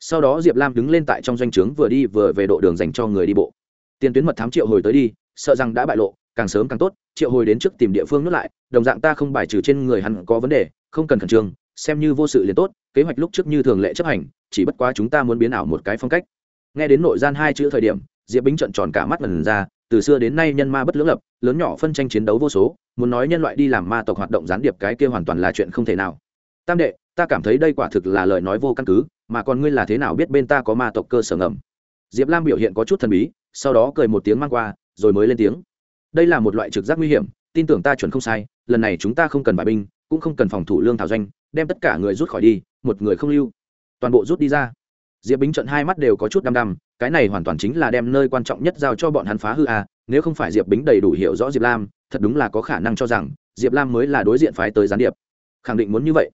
Sau đó diệp lam đứng lên tại trong doanh trướng vừa đi vừa về độ đường dành cho người đi bộ. Tiền tuyến mật thám triệu hồi tới đi, sợ rằng đã bại lộ, càng sớm càng tốt, triệu hồi đến trước tìm địa phương nước lại, đồng dạng ta không bài trừ trên người hắn có vấn đề, không cần khẩn trương, xem như vô sự liền tốt, kế hoạch lúc trước như thường lệ chấp hành, chỉ bất quá chúng ta muốn biến ảo một cái phong cách. Nghe đến nội gian hai chữ thời điểm, diệp bính trận tròn cả mắt lần ra, từ xưa đến nay nhân ma bất lưỡng lập, lớn nhỏ phân tranh chiến đấu vô số muốn nói nhân loại đi làm ma tộc hoạt động gián điệp cái kia hoàn toàn là chuyện không thể nào. Tam đệ, ta cảm thấy đây quả thực là lời nói vô căn cứ, mà còn ngươi là thế nào biết bên ta có ma tộc cơ sở ngầm? Diệp lam biểu hiện có chút thần bí, sau đó cười một tiếng mang qua, rồi mới lên tiếng. Đây là một loại trực giác nguy hiểm, tin tưởng ta chuẩn không sai, lần này chúng ta không cần bài binh, cũng không cần phòng thủ lương thảo doanh, đem tất cả người rút khỏi đi, một người không lưu. Toàn bộ rút đi ra. Diệp bính trận hai mắt đều có chút đăm đăm, cái này hoàn toàn chính là đem nơi quan trọng nhất giao cho bọn hắn phá hư à nếu không phải diệp bính đầy đủ hiểu rõ diệp lam thật đúng là có khả năng cho rằng diệp lam mới là đối diện phái tới gián điệp. Khẳng định muốn như vậy.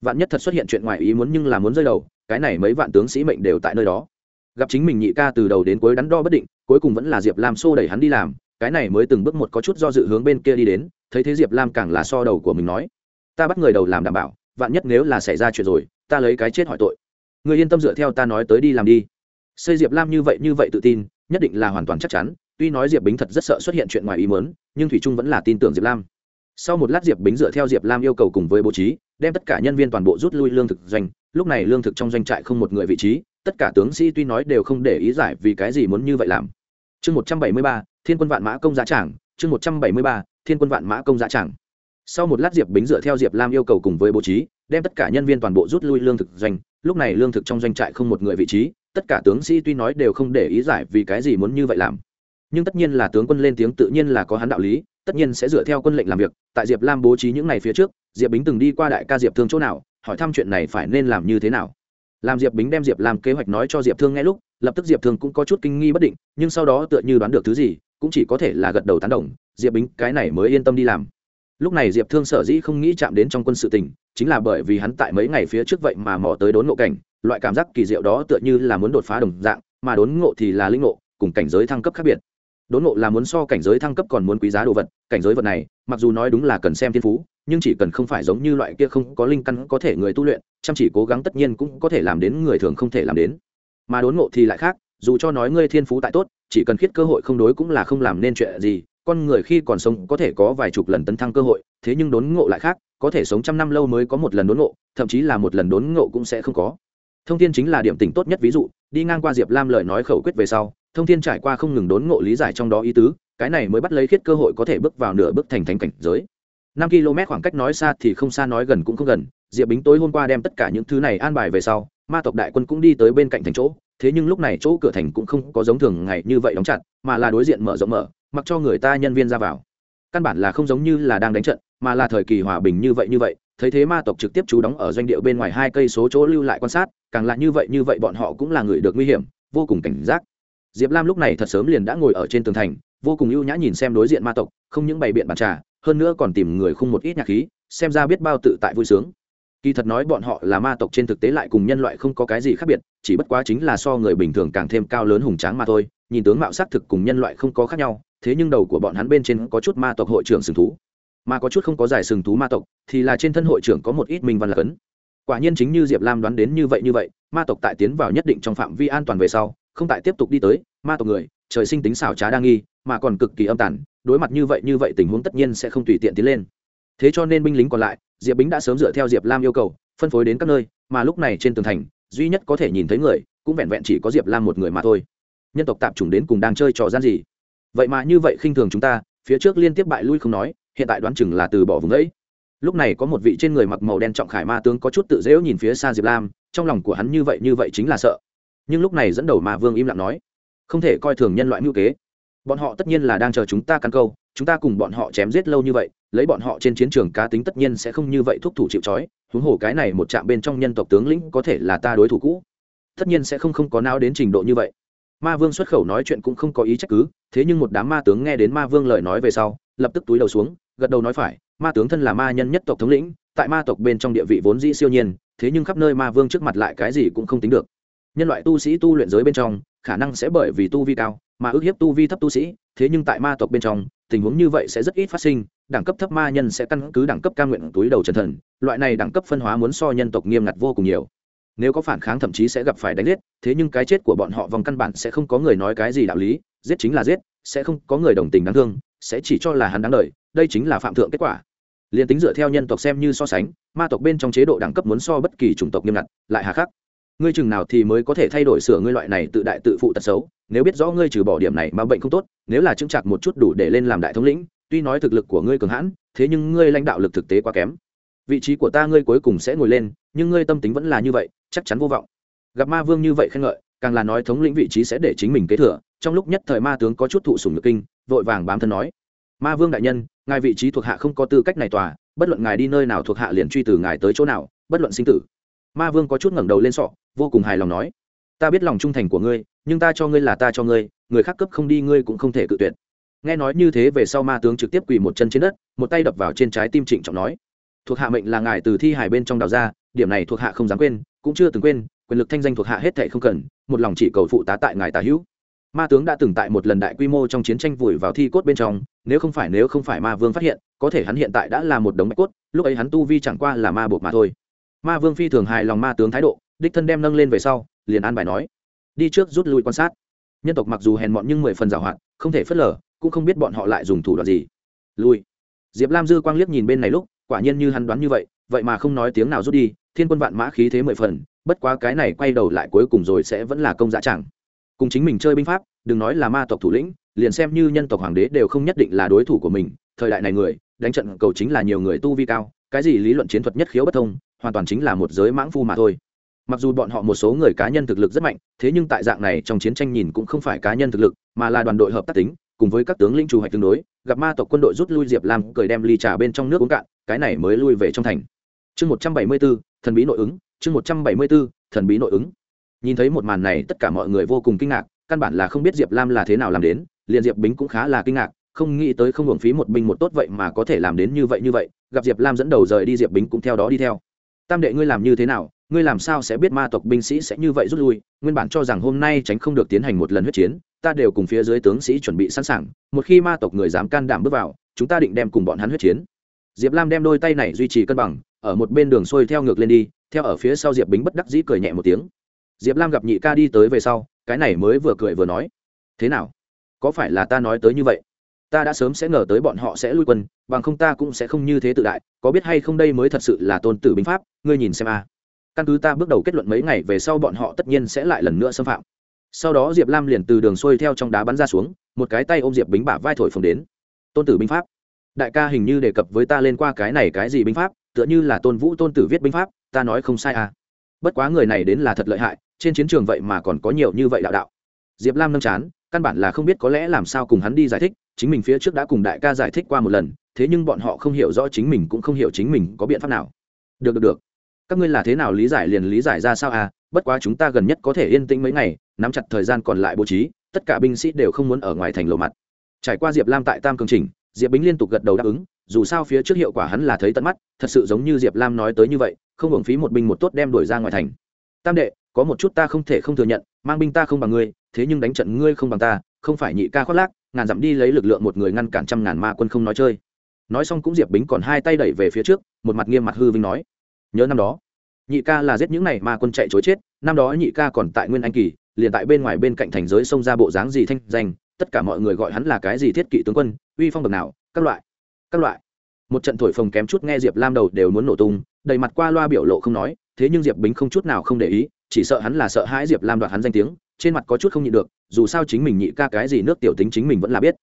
Vạn nhất thật xuất hiện chuyện ngoài ý muốn nhưng là muốn rơi đầu, cái này mấy vạn tướng sĩ mệnh đều tại nơi đó. Gặp chính mình nhị ca từ đầu đến cuối đắn đo bất định, cuối cùng vẫn là diệp lam xô đẩy hắn đi làm, cái này mới từng bước một có chút do dự hướng bên kia đi đến, thấy thế diệp lam càng là so đầu của mình nói, ta bắt người đầu làm đảm bảo, vạn nhất nếu là xảy ra chuyện rồi, ta lấy cái chết hỏi tội. Người yên tâm dựa theo ta nói tới đi làm đi. Xây diệp lam như vậy như vậy tự tin, nhất định là hoàn toàn chắc chắn, tuy nói diệp bính thật rất sợ xuất hiện chuyện ngoài ý mớn nhưng thủy trung vẫn là tin tưởng diệp lam sau một lát diệp bính dựa theo diệp lam yêu cầu cùng với bố trí đem tất cả nhân viên toàn bộ rút lui lương thực doanh lúc này lương thực trong doanh trại không một người vị trí tất cả tướng sĩ tuy nói đều không để ý giải vì cái gì muốn như vậy làm chương một trăm bảy mươi ba thiên quân vạn mã công giá trảng chương một trăm bảy mươi ba thiên quân vạn mã công giá trảng sau một lát diệp bính dựa theo diệp lam yêu cầu cùng với bố trí đem tất cả nhân viên toàn bộ rút lui lương thực doanh lúc này lương thực trong doanh trại không một người vị trí tất cả tướng sĩ tuy nói đều không để ý giải vì cái gì muốn như vậy làm nhưng tất nhiên là tướng quân lên tiếng tự nhiên là có hắn đạo lý, tất nhiên sẽ dựa theo quân lệnh làm việc. Tại diệp lam bố trí những ngày phía trước, diệp bính từng đi qua đại ca diệp thương chỗ nào, hỏi thăm chuyện này phải nên làm như thế nào. Làm diệp bính đem diệp làm kế hoạch nói cho diệp thương nghe lúc, lập tức diệp thương cũng có chút kinh nghi bất định, nhưng sau đó tựa như đoán được thứ gì, cũng chỉ có thể là gật đầu tán đồng, diệp bính, cái này mới yên tâm đi làm. Lúc này diệp thương sở dĩ không nghĩ chạm đến trong quân sự tình, chính là bởi vì hắn tại mấy ngày phía trước vậy mà mò tới đốn ngộ cảnh, loại cảm giác kỳ diệu đó tựa như là muốn đột phá đồng dạng, mà đốn ngộ thì là linh ngộ, cùng cảnh giới thăng cấp khác biệt đốn ngộ là muốn so cảnh giới thăng cấp còn muốn quý giá đồ vật, cảnh giới vật này, mặc dù nói đúng là cần xem thiên phú, nhưng chỉ cần không phải giống như loại kia không có linh căn có thể người tu luyện, chăm chỉ cố gắng tất nhiên cũng có thể làm đến người thường không thể làm đến. Mà đốn ngộ thì lại khác, dù cho nói ngươi thiên phú tại tốt, chỉ cần khiết cơ hội không đối cũng là không làm nên chuyện gì, con người khi còn sống có thể có vài chục lần tấn thăng cơ hội, thế nhưng đốn ngộ lại khác, có thể sống trăm năm lâu mới có một lần đốn ngộ, thậm chí là một lần đốn ngộ cũng sẽ không có. Thông tin chính là điểm tỉnh tốt nhất ví dụ, đi ngang qua diệp lam lời nói khẩu quyết về sau thông thiên trải qua không ngừng đốn ngộ lý giải trong đó ý tứ, cái này mới bắt lấy khiết cơ hội có thể bước vào nửa bước thành thành cảnh giới. Năm km khoảng cách nói xa thì không xa nói gần cũng không gần, diệp bính tối hôm qua đem tất cả những thứ này an bài về sau, ma tộc đại quân cũng đi tới bên cạnh thành chỗ, thế nhưng lúc này chỗ cửa thành cũng không có giống thường ngày như vậy đóng chặt, mà là đối diện mở rộng mở, mặc cho người ta nhân viên ra vào. Căn bản là không giống như là đang đánh trận, mà là thời kỳ hòa bình như vậy như vậy, thấy thế ma tộc trực tiếp trú đóng ở doanh địa bên ngoài hai cây số chỗ lưu lại quan sát, càng là như vậy như vậy bọn họ cũng là người được nguy hiểm, vô cùng cảnh giác diệp lam lúc này thật sớm liền đã ngồi ở trên tường thành, vô cùng ưu nhã nhìn xem đối diện ma tộc, không những bày biện bàn trà, hơn nữa còn tìm người khung một ít nhạc khí, xem ra biết bao tự tại vui sướng. Kỳ thật nói bọn họ là ma tộc trên thực tế lại cùng nhân loại không có cái gì khác biệt, chỉ bất quá chính là so người bình thường càng thêm cao lớn hùng tráng mà thôi, nhìn tướng mạo xác thực cùng nhân loại không có khác nhau, thế nhưng đầu của bọn hắn bên trên có chút ma tộc hội trưởng sừng thú. Mà có chút không có giải sừng thú ma tộc, thì là trên thân hội trưởng có một ít minh văn là cấn. Quả nhiên chính như diệp lam đoán đến như vậy như vậy, ma tộc tại tiến vào nhất định trong phạm vi an toàn về sau không tại tiếp tục đi tới, ma tộc người, trời sinh tính xảo trá đa nghi, mà còn cực kỳ âm tản đối mặt như vậy như vậy tình huống tất nhiên sẽ không tùy tiện tiến lên. Thế cho nên binh lính còn lại, diệp bính đã sớm dựa theo diệp lam yêu cầu, phân phối đến các nơi, mà lúc này trên tường thành, duy nhất có thể nhìn thấy người, cũng vẹn vẹn chỉ có diệp lam một người mà thôi. Nhân tộc tạp chủng đến cùng đang chơi trò gian gì? Vậy mà như vậy khinh thường chúng ta, phía trước liên tiếp bại lui không nói, hiện tại đoán chừng là từ bỏ vùng ấy. Lúc này có một vị trên người mặc màu đen trọng khải ma tướng có chút tự dễu nhìn phía xa diệp lam, trong lòng của hắn như vậy như vậy chính là sợ nhưng lúc này dẫn đầu ma vương im lặng nói, không thể coi thường nhân loại ngữ kế. Bọn họ tất nhiên là đang chờ chúng ta cắn câu, chúng ta cùng bọn họ chém giết lâu như vậy, lấy bọn họ trên chiến trường cá tính tất nhiên sẽ không như vậy thúc thủ chịu trói, huống hồ cái này một chạm bên trong nhân tộc tướng lĩnh có thể là ta đối thủ cũ. Tất nhiên sẽ không không có nao đến trình độ như vậy. Ma vương xuất khẩu nói chuyện cũng không có ý trách cứ, thế nhưng một đám ma tướng nghe đến ma vương lời nói về sau, lập tức túi đầu xuống, gật đầu nói phải, ma tướng thân là ma nhân nhất tộc thống lĩnh, tại ma tộc bên trong địa vị vốn dĩ siêu nhiên, thế nhưng khắp nơi ma vương trước mặt lại cái gì cũng không tính được nhân loại tu sĩ tu luyện giới bên trong, khả năng sẽ bởi vì tu vi cao mà ước hiếp tu vi thấp tu sĩ, thế nhưng tại ma tộc bên trong, tình huống như vậy sẽ rất ít phát sinh, đẳng cấp thấp ma nhân sẽ căn cứ đẳng cấp ca nguyện túi đầu trần thần, loại này đẳng cấp phân hóa muốn so nhân tộc nghiêm ngặt vô cùng nhiều. Nếu có phản kháng thậm chí sẽ gặp phải đánh giết, thế nhưng cái chết của bọn họ vòng căn bản sẽ không có người nói cái gì đạo lý, giết chính là giết, sẽ không có người đồng tình đáng thương, sẽ chỉ cho là hắn đáng đời, đây chính là phạm thượng kết quả. Liền tính dựa theo nhân tộc xem như so sánh, ma tộc bên trong chế độ đẳng cấp muốn so bất kỳ chủng tộc nghiêm ngặt, lại hà khắc ngươi chừng nào thì mới có thể thay đổi sửa ngươi loại này tự đại tự phụ tật xấu, nếu biết rõ ngươi trừ bỏ điểm này mà bệnh không tốt, nếu là chứng chặt một chút đủ để lên làm đại thống lĩnh, tuy nói thực lực của ngươi cường hãn, thế nhưng ngươi lãnh đạo lực thực tế quá kém. Vị trí của ta ngươi cuối cùng sẽ ngồi lên, nhưng ngươi tâm tính vẫn là như vậy, chắc chắn vô vọng. Gặp ma vương như vậy khen ngợi, càng là nói thống lĩnh vị trí sẽ để chính mình kế thừa, trong lúc nhất thời ma tướng có chút thụ sùng nhược kinh, vội vàng bám thân nói, ma vương đại nhân, ngài vị trí thuộc hạ không có tư cách này tòa, bất luận ngài đi nơi nào thuộc hạ liền truy từ ngài tới chỗ nào, bất luận sinh tử. Ma vương có chút ngẩng đầu lên sọ vô cùng hài lòng nói, ta biết lòng trung thành của ngươi, nhưng ta cho ngươi là ta cho ngươi, người khác cấp không đi ngươi cũng không thể cự tuyệt. Nghe nói như thế về sau ma tướng trực tiếp quỳ một chân trên đất, một tay đập vào trên trái tim trịnh trọng nói, thuộc hạ mệnh là ngài từ thi hải bên trong đào ra, điểm này thuộc hạ không dám quên, cũng chưa từng quên, quyền lực thanh danh thuộc hạ hết thệ không cần, một lòng chỉ cầu phụ tá tại ngài tà hữu. Ma tướng đã từng tại một lần đại quy mô trong chiến tranh vùi vào thi cốt bên trong, nếu không phải nếu không phải ma vương phát hiện, có thể hắn hiện tại đã là một đống bạch cốt, lúc ấy hắn tu vi chẳng qua là ma buộc mà thôi. Ma vương phi thường hài lòng ma tướng thái độ đích thân đem nâng lên về sau, liền an bài nói, đi trước rút lui quan sát. Nhân tộc mặc dù hèn mọn nhưng mười phần giảo hoạt không thể phớt lờ, cũng không biết bọn họ lại dùng thủ đoạn gì. Lui. Diệp lam dư quang liếc nhìn bên này lúc, quả nhiên như hắn đoán như vậy vậy mà không nói tiếng nào rút đi, thiên quân vạn mã khí thế mười phần, bất quá cái này quay đầu lại cuối cùng rồi sẽ vẫn là công dã chẳng. Cùng chính mình chơi binh pháp, đừng nói là ma tộc thủ lĩnh, liền xem như nhân tộc hoàng đế đều không nhất định là đối thủ của mình, thời đại này người, đánh trận cầu chính là nhiều người tu vi cao, cái gì lý luận chiến thuật nhất khiếu bất thông, hoàn toàn chính là một giới mãng phu mà thôi mặc dù bọn họ một số người cá nhân thực lực rất mạnh, thế nhưng tại dạng này trong chiến tranh nhìn cũng không phải cá nhân thực lực, mà là đoàn đội hợp tác tính, cùng với các tướng lĩnh chủ hoạch tương đối, gặp ma tộc quân đội rút lui diệp lam cười đem ly trà bên trong nước uống cạn, cái này mới lui về trong thành. Chương một trăm bảy mươi b ố thần bí nội ứng, chương một trăm bảy mươi b ố thần bí nội ứng. Nhìn thấy một màn này, tất cả mọi người vô cùng kinh ngạc, căn bản là không biết diệp lam là thế nào làm đến, liền diệp bính cũng khá là kinh ngạc, không nghĩ tới không hưởng phí một binh một tốt vậy mà có thể làm đến như vậy như vậy, gặp diệp lam dẫn đầu rời đi, diệp bính cũng theo đó đi theo. Tam đệ ngươi làm như thế nào ngươi làm sao sẽ biết ma tộc binh sĩ sẽ như vậy rút lui? Nguyên bản cho rằng hôm nay tránh không được tiến hành một lần huyết chiến, ta đều cùng phía dưới tướng sĩ chuẩn bị sẵn sàng, một khi ma tộc người dám can đảm bước vào, chúng ta định đem cùng bọn hắn huyết chiến. Diệp lam đem đôi tay này duy trì cân bằng, ở một bên đường xuôi theo ngược lên đi, theo ở phía sau diệp bính bất đắc dĩ cười nhẹ một tiếng. Diệp lam gặp nhị ca đi tới về sau, cái này mới vừa cười vừa nói, thế nào? Có phải là ta nói tới như vậy? Ta đã sớm sẽ ngờ tới bọn họ sẽ lui quân, bằng không ta cũng sẽ không như thế tự đại, có biết hay không đây mới thật sự là tôn tử binh pháp, ngươi nhìn xem a căn cứ ta bước đầu kết luận mấy ngày về sau bọn họ tất nhiên sẽ lại lần nữa xâm phạm. Sau đó diệp lam liền từ đường xuôi theo trong đá bắn ra xuống, một cái tay ôm diệp bính bả vai thổi phồng đến. Tôn tử binh pháp. Đại ca hình như đề cập với ta lên qua cái này cái gì binh pháp, tựa như là tôn vũ, tôn tử viết binh pháp, ta nói không sai à. Bất quá người này đến là thật lợi hại, trên chiến trường vậy mà còn có nhiều như vậy đạo đạo. Diệp lam nâm chán, căn bản là không biết có lẽ làm sao cùng hắn đi giải thích, chính mình phía trước đã cùng đại ca giải thích qua một lần, thế nhưng bọn họ không hiểu rõ chính mình cũng không hiểu chính mình có biện pháp nào. Được được được các ngươi là thế nào lý giải liền lý giải ra sao à? Bất quá chúng ta gần nhất có thể yên tĩnh mấy ngày, nắm chặt thời gian còn lại bố trí, tất cả binh sĩ đều không muốn ở ngoài thành lộ mặt. Trải qua diệp lam tại tam cường trình diệp bính liên tục gật đầu đáp ứng, dù sao phía trước hiệu quả hắn là thấy tận mắt, thật sự giống như diệp lam nói tới như vậy, không hưởng phí một binh một tốt đem đuổi ra ngoài thành. Tam đệ, có một chút ta không thể không thừa nhận, mang binh ta không bằng ngươi, thế nhưng đánh trận ngươi không bằng ta, không phải nhị ca khoác lác, ngàn dặm đi lấy lực lượng một người ngăn cản trăm ngàn ma quân không nói chơi. Nói xong cũng diệp bính còn hai tay đẩy về phía trước, một mặt nghiêm mặt hư vinh nói nhớ năm đó. Nhị ca là giết những này mà quân chạy chối chết, năm đó nhị ca còn tại nguyên anh kỳ, liền tại bên ngoài bên cạnh thành giới xông ra bộ dáng gì thanh danh, tất cả mọi người gọi hắn là cái gì thiết kỵ tướng quân, uy phong bậc nào, các loại các loại. Một trận thổi phồng kém chút nghe diệp lam đầu đều muốn nổ tung, đầy mặt qua loa biểu lộ không nói, thế nhưng diệp bính không chút nào không để ý, chỉ sợ hắn là sợ hãi diệp lam đoạt hắn danh tiếng, trên mặt có chút không nhịn được, dù sao chính mình nhị ca cái gì nước tiểu tính chính mình vẫn là biết.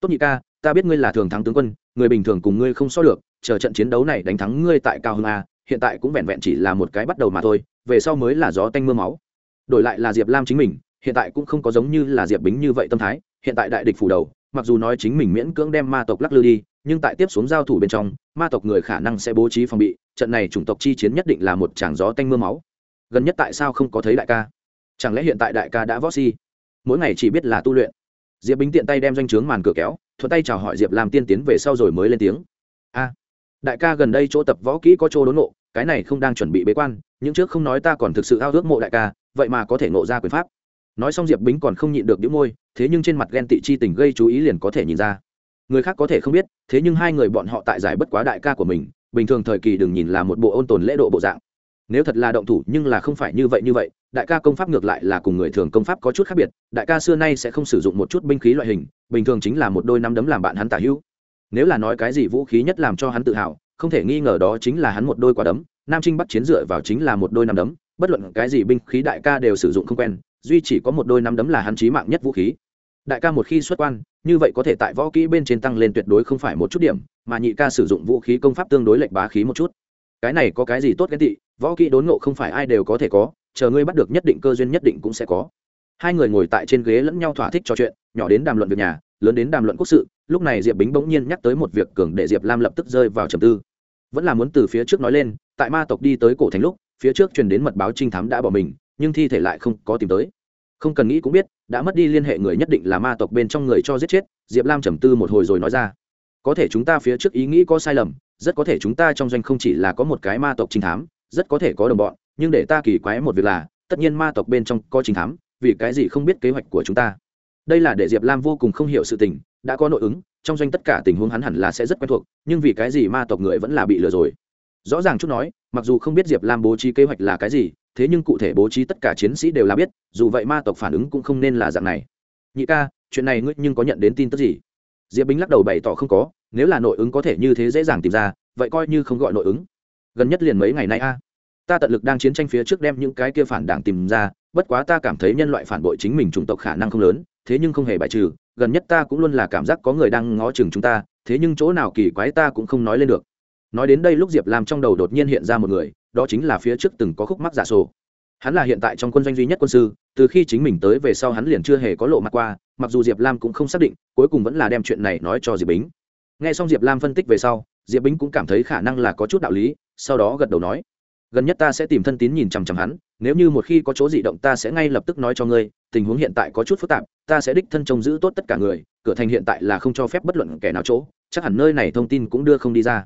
Tốt nhị ca, ta biết ngươi là thường thắng tướng quân, người bình thường cùng ngươi không so được, chờ trận chiến đấu này đánh thắng ngươi tại cao hưng a hiện tại cũng vẹn vẹn chỉ là một cái bắt đầu mà thôi, về sau mới là gió tanh m ư a máu. Đổi lại là diệp lam chính mình, hiện tại cũng không có giống như là diệp bính như vậy tâm thái, hiện tại đại địch phủ đầu, mặc dù nói chính mình miễn cưỡng đem ma tộc lắc lư đi, nhưng tại tiếp xuống giao thủ bên trong, ma tộc người khả năng sẽ bố trí phòng bị, trận này chủng tộc chi chiến nhất định là một tràng gió tanh m ư a máu. Gần nhất tại sao không có thấy đại ca? Chẳng lẽ hiện tại đại ca đã võ si? Mỗi ngày chỉ biết là tu luyện. Diệp bính tiện tay đem danh o chướng màn cửa kéo, thuận tay chào hỏi diệp làm tiên tiến về sau rồi mới lên tiếng. A đại ca gần đây chỗ tập võ kỹ có chỗ đốn nộ cái này không đang chuẩn bị bế quan, những trước không nói ta còn thực sự ao ước mộ đại ca, vậy mà có thể nộ ra quyền pháp. Nói xong diệp bính còn không nhịn được đĩu môi, thế nhưng trên mặt ghen tị chi tình gây chú ý liền có thể nhìn ra. Người khác có thể không biết, thế nhưng hai người bọn họ tại giải bất quá đại ca của mình, bình thường thời kỳ đừng nhìn là một bộ ôn tồn lễ độ bộ dạng. Nếu thật là động thủ nhưng là không phải như vậy như vậy, đại ca công pháp ngược lại là cùng người thường công pháp có chút khác biệt, đại ca xưa nay sẽ không sử dụng một chút binh khí loại hình, bình thường chính là một đôi năm đấm làm bạn hắn tả hữu nếu là nói cái gì vũ khí nhất làm cho hắn tự hào, không thể nghi ngờ đó chính là hắn một đôi quả đấm, nam trinh bắt chiến dựa vào chính là một đôi năm đấm, bất luận cái gì binh khí đại ca đều sử dụng không quen, duy chỉ có một đôi năm đấm là hắn chí mạng nhất vũ khí. Đại ca một khi xuất quan, như vậy có thể tại võ kỹ bên trên tăng lên tuyệt đối không phải một chút điểm, mà nhị ca sử dụng vũ khí công pháp tương đối lệnh bá khí một chút. Cái này có cái gì tốt cái tị, võ kỹ đốn ngộ không phải ai đều có thể có, chờ ngươi bắt được nhất định cơ duyên nhất định cũng sẽ có. Hai người ngồi tại trên ghế lẫn nhau thỏa thích trò chuyện, nhỏ đến đàm luận việc nhà, lớn đến đàm luận quốc sự lúc này diệp bính bỗng nhiên nhắc tới một việc cường để diệp lam lập tức rơi vào trầm tư. Vẫn là muốn từ phía trước nói lên, tại ma tộc đi tới cổ thành lúc, phía trước truyền đến mật báo trinh thám đã bỏ mình, nhưng thi thể lại không có tìm tới. Không cần nghĩ cũng biết, đã mất đi liên hệ người nhất định là ma tộc bên trong người cho giết chết, diệp lam trầm tư một hồi rồi nói ra. Có thể chúng ta phía trước ý nghĩ có sai lầm, rất có thể chúng ta trong doanh không chỉ là có một cái ma tộc trinh thám, rất có thể có đồng bọn, nhưng để ta kỳ quái một việc là, tất nhiên ma tộc bên trong có trinh thám, vì cái gì không biết kế hoạch của chúng ta? Đây là để diệp lam vô cùng không hiểu sự tình, đã có nội ứng, trong doanh tất cả tình huống hắn hẳn là sẽ rất quen thuộc, nhưng vì cái gì ma tộc người vẫn là bị lừa rồi? Rõ ràng chút nói, mặc dù không biết diệp lam bố trí kế hoạch là cái gì, thế nhưng cụ thể bố trí tất cả chiến sĩ đều là biết, dù vậy ma tộc phản ứng cũng không nên là dạng này. Nhị ca, chuyện này ngươi nhưng có nhận đến tin tức gì? Diệp bính lắc đầu bày tỏ không có, nếu là nội ứng có thể như thế dễ dàng tìm ra, vậy coi như không gọi nội ứng. Gần nhất liền mấy ngày nay a. Ta tận lực đang chiến tranh phía trước đem những cái kia phản đảng tìm ra, bất quá ta cảm thấy nhân loại phản bội chính mình chủng tộc khả năng không lớn thế nhưng không hề bài trừ, gần nhất ta cũng luôn là cảm giác có người đang ngó chừng chúng ta, thế nhưng chỗ nào kỳ quái ta cũng không nói lên được. Nói đến đây lúc diệp Lam trong đầu đột nhiên hiện ra một người, đó chính là phía trước từng có khúc mắc giả sổ. Hắn là hiện tại trong quân doanh duy nhất quân sư, từ khi chính mình tới về sau hắn liền chưa hề có lộ mặt qua, mặc dù diệp lam cũng không xác định, cuối cùng vẫn là đem chuyện này nói cho diệp bính. Nghe xong diệp lam phân tích về sau, diệp bính cũng cảm thấy khả năng là có chút đạo lý, sau đó gật đầu nói gần nhất ta sẽ tìm thân tín nhìn chằm chằm hắn, nếu như một khi có chỗ dị động ta sẽ ngay lập tức nói cho ngươi, tình huống hiện tại có chút phức tạp, ta sẽ đích thân trông giữ tốt tất cả người, cửa thành hiện tại là không cho phép bất luận kẻ nào chỗ, chắc hẳn nơi này thông tin cũng đưa không đi ra.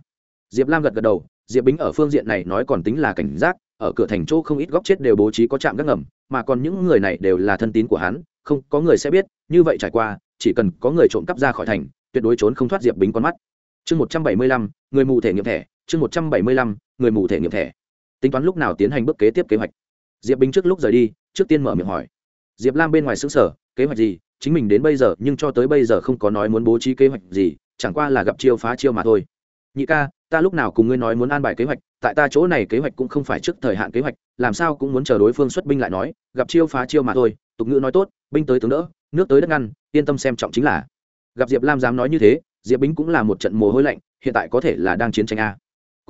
Diệp lam gật gật đầu, diệp bính ở phương diện này nói còn tính là cảnh giác, ở cửa thành chỗ không ít góc chết đều bố trí có trạm gác ngầm, mà còn những người này đều là thân tín của hắn, không, có người sẽ biết, như vậy trải qua, chỉ cần có người trộm cắp ra khỏi thành, tuyệt đối trốn không thoát diệp bính con mắt. Chương một trăm bảy mươi lăm, người mù thể nghiệm thẻ, chương một trăm bảy mươi lăm, người mù thể nghiệm thẻ tính toán lúc nào tiến hành bước kế tiếp kế hoạch. Diệp bính trước lúc rời đi, trước tiên mở miệng hỏi. Diệp lam bên ngoài xứ sở kế hoạch gì? Chính mình đến bây giờ, nhưng cho tới bây giờ không có nói muốn bố trí kế hoạch gì, chẳng qua là gặp chiêu phá chiêu mà thôi. Nhị ca, ta lúc nào cùng ngươi nói muốn an bài kế hoạch, tại ta chỗ này kế hoạch cũng không phải trước thời hạn kế hoạch, làm sao cũng muốn chờ đối phương xuất binh lại nói, gặp chiêu phá chiêu mà thôi, tục ngữ nói tốt, binh tới tướng đỡ, nước tới đất ngăn, yên tâm xem trọng chính là. Gặp diệp lam dám nói như thế, diệp bính cũng là một trận mồ hôi lạnh, hiện tại có thể là đang chiến tranh a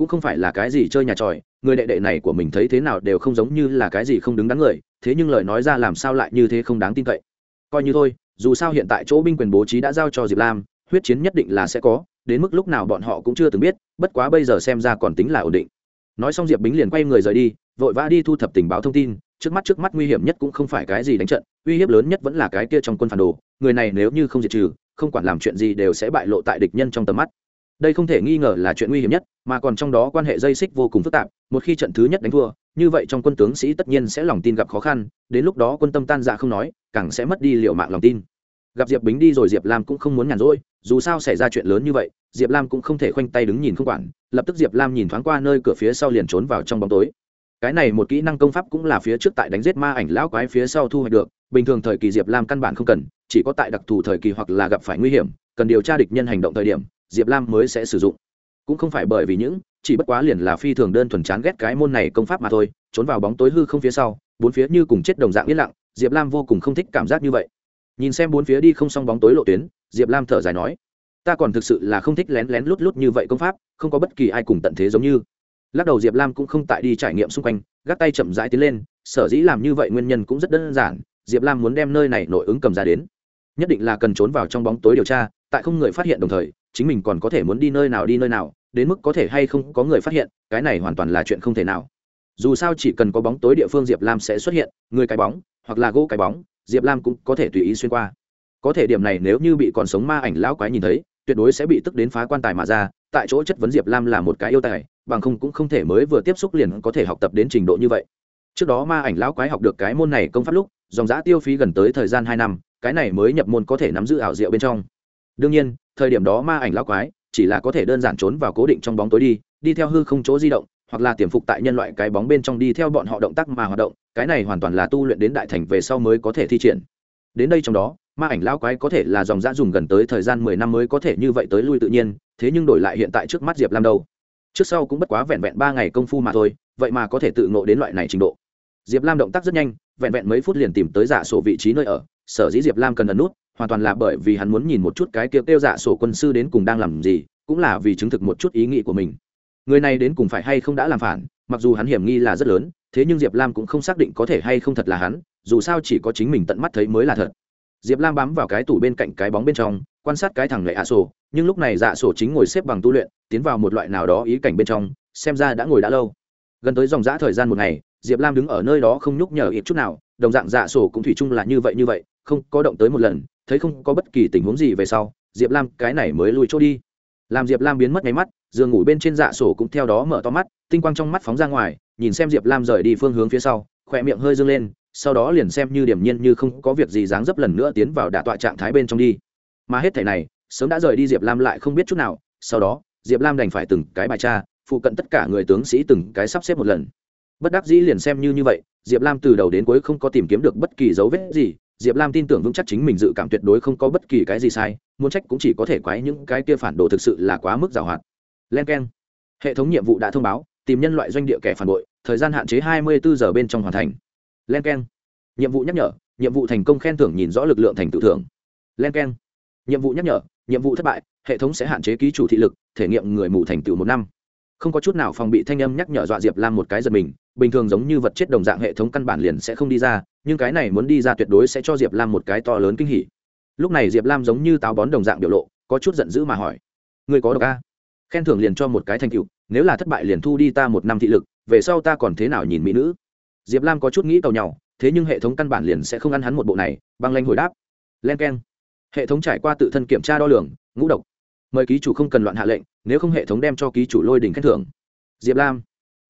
cũng không phải là cái gì chơi nhà tròi, người đệ đệ này của mình thấy thế nào đều không giống như là cái gì không đứng đắn người, thế nhưng lời nói ra làm sao lại như thế không đáng tin cậy. Coi như thôi, dù sao hiện tại chỗ binh quyền bố trí đã giao cho diệp lam, huyết chiến nhất định là sẽ có, đến mức lúc nào bọn họ cũng chưa từng biết, bất quá bây giờ xem ra còn tính là ổn định. Nói xong diệp bính liền quay người rời đi, vội vã đi thu thập tình báo thông tin, trước mắt trước mắt nguy hiểm nhất cũng không phải cái gì đánh trận, uy hiếp lớn nhất vẫn là cái kia trong quân phản đồ, người này nếu như không diệt trừ, không quản làm chuyện gì đều sẽ bại lộ tại địch nhân trong tầm mắt đây không thể nghi ngờ là chuyện nguy hiểm nhất, mà còn trong đó quan hệ dây xích vô cùng phức tạp, một khi trận thứ nhất đánh thua, như vậy trong quân tướng sĩ tất nhiên sẽ lòng tin gặp khó khăn, đến lúc đó quân tâm tan dạ không nói, càng sẽ mất đi liệu mạng lòng tin. Gặp diệp bính đi rồi diệp lam cũng không muốn nhàn rỗi, dù sao xảy ra chuyện lớn như vậy, diệp lam cũng không thể khoanh tay đứng nhìn không quản, lập tức diệp lam nhìn thoáng qua nơi cửa phía sau liền trốn vào trong bóng tối. Cái này một kỹ năng công pháp cũng là phía trước tại đánh giết ma ảnh lão quái phía sau thu hoạch được, bình thường thời kỳ diệp lam căn bản không cần, chỉ có tại đặc thù thời kỳ hoặc là gặp phải nguy hiểm, cần điều tra địch nhân hành động thời điểm diệp lam mới sẽ sử dụng. Cũng không phải bởi vì những, chỉ bất quá liền là phi thường đơn thuần chán ghét cái môn này công pháp mà thôi, trốn vào bóng tối hư không phía sau, bốn phía như cùng chết đồng dạng yên lặng, diệp lam vô cùng không thích cảm giác như vậy. Nhìn xem bốn phía đi không xong bóng tối lộ tuyến, diệp lam thở dài nói, ta còn thực sự là không thích lén lén lút lút như vậy công pháp, không có bất kỳ ai cùng tận thế giống như. Lắc đầu diệp lam cũng không tại đi trải nghiệm xung quanh, gác tay chậm rãi tiến lên, sở dĩ làm như vậy nguyên nhân cũng rất đơn giản, diệp lam muốn đem nơi này nội ứng cầm ra đến. Nhất định là cần trốn vào trong bóng tối điều tra, tại không người phát hiện đồng thời chính mình còn có thể muốn đi nơi nào đi nơi nào, đến mức có thể hay không có người phát hiện, cái này hoàn toàn là chuyện không thể nào. Dù sao chỉ cần có bóng tối địa phương diệp lam sẽ xuất hiện, người cái bóng, hoặc là gỗ cái bóng, diệp lam cũng có thể tùy ý xuyên qua. Có thể điểm này nếu như bị còn sống ma ảnh lão quái nhìn thấy, tuyệt đối sẽ bị tức đến phá quan tài mà ra, tại chỗ chất vấn diệp lam là một cái yêu tài, bằng không cũng không thể mới vừa tiếp xúc liền có thể học tập đến trình độ như vậy. Trước đó ma ảnh lão quái học được cái môn này công pháp lúc, dòng giã tiêu phí gần tới thời gian hai năm, cái này mới nhập môn có thể nắm giữ ảo diệu bên trong đương nhiên, thời điểm đó ma ảnh lão quái chỉ là có thể đơn giản trốn vào cố định trong bóng tối đi đi theo hư không chỗ di động, hoặc là tiềm phục tại nhân loại cái bóng bên trong đi theo bọn họ động tác mà hoạt động, cái này hoàn toàn là tu luyện đến đại thành về sau mới có thể thi triển. Đến đây trong đó, ma ảnh lão quái có thể là dòng dã dùng gần tới thời gian mười năm mới có thể như vậy tới lui tự nhiên, thế nhưng đổi lại hiện tại trước mắt diệp lam đâu? Trước sau cũng bất quá vẹn vẹn ba ngày công phu mà thôi, vậy mà có thể tự ngộ đến loại này trình độ. Diệp lam động tác rất nhanh, vẹn vẹn mấy phút liền tìm tới giả sổ vị trí nơi ở, sở dĩ diệp lam cần ẩn nút hoàn toàn là bởi vì hắn muốn nhìn một chút cái kia kêu giả dạ sổ quân sư đến cùng đang làm gì, cũng là vì chứng thực một chút ý nghĩ của mình. Người này đến cùng phải hay không đã làm phản, mặc dù hắn hiểm nghi là rất lớn, thế nhưng diệp lam cũng không xác định có thể hay không thật là hắn, dù sao chỉ có chính mình tận mắt thấy mới là thật. Diệp lam bám vào cái tủ bên cạnh cái bóng bên trong, quan sát cái thằng lệ ạ sổ, nhưng lúc này dạ sổ chính ngồi xếp bằng tu luyện, tiến vào một loại nào đó ý cảnh bên trong, xem ra đã ngồi đã lâu. Gần tới dòng g thời gian một ngày, diệp lam đứng ở nơi đó không nhúc nhở ít chút nào, đồng dạng dạ sổ cũng thủy chung là như vậy như vậy, không có động tới một lần thấy không có bất kỳ tình huống gì về sau, diệp lam, cái này mới lùi chỗ đi. Làm diệp lam biến mất nháy mắt, giường ngủ bên trên dạ sổ cũng theo đó mở to mắt, tinh quang trong mắt phóng ra ngoài, nhìn xem diệp lam rời đi phương hướng phía sau, khỏe miệng hơi dâng lên, sau đó liền xem như điểm nhiên như không có việc gì dáng dấp lần nữa tiến vào đả tọa trạng thái bên trong đi. Mà hết thảy này, sớm đã rời đi diệp lam lại không biết chút nào, sau đó, diệp lam đành phải từng cái bài tra, phụ cận tất cả người tướng sĩ từng cái sắp xếp một lần. Bất đắc dĩ liền xem như như vậy, diệp lam từ đầu đến cuối không có tìm kiếm được bất kỳ dấu vết gì diệp lam tin tưởng vững chắc chính mình dự cảm tuyệt đối không có bất kỳ cái gì sai, muốn trách cũng chỉ có thể quái những cái kia phản đồ thực sự là quá mức giàu hoạt len k e n hệ thống nhiệm vụ đã thông báo, tìm nhân loại doanh địa kẻ phản bội, thời gian hạn chế hai mươi bốn giờ bên trong hoàn thành. Len k e n nhiệm vụ nhắc nhở, nhiệm vụ thành công khen thưởng nhìn rõ lực lượng thành tự thưởng. Len k e n nhiệm vụ nhắc nhở, nhiệm vụ thất bại, hệ thống sẽ hạn chế ký chủ thị lực, thể nghiệm người mù thành tựu một năm. Không có chút nào phòng bị thanh âm nhắc nhở dọa diệp lam một cái giật mình, bình thường giống như vật chết đồng dạng hệ thống căn bản liền sẽ không đi ra nhưng cái này muốn đi ra tuyệt đối sẽ cho diệp lam một cái to lớn kinh hỉ. Lúc này diệp lam giống như táo bón đồng dạng biểu lộ, có chút giận dữ mà hỏi người có độc a? Khen thưởng liền cho một cái thành tựu, nếu là thất bại liền thu đi ta một năm thị lực, về sau ta còn thế nào nhìn mỹ nữ? Diệp lam có chút nghĩ cầu nhau thế nhưng hệ thống căn bản liền sẽ không ăn hắn một bộ này, băng lanh hồi đáp, len k e n hệ thống trải qua tự thân kiểm tra đo lường, ngũ độc. Mời ký chủ không cần loạn hạ lệnh, nếu không hệ thống đem cho ký chủ lôi đỉnh khen thưởng. Diệp lam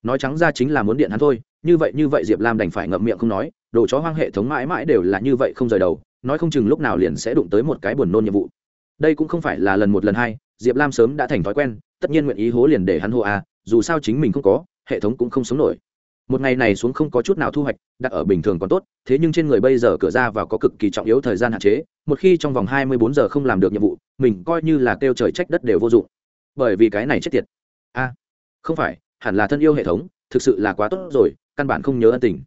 nói trắng ra chính là muốn điện hắn thôi như vậy như vậy diệp lam đành phải ngậm miệng không nói, đồ chó hoang hệ thống mãi mãi đều là như vậy không rời đầu, nói không chừng lúc nào liền sẽ đụng tới một cái buồn nôn nhiệm vụ. Đây cũng không phải là lần một lần hai, diệp lam sớm đã thành thói quen, tất nhiên nguyện ý hố liền để hắn hô à dù sao chính mình không có, hệ thống cũng không sống nổi. Một ngày này xuống không có chút nào thu hoạch, đặt ở bình thường còn tốt, thế nhưng trên người bây giờ cửa ra vào có cực kỳ trọng yếu thời gian hạn chế, một khi trong vòng hai mươi bốn giờ không làm được nhiệm vụ, mình coi như là kêu trời trách đất đều vô dụng. Bởi vì cái này chết tiệt. A không phải, hẳn là thân yêu hệ thống, thực sự là quá tốt rồi căn bản không nhớ ân tình.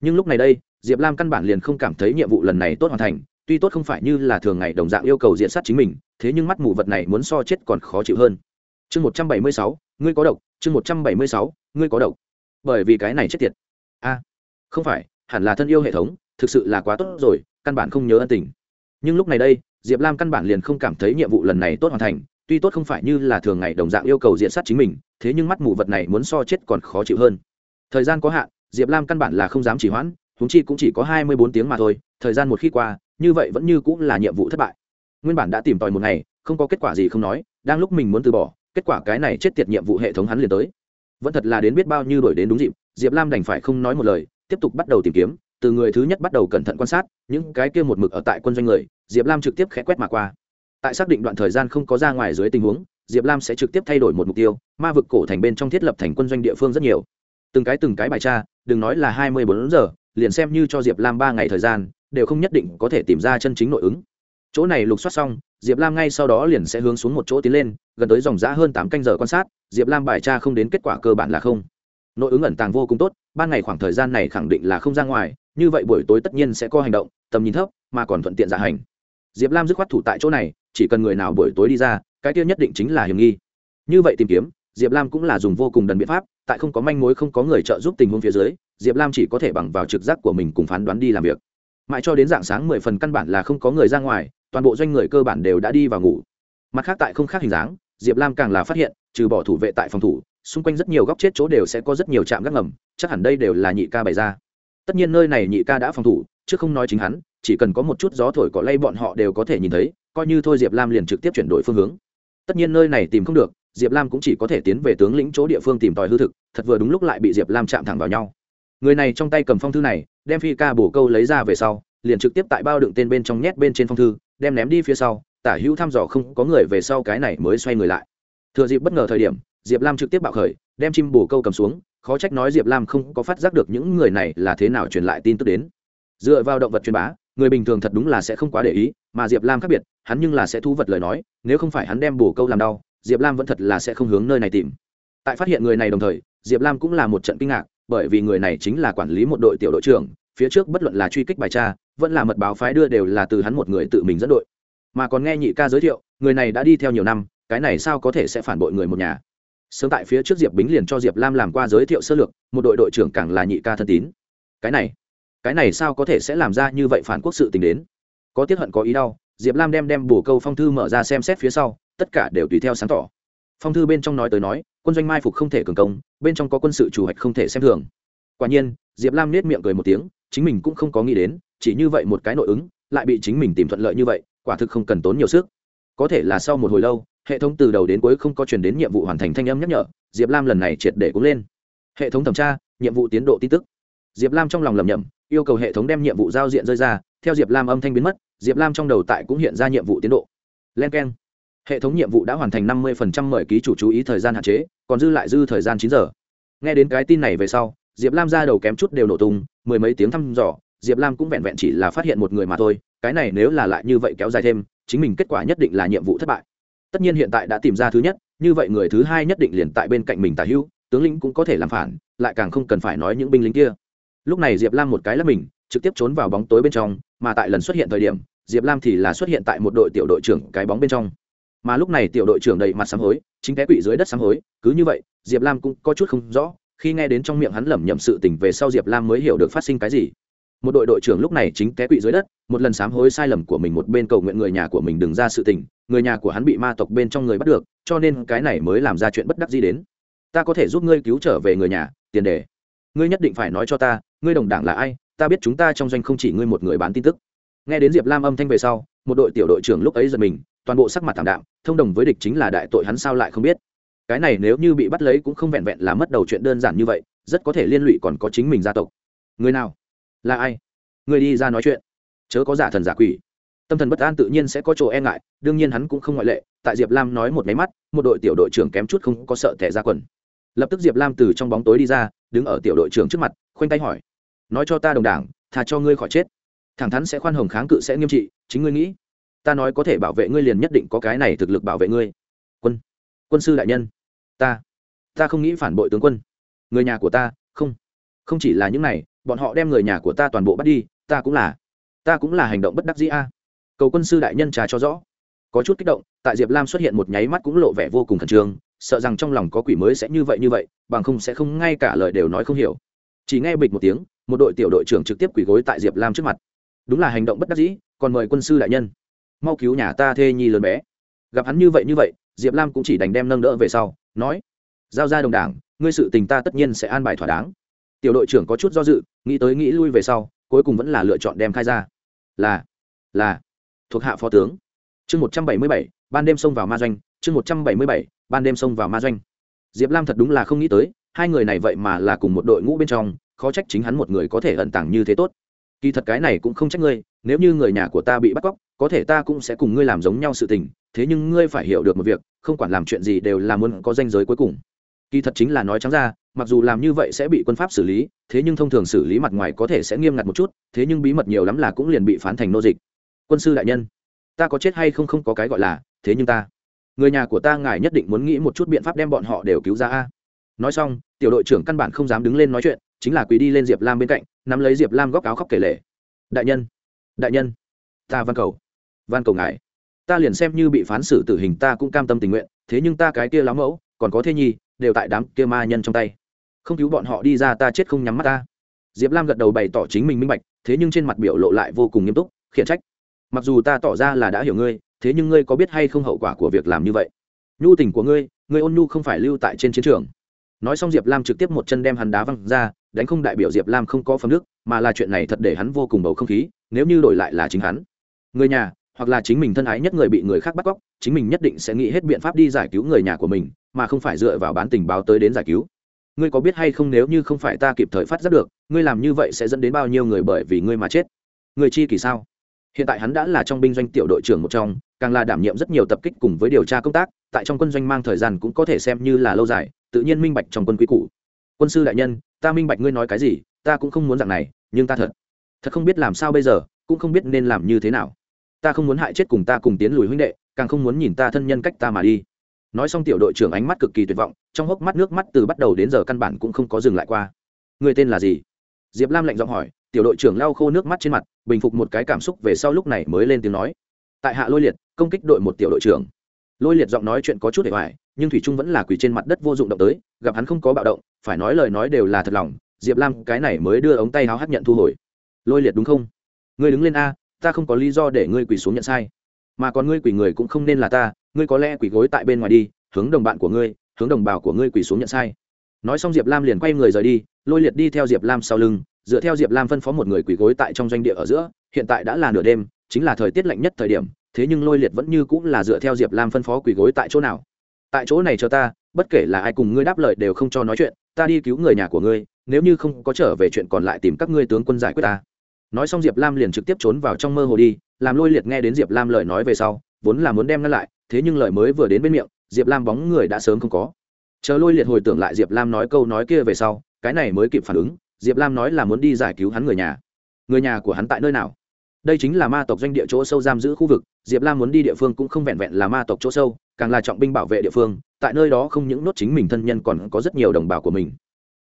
Nhưng lúc này đây, diệp lam căn bản liền không cảm thấy nhiệm vụ lần này tốt hoàn thành, tuy tốt không phải như là thường ngày đồng dạng yêu cầu diện sát chính mình, thế nhưng mắt mù vật này muốn so chết còn khó chịu hơn. Chương một trăm bảy mươi sáu, ngươi có độc, chương một trăm bảy mươi sáu, ngươi có độc. Bởi vì cái này chết tiệt. A, không phải, hẳn là thân yêu hệ thống, thực sự là quá tốt rồi, căn bản không nhớ ân tình. Nhưng lúc này đây, diệp lam căn bản liền không cảm thấy nhiệm vụ lần này tốt hoàn thành, tuy tốt không phải như là thường ngày đồng dạng yêu cầu diện sát chính mình, thế nhưng mắt mù vật này muốn so chết còn khó chịu hơn thời gian có hạn, diệp lam căn bản là không dám chỉ hoãn húng chi cũng chỉ có hai mươi bốn tiếng mà thôi, thời gian một khi qua, như vậy vẫn như cũng là nhiệm vụ thất bại. Nguyên bản đã tìm tòi một ngày, không có kết quả gì không nói, đang lúc mình muốn từ bỏ, kết quả cái này chết tiệt nhiệm vụ hệ thống hắn liền tới. Vẫn thật là đến biết bao nhiêu đổi đến đúng dịp, diệp lam đành phải không nói một lời, tiếp tục bắt đầu tìm kiếm, từ người thứ nhất bắt đầu cẩn thận quan sát, những cái kia một mực ở tại quân doanh người, diệp lam trực tiếp khẽ quét mà qua. Tại xác định đoạn thời gian không có ra ngoài dưới tình huống, diệp lam sẽ trực tiếp thay đổi một mục tiêu, ma vực cổ thành bên trong thiết lập thành quân doanh địa phương rất nhiều từng cái từng cái bài tra, đừng nói là hai mươi bốn giờ, liền xem như cho diệp lam ba ngày thời gian, đều không nhất định có thể tìm ra chân chính nội ứng. Chỗ này lục soát xong, diệp lam ngay sau đó liền sẽ hướng xuống một chỗ tiến lên, gần tới dòng giã hơn tám canh giờ quan sát, diệp lam bài tra không đến kết quả cơ bản là không. Nội ứng ẩn tàng vô cùng tốt, ban ngày khoảng thời gian này khẳng định là không ra ngoài, như vậy buổi tối tất nhiên sẽ có hành động, tầm nhìn thấp, mà còn thuận tiện giả hành. Diệp lam dứt khoát thủ tại chỗ này, chỉ cần người nào buổi tối đi ra, cái kia nhất định chính là hiểm nghi. Như vậy tìm kiếm diệp lam cũng là dùng vô cùng đần biện pháp, tại không có manh mối không có người trợ giúp tình huống phía dưới, diệp lam chỉ có thể bằng vào trực giác của mình cùng phán đoán đi làm việc. Mãi cho đến dạng sáng mười phần căn bản là không có người ra ngoài, toàn bộ doanh người cơ bản đều đã đi vào ngủ. Mặt khác tại không khác hình dáng, diệp lam càng là phát hiện, trừ bỏ thủ vệ tại phòng thủ, xung quanh rất nhiều góc chết chỗ đều sẽ có rất nhiều trạm gác ngầm, chắc hẳn đây đều là nhị ca bày ra. Tất nhiên nơi này nhị ca đã phòng thủ, chứ không nói chính hắn, chỉ cần có một chút gió thổi cỏ lay bọn họ đều có thể nhìn thấy, coi như thôi diệp lam liền trực tiếp chuyển đổi phương hướng. Tất nhiên nơi này tìm không được diệp lam cũng chỉ có thể tiến về tướng lĩnh chỗ địa phương tìm tòi hư thực, thật vừa đúng lúc lại bị diệp lam chạm thẳng vào nhau. Người này trong tay cầm phong thư này, đem phi ca bổ câu lấy ra về sau, liền trực tiếp tại bao đựng tên bên trong nhét bên trên phong thư, đem ném đi phía sau, tả hữu thăm dò không có người về sau cái này mới xoay người lại. Thừa dịp bất ngờ thời điểm, diệp lam trực tiếp bạo khởi, đem chim bổ câu cầm xuống, khó trách nói diệp lam không có phát giác được những người này là thế nào truyền lại tin tức đến. Dựa vào động vật truyền bá, người bình thường thật đúng là sẽ không quá để ý, mà diệp lam khác biệt, hắn nhưng là sẽ thu vật lời nói, nếu không phải hắn đem bổ câu làm đau diệp lam vẫn thật là sẽ không hướng nơi này tìm. Tại phát hiện người này đồng thời, diệp lam cũng là một trận kinh ngạc, bởi vì người này chính là quản lý một đội tiểu đội trưởng, phía trước bất luận là truy kích bài tra, vẫn là mật báo phái đưa đều là từ hắn một người tự mình dẫn đội. Mà còn nghe nhị ca giới thiệu, người này đã đi theo nhiều năm, cái này sao có thể sẽ phản bội người một nhà? Sớm tại phía trước diệp bính liền cho diệp lam làm qua giới thiệu sơ lược, một đội đội trưởng càng là nhị ca thân tín. Cái này cái này sao có thể sẽ làm ra như vậy phản quốc sự tình đến? Có tiết hận có ý đau, diệp lam đem đem bổ câu phong thư mở ra xem xét phía sau tất cả đều tùy theo sáng tỏ. Phong thư bên trong nói tới nói, quân doanh mai phục không thể cường công, bên trong có quân sự chủ hoạch không thể xem thường. Quả nhiên, diệp lam nết miệng cười một tiếng, chính mình cũng không có nghĩ đến, chỉ như vậy một cái nội ứng, lại bị chính mình tìm thuận lợi như vậy, quả thực không cần tốn nhiều sức. Có thể là sau một hồi lâu, hệ thống từ đầu đến cuối không có chuyển đến nhiệm vụ hoàn thành thanh âm nhắc nhở, diệp lam lần này triệt để cũng lên. Hệ thống thẩm tra, nhiệm vụ tiến độ tin tức. Diệp lam trong lòng lầm nhầm yêu cầu hệ thống đem nhiệm vụ giao diện rơi ra, theo diệp lam âm thanh biến mất, diệp lam trong đầu tại cũng hiện ra nhiệm vụ tiến độ. Len k e n hệ thống nhiệm vụ đã hoàn thành năm mươi mời ký chủ chú ý thời gian hạn chế, còn dư lại dư thời gian chín giờ. Nghe đến cái tin này về sau, diệp lam ra đầu kém chút đều nổ tung, mười mấy tiếng thăm dò, diệp lam cũng vẹn vẹn chỉ là phát hiện một người mà thôi, cái này nếu là lại như vậy kéo dài thêm, chính mình kết quả nhất định là nhiệm vụ thất bại. Tất nhiên hiện tại đã tìm ra thứ nhất, như vậy người thứ hai nhất định liền tại bên cạnh mình tả hữu, tướng lĩnh cũng có thể làm phản, lại càng không cần phải nói những binh lính kia. Lúc này diệp lam một cái là mình, trực tiếp trốn vào bóng tối bên trong, mà tại lần xuất hiện thời điểm, diệp lam thì là xuất hiện tại một đội tiểu đội trưởng cái bóng bên trong mà lúc này tiểu đội trưởng đầy mặt sám hối, chính cái quỵ dưới đất sám hối, cứ như vậy, diệp lam cũng có chút không rõ, khi nghe đến trong miệng hắn lẩm nhẩm sự tình về sau diệp lam mới hiểu được phát sinh cái gì. Một đội đội trưởng lúc này chính té quỵ dưới đất, một lần sám hối sai lầm của mình một bên cầu nguyện người nhà của mình đừng ra sự tình, người nhà của hắn bị ma tộc bên trong người bắt được, cho nên cái này mới làm ra chuyện bất đắc gì đến. Ta có thể giúp ngươi cứu trở về người nhà, tiền đề. Ngươi nhất định phải nói cho ta, ngươi đồng đảng là ai, ta biết chúng ta trong doanh không chỉ ngươi một người bán tin tức. Nghe đến diệp lam âm thanh về sau, một đội tiểu đội trưởng lúc ấy giật mình toàn bộ sắc mặt thảm đạm, thông đồng với địch chính là đại tội hắn sao lại không biết? Cái này nếu như bị bắt lấy cũng không vẹn vẹn là mất đầu chuyện đơn giản như vậy, rất có thể liên lụy còn có chính mình gia tộc. Người nào? Là ai? Người đi ra nói chuyện. Chớ có giả thần giả quỷ. Tâm thần bất an tự nhiên sẽ có chỗ e ngại, đương nhiên hắn cũng không ngoại lệ, tại diệp lam nói một máy mắt, một đội tiểu đội trưởng kém chút không có sợ thẻ ra quần. Lập tức diệp lam từ trong bóng tối đi ra, đứng ở tiểu đội trưởng trước mặt, khoanh tay hỏi. Nói cho ta đồng đảng thà cho ngươi khỏi chết. Thẳng thắn sẽ khoan hồng kháng cự sẽ nghiêm trị, chính ngươi nghĩ ta nói có thể bảo vệ ngươi liền nhất định có cái này thực lực bảo vệ ngươi. Quân quân sư đại nhân. Ta ta không nghĩ phản bội tướng quân. Người nhà của ta, không. Không chỉ là những này, bọn họ đem người nhà của ta toàn bộ bắt đi, ta cũng là. Ta cũng là hành động bất đắc dĩ a. Cầu quân sư đại nhân trà cho rõ. Có chút kích động, tại diệp lam xuất hiện một nháy mắt cũng lộ vẻ vô cùng khẩn trương, sợ rằng trong lòng có quỷ mới sẽ như vậy như vậy, bằng không sẽ không ngay cả lời đều nói không hiểu. Chỉ nghe bịch một tiếng, một đội tiểu đội trưởng trực tiếp quỷ gối tại diệp lam trước mặt. Đúng là hành động bất đắc dĩ, còn mời quân sư đại nhân mau cứu nhà ta thê nhi lớn bé. Gặp hắn như vậy như vậy, diệp lam cũng chỉ đành đem nâng đỡ về sau, nói, giao ra đồng đảng, ngươi sự tình ta tất nhiên sẽ an bài thỏa đáng. Tiểu đội trưởng có chút do dự, nghĩ tới nghĩ lui về sau, cuối cùng vẫn là lựa chọn đem khai ra. Là là, thuộc hạ phó tướng. Chương một trăm bảy mươi bảy, ban đêm xông vào ma doanh, chương một trăm bảy mươi bảy, ban đêm xông vào ma doanh. Diệp lam thật đúng là không nghĩ tới, hai người này vậy mà là cùng một đội ngũ bên trong, khó trách chính hắn một người có thể ẩn tàng như thế tốt. Kỳ thật cái này cũng không trách ngươi, nếu như người nhà của ta bị bắt cóc có thể ta cũng sẽ cùng ngươi làm giống nhau sự tình, thế nhưng ngươi phải hiểu được một việc, không quản làm chuyện gì đều là muốn có danh giới cuối cùng. Kỳ thật chính là nói trắng ra, mặc dù làm như vậy sẽ bị quân pháp xử lý, thế nhưng thông thường xử lý mặt ngoài có thể sẽ nghiêm ngặt một chút, thế nhưng bí mật nhiều lắm là cũng liền bị phán thành nô dịch. Quân sư đại nhân, ta có chết hay không không có cái gọi là, thế nhưng ta, người nhà của ta ngài nhất định muốn nghĩ một chút biện pháp đem bọn họ đều cứu ra a. Nói xong, tiểu đội trưởng căn bản không dám đứng lên nói chuyện, chính là quỳ đi lên diệp lam bên cạnh, nắm lấy diệp lam góc áo khóc kể lể. Đại nhân đại nhân, ta van cầu van cầu ngài. Ta liền xem như bị phán xử tử hình ta cũng cam tâm tình nguyện, thế nhưng ta cái kia lắm mẫu, còn có thế nhi, đều tại đám kia ma nhân trong tay. Không cứu bọn họ đi ra ta chết không nhắm mắt ta. Diệp lam gật đầu bày tỏ chính mình minh bạch, thế nhưng trên mặt biểu lộ lại vô cùng nghiêm túc, khiển trách. Mặc dù ta tỏ ra là đã hiểu ngươi, thế nhưng ngươi có biết hay không hậu quả của việc làm như vậy? Nhu tình của ngươi ngươi ôn nhu không phải lưu tại trên chiến trường. Nói xong diệp lam trực tiếp một chân đem hắn đá văng ra, đánh không đại biểu diệp lam không có phẩm đức mà là chuyện này thật để hắn vô cùng bầu không khí, nếu như đổi lại là chính hắn. Người nhà hoặc là chính mình thân ái nhất người bị người khác bắt cóc, chính mình nhất định sẽ nghĩ hết biện pháp đi giải cứu người nhà của mình, mà không phải dựa vào bán tình báo tới đến giải cứu. Ngươi có biết hay không nếu như không phải ta kịp thời phát giác được, ngươi làm như vậy sẽ dẫn đến bao nhiêu người bởi vì ngươi mà chết? Người chi kỳ sao? Hiện tại hắn đã là trong binh doanh tiểu đội trưởng một trong, càng là đảm nhiệm rất nhiều tập kích cùng với điều tra công tác, tại trong quân doanh mang thời gian cũng có thể xem như là lâu dài, tự nhiên minh bạch trong quân quý cũ quân sư đại nhân, ta minh bạch ngươi nói cái gì, ta cũng không muốn dạng này, nhưng ta thật thật không biết làm sao bây giờ, cũng không biết nên làm như thế nào ta không muốn hại chết cùng ta cùng tiến lùi huynh đệ, càng không muốn nhìn ta thân nhân cách ta mà đi. Nói xong tiểu đội trưởng ánh mắt cực kỳ tuyệt vọng, trong hốc mắt nước mắt từ bắt đầu đến giờ căn bản cũng không có dừng lại qua. Người tên là gì? Diệp lam lạnh giọng hỏi, tiểu đội trưởng lau khô nước mắt trên mặt, bình phục một cái cảm xúc về sau lúc này mới lên tiếng nói. Tại hạ lôi liệt, công kích đội một tiểu đội trưởng. Lôi liệt giọng nói chuyện có chút để hoài, nhưng thủy trung vẫn là quỳ trên mặt đất vô dụng động tới, gặp hắn không có bạo động, phải nói lời nói đều là thật lòng, diệp lam cái này mới đưa ống tay háo hát nhận thu hồi. Lôi liệt đúng không? Ngươi đứng lên a ta không có lý do để ngươi quỳ xuống nhận sai. Mà còn ngươi quỳ người cũng không nên là ta, ngươi có lẽ quỳ gối tại bên ngoài đi, hướng đồng bạn của ngươi, hướng đồng bào của ngươi quỳ xuống nhận sai. Nói xong diệp lam liền quay người rời đi, lôi liệt đi theo diệp lam sau lưng, dựa theo diệp lam phân phó một người quỳ gối tại trong doanh địa ở giữa, hiện tại đã là nửa đêm, chính là thời tiết lạnh nhất thời điểm, thế nhưng lôi liệt vẫn như cũng là dựa theo diệp lam phân phó quỳ gối tại chỗ nào. Tại chỗ này cho ta, bất kể là ai cùng ngươi đáp lời đều không cho nói chuyện, ta đi cứu người nhà của ngươi, nếu như không có trở về chuyện còn lại tìm các ngươi tướng quân giải quyết ta nói xong diệp lam liền trực tiếp trốn vào trong mơ hồ đi, làm lôi liệt nghe đến diệp lam lời nói về sau, vốn là muốn đem ngăn lại, thế nhưng lời mới vừa đến bên miệng, diệp lam bóng người đã sớm không có. Chờ lôi liệt hồi tưởng lại diệp lam nói câu nói kia về sau, cái này mới kịp phản ứng, diệp lam nói là muốn đi giải cứu hắn người nhà. Người nhà của hắn tại nơi nào? Đây chính là ma tộc doanh địa chỗ sâu giam giữ khu vực, diệp lam muốn đi địa phương cũng không vẹn vẹn là ma tộc chỗ sâu, càng là trọng binh bảo vệ địa phương, tại nơi đó không những nốt chính mình thân nhân còn có rất nhiều đồng bào của mình.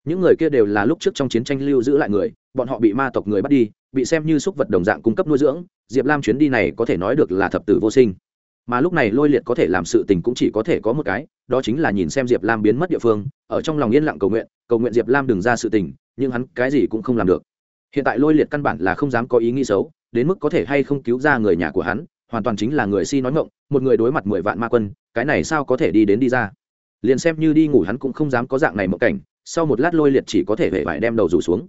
Những người kia đều là lúc trước trong chiến tranh lưu giữ lại người, bọn họ bị ma tộc người bắt đi bị xem như súc vật đồng dạng cung cấp nuôi dưỡng, diệp lam chuyến đi này có thể nói được là thập tử vô sinh. Mà lúc này lôi liệt có thể làm sự tình cũng chỉ có thể có một cái, đó chính là nhìn xem diệp lam biến mất địa phương, ở trong lòng yên lặng cầu nguyện cầu nguyện diệp lam đừng ra sự tình, nhưng hắn cái gì cũng không làm được. Hiện tại lôi liệt căn bản là không dám có ý nghĩ xấu, đến mức có thể hay không cứu ra người nhà của hắn, hoàn toàn chính là người si nói ngộng một người đối mặt mười vạn ma quân, cái này sao có thể đi đến đi ra? Liền xem như đi ngủ hắn cũng không dám có dạng này một cảnh, sau một lát lôi liệt chỉ có thể hễ vải đem đầu rủ xuống.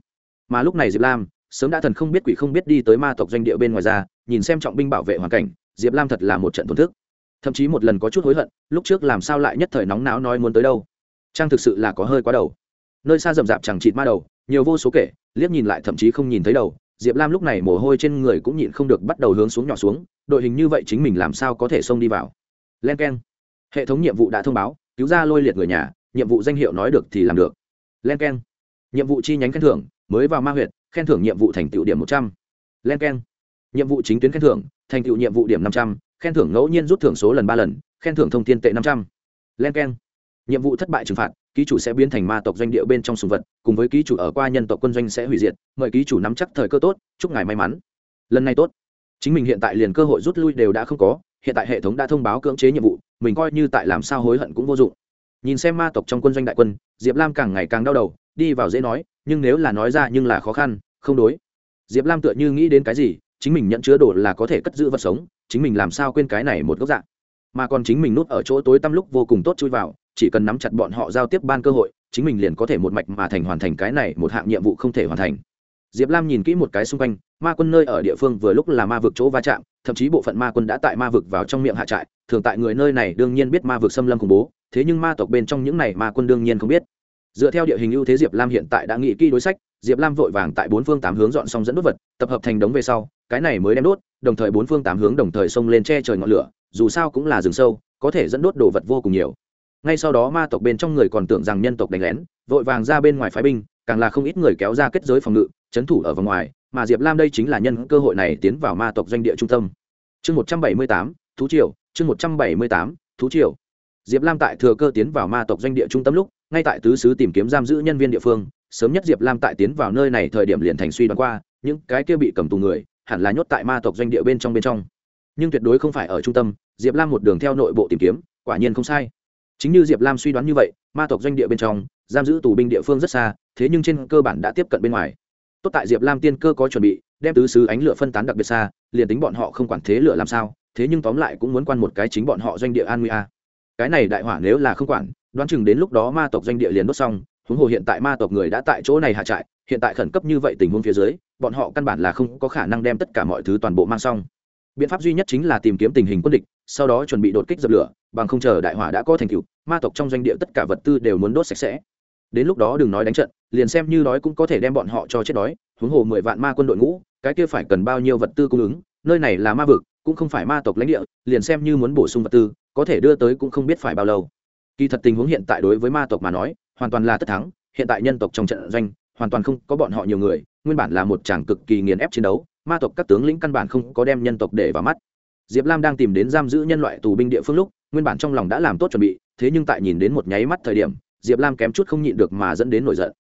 Mà lúc này diệp lam sớm đã thần không biết quỷ không biết đi tới ma tộc doanh địa bên ngoài ra, nhìn xem trọng binh bảo vệ hoàn cảnh, diệp lam thật là một trận thổn thức. Thậm chí một lần có chút hối hận, lúc trước làm sao lại nhất thời nóng náo nói muốn tới đâu. Trang thực sự là có hơi quá đầu. Nơi xa rậm rạp chẳng chịt ma đầu, nhiều vô số kể, liếc nhìn lại thậm chí không nhìn thấy đầu. Diệp lam lúc này mồ hôi trên người cũng nhịn không được bắt đầu hướng xuống nhỏ xuống, đội hình như vậy chính mình làm sao có thể xông đi vào. Len k e n hệ thống nhiệm vụ đã thông báo, cứu ra lôi liệt người nhà, nhiệm vụ danh hiệu nói được thì làm được. Len k e n nhiệm vụ chi nhánh khen thưởng, mới vào ma huyện khen thưởng nhiệm vụ thành tựu điểm một trăm l e n k e n nhiệm vụ chính tuyến khen thưởng, thành tựu nhiệm vụ điểm năm trăm, khen thưởng ngẫu nhiên rút thưởng số lần ba lần, khen thưởng thông tin tệ năm trăm l e n k e n nhiệm vụ thất bại trừng phạt, ký chủ sẽ biến thành ma tộc doanh địa bên trong sùng vật, cùng với ký chủ ở qua nhân tộc quân doanh sẽ hủy diệt, mời ký chủ nắm chắc thời cơ tốt, chúc ngài may mắn. Lần này tốt. Chính mình hiện tại liền cơ hội rút lui đều đã không có, hiện tại hệ thống đã thông báo cưỡng chế nhiệm vụ, mình coi như tại làm sao hối hận cũng vô dụng. Nhìn xem ma tộc trong quân doanh đại quân, diệp lam càng ngày càng đau đầu đi vào dễ nói, nhưng nếu là nói ra nhưng là khó khăn, không đối. Diệp lam tựa như nghĩ đến cái gì, chính mình nhận chứa đồ là có thể cất giữ vật sống, chính mình làm sao quên cái này một gốc dạng mà còn chính mình nút ở chỗ tối tăm lúc vô cùng tốt chui vào, chỉ cần nắm chặt bọn họ giao tiếp ban cơ hội, chính mình liền có thể một mạch mà thành hoàn thành cái này một hạng nhiệm vụ không thể hoàn thành. Diệp lam nhìn kỹ một cái xung quanh, ma quân nơi ở địa phương vừa lúc là ma vực chỗ va chạm, thậm chí bộ phận ma quân đã tại ma vực vào trong miệng hạ trại, thường tại người nơi này đương nhiên biết ma vực xâm lâm khủng bố, thế nhưng ma tộc bên trong những này ma quân đương nhiên không biết dựa theo địa hình ưu thế diệp lam hiện tại đã nghĩ kỹ đối sách, diệp lam vội vàng tại bốn phương tám hướng dọn xong dẫn đốt vật, tập hợp thành đống về sau, cái này mới đem đốt, đồng thời bốn phương tám hướng đồng thời xông lên che trời ngọn lửa, dù sao cũng là rừng sâu, có thể dẫn đốt đồ vật vô cùng nhiều. Ngay sau đó ma tộc bên trong người còn tưởng rằng nhân tộc đánh lén, vội vàng ra bên ngoài phái binh, càng là không ít người kéo ra kết giới phòng ngự trấn thủ ở vòng ngoài, mà diệp lam đây chính là nhân cơ hội này tiến vào ma tộc doanh địa trung tâm. Chương một trăm bảy mươi tám, thú triều, chương một trăm bảy mươi tám, thú triều. Diệp lam tại thừa cơ tiến vào ma tộc doanh địa trung tâm lúc ngay tại tứ xứ tìm kiếm giam giữ nhân viên địa phương, sớm nhất diệp lam tại tiến vào nơi này thời điểm liền thành suy đoán qua, những cái kia bị cầm tù người, hẳn là nhốt tại ma tộc doanh địa bên trong bên trong. Nhưng tuyệt đối không phải ở trung tâm, diệp lam một đường theo nội bộ tìm kiếm, quả nhiên không sai. Chính như diệp lam suy đoán như vậy, ma tộc doanh địa bên trong, giam giữ tù binh địa phương rất xa, thế nhưng trên cơ bản đã tiếp cận bên ngoài. Tốt tại diệp lam tiên cơ có chuẩn bị, đem tứ sứ ánh lửa phân tán đặc biệt xa, liền tính bọn họ không quản thế lửa làm sao, thế nhưng tóm lại cũng muốn quan một cái chính bọn họ doanh địa an nguy a. Cái này đại hỏa nếu là không quản đoán chừng đến lúc đó ma tộc doanh địa liền đốt xong, huống hồ hiện tại ma tộc người đã tại chỗ này hạ trại, hiện tại khẩn cấp như vậy tình huống phía dưới, bọn họ căn bản là không có khả năng đem tất cả mọi thứ toàn bộ mang xong. Biện pháp duy nhất chính là tìm kiếm tình hình quân địch, sau đó chuẩn bị đột kích dập lửa, bằng không chờ đại hỏa đã có thành tựu, ma tộc trong doanh địa tất cả vật tư đều muốn đốt sạch sẽ. Đến lúc đó đừng nói đánh trận, liền xem như đói cũng có thể đem bọn họ cho chết đói, huống hồ mười vạn ma quân đội ngũ, cái kia phải cần bao nhiêu vật tư cung ứng, nơi này là ma vực, cũng không phải ma tộc lãnh địa, liền xem như muốn bổ sung vật tư, có thể đưa tới cũng không biết phải bao lâu kỳ thật tình huống hiện tại đối với ma tộc mà nói, hoàn toàn là tất thắng, hiện tại nhân tộc trong trận doanh, hoàn toàn không có bọn họ nhiều người, nguyên bản là một chàng cực kỳ nghiền ép chiến đấu, ma tộc các tướng lĩnh căn bản không có đem nhân tộc để vào mắt. Diệp lam đang tìm đến giam giữ nhân loại tù binh địa phương lúc, nguyên bản trong lòng đã làm tốt chuẩn bị, thế nhưng tại nhìn đến một nháy mắt thời điểm, diệp lam kém chút không nhịn được mà dẫn đến nổi giận.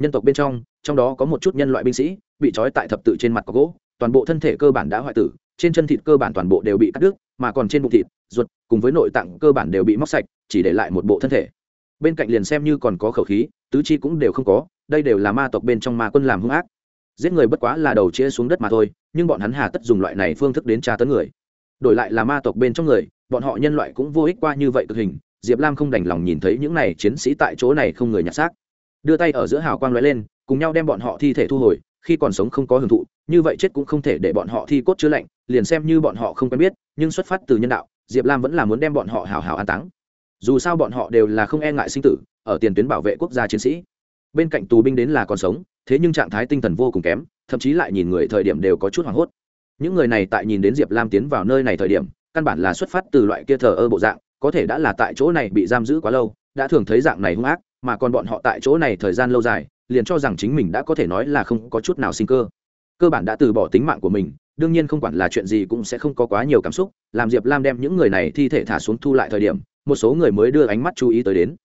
Nhân tộc bên trong trong đó có một chút nhân loại binh sĩ, bị trói tại thập tự trên mặt có gỗ, toàn bộ thân thể cơ bản đã hoại tử trên chân thịt cơ bản toàn bộ đều bị cắt đứt, mà còn trên bụng thịt, ruột cùng với nội tạng cơ bản đều bị móc sạch, chỉ để lại một bộ thân thể. Bên cạnh liền xem như còn có khẩu khí, tứ chi cũng đều không có, đây đều là ma tộc bên trong ma quân làm hung ác. Giết người bất quá là đầu chia xuống đất mà thôi, nhưng bọn hắn hà tất dùng loại này phương thức đến tra tấn người. Đổi lại là ma tộc bên trong người, bọn họ nhân loại cũng vô ích qua như vậy cực hình, diệp lam không đành lòng nhìn thấy những này chiến sĩ tại chỗ này không người nhặt xác. Đưa tay ở giữa hào quang lóe lên, cùng nhau đem bọn họ thi thể thu hồi khi còn sống không có hưởng thụ, như vậy chết cũng không thể để bọn họ thi cốt chứa lạnh liền xem như bọn họ không quen biết, nhưng xuất phát từ nhân đạo, diệp lam vẫn là muốn đem bọn họ hào hào an táng. Dù sao bọn họ đều là không e ngại sinh tử, ở tiền tuyến bảo vệ quốc gia chiến sĩ. Bên cạnh tù binh đến là còn sống, thế nhưng trạng thái tinh thần vô cùng kém, thậm chí lại nhìn người thời điểm đều có chút hoảng hốt. Những người này tại nhìn đến diệp lam tiến vào nơi này thời điểm, căn bản là xuất phát từ loại kia thờ ơ bộ dạng, có thể đã là tại chỗ này bị giam giữ quá lâu, đã thường thấy dạng này hung ác, mà còn bọn họ tại chỗ này thời gian lâu dài liền cho rằng chính mình đã có thể nói là không có chút nào sinh cơ. Cơ bản đã từ bỏ tính mạng của mình, đương nhiên không quản là chuyện gì cũng sẽ không có quá nhiều cảm xúc, làm diệp lam đem những người này thi thể thả xuống thu lại thời điểm, một số người mới đưa ánh mắt chú ý tới đến.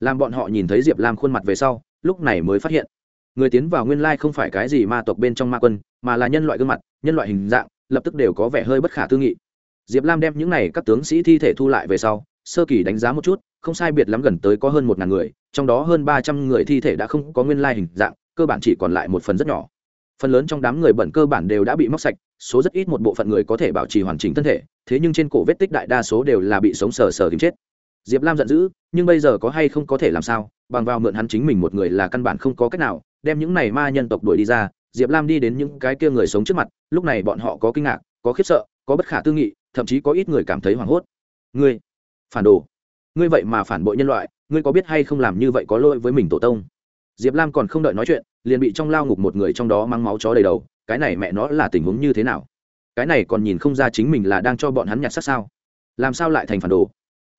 Làm bọn họ nhìn thấy diệp lam khuôn mặt về sau, lúc này mới phát hiện, người tiến vào nguyên lai không phải cái gì ma tộc bên trong ma quân, mà là nhân loại gương mặt, nhân loại hình dạng, lập tức đều có vẻ hơi bất khả tư nghị. Diệp lam đem những này các tướng sĩ thi thể thu lại về sau, sơ kỳ đánh giá một chút, không sai biệt lắm gần tới có hơn một ngàn người trong đó hơn ba trăm người thi thể đã không có nguyên lai hình dạng, cơ bản chỉ còn lại một phần rất nhỏ. Phần lớn trong đám người bẩn cơ bản đều đã bị móc sạch, số rất ít một bộ phận người có thể bảo trì hoàn chỉnh thân thể, thế nhưng trên cổ vết tích đại đa số đều là bị sống sờ sờ tìm chết. Diệp lam giận dữ, nhưng bây giờ có hay không có thể làm sao, bằng vào mượn hắn chính mình một người là căn bản không có cách nào, đem những này ma nhân tộc đuổi đi ra, diệp lam đi đến những cái kia người sống trước mặt, lúc này bọn họ có kinh ngạc, có khiếp sợ, có bất khả tư nghị, thậm chí có ít người cảm thấy hoảng hốt. Ngươi, phản đồ. Ngươi vậy mà phản bội nhân loại ngươi có biết hay không làm như vậy có lỗi với mình tổ tông? Diệp lam còn không đợi nói chuyện, liền bị trong lao ngục một người trong đó mang máu chó đầy đầu, cái này mẹ nó là tình huống như thế nào? Cái này còn nhìn không ra chính mình là đang cho bọn hắn nhặt sát sao? Làm sao lại thành phản đồ?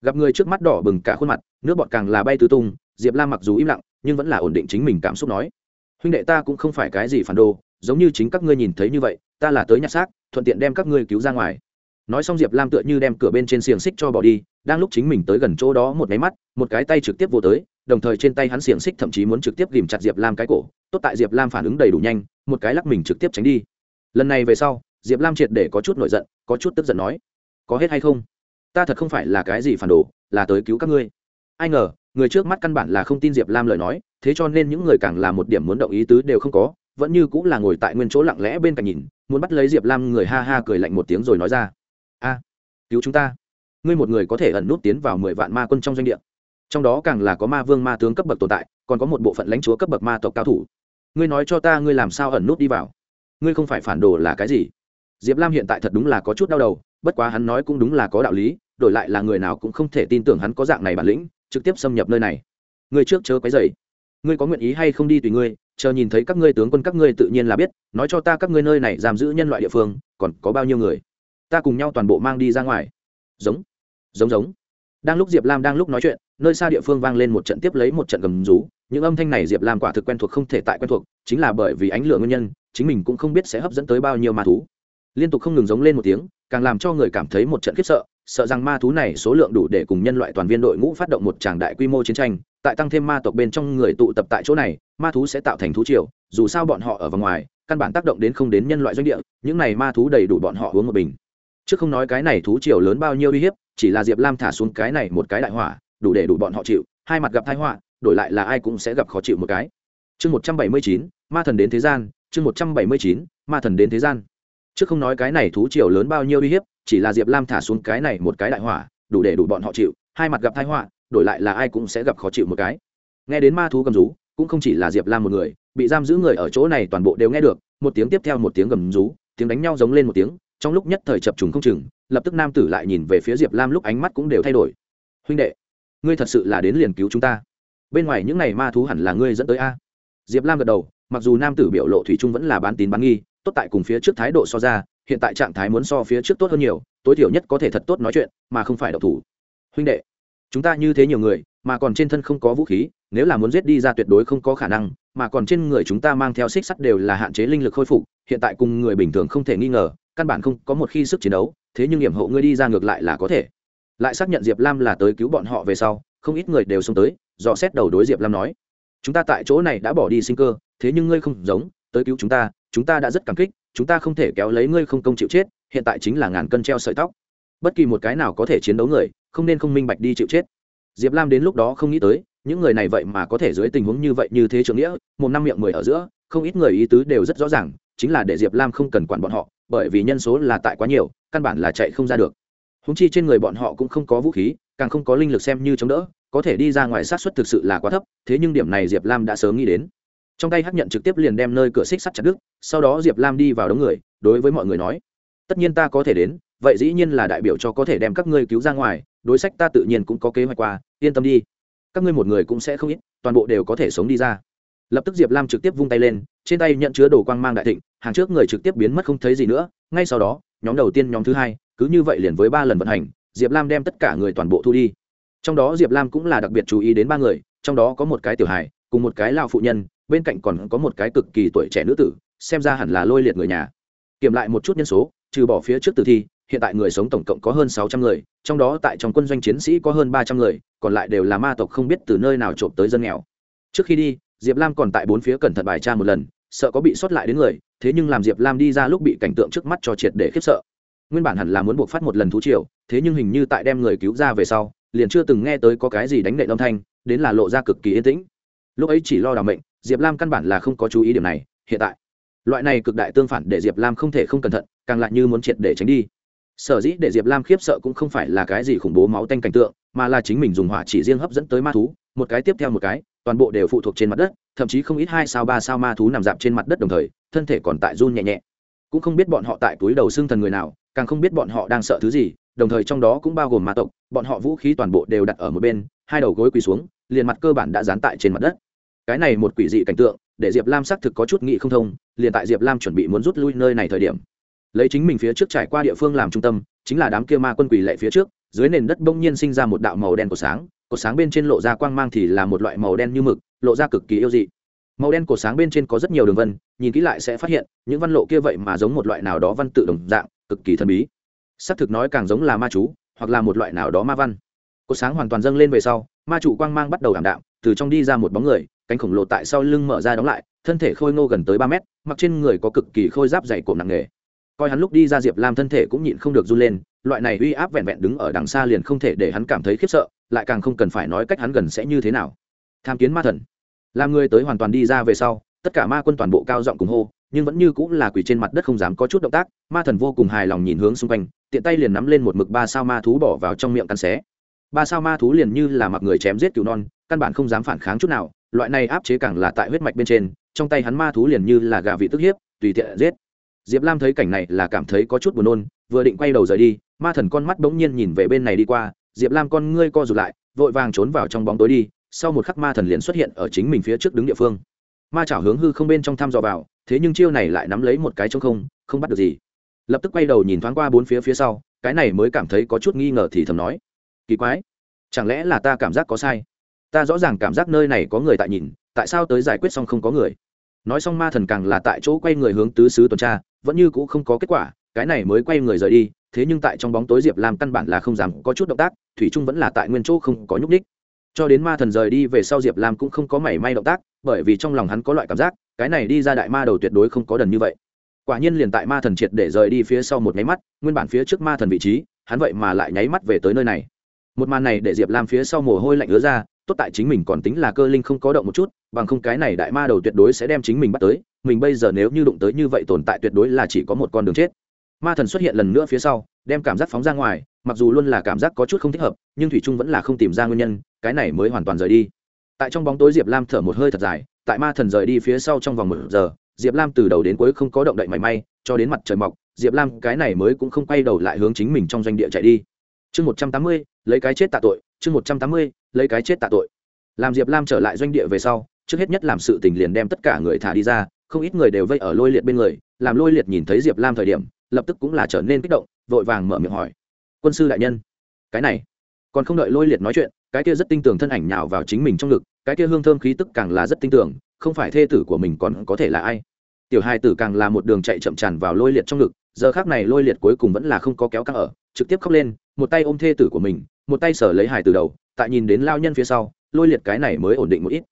Gặp người trước mắt đỏ bừng cả khuôn mặt, nước bọt càng là bay tứ tung, diệp lam mặc dù im lặng, nhưng vẫn là ổn định chính mình cảm xúc nói. Huynh đệ ta cũng không phải cái gì phản đồ, giống như chính các ngươi nhìn thấy như vậy, ta là tới nhặt xác, thuận tiện đem các ngươi cứu ra ngoài. Nói xong diệp lam tựa như đem cửa bên trên xiềng xích cho bỏ đi đang lúc chính mình tới gần chỗ đó một máy mắt, một cái tay trực tiếp vô tới, đồng thời trên tay hắn xiềng xích thậm chí muốn trực tiếp ghìm chặt diệp lam cái cổ, tốt tại diệp lam phản ứng đầy đủ nhanh, một cái lắc mình trực tiếp tránh đi. Lần này về sau, diệp lam triệt để có chút nổi giận, có chút tức giận nói, có hết hay không? Ta thật không phải là cái gì phản đồ, là tới cứu các ngươi. Ai ngờ, người trước mắt căn bản là không tin diệp lam lời nói, thế cho nên những người càng là một điểm muốn động ý tứ đều không có, vẫn như cũng là ngồi tại nguyên chỗ lặng lẽ bên cạnh nhìn, muốn bắt lấy diệp lam người ha ha cười lạnh một tiếng rồi nói ra, a, cứu chúng ta ngươi một người có thể ẩn nút tiến vào mười vạn ma quân trong doanh địa. Trong đó càng là có ma vương ma tướng cấp bậc tồn tại, còn có một bộ phận lãnh chúa cấp bậc ma tộc cao thủ. Ngươi nói cho ta ngươi làm sao ẩn nút đi vào? Ngươi không phải phản đồ là cái gì? Diệp lam hiện tại thật đúng là có chút đau đầu, bất quá hắn nói cũng đúng là có đạo lý, đổi lại là người nào cũng không thể tin tưởng hắn có dạng này bản lĩnh, trực tiếp xâm nhập nơi này. Ngươi trước chớ quấy dày ngươi có nguyện ý hay không đi tùy ngươi, chờ nhìn thấy các ngươi tướng quân các ngươi tự nhiên là biết, nói cho ta các ngươi nơi này giam giữ nhân loại địa phương, còn có bao nhiêu người? Ta cùng nhau toàn bộ mang đi ra ngoài giống giống giống. Đang lúc diệp lam đang lúc nói chuyện, nơi xa địa phương vang lên một trận tiếp lấy một trận gầm rú. Những âm thanh này diệp lam quả thực quen thuộc không thể tại quen thuộc, chính là bởi vì ánh lửa nguyên nhân, chính mình cũng không biết sẽ hấp dẫn tới bao nhiêu ma thú. Liên tục không ngừng giống lên một tiếng, càng làm cho người cảm thấy một trận khiếp sợ sợ rằng ma thú này số lượng đủ để cùng nhân loại toàn viên đội ngũ phát động một tràng đại quy mô chiến tranh, tại tăng thêm ma tộc bên trong người tụ tập tại chỗ này, ma thú sẽ tạo thành thú triều, dù sao bọn họ ở vòng ngoài, căn bản tác động đến không đến nhân loại doanh địa, những này ma thú đầy đủ bọn họ uống một bình chứ không nói cái này thú triều lớn bao nhiêu uy hiếp, chỉ là diệp lam thả xuống cái này một cái đại hỏa, đủ để đủ bọn họ chịu, hai mặt gặp thái họa, đổi lại là ai cũng sẽ gặp khó chịu một cái. Chương một trăm bảy mươi chín, ma thần đến thế gian, chương một trăm bảy mươi chín, ma thần đến thế gian. Chứ không nói cái này thú triều lớn bao nhiêu uy hiếp, chỉ là diệp lam thả xuống cái này một cái đại hỏa, đủ để đủ bọn họ chịu, hai mặt gặp thái họa, đổi lại là ai cũng sẽ gặp khó chịu một cái. Nghe đến ma thú gầm rú, cũng không chỉ là diệp lam một người, bị giam giữ người ở chỗ này toàn bộ đều nghe được, một tiếng tiếp theo một tiếng gầm rú, tiếng đánh nhau giống lên một tiếng trong lúc nhất thời chập trùng không chừng, lập tức nam tử lại nhìn về phía diệp lam lúc ánh mắt cũng đều thay đổi. Huynh đệ, ngươi thật sự là đến liền cứu chúng ta. Bên ngoài những n à y ma thú hẳn là ngươi dẫn tới a. Diệp lam gật đầu, mặc dù nam tử biểu lộ thủy trung vẫn là bán tín bán nghi, tốt tại cùng phía trước thái độ so ra, hiện tại trạng thái muốn so phía trước tốt hơn nhiều, tối thiểu nhất có thể thật tốt nói chuyện, mà không phải độc thủ. Huynh đệ, chúng ta như thế nhiều người, mà còn trên thân không có vũ khí, nếu là muốn giết đi ra tuyệt đối không có khả năng, mà còn trên người chúng ta mang theo xích sắt đều là hạn chế linh lực khôi phục, hiện tại cùng người bình thường không thể nghi ngờ căn bản không có một khi sức chiến đấu, thế nhưng hiểm hộ ngươi đi ra ngược lại là có thể. Lại xác nhận diệp lam là tới cứu bọn họ về sau, không ít người đều xông tới, dò xét đầu đối diệp lam nói, chúng ta tại chỗ này đã bỏ đi sinh cơ, thế nhưng ngươi không giống, tới cứu chúng ta chúng ta đã rất cảm kích, chúng ta không thể kéo lấy ngươi không công chịu chết, hiện tại chính là ngàn cân treo sợi tóc. Bất kỳ một cái nào có thể chiến đấu người, không nên không minh bạch đi chịu chết. Diệp lam đến lúc đó không nghĩ tới, những người này vậy mà có thể dưới tình huống như vậy như thế trưởng nghĩa, một năm miệng mười ở giữa, không ít người ý tứ đều rất rõ ràng, chính là để diệp lam không cần quản bọn họ bởi vì nhân số là tại quá nhiều, căn bản là chạy không ra được. Húng chi trên người bọn họ cũng không có vũ khí, càng không có linh lực xem như chống đỡ, có thể đi ra ngoài sát xuất thực sự là quá thấp, thế nhưng điểm này diệp lam đã sớm nghĩ đến. Trong tay hắc nhận trực tiếp liền đem nơi cửa xích sắt chặt đứt, sau đó diệp lam đi vào đống người, đối với mọi người nói, tất nhiên ta có thể đến, vậy dĩ nhiên là đại biểu cho có thể đem các ngươi cứu ra ngoài, đối sách ta tự nhiên cũng có kế hoạch qua, yên tâm đi. Các ngươi một người cũng sẽ không ít, toàn bộ đều có thể sống đi ra. Lập tức diệp lam trực tiếp vung tay lên, trên tay nhận chứa đồ quang mang đại thịnh hàng trước người trực tiếp biến mất không thấy gì nữa, ngay sau đó, nhóm đầu tiên nhóm thứ hai, cứ như vậy liền với ba lần vận hành, diệp lam đem tất cả người toàn bộ thu đi. Trong đó diệp lam cũng là đặc biệt chú ý đến ba người, trong đó có một cái tiểu hài, cùng một cái lao phụ nhân, bên cạnh còn có một cái cực kỳ tuổi trẻ nữ tử, xem ra hẳn là lôi liệt người nhà. Kiểm lại một chút nhân số, trừ bỏ phía trước tử thi, hiện tại người sống tổng cộng có hơn sáu trăm người, trong đó tại trong quân doanh chiến sĩ có hơn ba trăm người, còn lại đều là ma tộc không biết từ nơi nào trộm tới dân nghèo. Trước khi đi, diệp lam còn tại bốn phía cẩn thận bài tra một lần, sợ có bị sót lại đến người thế nhưng làm diệp lam đi ra lúc bị cảnh tượng trước mắt cho triệt để khiếp sợ nguyên bản hẳn là muốn buộc phát một lần thú triều thế nhưng hình như tại đem người cứu ra về sau liền chưa từng nghe tới có cái gì đánh nệ âm thanh đến là lộ ra cực kỳ yên tĩnh lúc ấy chỉ lo đảm mệnh diệp lam căn bản là không có chú ý điểm này hiện tại loại này cực đại tương phản để diệp lam không thể không cẩn thận càng lại như muốn triệt để tránh đi sở dĩ để diệp lam khiếp sợ cũng không phải là cái gì khủng bố máu tanh cảnh tượng mà là chính mình dùng hỏa chỉ riêng hấp dẫn tới ma thú một cái tiếp theo một cái toàn bộ đều phụ thuộc trên mặt đất, thậm chí không ít hai sao ba sao ma thú nằm dạp trên mặt đất đồng thời, thân thể còn tại run nhẹ nhẹ. Cũng không biết bọn họ tại túi đầu xương thần người nào, càng không biết bọn họ đang sợ thứ gì, đồng thời trong đó cũng bao gồm ma tộc, bọn họ vũ khí toàn bộ đều đặt ở một bên, hai đầu gối quỳ xuống, liền mặt cơ bản đã dán tại trên mặt đất. Cái này một quỷ dị cảnh tượng, để diệp lam xác thực có chút nghị không thông, liền tại diệp lam chuẩn bị muốn rút lui nơi này thời điểm. Lấy chính mình phía trước trải qua địa phương làm trung tâm, chính là đám kia ma quân quỷ lệ phía trước, dưới nền đất bỗng nhiên sinh ra một đạo màu đen của sáng cột sáng bên trên lộ ra quang mang thì là một loại màu đen như mực, lộ ra cực kỳ yêu dị. Màu đen cột sáng bên trên có rất nhiều đường vân, nhìn kỹ lại sẽ phát hiện, những văn lộ kia vậy mà giống một loại nào đó văn tự đồng dạng, cực kỳ thần bí. Xác thực nói càng giống là ma chú, hoặc là một loại nào đó ma văn. Cột sáng hoàn toàn dâng lên về sau, ma chủ quang mang bắt đầu ảm đạm, từ trong đi ra một bóng người, cánh khổng lồ tại sau lưng mở ra đóng lại, thân thể khôi ngô gần tới ba mét, mặc trên người có cực kỳ khôi giáp dày cộm nặng nề. Coi hắn lúc đi ra diệp lam thân thể cũng nhịn không được run lên, loại này uy áp vẹn vẹn đứng ở đằng xa liền không thể để hắn cảm thấy khiếp sợ lại càng không cần phải nói cách hắn gần sẽ như thế nào. Tham kiến ma thần. Làm người tới hoàn toàn đi ra về sau, tất cả ma quân toàn bộ cao giọng cùng hô, nhưng vẫn như cũng là quỷ trên mặt đất không dám có chút động tác, ma thần vô cùng hài lòng nhìn hướng xung quanh, tiện tay liền nắm lên một mực ba sao ma thú bỏ vào trong miệng cắn xé. Ba sao ma thú liền như là mặc người chém giết cứu non, căn bản không dám phản kháng chút nào, loại này áp chế càng là tại huyết mạch bên trên, trong tay hắn ma thú liền như là gà vị tức hiếp, tùy tiện giết. Diệp lam thấy cảnh này là cảm thấy có chút buồn nôn, vừa định quay đầu rời đi, ma thần con mắt bỗng nhiên nhìn về bên này đi qua diệp lam con ngươi co rụt lại, vội vàng trốn vào trong bóng tối đi, sau một khắc ma thần liền xuất hiện ở chính mình phía trước đứng địa phương. Ma chảo hướng hư không bên trong thăm dò vào, thế nhưng chiêu này lại nắm lấy một cái trong không không bắt được gì. Lập tức quay đầu nhìn thoáng qua bốn phía phía sau, cái này mới cảm thấy có chút nghi ngờ thì thầm nói, kỳ quái, chẳng lẽ là ta cảm giác có sai? Ta rõ ràng cảm giác nơi này có người tại nhìn, tại sao tới giải quyết xong không có người? Nói xong ma thần càng là tại chỗ quay người hướng tứ xứ tuần tra, vẫn như c ũ không có kết quả, cái này mới quay người rời đi thế nhưng tại trong bóng tối diệp Lam căn bản là không dám có chút động tác, thủy trung vẫn là tại nguyên chỗ không có nhúc ních cho đến ma thần rời đi về sau diệp lam cũng không có mảy may động tác, bởi vì trong lòng hắn có loại cảm giác, cái này đi ra đại ma đầu tuyệt đối không có đần như vậy. Quả nhiên liền tại ma thần triệt để rời đi phía sau một nháy mắt, nguyên bản phía trước ma thần vị trí, hắn vậy mà lại nháy mắt về tới nơi này. Một màn này để diệp lam phía sau mồ hôi lạnh ứa ra, tốt tại chính mình còn tính là cơ linh không có động một chút, bằng không cái này đại ma đầu tuyệt đối sẽ đem chính mình bắt tới, mình bây giờ nếu như đụng tới như vậy tồn tại tuyệt đối là chỉ có một con đường chết ma thần xuất hiện lần nữa phía sau, đem cảm giác phóng ra ngoài, mặc dù luôn là cảm giác có chút không thích hợp, nhưng thủy trung vẫn là không tìm ra nguyên nhân, cái này mới hoàn toàn rời đi. Tại trong bóng tối diệp lam thở một hơi thật dài, tại ma thần rời đi phía sau trong vòng một giờ, diệp lam từ đầu đến cuối không có động đậy mảy may, cho đến mặt trời mọc, diệp lam cái này mới cũng không quay đầu lại hướng chính mình trong doanh địa chạy đi. Chương một trăm tám mươi, lấy cái chết tạ tội, chương một trăm tám mươi, lấy cái chết tạ tội. Làm diệp lam trở lại doanh địa về sau, trước hết nhất làm sự tình liền đem tất cả người thả đi ra, không ít người đều vây ở lôi liệt bên người, làm lôi liệt nhìn thấy diệp lam thời điểm lập tức cũng là trở nên kích động, vội vàng mở miệng hỏi. Quân sư đại nhân, cái này, còn không đợi lôi liệt nói chuyện, cái kia rất tinh tường thân ảnh nhào vào chính mình trong ngực, cái kia hương thơm khí tức càng là rất tinh tường, không phải thê tử của mình còn có thể là ai? Tiểu hai tử càng là một đường chạy chậm tràn vào lôi liệt trong ngực, giờ khác này lôi liệt cuối cùng vẫn là không có kéo căng ở, trực tiếp khóc lên, một tay ôm thê tử của mình, một tay sở lấy Hải từ đầu, tại nhìn đến lao nhân phía sau, lôi liệt cái này mới ổn định một ít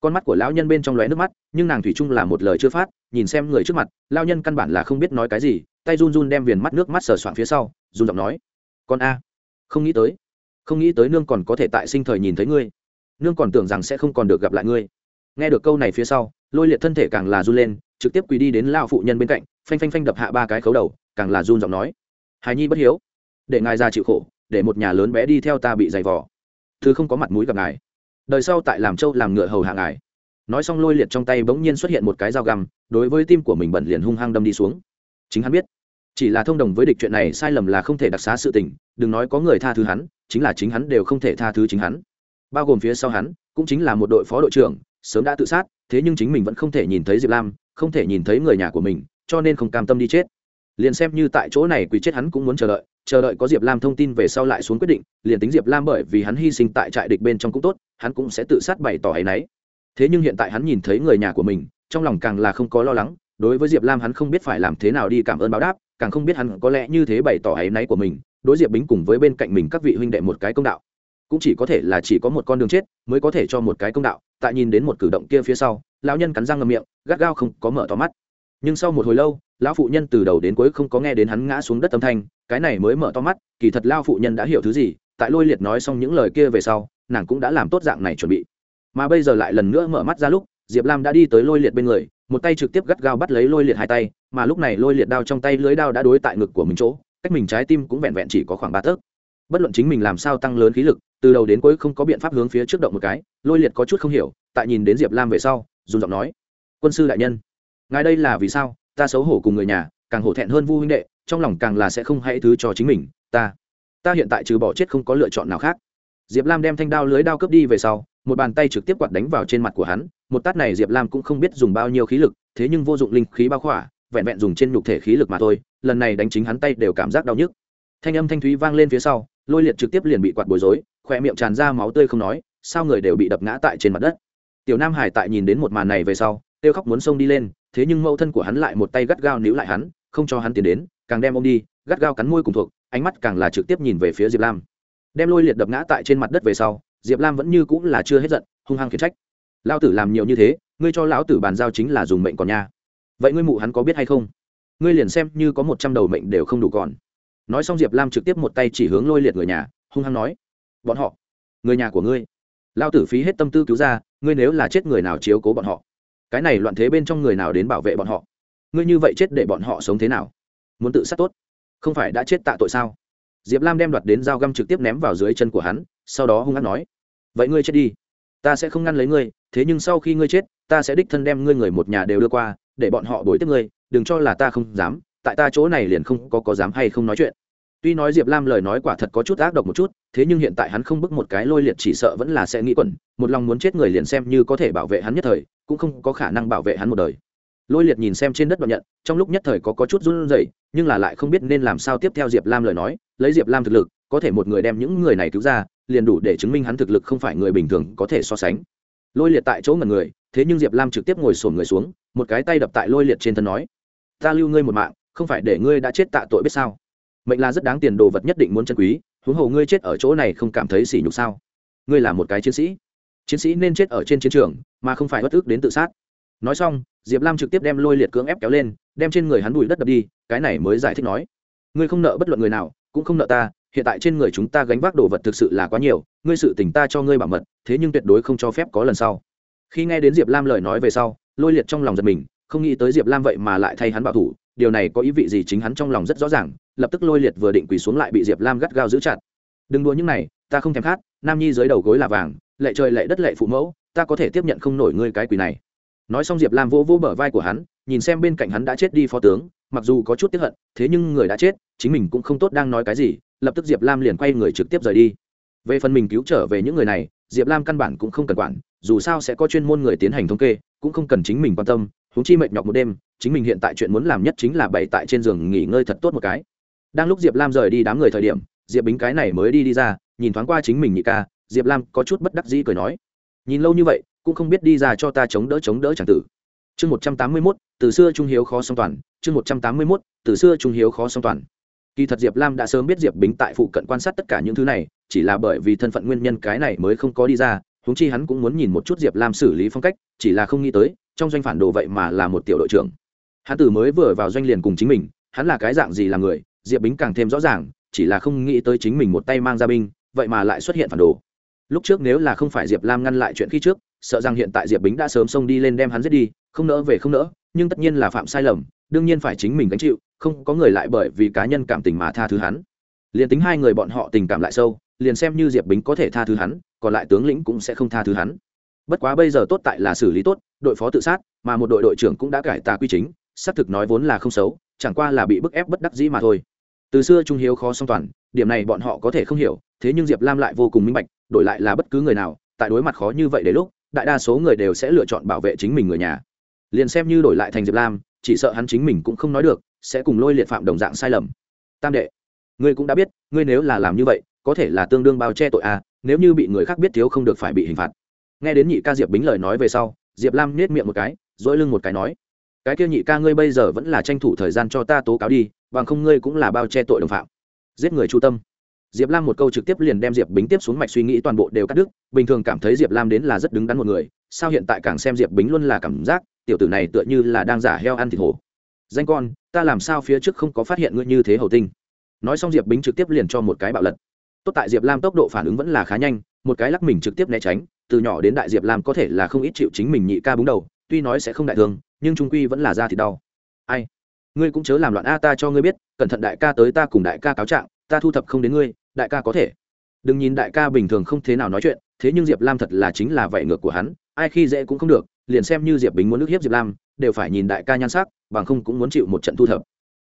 con mắt của lão nhân bên trong lóe nước mắt, nhưng nàng thủy chung là một lời chưa phát, nhìn xem người trước mặt lao nhân căn bản là không biết nói cái gì, tay run run đem viền mắt nước mắt sờ soạn phía sau, run giọng nói, con a, không nghĩ tới, không nghĩ tới nương còn có thể tại sinh thời nhìn thấy ngươi. Nương còn tưởng rằng sẽ không còn được gặp lại ngươi. Nghe được câu này phía sau, lôi liệt thân thể càng là run lên, trực tiếp quỳ đi đến lao phụ nhân bên cạnh, phanh phanh phanh đập hạ ba cái khấu đầu, càng là run giọng nói, hài nhi bất hiếu, để ngài ra chịu khổ, để một nhà lớn bé đi theo ta bị dày vò. Thứ không có mặt mũi gặp ngài đời sau tại làm châu làm ngựa hầu hạ ngài. Nói xong lôi liệt trong tay bỗng nhiên xuất hiện một cái dao găm, đối với tim của mình bẩn liền hung hăng đâm đi xuống. Chính hắn biết, chỉ là thông đồng với địch chuyện này sai lầm là không thể đặc xá sự tình, đừng nói có người tha thứ hắn, chính là chính hắn đều không thể tha thứ chính hắn. Bao gồm phía sau hắn, cũng chính là một đội phó đội trưởng, sớm đã tự sát, thế nhưng chính mình vẫn không thể nhìn thấy diệp lam, không thể nhìn thấy người nhà của mình, cho nên không cam tâm đi chết. Liền xem như tại chỗ này quỳ chết hắn cũng muốn chờ đợi chờ đợi có diệp lam thông tin về sau lại xuống quyết định, liền tính diệp lam bởi vì hắn hy sinh tại trại địch bên trong cũng tốt hắn cũng sẽ tự sát bày tỏ ấ y n ấ y thế nhưng hiện tại hắn nhìn thấy người nhà của mình, trong lòng càng là không có lo lắng, đối với diệp lam hắn không biết phải làm thế nào đi cảm ơn báo đáp, càng không biết hắn có lẽ như thế bày tỏ áy náy của mình, đối diệp bính cùng với bên cạnh mình các vị huynh đệ một cái công đạo. Cũng chỉ có thể là chỉ có một con đường chết, mới có thể cho một cái công đạo, tại nhìn đến một cử động kia phía sau, lão nhân cắn răng ngầm miệng, gắt gao không có mở tỏ mắt. Nhưng sau một hồi lâu, lão phụ nhân từ đầu đến cuối không có nghe đến hắn ngã xuống đất âm thanh, cái này mới mở to mắt, kỳ thật lao phụ nhân đã hiểu thứ gì, tại lôi liệt nói xong những lời kia về sau nàng cũng đã làm tốt dạng này chuẩn bị. Mà bây giờ lại lần nữa mở mắt ra lúc, diệp lam đã đi tới lôi liệt bên người, một tay trực tiếp gắt gao bắt lấy lôi liệt hai tay, mà lúc này lôi liệt đao trong tay lưới đao đã đối tại ngực của mình chỗ, cách mình trái tim cũng vẹn vẹn chỉ có khoảng ba tấc. Bất luận chính mình làm sao tăng lớn khí lực, từ đầu đến cuối không có biện pháp hướng phía trước động một cái, lôi liệt có chút không hiểu, tại nhìn đến diệp lam về sau dùng giọng nói, quân sư đại nhân, ngài đây là vì sao? Ta xấu hổ cùng người nhà, càng hổ thẹn hơn vu huynh đệ, trong lòng càng là sẽ không hãy thứ cho chính mình, ta ta hiện tại trừ bỏ chết không có lựa chọn nào khác diệp lam đem thanh đao lưới đao cướp đi về sau, một bàn tay trực tiếp quạt đánh vào trên mặt của hắn, một tát này diệp lam cũng không biết dùng bao nhiêu khí lực, thế nhưng vô dụng linh khí bao khỏa, vẹn vẹn dùng trên nhục thể khí lực mà thôi, lần này đánh chính hắn tay đều cảm giác đau nhức. Thanh âm thanh thúy vang lên phía sau, lôi liệt trực tiếp liền bị quạt bối rối khỏe miệng tràn ra máu tươi không nói, sao người đều bị đập ngã tại trên mặt đất. Tiểu nam hải tại nhìn đến một màn này về sau, kêu khóc muốn xông đi lên, thế nhưng mẫu thân của hắn lại một tay gắt gao níu lại hắn, không cho hắn tiến đến, càng đem ông đi, gắt gao cắn môi cùng thuộc, ánh mắt càng là trực tiếp nhìn về phía diệp lam đem lôi liệt đập ngã tại trên mặt đất về sau, diệp lam vẫn như cũng là chưa hết giận, hung hăng khiển trách. Lao tử làm nhiều như thế, ngươi cho lão tử bàn giao chính là dùng mệnh còn nha. Vậy ngươi mụ hắn có biết hay không? Ngươi liền xem như có một trăm đầu mệnh đều không đủ còn. Nói xong diệp lam trực tiếp một tay chỉ hướng lôi liệt người nhà, hung hăng nói, bọn họ, người nhà của ngươi. Lao tử phí hết tâm tư cứu ra, ngươi nếu là chết người nào chiếu cố bọn họ? Cái này loạn thế bên trong người nào đến bảo vệ bọn họ? Ngươi như vậy chết để bọn họ sống thế nào? Muốn tự sát tốt, không phải đã chết tạ tội sao? Diệp lam đem đoạt đến dao găm trực tiếp ném vào dưới chân của hắn, sau đó hung hát nói, vậy ngươi chết đi. Ta sẽ không ngăn lấy ngươi, thế nhưng sau khi ngươi chết, ta sẽ đích thân đem ngươi người một nhà đều đưa qua, để bọn họ bồi tiếp ngươi, đừng cho là ta không dám, tại ta chỗ này liền không có có dám hay không nói chuyện. Tuy nói diệp lam lời nói quả thật có chút ác độc một chút, thế nhưng hiện tại hắn không bức một cái lôi liệt chỉ sợ vẫn là sẽ nghĩ quẩn, một lòng muốn chết người liền xem như có thể bảo vệ hắn nhất thời, cũng không có khả năng bảo vệ hắn một đời lôi liệt nhìn xem trên đất đoạn nhận trong lúc nhất thời có, có chút run rẩy nhưng là lại không biết nên làm sao tiếp theo diệp lam lời nói lấy diệp lam thực lực có thể một người đem những người này cứu ra liền đủ để chứng minh hắn thực lực không phải người bình thường có thể so sánh. Lôi liệt tại chỗ ngần người thế nhưng diệp lam trực tiếp ngồi sổm người xuống một cái tay đập tại lôi liệt trên thân nói ta lưu ngươi một mạng không phải để ngươi đã chết tạ tội biết sao? Mệnh là rất đáng tiền đồ vật nhất định muốn chân quý huống hồ ngươi chết ở chỗ này không cảm thấy sỉ nhục sao? Ngươi là một cái chiến sĩ. Chiến sĩ nên chết ở trên chiến trường mà không phải bất ước đến tự sát. Nói xong diệp lam trực tiếp đem lôi liệt cưỡng ép kéo lên, đem trên người hắn bùi đất đập đi, cái này mới giải thích nói, ngươi không nợ bất luận người nào, cũng không nợ ta, hiện tại trên người chúng ta gánh vác đồ vật thực sự là quá nhiều, ngươi sự tỉnh ta cho ngươi bảo mật, thế nhưng tuyệt đối không cho phép có lần sau. Khi nghe đến diệp lam lời nói về sau, lôi liệt trong lòng giật mình, không nghĩ tới diệp lam vậy mà lại thay hắn bảo thủ, điều này có ý vị gì chính hắn trong lòng rất rõ ràng, lập tức lôi liệt vừa định quỳ xuống lại bị diệp lam gắt gao giữ chặt. Đừng đùa những này, ta không thèm khát, nam nhi dưới đầu gối là vàng, lệ trời lệ đất lệ phụ mẫu, ta có thể tiếp nhận không nổi ngươi cái quỳ này nói xong diệp lam vỗ vỗ bờ vai của hắn, nhìn xem bên cạnh hắn đã chết đi phó tướng, mặc dù có chút tiếp hận, thế nhưng người đã chết, chính mình cũng không tốt đang nói cái gì, lập tức diệp lam liền quay người trực tiếp rời đi. Về phần mình cứu trở về những người này, diệp lam căn bản cũng không cần quản, dù sao sẽ có chuyên môn người tiến hành thống kê, cũng không cần chính mình quan tâm húng chi mệt nhọc một đêm, chính mình hiện tại chuyện muốn làm nhất chính là bày tại trên giường nghỉ ngơi thật tốt một cái. Đang lúc diệp lam rời đi đám người thời điểm, diệp bính cái này mới đi đi ra, nhìn thoáng qua chính mình nhị ca, diệp lam có chút bất đắc dĩ cười nói, nhìn lâu như vậy cũng không biết đi ra cho ta chống đỡ chống đỡ chẳng tử. Chương một trăm tám mươi mốt, từ xưa trung hiếu khó song toàn. Chương một trăm tám mươi mốt, từ xưa trung hiếu khó song toàn. Kỳ thật diệp lam đã sớm biết diệp bính tại phụ cận quan sát tất cả những thứ này, chỉ là bởi vì thân phận nguyên nhân cái này mới không có đi ra húng chi hắn cũng muốn nhìn một chút diệp lam xử lý phong cách, chỉ là không nghĩ tới, trong doanh phản đồ vậy mà là một tiểu đội trưởng. Hắn tử mới vừa vào doanh liền cùng chính mình, hắn là cái dạng gì là người, diệp bính càng thêm rõ ràng, chỉ là không nghĩ tới chính mình một tay mang ra binh, vậy mà lại xuất hiện phản đồ. Lúc trước nếu là không phải diệp lam ngăn lại chuyện khi trước sợ rằng hiện tại diệp bính đã sớm xông đi lên đem hắn giết đi, không nỡ về không nỡ, nhưng tất nhiên là phạm sai lầm, đương nhiên phải chính mình gánh chịu, không có người lại bởi vì cá nhân cảm tình mà tha thứ hắn. Liền tính hai người bọn họ tình cảm lại sâu, liền xem như diệp bính có thể tha thứ hắn, còn lại tướng lĩnh cũng sẽ không tha thứ hắn. Bất quá bây giờ tốt tại là xử lý tốt, đội phó tự sát, mà một đội đội trưởng cũng đã cải tà quy chính, xác thực nói vốn là không xấu, chẳng qua là bị bức ép bất đắc dĩ mà thôi. Từ xưa trung hiếu khó song toàn, điểm này bọn họ có thể không hiểu, thế nhưng diệp lam lại vô cùng minh bạch, đổi lại là bất cứ người nào, tại đối mặt khó như vậy đến lúc đại đa số người đều sẽ lựa chọn bảo vệ chính mình người nhà. Liền xem như đổi lại thành diệp lam, chỉ sợ hắn chính mình cũng không nói được, sẽ cùng lôi liệt phạm đồng dạng sai lầm. Tam đệ, ngươi cũng đã biết, ngươi nếu là làm như vậy, có thể là tương đương bao che tội à nếu như bị người khác biết thiếu không được phải bị hình phạt. Nghe đến nhị ca diệp bính lời nói về sau, diệp lam nết miệng một cái dỗi lưng một cái nói, cái kia nhị ca ngươi bây giờ vẫn là tranh thủ thời gian cho ta tố cáo đi, bằng không ngươi cũng là bao che tội đồng phạm. Giết người chu tâm diệp lam một câu trực tiếp liền đem diệp bính tiếp xuống mạch suy nghĩ toàn bộ đều cắt đứt, bình thường cảm thấy diệp lam đến là rất đứng đắn một người, sao hiện tại càng xem diệp bính luôn là cảm giác tiểu tử này tựa như là đang giả heo ăn thịt hổ. Danh con, ta làm sao phía trước không có phát hiện ngươi như thế hầu tinh? Nói xong diệp bính trực tiếp liền cho một cái bạo lật. Tốt tại diệp lam tốc độ phản ứng vẫn là khá nhanh, một cái lắc mình trực tiếp né tránh, từ nhỏ đến đại diệp lam có thể là không ít chịu chính mình nhị ca búng đầu, tuy nói sẽ không đại thương, nhưng trung quy vẫn là ra thì đau. Ai, ngươi cũng chớ làm loạn a, ta cho ngươi biết, cẩn thận đại ca tới ta cùng đại ca cáo trạng, ta thu thập không đến ngươi đại ca có thể. Đừng nhìn đại ca bình thường không thế nào nói chuyện, thế nhưng diệp lam thật là chính là vậy ngược của hắn, ai khi dễ cũng không được, liền xem như diệp Bình muốn nước hiếp diệp lam, đều phải nhìn đại ca nhan sắc, bằng không cũng muốn chịu một trận thu thập.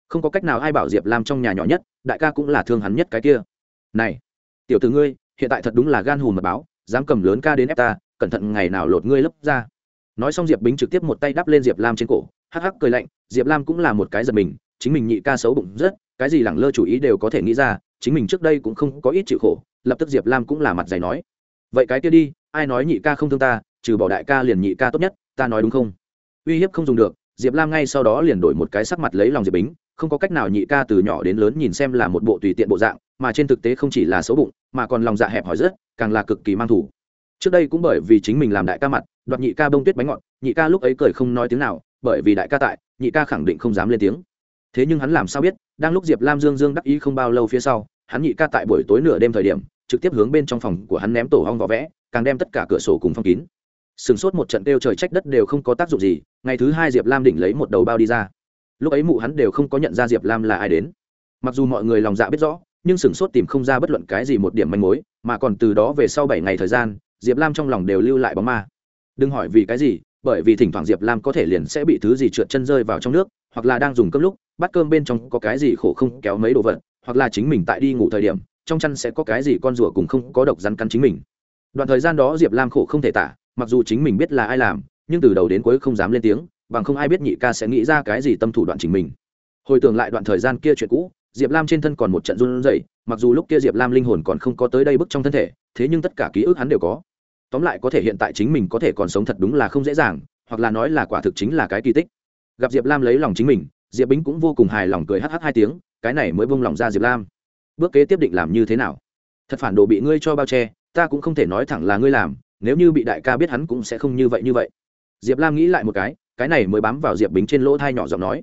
Không có cách nào ai bảo diệp lam trong nhà nhỏ nhất, đại ca cũng là thương hắn nhất cái kia. Này, tiểu t ử ngươi, hiện tại thật đúng là gan hùm mật báo, dám cầm lớn ca đến ép ta, cẩn thận ngày nào lột ngươi lấp ra. Nói xong diệp bính trực tiếp một tay đắp lên diệp lam trên cổ, hắc hắc cười lạnh, diệp lam cũng là một cái giật mình, chính mình nhị ca xấu bụng rất, cái gì lẳng lơ chủ ý đều có thể nghĩ ra chính mình trước đây cũng không có ít chịu khổ, lập tức diệp lam cũng là mặt dày nói. Vậy cái kia đi, ai nói nhị ca không thương ta, trừ bỏ đại ca liền nhị ca tốt nhất, ta nói đúng không? Uy hiếp không dùng được, diệp lam ngay sau đó liền đổi một cái sắc mặt lấy lòng diệp bính, không có cách nào nhị ca từ nhỏ đến lớn nhìn xem là một bộ tùy tiện bộ dạng, mà trên thực tế không chỉ là xấu bụng, mà còn lòng dạ hẹp hòi rất, càng là cực kỳ mang thủ trước đây cũng bởi vì chính mình làm đại ca mặt, đoạt nhị ca bông tuyết bánh ngọt, nhị ca lúc ấy cười không nói tiếng nào, bởi vì đại ca tại, nhị ca khẳng định không dám lên tiếng. Thế nhưng hắn làm sao biết, đang lúc diệp lam dương dương đắc ý không bao lâu phía sau hắn nhị ca tại buổi tối nửa đêm thời điểm, trực tiếp hướng bên trong phòng của hắn ném tổ hong vỏ vẽ, càng đem tất cả cửa sổ cùng phong kín. Sừng sốt một trận kêu trời trách đất đều không có tác dụng gì, ngày thứ hai diệp lam đỉnh lấy một đầu bao đi ra. Lúc ấy mụ hắn đều không có nhận ra diệp lam là ai đến. Mặc dù mọi người lòng dạ biết rõ, nhưng sửng sốt tìm không ra bất luận cái gì một điểm manh mối, mà còn từ đó về sau bảy ngày thời gian, diệp lam trong lòng đều lưu lại bóng ma. Đừng hỏi vì cái gì, bởi vì thỉnh thoảng diệp lam có thể liền sẽ bị thứ gì trượt chân rơi vào trong nước, hoặc là đang dùng cơm lúc bắt cơm bên trong có cái gì khổ không, kéo mấy đồ vật hoặc là chính mình tại đi ngủ thời điểm, trong chăn sẽ có cái gì con rùa cùng không có độc rắn cắn chính mình. Đoạn thời gian đó diệp lam khổ không thể tả, mặc dù chính mình biết là ai làm, nhưng từ đầu đến cuối không dám lên tiếng, bằng không ai biết nhị ca sẽ nghĩ ra cái gì tâm thủ đoạn chính mình. Hồi tưởng lại đoạn thời gian kia chuyện cũ, diệp lam trên thân còn một trận run rẩy, mặc dù lúc kia diệp lam linh hồn còn không có tới đây bức trong thân thể, thế nhưng tất cả ký ức hắn đều có. Tóm lại có thể hiện tại chính mình có thể còn sống thật đúng là không dễ dàng, hoặc là nói là quả thực chính là cái kỳ tích. Gặp diệp lam lấy lòng chính mình diệp bính cũng vô cùng hài lòng cười hh hai tiếng, cái này mới bông lòng ra diệp lam. Bước kế tiếp định làm như thế nào? Thật phản đồ bị ngươi cho bao che, ta cũng không thể nói thẳng là ngươi làm, nếu như bị đại ca biết hắn cũng sẽ không như vậy như vậy. Diệp lam nghĩ lại một cái cái này mới bám vào diệp bính trên lỗ thai nhỏ giọng nói.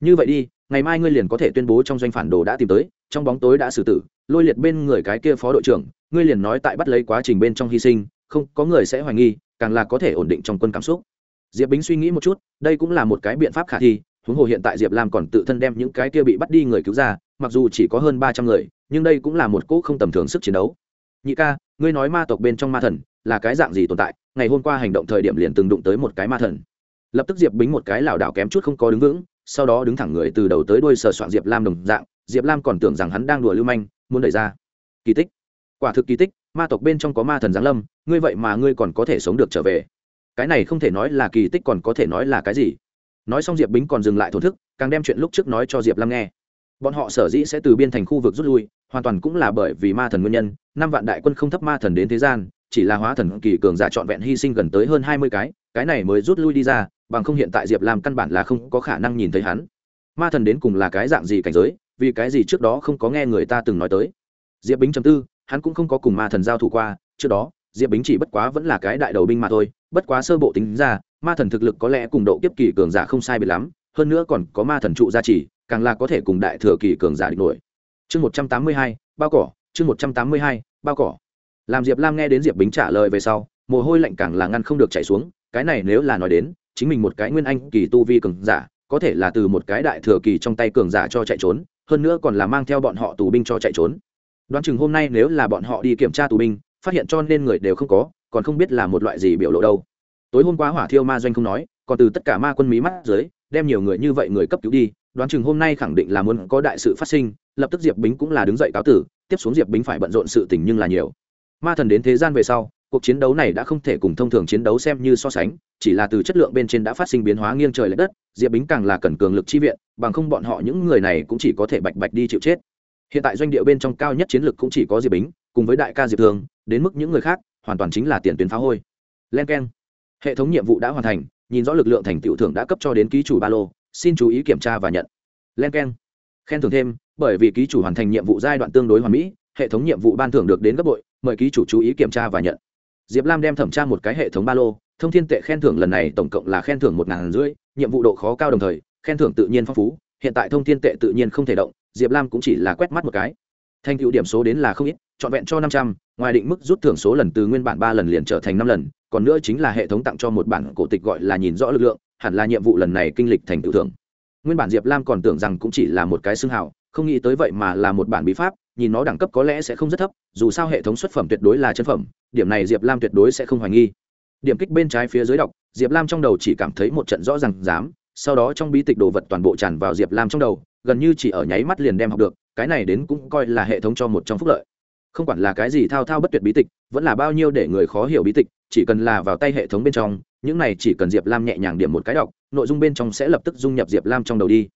Như vậy đi, ngày mai ngươi liền có thể tuyên bố trong doanh phản đồ đã tìm tới, trong bóng tối đã xử tử, lôi liệt bên người cái kia phó đội trưởng, ngươi liền nói tại bắt lấy quá trình bên trong hy sinh, không, có người sẽ hoài nghi, càng là có thể ổn định trong quân cảm xúc. Diệp bính suy nghĩ một chút, đây cũng là một cái biện pháp khả thi huống hồ hiện tại diệp lam còn tự thân đem những cái kia bị bắt đi người cứu ra, mặc dù chỉ có hơn ba trăm người, nhưng đây cũng là một cỗ không tầm thường sức chiến đấu. Nhị ca, ngươi nói ma tộc bên trong ma thần là cái dạng gì tồn tại? Ngày hôm qua hành động thời điểm liền từng đụng tới một cái ma thần. Lập tức diệp bính một cái lảo đảo kém chút không có đứng vững, sau đó đứng thẳng người từ đầu tới đuôi sờ soạn diệp lam đồng dạng, diệp lam còn tưởng rằng hắn đang đùa lưu manh, muốn đẩy ra. Kỳ tích. Quả thực kỳ tích, ma tộc bên trong có ma thần giáng lâm, ngươi vậy mà ngươi còn có thể sống được trở về. Cái này không thể nói là kỳ tích còn có thể nói là cái gì? Nói xong diệp bính còn dừng lại thổn thức, càng đem chuyện lúc trước nói cho diệp lam nghe. Bọn họ sở dĩ sẽ từ biên thành khu vực rút lui, hoàn toàn cũng là bởi vì ma thần nguyên nhân, năm vạn đại quân không thấp ma thần đến thế gian, chỉ là hóa thần kỳ cường giả trọn vẹn hy sinh gần tới hơn hai mươi cái cái này mới rút lui đi ra, bằng không hiện tại diệp lam căn bản là không có khả năng nhìn thấy hắn. Ma thần đến cùng là cái dạng gì cảnh giới, vì cái gì trước đó không có nghe người ta từng nói tới. Diệp bính chấm tư, hắn cũng không có cùng ma thần giao thủ qua, trước đó, diệp bính chỉ bất quá vẫn là cái đại đầu binh mà thôi bất quá sơ bộ tính ra, ma thần thực lực có lẽ cùng độ kiếp kỳ cường giả không sai biệt lắm, hơn nữa còn có ma thần trụ gia trì, càng là có thể cùng đại thừa kỳ cường giả địch nổi. Chương một trăm tám mươi hai, bao cỏ, chương một trăm tám mươi hai, bao cỏ. Làm diệp lam nghe đến diệp bính trả lời về sau, mồ hôi lạnh càng là ngăn không được chảy xuống, cái này nếu là nói đến, chính mình một cái nguyên anh kỳ tu vi cường giả, có thể là từ một cái đại thừa kỳ trong tay cường giả cho chạy trốn, hơn nữa còn là mang theo bọn họ tù binh cho chạy trốn. Đoán chừng hôm nay nếu là bọn họ đi kiểm tra tù binh phát hiện cho nên người đều không có, còn không biết là một loại gì biểu lộ đâu. Tối hôm qua hỏa thiêu ma doanh không nói, còn từ tất cả ma quân mí mắt dưới, đem nhiều người như vậy người cấp cứu đi, đoán chừng hôm nay khẳng định là muốn có đại sự phát sinh, lập tức diệp bính cũng là đứng dậy cáo tử, tiếp xuống diệp bính phải bận rộn sự tình nhưng là nhiều. Ma thần đến thế gian về sau, cuộc chiến đấu này đã không thể cùng thông thường chiến đấu xem như so sánh, chỉ là từ chất lượng bên trên đã phát sinh biến hóa nghiêng trời l ệ đất, diệp bính càng là cần cường lực chi viện, bằng không bọn họ những người này cũng chỉ có thể bạch bạch đi chịu chết hiện tại doanh địa bên trong cao nhất chiến lược cũng chỉ có diệp bính, cùng với đại ca diệp thường, đến mức những người khác, hoàn toàn chính là tiền tuyến phá hôi. Len k e n hệ thống nhiệm vụ đã hoàn thành, nhìn rõ lực lượng thành tựu thưởng đã cấp cho đến ký chủ ba lô, xin chú ý kiểm tra và nhận. Len k e n khen thưởng thêm, bởi vì ký chủ hoàn thành nhiệm vụ giai đoạn tương đối hoàn mỹ, hệ thống nhiệm vụ ban thưởng được đến gấp bội, mời ký chủ chú ý kiểm tra và nhận. Diệp lam đem thẩm tra một cái hệ thống ba lô, thông thiên tệ khen thưởng lần này tổng cộng là khen thưởng một ngàn rưỡi nhiệm vụ độ khó cao đồng thời, khen thưởng tự nhiên phong phú, hiện tại thông thiên tệ tự nhiên không thể động diệp lam cũng chỉ là quét mắt một cái. Thành tựu điểm số đến là không ít, trọn vẹn cho năm trăm, ngoài định mức rút thưởng số lần từ nguyên bản ba lần liền trở thành năm lần, còn nữa chính là hệ thống tặng cho một bản cổ tịch gọi là nhìn rõ lực lượng, hẳn là nhiệm vụ lần này kinh lịch thành tựu thưởng. Nguyên bản diệp lam còn tưởng rằng cũng chỉ là một cái xương hào, không nghĩ tới vậy mà là một bản bí pháp, nhìn nó đẳng cấp có lẽ sẽ không rất thấp, dù sao hệ thống xuất phẩm tuyệt đối là chân phẩm, điểm này diệp lam tuyệt đối sẽ không hoài nghi. Điểm kích bên trái phía dưới đọc, diệp lam trong đầu chỉ cảm thấy một trận rõ r à n g dám, sau đó trong bí tịch đồ vật toàn bộ tràn vào diệp lam trong đầu gần như chỉ ở nháy mắt liền đem học được, cái này đến cũng coi là hệ thống cho một trong phúc lợi. Không quản là cái gì thao thao bất tuyệt bí tịch, vẫn là bao nhiêu để người khó hiểu bí tịch, chỉ cần là vào tay hệ thống bên trong, những này chỉ cần diệp lam nhẹ nhàng điểm một cái đọc, nội dung bên trong sẽ lập tức dung nhập diệp lam trong đầu đi.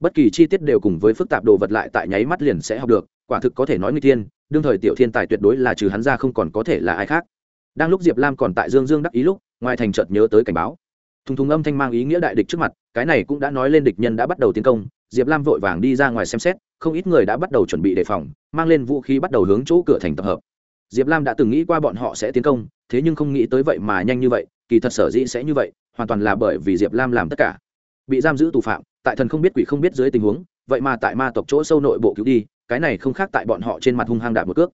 Bất kỳ chi tiết đều cùng với phức tạp đồ vật lại tại nháy mắt liền sẽ học được, quả thực có thể nói người tiên, đương thời tiểu thiên tài tuyệt đối là trừ hắn ra không còn có thể là ai khác. Đang lúc diệp lam còn tại dương dương đắc ý lúc, ngoài thành chợt nhớ tới cảnh báo. Thùng thùng âm thanh mang ý nghĩa đại địch trước mặt cái này cũng đã nói lên địch nhân đã bắt đầu tiến công, diệp lam vội vàng đi ra ngoài xem xét, không ít người đã bắt đầu chuẩn bị đề phòng, mang lên vũ khí bắt đầu hướng chỗ cửa thành tập hợp. Diệp lam đã từng nghĩ qua bọn họ sẽ tiến công, thế nhưng không nghĩ tới vậy mà nhanh như vậy, kỳ thật sở dĩ sẽ như vậy, hoàn toàn là bởi vì diệp lam làm tất cả. Bị giam giữ tù phạm, tại thần không biết quỷ không biết dưới tình huống, vậy mà tại ma tộc chỗ sâu nội bộ cứu đi, cái này không khác tại bọn họ trên mặt hung hăng đạp một cước.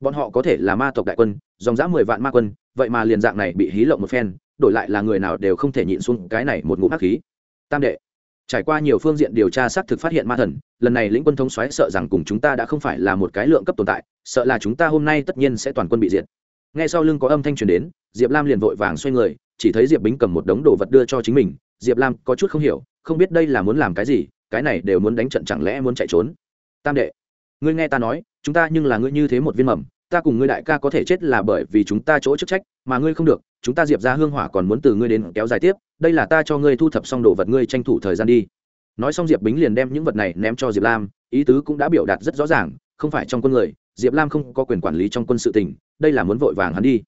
Bọn họ có thể là ma tộc đại quân, dòng dã mười vạn ma quân, vậy mà liền dạng này bị hí lộng một phen, đổi lại là người nào đều không thể nhịn xuống cái này một ngụm hắc khí tam đệ. Trải qua nhiều phương diện điều tra xác thực phát hiện ma thần, lần này lĩnh quân thống xoáy sợ rằng cùng chúng ta đã không phải là một cái lượng cấp tồn tại, sợ là chúng ta hôm nay tất nhiên sẽ toàn quân bị diệt. Ngay sau lưng có âm thanh truyền đến, diệp lam liền vội vàng xoay người, chỉ thấy diệp bính cầm một đống đồ vật đưa cho chính mình. Diệp lam có chút không hiểu, không biết đây là muốn làm cái gì, cái này đều muốn đánh trận chẳng lẽ muốn chạy trốn. Tam đệ, ngươi nghe ta nói, chúng ta nhưng là ngươi như thế một viên mầm, ta cùng ngươi đại ca có thể chết là bởi vì chúng ta chỗ chức trách, mà ngươi không được chúng ta diệp ra hương hỏa còn muốn từ ngươi đến kéo dài tiếp đây là ta cho ngươi thu thập xong đồ vật ngươi tranh thủ thời gian đi. Nói xong diệp bính liền đem những vật này ném cho diệp lam ý tứ cũng đã biểu đạt rất rõ ràng không phải trong quân người diệp lam không có quyền quản lý trong quân sự tỉnh, đây là muốn vội vàng hắn đi.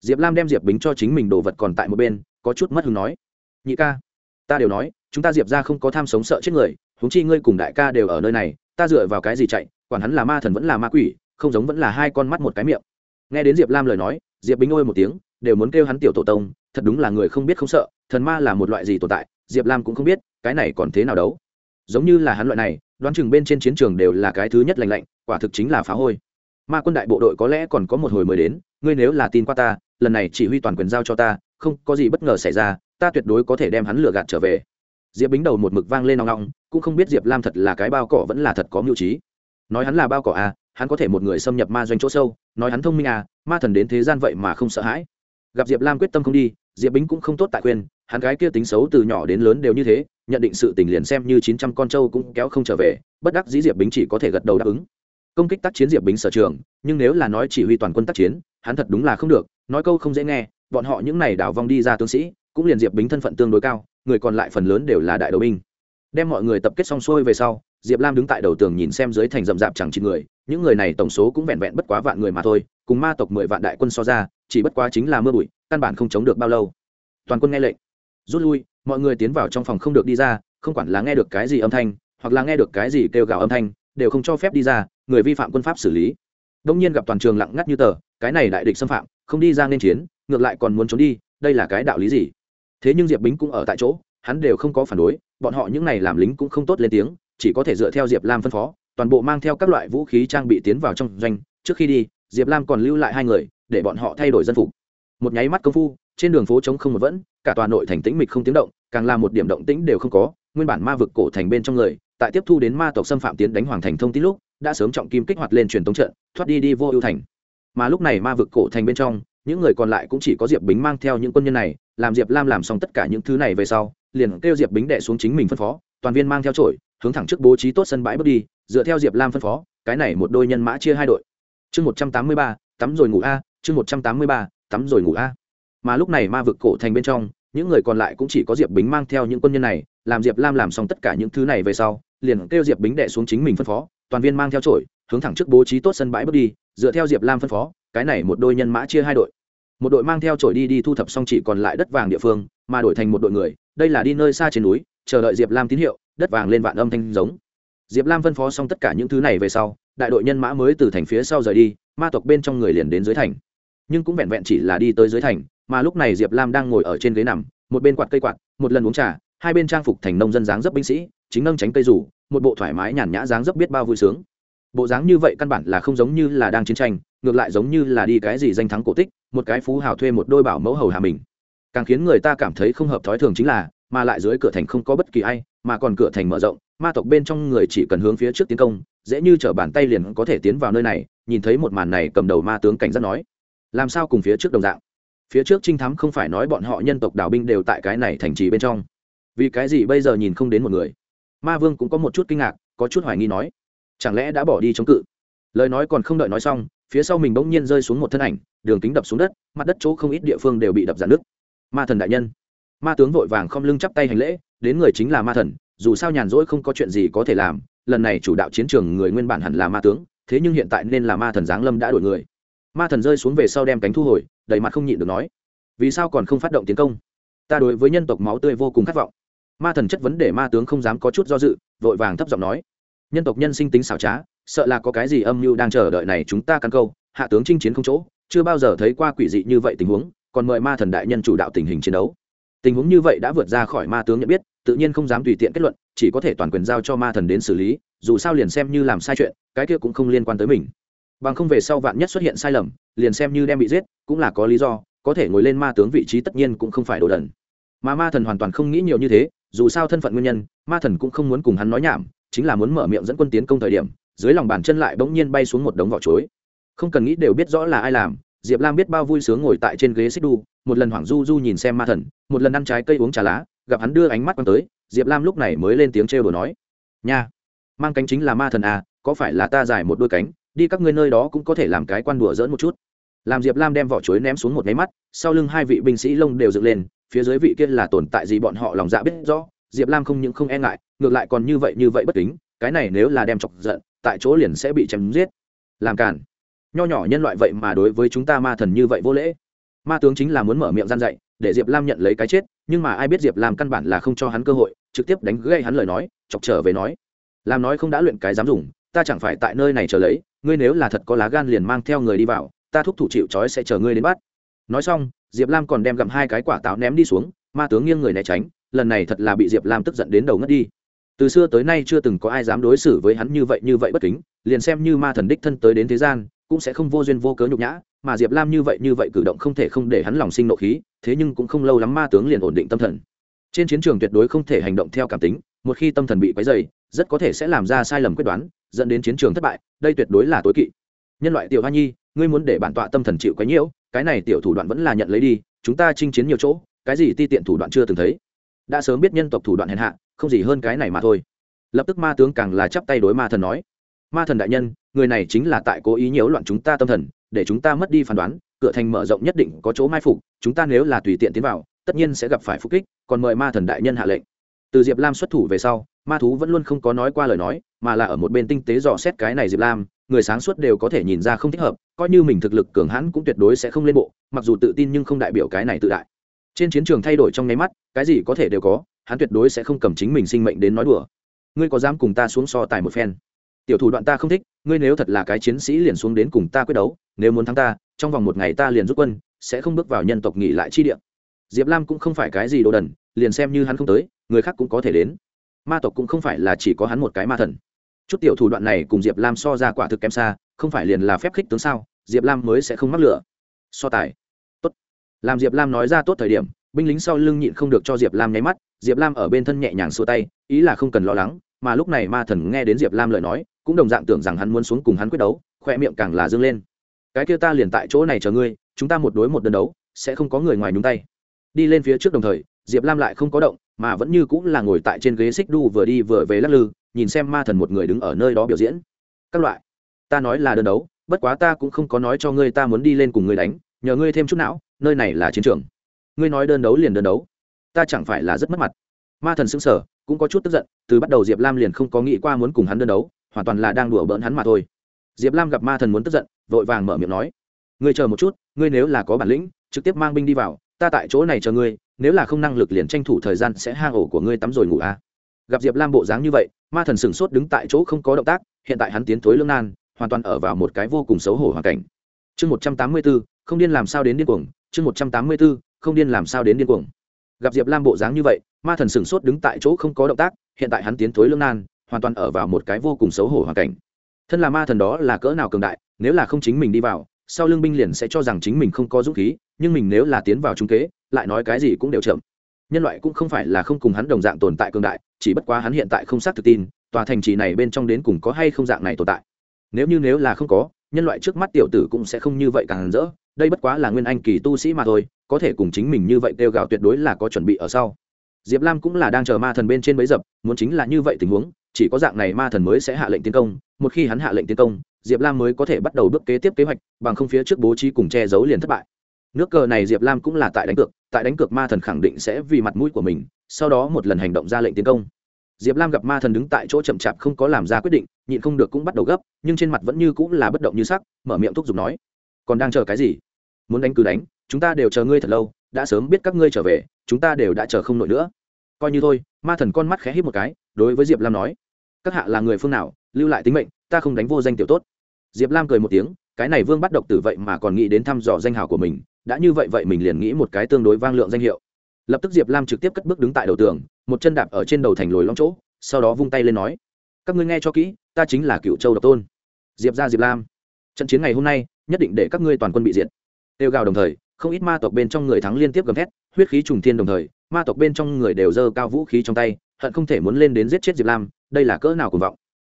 Diệp lam đem diệp bính cho chính mình đồ vật còn tại một bên có chút mất hứng nói nhị ca ta đều nói chúng ta diệp ra không có tham sống sợ chết người huống chi ngươi cùng đại ca đều ở nơi này ta dựa vào cái gì chạy quản hắn là ma thần vẫn là ma quỷ không giống vẫn là hai con mắt một cái miệng. Nghe đến diệp lam lời nói diệp bính ôi một tiếng đều muốn kêu hắn tiểu tổ tông, thật đúng là người không biết không sợ, thần ma là một loại gì tồn tại, diệp lam cũng không biết, cái này còn thế nào đấu? Giống như là hắn loại này, đoán chừng bên trên chiến trường đều là cái thứ nhất lành lạnh, quả thực chính là phá hôi. Ma quân đại bộ đội có lẽ còn có một hồi mới đến, ngươi nếu là tin qua ta, lần này chỉ huy toàn quyền giao cho ta, không có gì bất ngờ xảy ra, ta tuyệt đối có thể đem hắn lừa gạt trở về. Diệp bính đầu một mực vang lên nong nong cũng không biết diệp lam thật là cái bao cỏ vẫn là thật có mưu trí. Nói hắn là bao cỏ à hắn có thể một người xâm nhập ma doanh chỗ sâu, nói hắn thông minh à ma thần đến thế gian vậy mà không sợ hãi gặp diệp lam quyết tâm không đi, diệp bính cũng không tốt tại khuyên, hắn gái kia tính xấu từ nhỏ đến lớn đều như thế, nhận định sự tình liền xem như chín trăm con trâu cũng kéo không trở về, bất đắc dĩ diệp bính chỉ có thể gật đầu đáp ứng. Công kích tác chiến diệp bính sở trường, nhưng nếu là nói chỉ huy toàn quân tác chiến, hắn thật đúng là không được, nói câu không dễ nghe, bọn họ những này đảo vong đi ra tướng sĩ, cũng liền diệp bính thân phận tương đối cao, người còn lại phần lớn đều là đại đầu binh. Đem mọi người tập kết xong xuôi về sau, diệp lam đứng tại đầu tường nhìn xem dưới thành rậm rạp chẳng chín người, những người này tổng số cũng vẹn vẹn bất quá vạn người mà thôi cùng ma tộc mười vạn đại quân so ra, chỉ bất quá chính là mưa bụi, căn bản không chống được bao lâu. Toàn quân nghe lệnh, rút lui, mọi người tiến vào trong phòng không được đi ra, không quản là nghe được cái gì âm thanh, hoặc là nghe được cái gì kêu gào âm thanh, đều không cho phép đi ra, người vi phạm quân pháp xử lý. Đông nhiên gặp toàn trường lặng ngắt như tờ, cái này đại địch xâm phạm, không đi ra nên chiến, ngược lại còn muốn trốn đi, đây là cái đạo lý gì? Thế nhưng diệp bính cũng ở tại chỗ, hắn đều không có phản đối, bọn họ những n à y làm lính cũng không tốt lên tiếng, chỉ có thể dựa theo diệp lam phân phó, toàn bộ mang theo các loại vũ khí trang bị tiến vào trong doanh, trước khi đi diệp lam còn lưu lại hai người, để bọn họ thay đổi dân phục. Một nháy mắt công phu, trên đường phố trống không một vẫn, cả tòa nội thành tĩnh mịch không tiếng động, càng là một điểm động tĩnh đều không có, nguyên bản ma vực cổ thành bên trong người, tại tiếp thu đến ma tộc xâm phạm tiến đánh hoàng thành thông tin lúc, đã sớm trọng kim kích hoạt lên truyền tống trận, thoát đi đi vô ưu thành. Mà lúc này ma vực cổ thành bên trong, những người còn lại cũng chỉ có diệp bính mang theo những quân nhân này, làm diệp lam làm xong tất cả những thứ này về sau, liền kêu diệp bính đệ xuống chính mình phân phó, toàn viên mang theo trội hướng thẳng trước bố trí tốt sân bãi bước đi, dựa theo diệp lam phân phó, cái này một đôi nhân mã chia hai đội chương một trăm tám mươi ba, tắm rồi ngủ a, chương một trăm tám mươi ba, tắm rồi ngủ a. Mà lúc này ma vực cổ thành bên trong, những người còn lại cũng chỉ có diệp bính mang theo những quân nhân này, làm diệp lam làm xong tất cả những thứ này về sau, liền kêu diệp bính đệ xuống chính mình phân phó, toàn viên mang theo trổi hướng thẳng trước bố trí tốt sân bãi bước đi, dựa theo diệp lam phân phó, cái này một đôi nhân mã chia hai đội. Một đội mang theo trổi đi đi thu thập xong chỉ còn lại đất vàng địa phương, mà đổi thành một đội người, đây là đi nơi xa trên núi, chờ đợi diệp lam tín hiệu, đất vàng lên vạn âm thanh giống diệp lam phân phó xong tất cả những thứ này về sau, đại đội nhân mã mới từ thành phía sau rời đi, ma tộc bên trong người liền đến dưới thành. Nhưng cũng vẹn vẹn chỉ là đi tới dưới thành, mà lúc này diệp lam đang ngồi ở trên ghế nằm, một bên quạt cây quạt, một lần uống trà, hai bên trang phục thành nông dân dáng dấp binh sĩ, chính nâng tránh cây rủ, một bộ thoải mái nhàn nhã dáng dấp biết bao vui sướng. Bộ dáng như vậy căn bản là không giống như là đang chiến tranh, ngược lại giống như là đi cái gì danh thắng cổ tích, một cái phú hào thuê một đôi bảo mẫu hầu hà mình. Càng khiến người ta cảm thấy không hợp thói thường chính là mà lại dưới cửa thành không có bất kỳ ai, mà còn cửa thành mở rộng, ma tộc bên trong người chỉ cần hướng phía trước tiến công, dễ như t bàn tay liền có thể tiến vào nơi này, nhìn thấy một màn này cầm đầu ma tướng cảnh giác nói, làm sao cùng phía trước đồng dạng? Phía trước trinh thám không phải nói bọn họ nhân tộc đảo binh đều tại cái này thành trì bên trong. Vì cái gì bây giờ nhìn không đến một người? Ma vương cũng có một chút kinh ngạc, có chút hoài nghi nói, chẳng lẽ đã bỏ đi chống cự? Lời nói còn không đợi nói xong, phía sau mình bỗng nhiên rơi xuống một thân ảnh, đường kính đập xuống đất, mặt đất chỗ không ít địa phương đều bị đập dạn nước ma thần đại nhân ma tướng vội vàng không lưng chắp tay hành lễ, đến người chính là ma thần, dù sao nhàn rỗi không có chuyện gì có thể làm, lần này chủ đạo chiến trường người nguyên bản hẳn là ma tướng, thế nhưng hiện tại nên là ma thần giáng lâm đã đổi người. Ma thần rơi xuống về sau đem cánh thu hồi, đầy mặt không nhịn được nói, vì sao còn không phát động tiến công? Ta đối với nhân tộc máu tươi vô cùng khát vọng. Ma thần chất vấn để ma tướng không dám có chút do dự, vội vàng thấp giọng nói, nhân tộc nhân sinh tính xảo trá, sợ là có cái gì âm mưu đang chờ đợi này chúng ta căn câu, hạ tướng chinh chiến không chỗ, chưa bao giờ thấy qua quỷ dị như vậy tình huống, còn mời ma thần đại nhân chủ đạo tình hình chiến đấu tình huống như vậy đã vượt ra khỏi ma tướng nhận biết, tự nhiên không dám tùy tiện kết luận, chỉ có thể toàn quyền giao cho ma thần đến xử lý, dù sao liền xem như làm sai chuyện, cái kia cũng không liên quan tới mình. Bằng không về sau vạn nhất xuất hiện sai lầm, liền xem như đem bị giết, cũng là có lý do, có thể ngồi lên ma tướng vị trí tất nhiên cũng không phải đồ đần. Mà ma thần hoàn toàn không nghĩ nhiều như thế, dù sao thân phận nguyên nhân, ma thần cũng không muốn cùng hắn nói nhảm, chính là muốn mở miệng dẫn quân tiến công thời điểm, dưới lòng bàn chân lại bỗng nhiên bay xuống một đống vỏ chuối. Không cần nghĩ đều biết rõ là ai làm diệp lam biết bao vui sướng ngồi tại trên ghế xích đu, một lần hoảng du du nhìn xem ma thần, một lần ăn trái cây uống trà lá, gặp hắn đưa ánh mắt quăng tới, diệp lam lúc này mới lên tiếng trêu đồ nói, nha, mang cánh chính là ma thần à có phải là ta dài một đôi cánh, đi các ngươi nơi đó cũng có thể làm cái quan đùa dỡn một chút. Làm diệp lam đem vỏ chuối ném xuống một máy mắt, sau lưng hai vị binh sĩ lông đều dựng lên, phía dưới vị kia là tồn tại gì bọn họ lòng dạ biết rõ, diệp lam không những không e ngại, ngược lại còn như vậy như vậy bất kính, cái này nếu là đem chọc giận, tại chỗ liền sẽ bị chém giết. Làm cản nho nhỏ nhân loại vậy mà đối với chúng ta ma thần như vậy vô lễ. Ma tướng chính là muốn mở miệng gian dạy, để diệp lam nhận lấy cái chết, nhưng mà ai biết diệp lam căn bản là không cho hắn cơ hội, trực tiếp đánh gây hắn lời nói, chọc trở về nói. Làm nói không đã luyện cái dám dùng, ta chẳng phải tại nơi này chờ lấy, ngươi nếu là thật có lá gan liền mang theo người đi vào, ta thúc thủ chịu trói sẽ chờ ngươi đến bắt. Nói xong, diệp lam còn đem gặm hai cái quả táo ném đi xuống, ma tướng nghiêng người né tránh, lần này thật là bị diệp lam tức giận đến đầu ngất đi. Từ xưa tới nay chưa từng có ai dám đối xử với hắn như vậy như vậy bất kính, liền xem như ma thần đích thân tới đến thế gian cũng sẽ không vô duyên vô cớ nhục nhã, mà diệp lam như vậy như vậy cử động không thể không để hắn lòng sinh nộ khí, thế nhưng cũng không lâu lắm ma tướng liền ổn định tâm thần. Trên chiến trường tuyệt đối không thể hành động theo cảm tính, một khi tâm thần bị quấy dày rất có thể sẽ làm ra sai lầm quyết đoán, dẫn đến chiến trường thất bại, đây tuyệt đối là tối kỵ. Nhân loại tiểu hoa nhi, ngươi muốn để bản tọa tâm thần chịu quấy nhiễu, cái này tiểu thủ đoạn vẫn là nhận lấy đi, chúng ta chinh chiến nhiều chỗ, cái gì ti tiện thủ đoạn chưa từng thấy. Đã sớm biết nhân tộc thủ đoạn hèn hạ, không gì hơn cái này mà thôi. Lập tức ma tướng càng là chắp tay đối ma thần nói ma thần đại nhân, người này chính là tại cố ý nhiễu loạn chúng ta tâm thần, để chúng ta mất đi phán đoán, cửa thành mở rộng nhất định có chỗ mai phục, chúng ta nếu là tùy tiện tiến vào, tất nhiên sẽ gặp phải phục kích, còn mời ma thần đại nhân hạ lệnh. Từ diệp lam xuất thủ về sau, ma thú vẫn luôn không có nói qua lời nói, mà là ở một bên tinh tế dò xét cái này diệp lam, người sáng suốt đều có thể nhìn ra không thích hợp, coi như mình thực lực cường hãn cũng tuyệt đối sẽ không lên bộ, mặc dù tự tin nhưng không đại biểu cái này tự đại. Trên chiến trường thay đổi trong nháy mắt, cái gì có thể đều có, hắn tuyệt đối sẽ không cầm chính mình sinh mệnh đến nói đùa. Ngươi có dám cùng ta xuống so tài một phen? Tiểu thủ đoạn ta không thích, ngươi nếu thật là cái chiến sĩ liền xuống đến cùng ta quyết đấu, nếu muốn thắng ta, trong vòng một ngày ta liền rút quân, sẽ không bước vào nhân tộc nghỉ lại chi địa. Diệp lam cũng không phải cái gì đồ đần, liền xem như hắn không tới, người khác cũng có thể đến. Ma tộc cũng không phải là chỉ có hắn một cái ma thần. Chút tiểu thủ đoạn này cùng diệp lam so ra quả thực kém xa, không phải liền là phép khích tướng sao, diệp lam mới sẽ không mắc lửa. So tài. Tốt. Làm diệp lam nói ra tốt thời điểm, binh lính sau lưng nhịn không được cho diệp lam nháy mắt, diệp lam ở bên thân nhẹ nhàng xua tay, ý là không cần lo lắng mà lúc này ma thần nghe đến diệp lam lời nói, cũng đồng dạng tưởng rằng hắn muốn xuống cùng hắn quyết đấu, khoe miệng càng là dâng lên. Cái kia ta liền tại chỗ này chờ ngươi, chúng ta một đối một đơn đấu, sẽ không có người ngoài nhúng tay. Đi lên phía trước đồng thời, diệp lam lại không có động, mà vẫn như cũng là ngồi tại trên ghế xích đu vừa đi vừa về lắc lư, nhìn xem ma thần một người đứng ở nơi đó biểu diễn. Các loại, ta nói là đơn đấu, bất quá ta cũng không có nói cho ngươi ta muốn đi lên cùng ngươi đánh, nhờ ngươi thêm chút não, nơi này là chiến trường. Ngươi nói đơn đấu liền đơn đấu, ta chẳng phải là rất mất mặt ma thần xứng sở cũng có chút tức giận, từ bắt đầu diệp lam liền không có nghĩ qua muốn cùng hắn đơn đấu, hoàn toàn là đang đùa bỡn hắn mà thôi. Diệp lam gặp ma thần muốn tức giận, vội vàng mở miệng nói, ngươi chờ một chút, ngươi nếu là có bản lĩnh, trực tiếp mang binh đi vào, ta tại chỗ này chờ ngươi, nếu là không năng lực liền tranh thủ thời gian sẽ hang ổ của ngươi tắm rồi ngủ à. gặp diệp lam bộ dáng như vậy, ma thần sửng sốt đứng tại chỗ không có động tác, hiện tại hắn tiến thối lương nan, hoàn toàn ở vào một cái vô cùng xấu hổ hoàn cảnh. Chương một trăm tám mươi b ố không điên làm sao đến điên cuồng, chương một trăm tám mươi b ố không điên làm sao đến điên cuồng. Gặp diệp lam bộ dáng như vậy ma thần sửng sốt đứng tại chỗ không có động tác, hiện tại hắn tiến thối lương nan, hoàn toàn ở vào một cái vô cùng xấu hổ hoàn cảnh. Thân là ma thần đó là cỡ nào cường đại, nếu là không chính mình đi vào, sau lương binh liền sẽ cho rằng chính mình không có dũng khí, nhưng mình nếu là tiến vào trung kế, lại nói cái gì cũng đều chậm. Nhân loại cũng không phải là không cùng hắn đồng dạng tồn tại cường đại, chỉ bất quá hắn hiện tại không xác thực tin, tòa thành trì này bên trong đến cùng có hay không dạng này tồn tại. Nếu như nếu là không có, nhân loại trước mắt tiểu tử cũng sẽ không như vậy càng rỡ, đây bất quá là nguyên anh kỳ tu sĩ mà thôi, có thể cùng chính mình như vậy kêu gào tuyệt đối là có chuẩn bị ở sau diệp lam cũng là đang chờ ma thần bên trên bấy dập, muốn chính là như vậy tình huống, chỉ có dạng này ma thần mới sẽ hạ lệnh tiến công, một khi hắn hạ lệnh tiến công, diệp lam mới có thể bắt đầu bước kế tiếp kế hoạch, bằng không phía trước bố trí cùng che giấu liền thất bại. Nước cờ này diệp lam cũng là tại đánh cược, tại đánh cược ma thần khẳng định sẽ vì mặt mũi của mình, sau đó một lần hành động ra lệnh tiến công. Diệp lam gặp ma thần đứng tại chỗ chậm chạp không có làm ra quyết định, nhịn không được cũng bắt đầu gấp, nhưng trên mặt vẫn như cũng là bất động như sắc, mở miệng thúc giục nói, còn đang chờ cái gì? Muốn đánh cứ đánh, chúng ta đều chờ ngươi thật lâu đã sớm biết các ngươi trở về, chúng ta đều đã chờ không nổi nữa. Coi như thôi, ma thần con mắt khẽ hít một cái, đối với diệp lam nói. Các hạ là người phương nào, lưu lại tính mệnh, ta không đánh vô danh tiểu tốt. Diệp lam cười một tiếng, cái này vương bắt độc tử vậy mà còn nghĩ đến thăm dò danh hào của mình, đã như vậy vậy mình liền nghĩ một cái tương đối vang lượng danh hiệu. Lập tức diệp lam trực tiếp cất bước đứng tại đầu tường, một chân đạp ở trên đầu thành lồi long chỗ, sau đó vung tay lên nói. Các ngươi nghe cho kỹ, ta chính là cựu châu độc tôn. Diệp ra diệp lam. Trận chiến ngày hôm nay, nhất định để các ngươi toàn quân bị diệt. Tiêu gào đồng thời không ít ma tộc bên trong người thắng liên tiếp gầm thét, huyết khí trùng thiên đồng thời, ma tộc bên trong người đều giơ cao vũ khí trong tay, hận không thể muốn lên đến giết chết diệp lam, đây là cỡ nào cuồng vọng.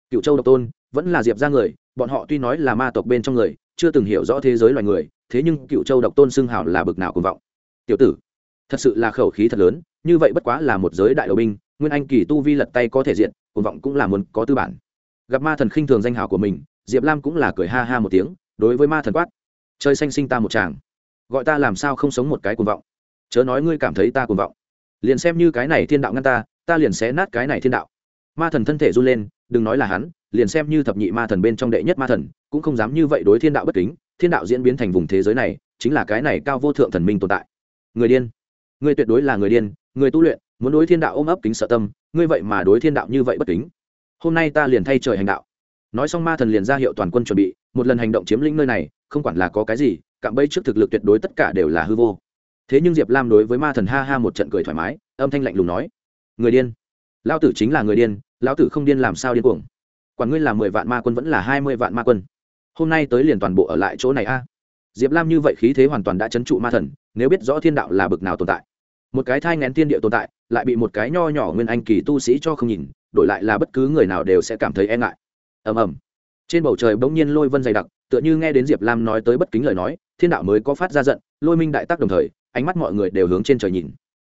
Cựu châu độc tôn, vẫn là diệp ra người, bọn họ tuy nói là ma tộc bên trong người, chưa từng hiểu rõ thế giới loài người, thế nhưng cựu châu độc tôn xưng hảo là bực nào cuồng vọng. Tiểu tử, thật sự là khẩu khí thật lớn, như vậy bất quá là một giới đại đầu binh, nguyên anh kỳ tu vi lật tay có thể diện, cuồng vọng cũng là muốn có tư bản. Gặp ma thần khinh thường danh hào của mình, diệp lam cũng là cười ha ha một tiếng, đối với ma thần quát chơi xanh sinh ta một chàng gọi ta làm sao không sống một cái cuồng vọng? Chớ nói ngươi cảm thấy ta cuồng vọng. Liền xem như cái này thiên đạo ngăn ta ta liền xé nát cái này thiên đạo. Ma thần thân thể run lên, đừng nói là hắn, liền xem như thập nhị ma thần bên trong đệ nhất ma thần, cũng không dám như vậy đối thiên đạo bất kính. Thiên đạo diễn biến thành vùng thế giới này, chính là cái này cao vô thượng thần minh tồn tại. Người điên. Người tuyệt đối là người điên, người tu luyện, muốn đối thiên đạo ôm ấp kính sợ tâm, ngươi vậy mà đối thiên đạo như vậy bất kính. Hôm nay ta liền thay trời hành đạo. Nói xong ma thần liền ra hiệu toàn quân chuẩn bị, một lần hành động chiếm lĩnh nơi này, không quản là có cái gì cạm bẫy trước thực lực tuyệt đối tất cả đều là hư vô. Thế nhưng diệp lam đối với ma thần ha ha một trận cười thoải mái, âm thanh lạnh lùng nói, người điên. Lao tử chính là người điên lao tử không điên làm sao điên cuồng. Quản ngươi là mười vạn ma quân vẫn là hai mươi vạn ma quân. Hôm nay tới liền toàn bộ ở lại chỗ này a. Diệp lam như vậy khí thế hoàn toàn đã chấn trụ ma thần, nếu biết rõ thiên đạo là bực nào tồn tại. Một cái thai ngén thiên địa tồn tại, lại bị một cái nho nhỏ nguyên anh kỳ tu sĩ cho không nhìn, đổi lại là bất cứ người nào đều sẽ cảm thấy e ngại. Ầm ầm. Trên bầu trời bỗng nhiên lôi vân dày đặc, tựa như nghe đến diệp lam nói tới bất kính lời nói thiên đạo mới có phát ra giận, lôi minh đại tác đồng thời, ánh mắt mọi người đều hướng trên trời nhìn.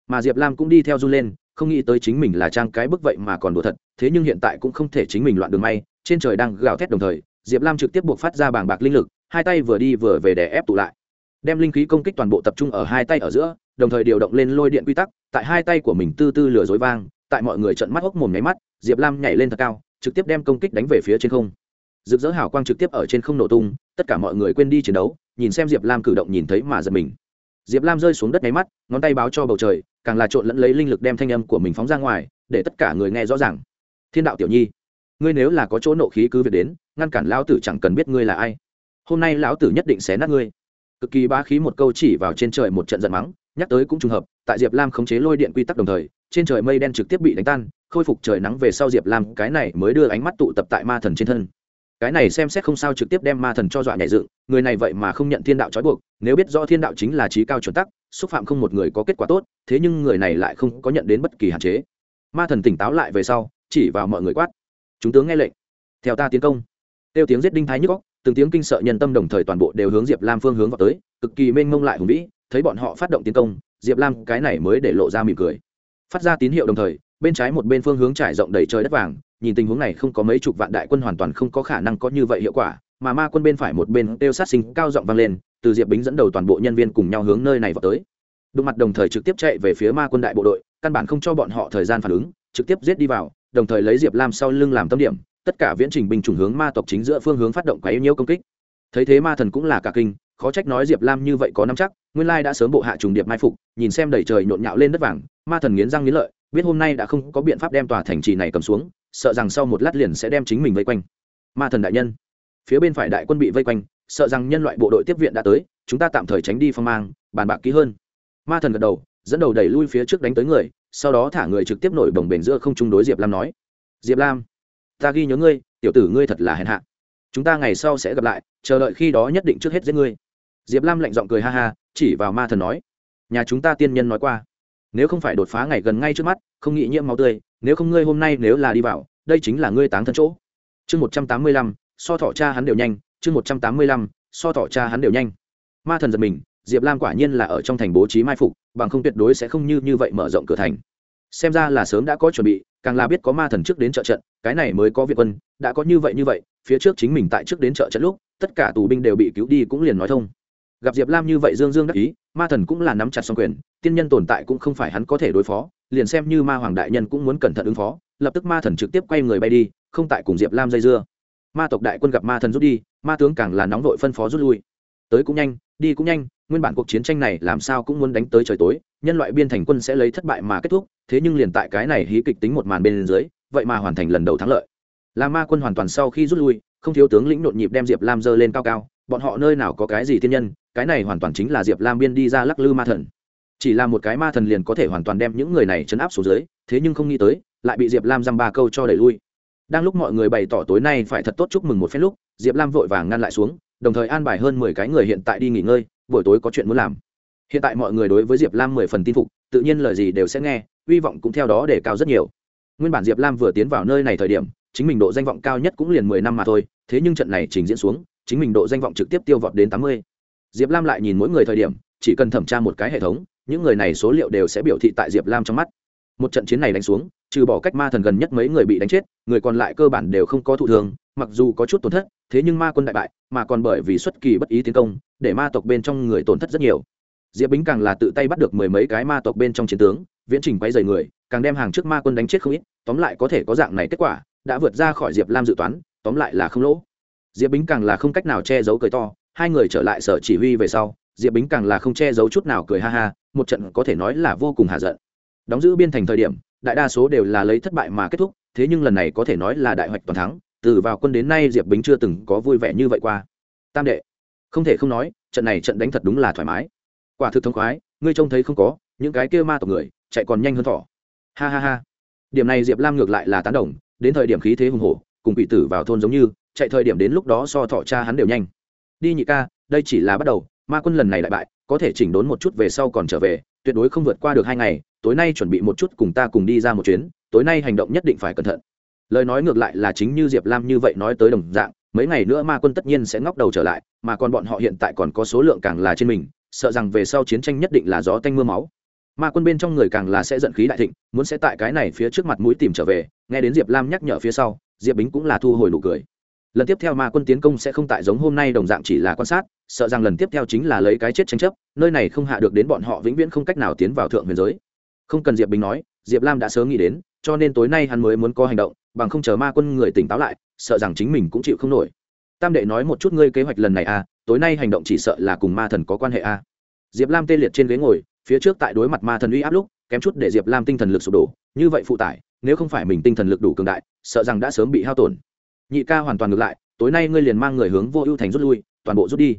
Mà diệp lam cũng đi theo run lên, không nghĩ tới chính mình là trang cái bức vậy mà còn đùa thật, thế nhưng hiện tại cũng không thể chính mình loạn đường may, trên trời đang gào thét đồng thời, diệp lam trực tiếp buộc phát ra bảng bạc linh lực, hai tay vừa đi vừa về để ép tụ lại. Đem linh khí công kích toàn bộ tập trung ở hai tay ở giữa, đồng thời điều động lên lôi điện quy tắc, tại hai tay của mình tư tư lửa dối vang, tại mọi người trận mắt hốc mồm nháy mắt, diệp lam nhảy lên thật cao, trực tiếp đem công kích đánh về phía trên không. Rực rỡ hào quang trực tiếp ở trên không nổ tung, tất cả mọi người quên đi chiến đấu nhìn xem diệp lam cử động nhìn thấy mà giật mình. Diệp lam rơi xuống đất nháy mắt, ngón tay báo cho bầu trời, càng là trộn lẫn lấy linh lực đem thanh âm của mình phóng ra ngoài, để tất cả người nghe rõ ràng. Thiên đạo tiểu nhi, ngươi nếu là có chỗ nộ khí cứ việc đến, ngăn cản lão tử chẳng cần biết ngươi là ai. Hôm nay lão tử nhất định xé nát ngươi. Cực kỳ bá khí một câu chỉ vào trên trời một trận giận mắng, nhắc tới cũng trùng hợp, tại diệp lam khống chế lôi điện quy tắc đồng thời, trên trời mây đen trực tiếp bị đánh tan, khôi phục trời nắng về sau diệp lam, cái này mới đưa ánh mắt tụ tập tại ma thần trên thân cái này xem xét không sao trực tiếp đem ma thần cho dọa nhảy dựng, người này vậy mà không nhận thiên đạo trói buộc, nếu biết do thiên đạo chính là trí cao chuẩn tắc, xúc phạm không một người có kết quả tốt, thế nhưng người này lại không có nhận đến bất kỳ hạn chế. Ma thần tỉnh táo lại về sau, chỉ vào mọi người quát, chúng tướng nghe lệnh, theo ta tiến công. Tiêu tiếng giết đinh thái nhức góc từng tiếng kinh sợ nhân tâm đồng thời toàn bộ đều hướng diệp lam phương hướng vào tới, cực kỳ mênh mông lại hùng vĩ, thấy bọn họ phát động tiến công, diệp lam cái này mới để lộ ra mỉm cười. Phát ra tín hiệu đồng thời bên trái một bên phương hướng trải rộng đầy trời đất vàng, nhìn tình huống này không có mấy chục vạn đại quân hoàn toàn không có khả năng có như vậy hiệu quả, mà ma quân bên phải một bên tiêu sát sinh cao giọng vang lên, từ diệp bính dẫn đầu toàn bộ nhân viên cùng nhau hướng nơi này vào tới. Đụng mặt đồng thời trực tiếp chạy về phía ma quân đại bộ đội, căn bản không cho bọn họ thời gian phản ứng, trực tiếp giết đi vào, đồng thời lấy diệp lam sau lưng làm tâm điểm, tất cả viễn trình binh chủng hướng ma tộc chính giữa phương hướng phát động quá yếu nhiễu công kích. Thấy thế ma thần cũng là cả kinh khó trách nói diệp lam như vậy có năm chắc, nguyên lai đã sớm bộ hạ trùng điệp mai phục, nhìn xem đầy trời nhộn nhạo lên đất vàng, ma thần nghiến răng nghiến lợi, biết hôm nay đã không có biện pháp đem tòa thành trì này cầm xuống, sợ rằng sau một lát liền sẽ đem chính mình vây quanh. Ma thần đại nhân, phía bên phải đại quân bị vây quanh, sợ rằng nhân loại bộ đội tiếp viện đã tới, chúng ta tạm thời tránh đi phong mang, bàn bạc kỹ hơn. Ma thần gật đầu, dẫn đầu đẩy lui phía trước đánh tới người, sau đó thả người trực tiếp nổi bồng bềnh giữa không trung đối diệp lam nói, diệp lam, ta ghi nhớ ngươi, tiểu tử ngươi thật là hèn hạ. Chúng ta ngày sau sẽ gặp lại, chờ đợi khi đó nhất định trước hết giết ngươi diệp lam lạnh giọng cười ha ha, chỉ vào ma thần nói, nhà chúng ta tiên nhân nói qua, nếu không phải đột phá ngày gần ngay trước mắt, không nghĩ nhiễm máu tươi, nếu không ngươi hôm nay nếu là đi vào, đây chính là ngươi táng thân chỗ. Chương một trăm tám mươi lăm, so thọ cha hắn đều nhanh, chương một trăm tám mươi lăm, so thọ cha hắn đều nhanh. Ma thần giật mình, diệp lam quả nhiên là ở trong thành bố trí mai phục, bằng không tuyệt đối sẽ không như như vậy mở rộng cửa thành. Xem ra là sớm đã có chuẩn bị, càng là biết có ma thần trước đến trợ trận, cái này mới có việt quân, đã có như vậy như vậy, phía trước chính mình tại trước đến trợ trận lúc, tất cả tù binh đều bị cứu đi cũng liền nói thông gặp diệp lam như vậy dương dương đắc ý ma thần cũng là nắm chặt xong quyền tiên nhân tồn tại cũng không phải hắn có thể đối phó liền xem như ma hoàng đại nhân cũng muốn cẩn thận ứng phó lập tức ma thần trực tiếp quay người bay đi không tại cùng diệp lam dây dưa ma tộc đại quân gặp ma thần rút đi ma tướng càng là nóng vội phân phó rút lui tới cũng nhanh đi cũng nhanh nguyên bản cuộc chiến tranh này làm sao cũng muốn đánh tới trời tối nhân loại biên thành quân sẽ lấy thất bại mà kết thúc thế nhưng liền tại cái này hí kịch tính một màn bên dưới vậy mà hoàn thành lần đầu thắng lợi là ma quân hoàn toàn sau khi rút lui không thiếu tướng lĩnh nhộn nhịp đem diệp lam dơ lên cao cao bọn họ nơi nào có cái gì thiên nhân cái này hoàn toàn chính là diệp lam biên đi ra lắc lư ma thần. Chỉ là một cái ma thần liền có thể hoàn toàn đem những người này chấn áp xuống dưới, thế nhưng không nghĩ tới, lại bị diệp lam dăm ba câu cho đẩy lui. Đang lúc mọi người bày tỏ tối nay phải thật tốt chúc mừng một phen lúc, diệp lam vội vàng ngăn lại xuống, đồng thời an bài hơn mười cái người hiện tại đi nghỉ ngơi, buổi tối có chuyện muốn làm. Hiện tại mọi người đối với diệp lam mười phần tin phục, tự nhiên lời gì đều sẽ nghe, hy vọng cũng theo đó để cao rất nhiều. Nguyên bản diệp lam vừa tiến vào nơi này thời điểm, chính mình độ danh vọng cao nhất cũng liền mười năm mà thôi, thế nhưng trận này trình diễn xuống, chính mình độ danh vọng trực tiếp tiêu vọt đến tám mươi diệp lam lại nhìn mỗi người thời điểm, chỉ cần thẩm tra một cái hệ thống, những người này số liệu đều sẽ biểu thị tại diệp lam trong mắt. Một trận chiến này đánh xuống, trừ bỏ cách ma thần gần nhất mấy người bị đánh chết, người còn lại cơ bản đều không có thụ thường mặc dù có chút tổn thất, thế nhưng ma quân đại bại, mà còn bởi vì xuất kỳ bất ý tiến công, để ma tộc bên trong người tổn thất rất nhiều. Diệp bính càng là tự tay bắt được mười mấy cái ma tộc bên trong chiến tướng, viễn trình quay dày người, càng đem hàng trước ma quân đánh chết không ít, tóm lại có thể có dạng này kết quả, đã vượt ra khỏi diệp lam dự toán, tóm lại là không lỗ. Diệp bính càng là không cách nào che giấu cười to hai người trở lại sở chỉ huy về sau, diệp bính càng là không che giấu chút nào cười ha ha, một trận có thể nói là vô cùng hạ giận. Đóng giữ biên thành thời điểm, đại đa số đều là lấy thất bại mà kết thúc, thế nhưng lần này có thể nói là đại hoạch toàn thắng, từ vào quân đến nay diệp bính chưa từng có vui vẻ như vậy qua. Tam đệ, không thể không nói, trận này trận đánh thật đúng là thoải mái. Quả thực thông khoái, ngươi trông thấy không có, những cái kia ma tộc người, chạy còn nhanh hơn thỏ. Ha ha ha. Điểm này diệp lam ngược lại là tán đồng, đến thời điểm khí thế hùng hổ, cùng quỷ tử vào thôn giống như, chạy thời điểm đến lúc đó so thọ cha hắn đều nhanh đi nhị ca, đây chỉ là bắt đầu, ma quân lần này lại bại, có thể chỉnh đốn một chút về sau còn trở về, tuyệt đối không vượt qua được hai ngày, tối nay chuẩn bị một chút cùng ta cùng đi ra một chuyến, tối nay hành động nhất định phải cẩn thận. Lời nói ngược lại là chính như diệp lam như vậy nói tới đồng dạng, mấy ngày nữa ma quân tất nhiên sẽ ngóc đầu trở lại, mà còn bọn họ hiện tại còn có số lượng càng là trên mình, sợ rằng về sau chiến tranh nhất định là gió tanh mưa máu. Ma quân bên trong người càng là sẽ giận khí đại thịnh, muốn sẽ tại cái này phía trước mặt mũi tìm trở về, nghe đến diệp lam nhắc nhở phía sau, diệp bính cũng là thu hồi nụ cười lần tiếp theo ma quân tiến công sẽ không tại giống hôm nay đồng dạng chỉ là quan sát, sợ rằng lần tiếp theo chính là lấy cái chết tranh chấp, nơi này không hạ được đến bọn họ vĩnh viễn không cách nào tiến vào thượng huyền giới. Không cần diệp Bình nói, diệp lam đã sớm nghĩ đến, cho nên tối nay hắn mới muốn có hành động, bằng không chờ ma quân người tỉnh táo lại, sợ rằng chính mình cũng chịu không nổi. Tam đệ nói một chút ngươi kế hoạch lần này à tối nay hành động chỉ sợ là cùng ma thần có quan hệ à. Diệp lam tê liệt trên ghế ngồi, phía trước tại đối mặt ma thần uy áp lúc, kém chút để diệp lam tinh thần lực sụp đổ, như vậy phụ tải, nếu không phải mình tinh thần lực đủ cường đại, sợ rằng đã sớm bị hao tổn nhị ca hoàn toàn ngược lại, tối nay ngươi liền mang người hướng vô ưu thành rút lui, toàn bộ rút đi.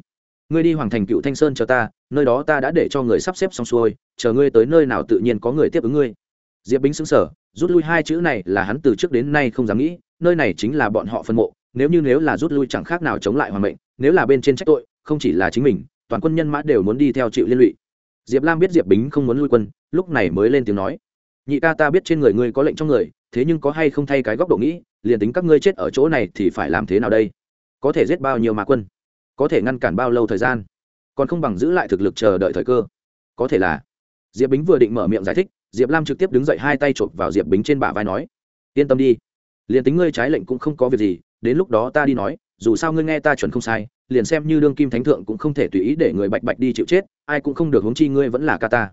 Ngươi đi hoàng thành cựu thanh sơn chờ ta, nơi đó ta đã để cho người sắp xếp xong xuôi, chờ ngươi tới nơi nào tự nhiên có người tiếp ứng ngươi. Diệp bính xứng sở rút lui hai chữ này là hắn từ trước đến nay không dám nghĩ, nơi này chính là bọn họ phân mộ, nếu như nếu là rút lui chẳng khác nào chống lại hoàng mệnh, nếu là bên trên trách tội, không chỉ là chính mình, toàn quân nhân mã đều muốn đi theo chịu liên lụy. Diệp lam biết diệp bính không muốn lui quân, lúc này mới lên tiếng nói, nhị ca ta biết trên người ngươi có lệnh trong người, thế nhưng có hay không thay cái góc độ nghĩ liền tính các ngươi chết ở chỗ này thì phải làm thế nào đây? Có thể giết bao nhiêu mà quân? Có thể ngăn cản bao lâu thời gian? Còn không bằng giữ lại thực lực chờ đợi thời cơ. Có thể là, diệp bính vừa định mở miệng giải thích, diệp lam trực tiếp đứng dậy hai tay chộp vào diệp bính trên bả vai nói, yên tâm đi. Liền tính ngươi trái lệnh cũng không có việc gì, đến lúc đó ta đi nói, dù sao ngươi nghe ta chuẩn không sai, liền xem như đương kim thánh thượng cũng không thể tùy ý để người bạch bạch đi chịu chết, ai cũng không được hướng chi ngươi vẫn là ca ta.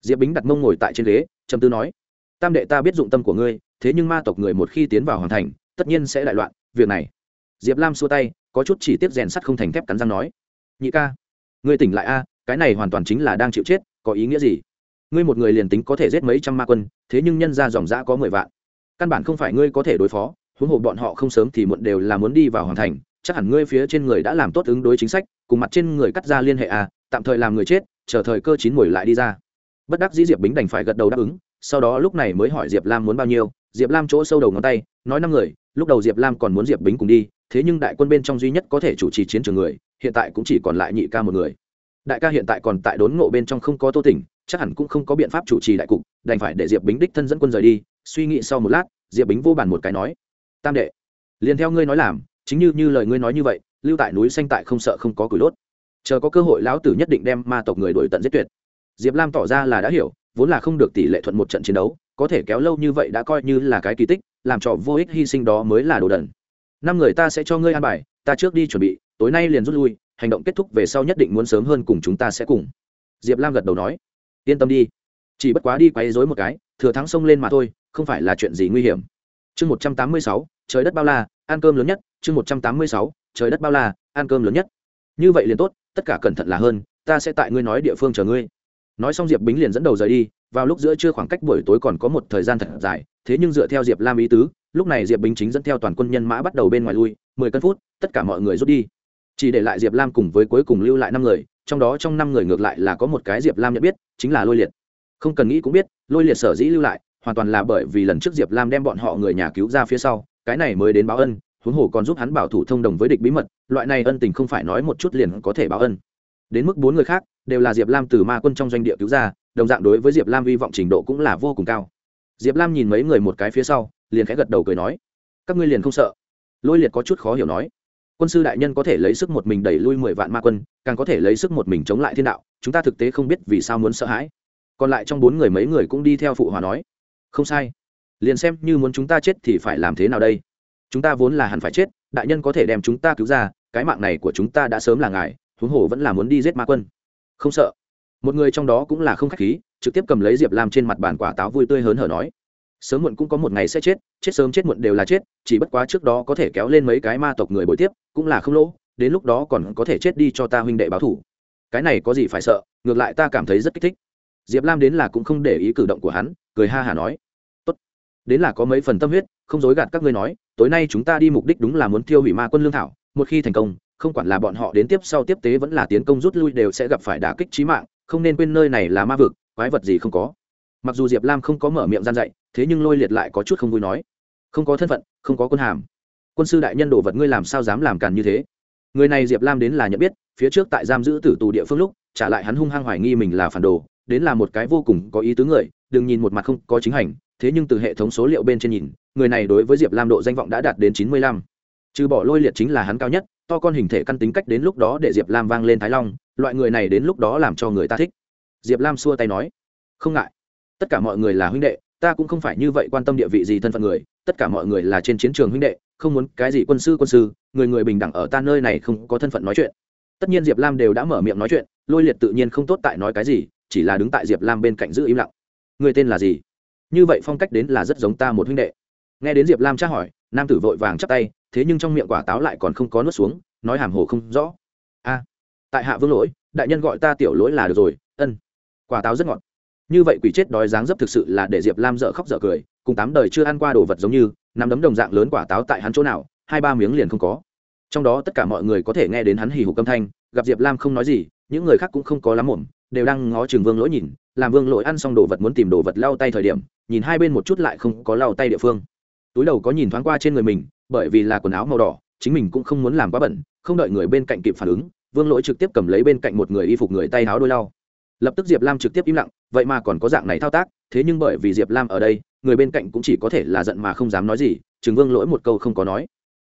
Diệp bính đặt mông ngồi tại trên ghế, trầm tư nói, tam đệ ta biết dụng tâm của ngươi thế nhưng ma tộc người một khi tiến vào hoàn thành, tất nhiên sẽ đại loạn, việc này. Diệp lam xua tay, có chút chỉ tiếp rèn sắt không thành thép cắn răng nói. Nhị ca, ngươi tỉnh lại a, cái này hoàn toàn chính là đang chịu chết, có ý nghĩa gì? Ngươi một người liền tính có thể giết mấy trăm ma quân, thế nhưng nhân ra dòng dã có mười vạn. Căn bản không phải ngươi có thể đối phó, huống hồ bọn họ không sớm thì muộn đều là muốn đi vào hoàn thành, chắc hẳn ngươi phía trên người đã làm tốt ứng đối chính sách, cùng mặt trên người cắt ra liên hệ à tạm thời làm người chết, chờ thời cơ chín mồi lại đi ra. Bất đắc dĩ diệp bính đành phải gật đầu đáp ứng, sau đó lúc này mới hỏi diệp lam muốn bao nhiêu diệp lam chỗ sâu đầu ngón tay, nói năm người, lúc đầu diệp lam còn muốn diệp bính cùng đi, thế nhưng đại quân bên trong duy nhất có thể chủ trì chiến trường người, hiện tại cũng chỉ còn lại nhị ca một người. Đại ca hiện tại còn tại đốn ngộ bên trong không có tô tỉnh, chắc hẳn cũng không có biện pháp chủ trì đại cục, đành phải để diệp bính đích thân dẫn quân rời đi, suy nghĩ sau một lát, diệp bính vô bàn một cái nói, tam đệ, liền theo ngươi nói làm, chính như như lời ngươi nói như vậy, lưu tại núi xanh tại không sợ không có củi đốt. Chờ có cơ hội lão tử nhất định đem ma tộc người đuổi tận giết tuyệt. Diệp lam tỏ ra là đã hiểu, vốn là không được tỷ lệ thuận một trận chiến đấu có thể kéo lâu như vậy đã coi như là cái kỳ tích, làm trò vô ích hy sinh đó mới là đồ đần. Năm người ta sẽ cho ngươi an bài, ta trước đi chuẩn bị, tối nay liền rút lui, hành động kết thúc về sau nhất định muốn sớm hơn cùng chúng ta sẽ cùng. Diệp lam gật đầu nói. Yên tâm đi, chỉ bất quá đi quấy dối một cái, thừa thắng sông lên mà thôi, không phải là chuyện gì nguy hiểm. Chương một trăm tám mươi sáu, trời đất bao la, ăn cơm lớn nhất, chương một trăm tám mươi sáu, trời đất bao la, ăn cơm lớn nhất. Như vậy liền tốt, tất cả cẩn thận là hơn, ta sẽ tại ngươi nói địa phương chờ ngươi nói xong diệp bính liền dẫn đầu rời đi, vào lúc giữa trưa khoảng cách buổi tối còn có một thời gian thật dài, thế nhưng dựa theo diệp lam ý tứ, lúc này diệp bính chính dẫn theo toàn quân nhân mã bắt đầu bên ngoài lui, mười cân phút, tất cả mọi người rút đi. Chỉ để lại diệp lam cùng với cuối cùng lưu lại năm người, trong đó trong năm người ngược lại là có một cái diệp lam nhận biết, chính là lôi liệt. Không cần nghĩ cũng biết, lôi liệt sở dĩ lưu lại, hoàn toàn là bởi vì lần trước diệp lam đem bọn họ người nhà cứu ra phía sau, cái này mới đến báo ân, huống hồ còn giúp hắn bảo thủ thông đồng với địch bí mật, loại này ân tình không phải nói một chút liền có thể báo ân. Đến mức bốn người khác đều là diệp lam từ ma quân trong doanh địa cứu ra, đồng dạng đối với diệp lam hy vọng trình độ cũng là vô cùng cao. Diệp lam nhìn mấy người một cái phía sau, liền khẽ gật đầu cười nói, các ngươi liền không sợ. Lôi liệt có chút khó hiểu nói, quân sư đại nhân có thể lấy sức một mình đẩy lui mười vạn ma quân, càng có thể lấy sức một mình chống lại thiên đạo, chúng ta thực tế không biết vì sao muốn sợ hãi. Còn lại trong bốn người mấy người cũng đi theo phụ hòa nói, không sai. Liền xem như muốn chúng ta chết thì phải làm thế nào đây? Chúng ta vốn là hẳn phải chết, đại nhân có thể đem chúng ta cứu ra, cái mạng này của chúng ta đã sớm là ngài, huống hồ vẫn là muốn đi giết ma quân không sợ. Một người trong đó cũng là không khách khí, trực tiếp cầm lấy diệp lam trên mặt bàn quả táo vui tươi hớn hở nói, sớm muộn cũng có một ngày sẽ chết chết sớm chết muộn đều là chết, chỉ bất quá trước đó có thể kéo lên mấy cái ma tộc người bồi tiếp, cũng là không lỗ, đến lúc đó còn có thể chết đi cho ta huynh đệ báo thủ. Cái này có gì phải sợ, ngược lại ta cảm thấy rất kích thích. Diệp lam đến là cũng không để ý cử động của hắn, cười ha hả nói, tốt, đến là có mấy phần tâm huyết, không dối gạt các ngươi nói, tối nay chúng ta đi mục đích đúng là muốn tiêu hủy ma quân lương thảo, một khi thành công không quản là bọn họ đến tiếp sau tiếp tế vẫn là tiến công rút lui đều sẽ gặp phải đả kích trí mạng, không nên quên nơi này là ma vực, quái vật gì không có. Mặc dù diệp lam không có mở miệng gian dạy, thế nhưng lôi liệt lại có chút không vui nói. Không có thân phận, không có quân hàm. Quân sư đại nhân đồ vật ngươi làm sao dám làm càn như thế? Người này diệp lam đến là nhận biết, phía trước tại giam giữ tử tù địa phương lúc, trả lại hắn hung hăng hoài nghi mình là phản đồ, đến là một cái vô cùng có ý tứ người, đừng nhìn một mặt không có chính hành, thế nhưng từ hệ thống số liệu bên trên nhìn, người này đối với diệp lam độ danh vọng đã đạt đến chín mươi lăm. Trừ bỏ lôi liệt chính là hắn cao nhất to con hình thể căn tính cách đến lúc đó để diệp lam vang lên thái long, loại người này đến lúc đó làm cho người ta thích. Diệp lam xua tay nói, không ngại. Tất cả mọi người là huynh đệ, ta cũng không phải như vậy quan tâm địa vị gì thân phận người, tất cả mọi người là trên chiến trường huynh đệ, không muốn cái gì quân sư quân sư, người người bình đẳng ở ta nơi này không có thân phận nói chuyện. Tất nhiên diệp lam đều đã mở miệng nói chuyện, lôi liệt tự nhiên không tốt tại nói cái gì, chỉ là đứng tại diệp lam bên cạnh giữ im lặng. Người tên là gì? Như vậy phong cách đến là rất giống ta một huynh đệ. Nghe đến diệp lam tra hỏi nam tử vội vàng chắp tay, thế nhưng trong miệng quả táo lại còn không có nuốt xuống, nói hàm hồ không rõ. A, tại hạ vương lỗi, đại nhân gọi ta tiểu lỗi là được rồi, ân. Quả táo rất ngọt. Như vậy quỷ chết đói dáng dấp thực sự là để diệp lam dở khóc dở cười, cùng tám đời chưa ăn qua đồ vật giống như nắm đấm đồng dạng lớn quả táo tại hắn chỗ nào, hai ba miếng liền không có. Trong đó tất cả mọi người có thể nghe đến hắn hì hục âm thanh, gặp diệp lam không nói gì, những người khác cũng không có lắm mồm, đều đang ngó chừng vương lỗi nhìn, làm vương lỗi ăn xong đồ vật muốn tìm đồ vật lau tay thời điểm, nhìn hai bên một chút lại không có lau tay địa phương túi đầu có nhìn thoáng qua trên người mình, bởi vì là quần áo màu đỏ, chính mình cũng không muốn làm quá bẩn, không đợi người bên cạnh kịp phản ứng, vương lỗi trực tiếp cầm lấy bên cạnh một người y phục người tay áo đôi lau. Lập tức diệp lam trực tiếp im lặng, vậy mà còn có dạng này thao tác, thế nhưng bởi vì diệp lam ở đây, người bên cạnh cũng chỉ có thể là giận mà không dám nói gì, chừng vương lỗi một câu không có nói.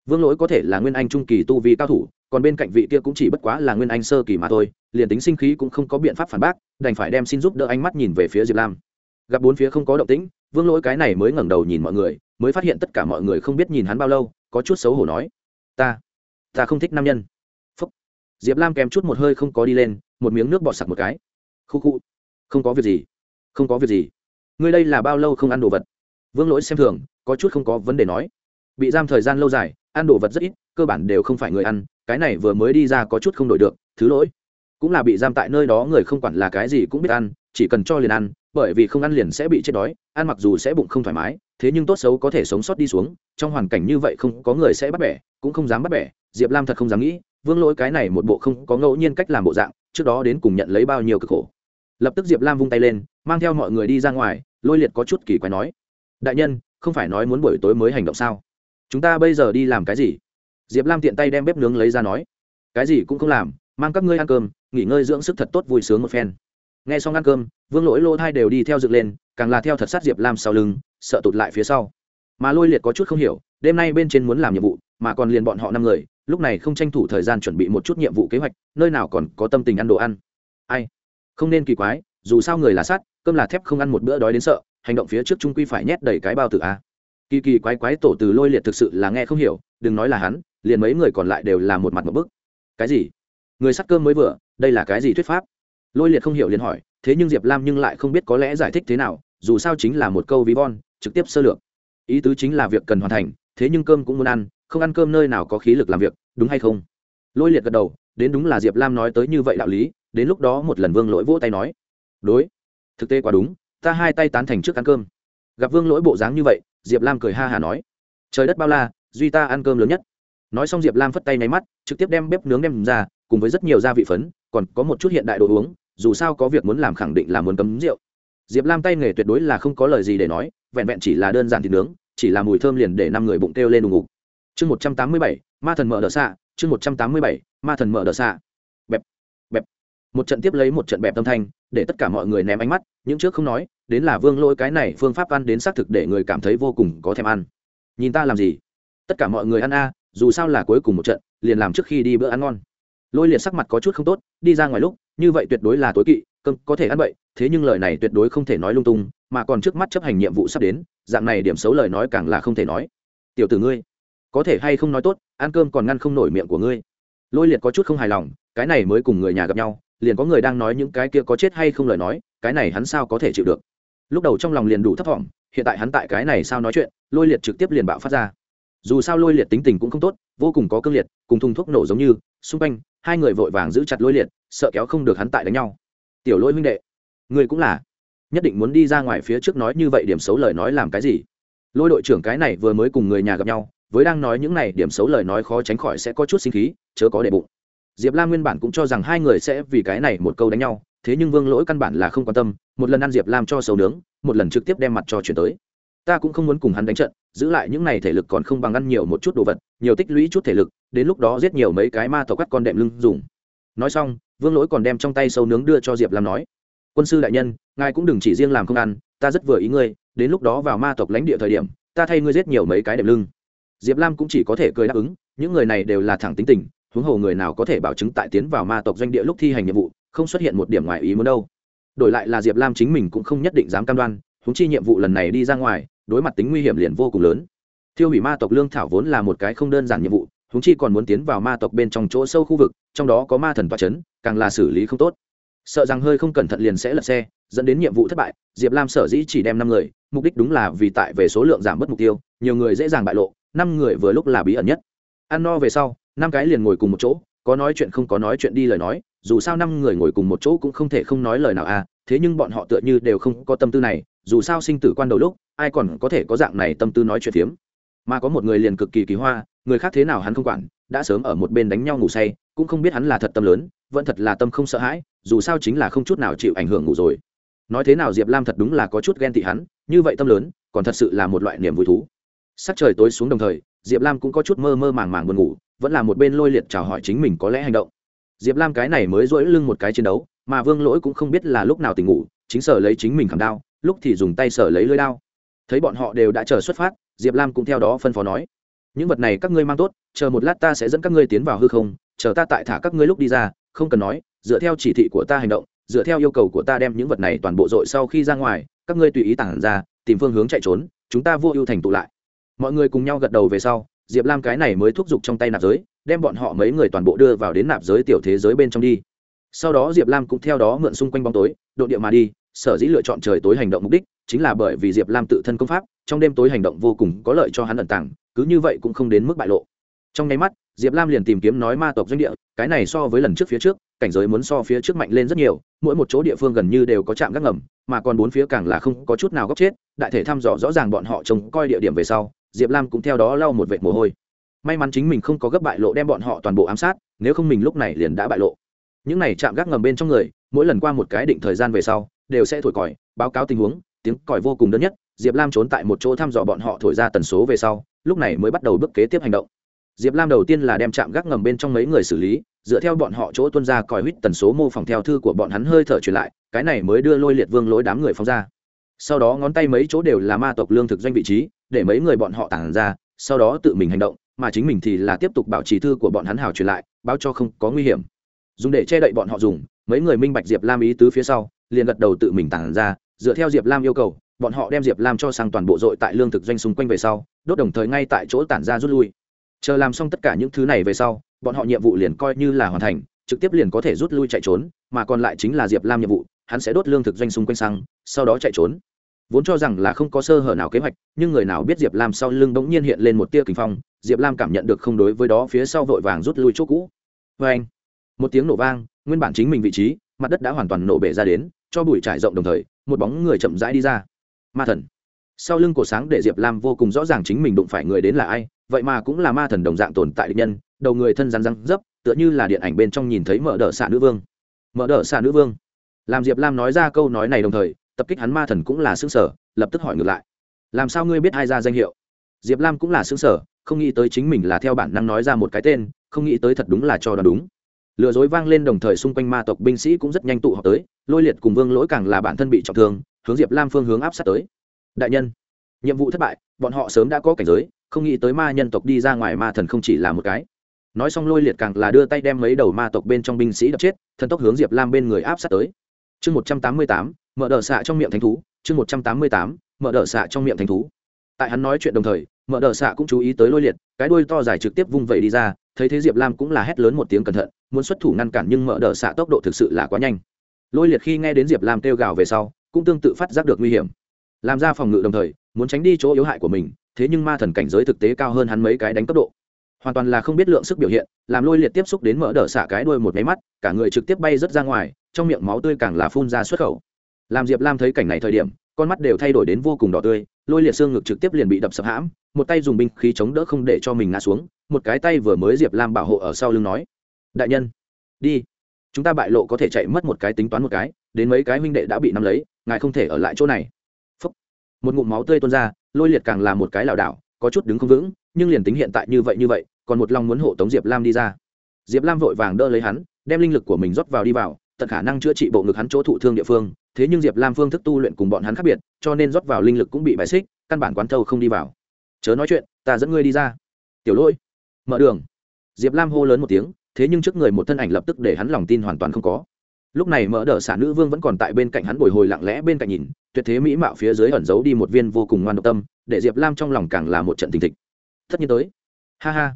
Vương lỗi có thể là nguyên anh trung kỳ tu vi cao thủ, còn bên cạnh vị kia cũng chỉ bất quá là nguyên anh sơ kỳ mà thôi, liền tính sinh khí cũng không có biện pháp phản bác, đành phải đem xin giúp đỡ ánh mắt nhìn về phía diệp lam. Gặp bốn phía không có động tĩnh, vương lỗi cái này mới ngẩng đầu nhìn mọi người mới phát hiện tất cả mọi người không biết nhìn hắn bao lâu, có chút xấu hổ nói, ta ta không thích nam nhân. Phúc. diệp lam kèm chút một hơi không có đi lên, một miếng nước bọt sặc một cái. Khu khu, không có việc gì, không có việc gì. Ngươi đây là bao lâu không ăn đồ vật? Vương lỗi xem thường, có chút không có vấn đề nói. Bị giam thời gian lâu dài, ăn đồ vật rất ít, cơ bản đều không phải người ăn, cái này vừa mới đi ra có chút không đổi được, thứ lỗi. Cũng là bị giam tại nơi đó người không quản là cái gì cũng biết ăn, chỉ cần cho liền ăn bởi vì không ăn liền sẽ bị chết đói, ăn mặc dù sẽ bụng không thoải mái, thế nhưng tốt xấu có thể sống sót đi xuống, trong hoàn cảnh như vậy không có người sẽ bắt bẻ, cũng không dám bắt bẻ, diệp lam thật không dám nghĩ, vương lỗi cái này một bộ không có ngẫu nhiên cách làm bộ dạng, trước đó đến cùng nhận lấy bao nhiêu cực khổ. Lập tức diệp lam vung tay lên, mang theo mọi người đi ra ngoài, lôi liệt có chút kỳ quái nói, đại nhân, không phải nói muốn buổi tối mới hành động sao? Chúng ta bây giờ đi làm cái gì? Diệp lam tiện tay đem bếp nướng lấy ra nói, cái gì cũng không làm, mang các ngươi ăn cơm, nghỉ ngơi dưỡng sức thật tốt vui sướng một phen nghe xong ăn cơm, vương lỗi lô thai đều đi theo dựng lên, càng là theo thật sát diệp lam sau lưng, sợ tụt lại phía sau. Mà lôi liệt có chút không hiểu, đêm nay bên trên muốn làm nhiệm vụ, mà còn liền bọn họ năm người, lúc này không tranh thủ thời gian chuẩn bị một chút nhiệm vụ kế hoạch, nơi nào còn có tâm tình ăn đồ ăn. Ai? Không nên kỳ quái, dù sao người là sát, cơm là thép không ăn một bữa đói đến sợ, hành động phía trước trung quy phải nhét đầy cái bao tử a. Kỳ kỳ quái quái tổ từ lôi liệt thực sự là nghe không hiểu, đừng nói là hắn, liền mấy người còn lại đều là một mặt một bức. Cái gì? Người sắt cơm mới vừa, đây là cái gì thuyết pháp? Lôi liệt không hiểu liền hỏi, thế nhưng diệp lam nhưng lại không biết có lẽ giải thích thế nào, dù sao chính là một câu ví von, trực tiếp sơ lược. Ý tứ chính là việc cần hoàn thành, thế nhưng cơm cũng muốn ăn, không ăn cơm nơi nào có khí lực làm việc, đúng hay không? Lôi liệt gật đầu, đến đúng là diệp lam nói tới như vậy đạo lý, đến lúc đó một lần vương lỗi vỗ tay nói, đối, thực tế quá đúng, ta hai tay tán thành trước ăn cơm. Gặp vương lỗi bộ dáng như vậy, diệp lam cười ha hà nói, trời đất bao la, duy ta ăn cơm lớn nhất. Nói xong diệp lam phất tay nháy mắt, trực tiếp đem bếp nướng đem ra, cùng với rất nhiều gia vị phấn, còn có một chút hiện đại đồ uống dù sao có việc muốn làm khẳng định là muốn cấm rượu. Diệp lam tay nghề tuyệt đối là không có lời gì để nói, vẹn vẹn chỉ là đơn giản thịt nướng, chỉ là mùi thơm liền để năm người bụng kêu lên đùng ngục. Chương một trăm tám mươi bảy, ma thần mở đờ xạ, chương một trăm tám mươi bảy, ma thần mở đờ xạ. Bẹp bẹp. Một trận tiếp lấy một trận bẹp tâm thanh, để tất cả mọi người ném ánh mắt, những trước không nói, đến là vương lôi cái này phương pháp ăn đến xác thực để người cảm thấy vô cùng có thèm ăn. Nhìn ta làm gì? Tất cả mọi người ăn a, dù sao là cuối cùng một trận, liền làm trước khi đi bữa ăn ngon. Lôi liệt sắc mặt có chút không tốt, đi ra ngoài lúc như vậy tuyệt đối là tối kỵ, cơm có thể ăn bậy, thế nhưng lời này tuyệt đối không thể nói lung tung, mà còn trước mắt chấp hành nhiệm vụ sắp đến, dạng này điểm xấu lời nói càng là không thể nói. Tiểu tử ngươi, có thể hay không nói tốt, ăn cơm còn ngăn không nổi miệng của ngươi. Lôi liệt có chút không hài lòng, cái này mới cùng người nhà gặp nhau, liền có người đang nói những cái kia có chết hay không lời nói, cái này hắn sao có thể chịu được? Lúc đầu trong lòng liền đủ thấp thỏm, hiện tại hắn tại cái này sao nói chuyện, lôi liệt trực tiếp liền bạo phát ra. Dù sao lôi liệt tính tình cũng không tốt, vô cùng có cương liệt, cùng thùng thuốc nổ giống như, xung quanh hai người vội vàng giữ chặt lôi liệt, sợ kéo không được hắn tại đánh nhau. Tiểu lôi huynh đệ người cũng là. Nhất định muốn đi ra ngoài phía trước nói như vậy điểm xấu lời nói làm cái gì? Lôi đội trưởng cái này vừa mới cùng người nhà gặp nhau, với đang nói những này điểm xấu lời nói khó tránh khỏi sẽ có chút sinh khí, chớ có để bụng. Diệp lam nguyên bản cũng cho rằng hai người sẽ vì cái này một câu đánh nhau, thế nhưng vương lỗi căn bản là không quan tâm, một lần ăn diệp lam cho sầu nướng, một lần trực tiếp đem mặt cho chuyển tới. Ta cũng không muốn cùng hắn đánh trận, giữ lại những này thể lực còn không bằng ăn nhiều một chút đồ vật, nhiều tích lũy chút thể lực đến lúc đó giết nhiều mấy cái ma tộc cắt con đệm lưng dùng. Nói xong, vương lỗi còn đem trong tay sâu nướng đưa cho diệp lam nói, quân sư đại nhân, ngài cũng đừng chỉ riêng làm không ăn, ta rất vừa ý ngươi, đến lúc đó vào ma tộc lãnh địa thời điểm, ta thay ngươi giết nhiều mấy cái đệm lưng. Diệp lam cũng chỉ có thể cười đáp ứng, những người này đều là thẳng tính tình, huống hồ người nào có thể bảo chứng tại tiến vào ma tộc doanh địa lúc thi hành nhiệm vụ, không xuất hiện một điểm ngoài ý muốn đâu. Đổi lại là diệp lam chính mình cũng không nhất định dám cam đoan, huống chi nhiệm vụ lần này đi ra ngoài, đối mặt tính nguy hiểm liền vô cùng lớn. Thiêu hủy ma tộc lương thảo vốn là một cái không đơn giản nhiệm vụ húng chi còn muốn tiến vào ma tộc bên trong chỗ sâu khu vực, trong đó có ma thần toa c h ấ n càng là xử lý không tốt. Sợ rằng hơi không cẩn thận liền sẽ lật xe, dẫn đến nhiệm vụ thất bại, diệp lam sở dĩ chỉ đem năm người, mục đích đúng là vì tại về số lượng giảm bớt mục tiêu, nhiều người dễ dàng bại lộ, năm người vừa lúc là bí ẩn nhất. Ăn no về sau, năm cái liền ngồi cùng một chỗ, có nói chuyện không có nói chuyện đi lời nói, dù sao năm người ngồi cùng một chỗ cũng không thể không nói lời nào à thế nhưng bọn họ tựa như đều không có tâm tư này, dù sao sinh tử quan đầu lúc, ai còn có thể có dạng này tâm tư nói chuyện phiếm mà có một người liền cực kỳ kỳ hoa, người khác thế nào hắn không quản, đã sớm ở một bên đánh nhau ngủ say, cũng không biết hắn là thật tâm lớn, vẫn thật là tâm không sợ hãi, dù sao chính là không chút nào chịu ảnh hưởng ngủ rồi. Nói thế nào diệp lam thật đúng là có chút ghen tị hắn, như vậy tâm lớn, còn thật sự là một loại niềm vui thú. Sắc trời tối xuống đồng thời, diệp lam cũng có chút mơ mơ màng màng buồn ngủ, vẫn là một bên lôi liệt chào hỏi chính mình có lẽ hành động. Diệp lam cái này mới dỗi lưng một cái chiến đấu, mà vương lỗi cũng không biết là lúc nào tỉnh ngủ, chính sở lấy chính mình khảm đao, lúc thì dùng tay sở lấy lưới đao thấy bọn họ đều đã chờ xuất phát, diệp lam cũng theo đó phân phó nói, những vật này các ngươi mang tốt, chờ một lát ta sẽ dẫn các ngươi tiến vào hư không, chờ ta tại thả các ngươi lúc đi ra, không cần nói, dựa theo chỉ thị của ta hành động, dựa theo yêu cầu của ta đem những vật này toàn bộ dội sau khi ra ngoài, các ngươi tùy ý tản ra, tìm phương hướng chạy trốn, chúng ta vô ưu thành tụ lại. Mọi người cùng nhau gật đầu về sau, diệp lam cái này mới thúc giục trong tay nạp giới, đem bọn họ mấy người toàn bộ đưa vào đến nạp giới tiểu thế giới bên trong đi. Sau đó diệp lam cũng theo đó mượn xung quanh bóng tối độ địa mà đi sở dĩ lựa chọn trời tối hành động mục đích chính là bởi vì diệp lam tự thân công pháp, trong đêm tối hành động vô cùng có lợi cho hắn ẩn tàng, cứ như vậy cũng không đến mức bại lộ. Trong nháy mắt, diệp lam liền tìm kiếm nói ma tộc doanh địa, cái này so với lần trước phía trước, cảnh giới muốn so phía trước mạnh lên rất nhiều, mỗi một chỗ địa phương gần như đều có trạm gác ngầm, mà còn bốn phía càng là không có chút nào góc chết, đại thể thăm dò rõ ràng bọn họ trông coi địa điểm về sau, diệp lam cũng theo đó lau một vệt mồ hôi. May mắn chính mình không có gấp bại lộ đem bọn họ toàn bộ ám sát, nếu không mình lúc này liền đã bại lộ. Những này chạm gác ngầm bên trong người, mỗi lần qua một cái định thời gian về sau đều sẽ thổi còi, báo cáo tình huống, tiếng còi vô cùng đơn nhất, diệp lam trốn tại một chỗ thăm dò bọn họ thổi ra tần số về sau, lúc này mới bắt đầu bước kế tiếp hành động. Diệp lam đầu tiên là đem chạm gác ngầm bên trong mấy người xử lý, dựa theo bọn họ chỗ tuân ra còi huýt tần số mô phỏng theo thư của bọn hắn hơi thở truyền lại, cái này mới đưa lôi liệt vương lối đám người phóng ra. Sau đó ngón tay mấy chỗ đều là ma tộc lương thực doanh vị trí, để mấy người bọn họ tản ra, sau đó tự mình hành động, mà chính mình thì là tiếp tục bảo trì thư của bọn hắn hào truyền lại, báo cho không có nguy hiểm. Dùng để che đậy bọn họ dùng, mấy người minh bạch diệp lam ý tứ phía sau liền gật đầu tự mình tản ra, dựa theo diệp lam yêu cầu, bọn họ đem diệp lam cho sang toàn bộ dội tại lương thực doanh xung quanh về sau, đốt đồng thời ngay tại chỗ tản ra rút lui. Chờ làm xong tất cả những thứ này về sau, bọn họ nhiệm vụ liền coi như là hoàn thành, trực tiếp liền có thể rút lui chạy trốn, mà còn lại chính là diệp lam nhiệm vụ, hắn sẽ đốt lương thực doanh xung quanh xăng, sau đó chạy trốn. Vốn cho rằng là không có sơ hở nào kế hoạch, nhưng người nào biết diệp lam sau lưng bỗng nhiên hiện lên một tia kinh phong, diệp lam cảm nhận được không đối với đó, phía sau vội vàng rút lui chỗ cũ. Vê anh một tiếng nổ vang, nguyên bản chính mình vị trí, mặt đất đã hoàn toàn nổ bể ra đến cho bụi trải rộng đồng thời, một bóng người chậm rãi đi ra. Ma thần. Sau lưng cổ sáng để diệp lam vô cùng rõ ràng chính mình đụng phải người đến là ai, vậy mà cũng là ma thần đồng dạng tồn tại định nhân, đầu người thân rắn răng dấp tựa như là điện ảnh bên trong nhìn thấy mở đỡ xạ nữ vương. Mở đỡ xạ nữ vương. Làm diệp lam nói ra câu nói này đồng thời, tập kích hắn ma thần cũng là xương sở lập tức hỏi ngược lại. Làm sao ngươi biết ai ra danh hiệu? Diệp lam cũng là xương sở không nghĩ tới chính mình là theo bản năng nói ra một cái tên, không nghĩ tới thật đúng là cho đoán đúng lừa dối vang lên đồng thời xung quanh ma tộc binh sĩ cũng rất nhanh tụ họp tới, lôi liệt cùng vương lỗi càng là bản thân bị trọng thương, hướng diệp lam phương hướng áp sát tới. Đại nhân, nhiệm vụ thất bại, bọn họ sớm đã có cảnh giới, không nghĩ tới ma nhân tộc đi ra ngoài ma thần không chỉ là một cái. Nói xong lôi liệt càng là đưa tay đem mấy đầu ma tộc bên trong binh sĩ đập chết, thần tốc hướng diệp lam bên người áp sát tới. Chương một trăm tám mươi tám, mở đờ xạ trong miệng thánh thú, chương một trăm tám mươi tám, mở đờ xạ trong miệng thánh thú. Tại hắn nói chuyện đồng thời, mở đờ xạ cũng chú ý tới lôi liệt, cái đuôi to dài trực tiếp vung vẩy đi ra thấy thế diệp lam cũng là hét lớn một tiếng cẩn thận muốn xuất thủ ngăn cản nhưng mở đờ xạ tốc độ thực sự là quá nhanh lôi liệt khi nghe đến diệp lam kêu gào về sau cũng tương tự phát giác được nguy hiểm làm ra phòng ngự đồng thời muốn tránh đi chỗ yếu hại của mình thế nhưng ma thần cảnh giới thực tế cao hơn hắn mấy cái đánh cấp độ hoàn toàn là không biết lượng sức biểu hiện làm lôi liệt tiếp xúc đến mở đờ xạ cái đuôi một máy mắt cả người trực tiếp bay rớt ra ngoài trong miệng máu tươi càng là phun ra xuất khẩu làm diệp lam thấy cảnh này thời điểm con mắt đều thay đổi đến vô cùng đỏ tươi lôi liệt xương ngực trực tiếp liền bị đập sập hãm một tay dùng binh khí chống đỡ không để cho mình ngã xuống một cái tay vừa mới diệp lam bảo hộ ở sau lưng nói, đại nhân, đi. Chúng ta bại lộ có thể chạy mất một cái tính toán một cái, đến mấy cái huynh đệ đã bị nắm lấy, ngài không thể ở lại chỗ này. Phúc. một ngụm máu tươi tuôn ra, lôi liệt càng là một cái lảo đảo, có chút đứng không vững, nhưng liền tính hiện tại như vậy như vậy, còn một lòng muốn hộ tống diệp lam đi ra. Diệp lam vội vàng đỡ lấy hắn, đem linh lực của mình rót vào đi vào, tận khả năng chữa trị bộ ngực hắn chỗ thụ thương địa phương, thế nhưng diệp lam phương thức tu luyện cùng bọn hắn khác biệt, cho nên rót vào linh lực cũng bị bài xích, căn bản quán thâu không đi vào. Chớ nói chuyện, ta dẫn ngươi đi ra. Tiểu lỗi mở đường. Diệp lam hô lớn một tiếng, thế nhưng trước người một thân ảnh lập tức để hắn lòng tin hoàn toàn không có. Lúc này mở đờ xả nữ vương vẫn còn tại bên cạnh hắn bồi hồi lặng lẽ bên cạnh nhìn, tuyệt thế mỹ mạo phía dưới ẩn giấu đi một viên vô cùng ngoan độc tâm, để diệp lam trong lòng càng là một trận tình thịch. Tất nhiên tới. Ha ha.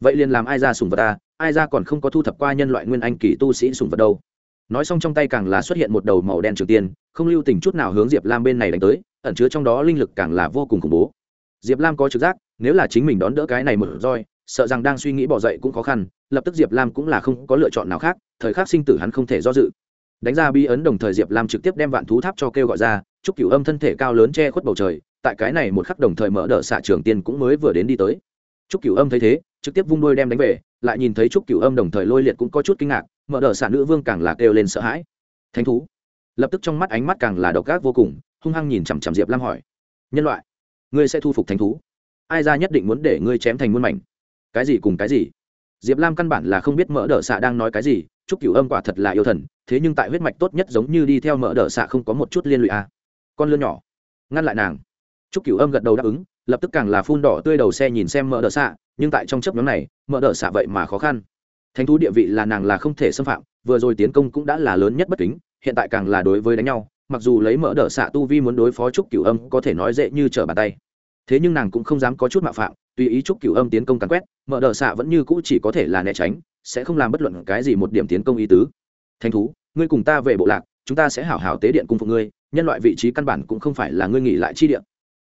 Vậy liền làm ai ra sùng vật ta ai ra còn không có thu thập qua nhân loại nguyên anh kỳ tu sĩ sùng vật đâu. Nói xong trong tay càng là xuất hiện một đầu màu đen trường tiên, không lưu tình chút nào hướng diệp lam bên này đánh tới, ẩn chứa trong đó linh lực càng là vô cùng khủng bố. Diệp lam có trực giác, nếu là chính mình đón đỡ cái này một roi sợ rằng đang suy nghĩ bỏ dậy cũng khó khăn, lập tức diệp lam cũng là không có lựa chọn nào khác, thời khắc sinh tử hắn không thể do dự. Đánh ra bi ấn đồng thời diệp lam trực tiếp đem vạn thú tháp cho kêu gọi ra, chúc cửu âm thân thể cao lớn che khuất bầu trời, tại cái này một khắc đồng thời mở đỡ xạ trường tiên cũng mới vừa đến đi tới. Chúc cửu âm thấy thế, trực tiếp vung đôi đem đánh về, lại nhìn thấy chúc cửu âm đồng thời lôi liệt cũng có chút kinh ngạc, mở đỡ xạ nữ vương càng là kêu lên sợ hãi. Thánh thú. Lập tức trong mắt ánh mắt càng là độc ác vô cùng, hung hăng nhìn chằm chằm diệp lam hỏi. Nhân loại, ngươi sẽ thu phục thánh thú? Ai ra nhất định muốn để ngươi chém thành muôn mảnh? Cái gì cùng cái gì? Diệp lam căn bản là không biết mỡ đỡ xạ đang nói cái gì chúc cửu âm quả thật là yêu thần, thế nhưng tại huyết mạch tốt nhất giống như đi theo mỡ đỡ xạ không có một chút liên lụy à. con lươn nhỏ, ngăn lại nàng. Chúc cửu âm gật đầu đáp ứng, lập tức càng là phun đỏ tươi đầu xe nhìn xem mỡ đỡ xạ, nhưng tại trong chấp nhóm này, mỡ đỡ xạ vậy mà khó khăn. Thánh thú địa vị là nàng là không thể xâm phạm, vừa rồi tiến công cũng đã là lớn nhất bất kính, hiện tại càng là đối với đánh nhau, mặc dù lấy mỡ đỡ xạ tu vi muốn đối phó trúc cửu âm có thể nói dễ như trở bàn tay. Thế nhưng nàng cũng không dám có chút mạo phạm tùy ý trúc cửu âm tiến công càn quét, mở đờ xạ vẫn như cũ chỉ có thể là né tránh, sẽ không làm bất luận cái gì một điểm tiến công ý tứ. Thanh thú, ngươi cùng ta về bộ lạc, chúng ta sẽ hảo hảo tế điện cung phục ngươi, nhân loại vị trí căn bản cũng không phải là ngươi nghỉ lại chi điện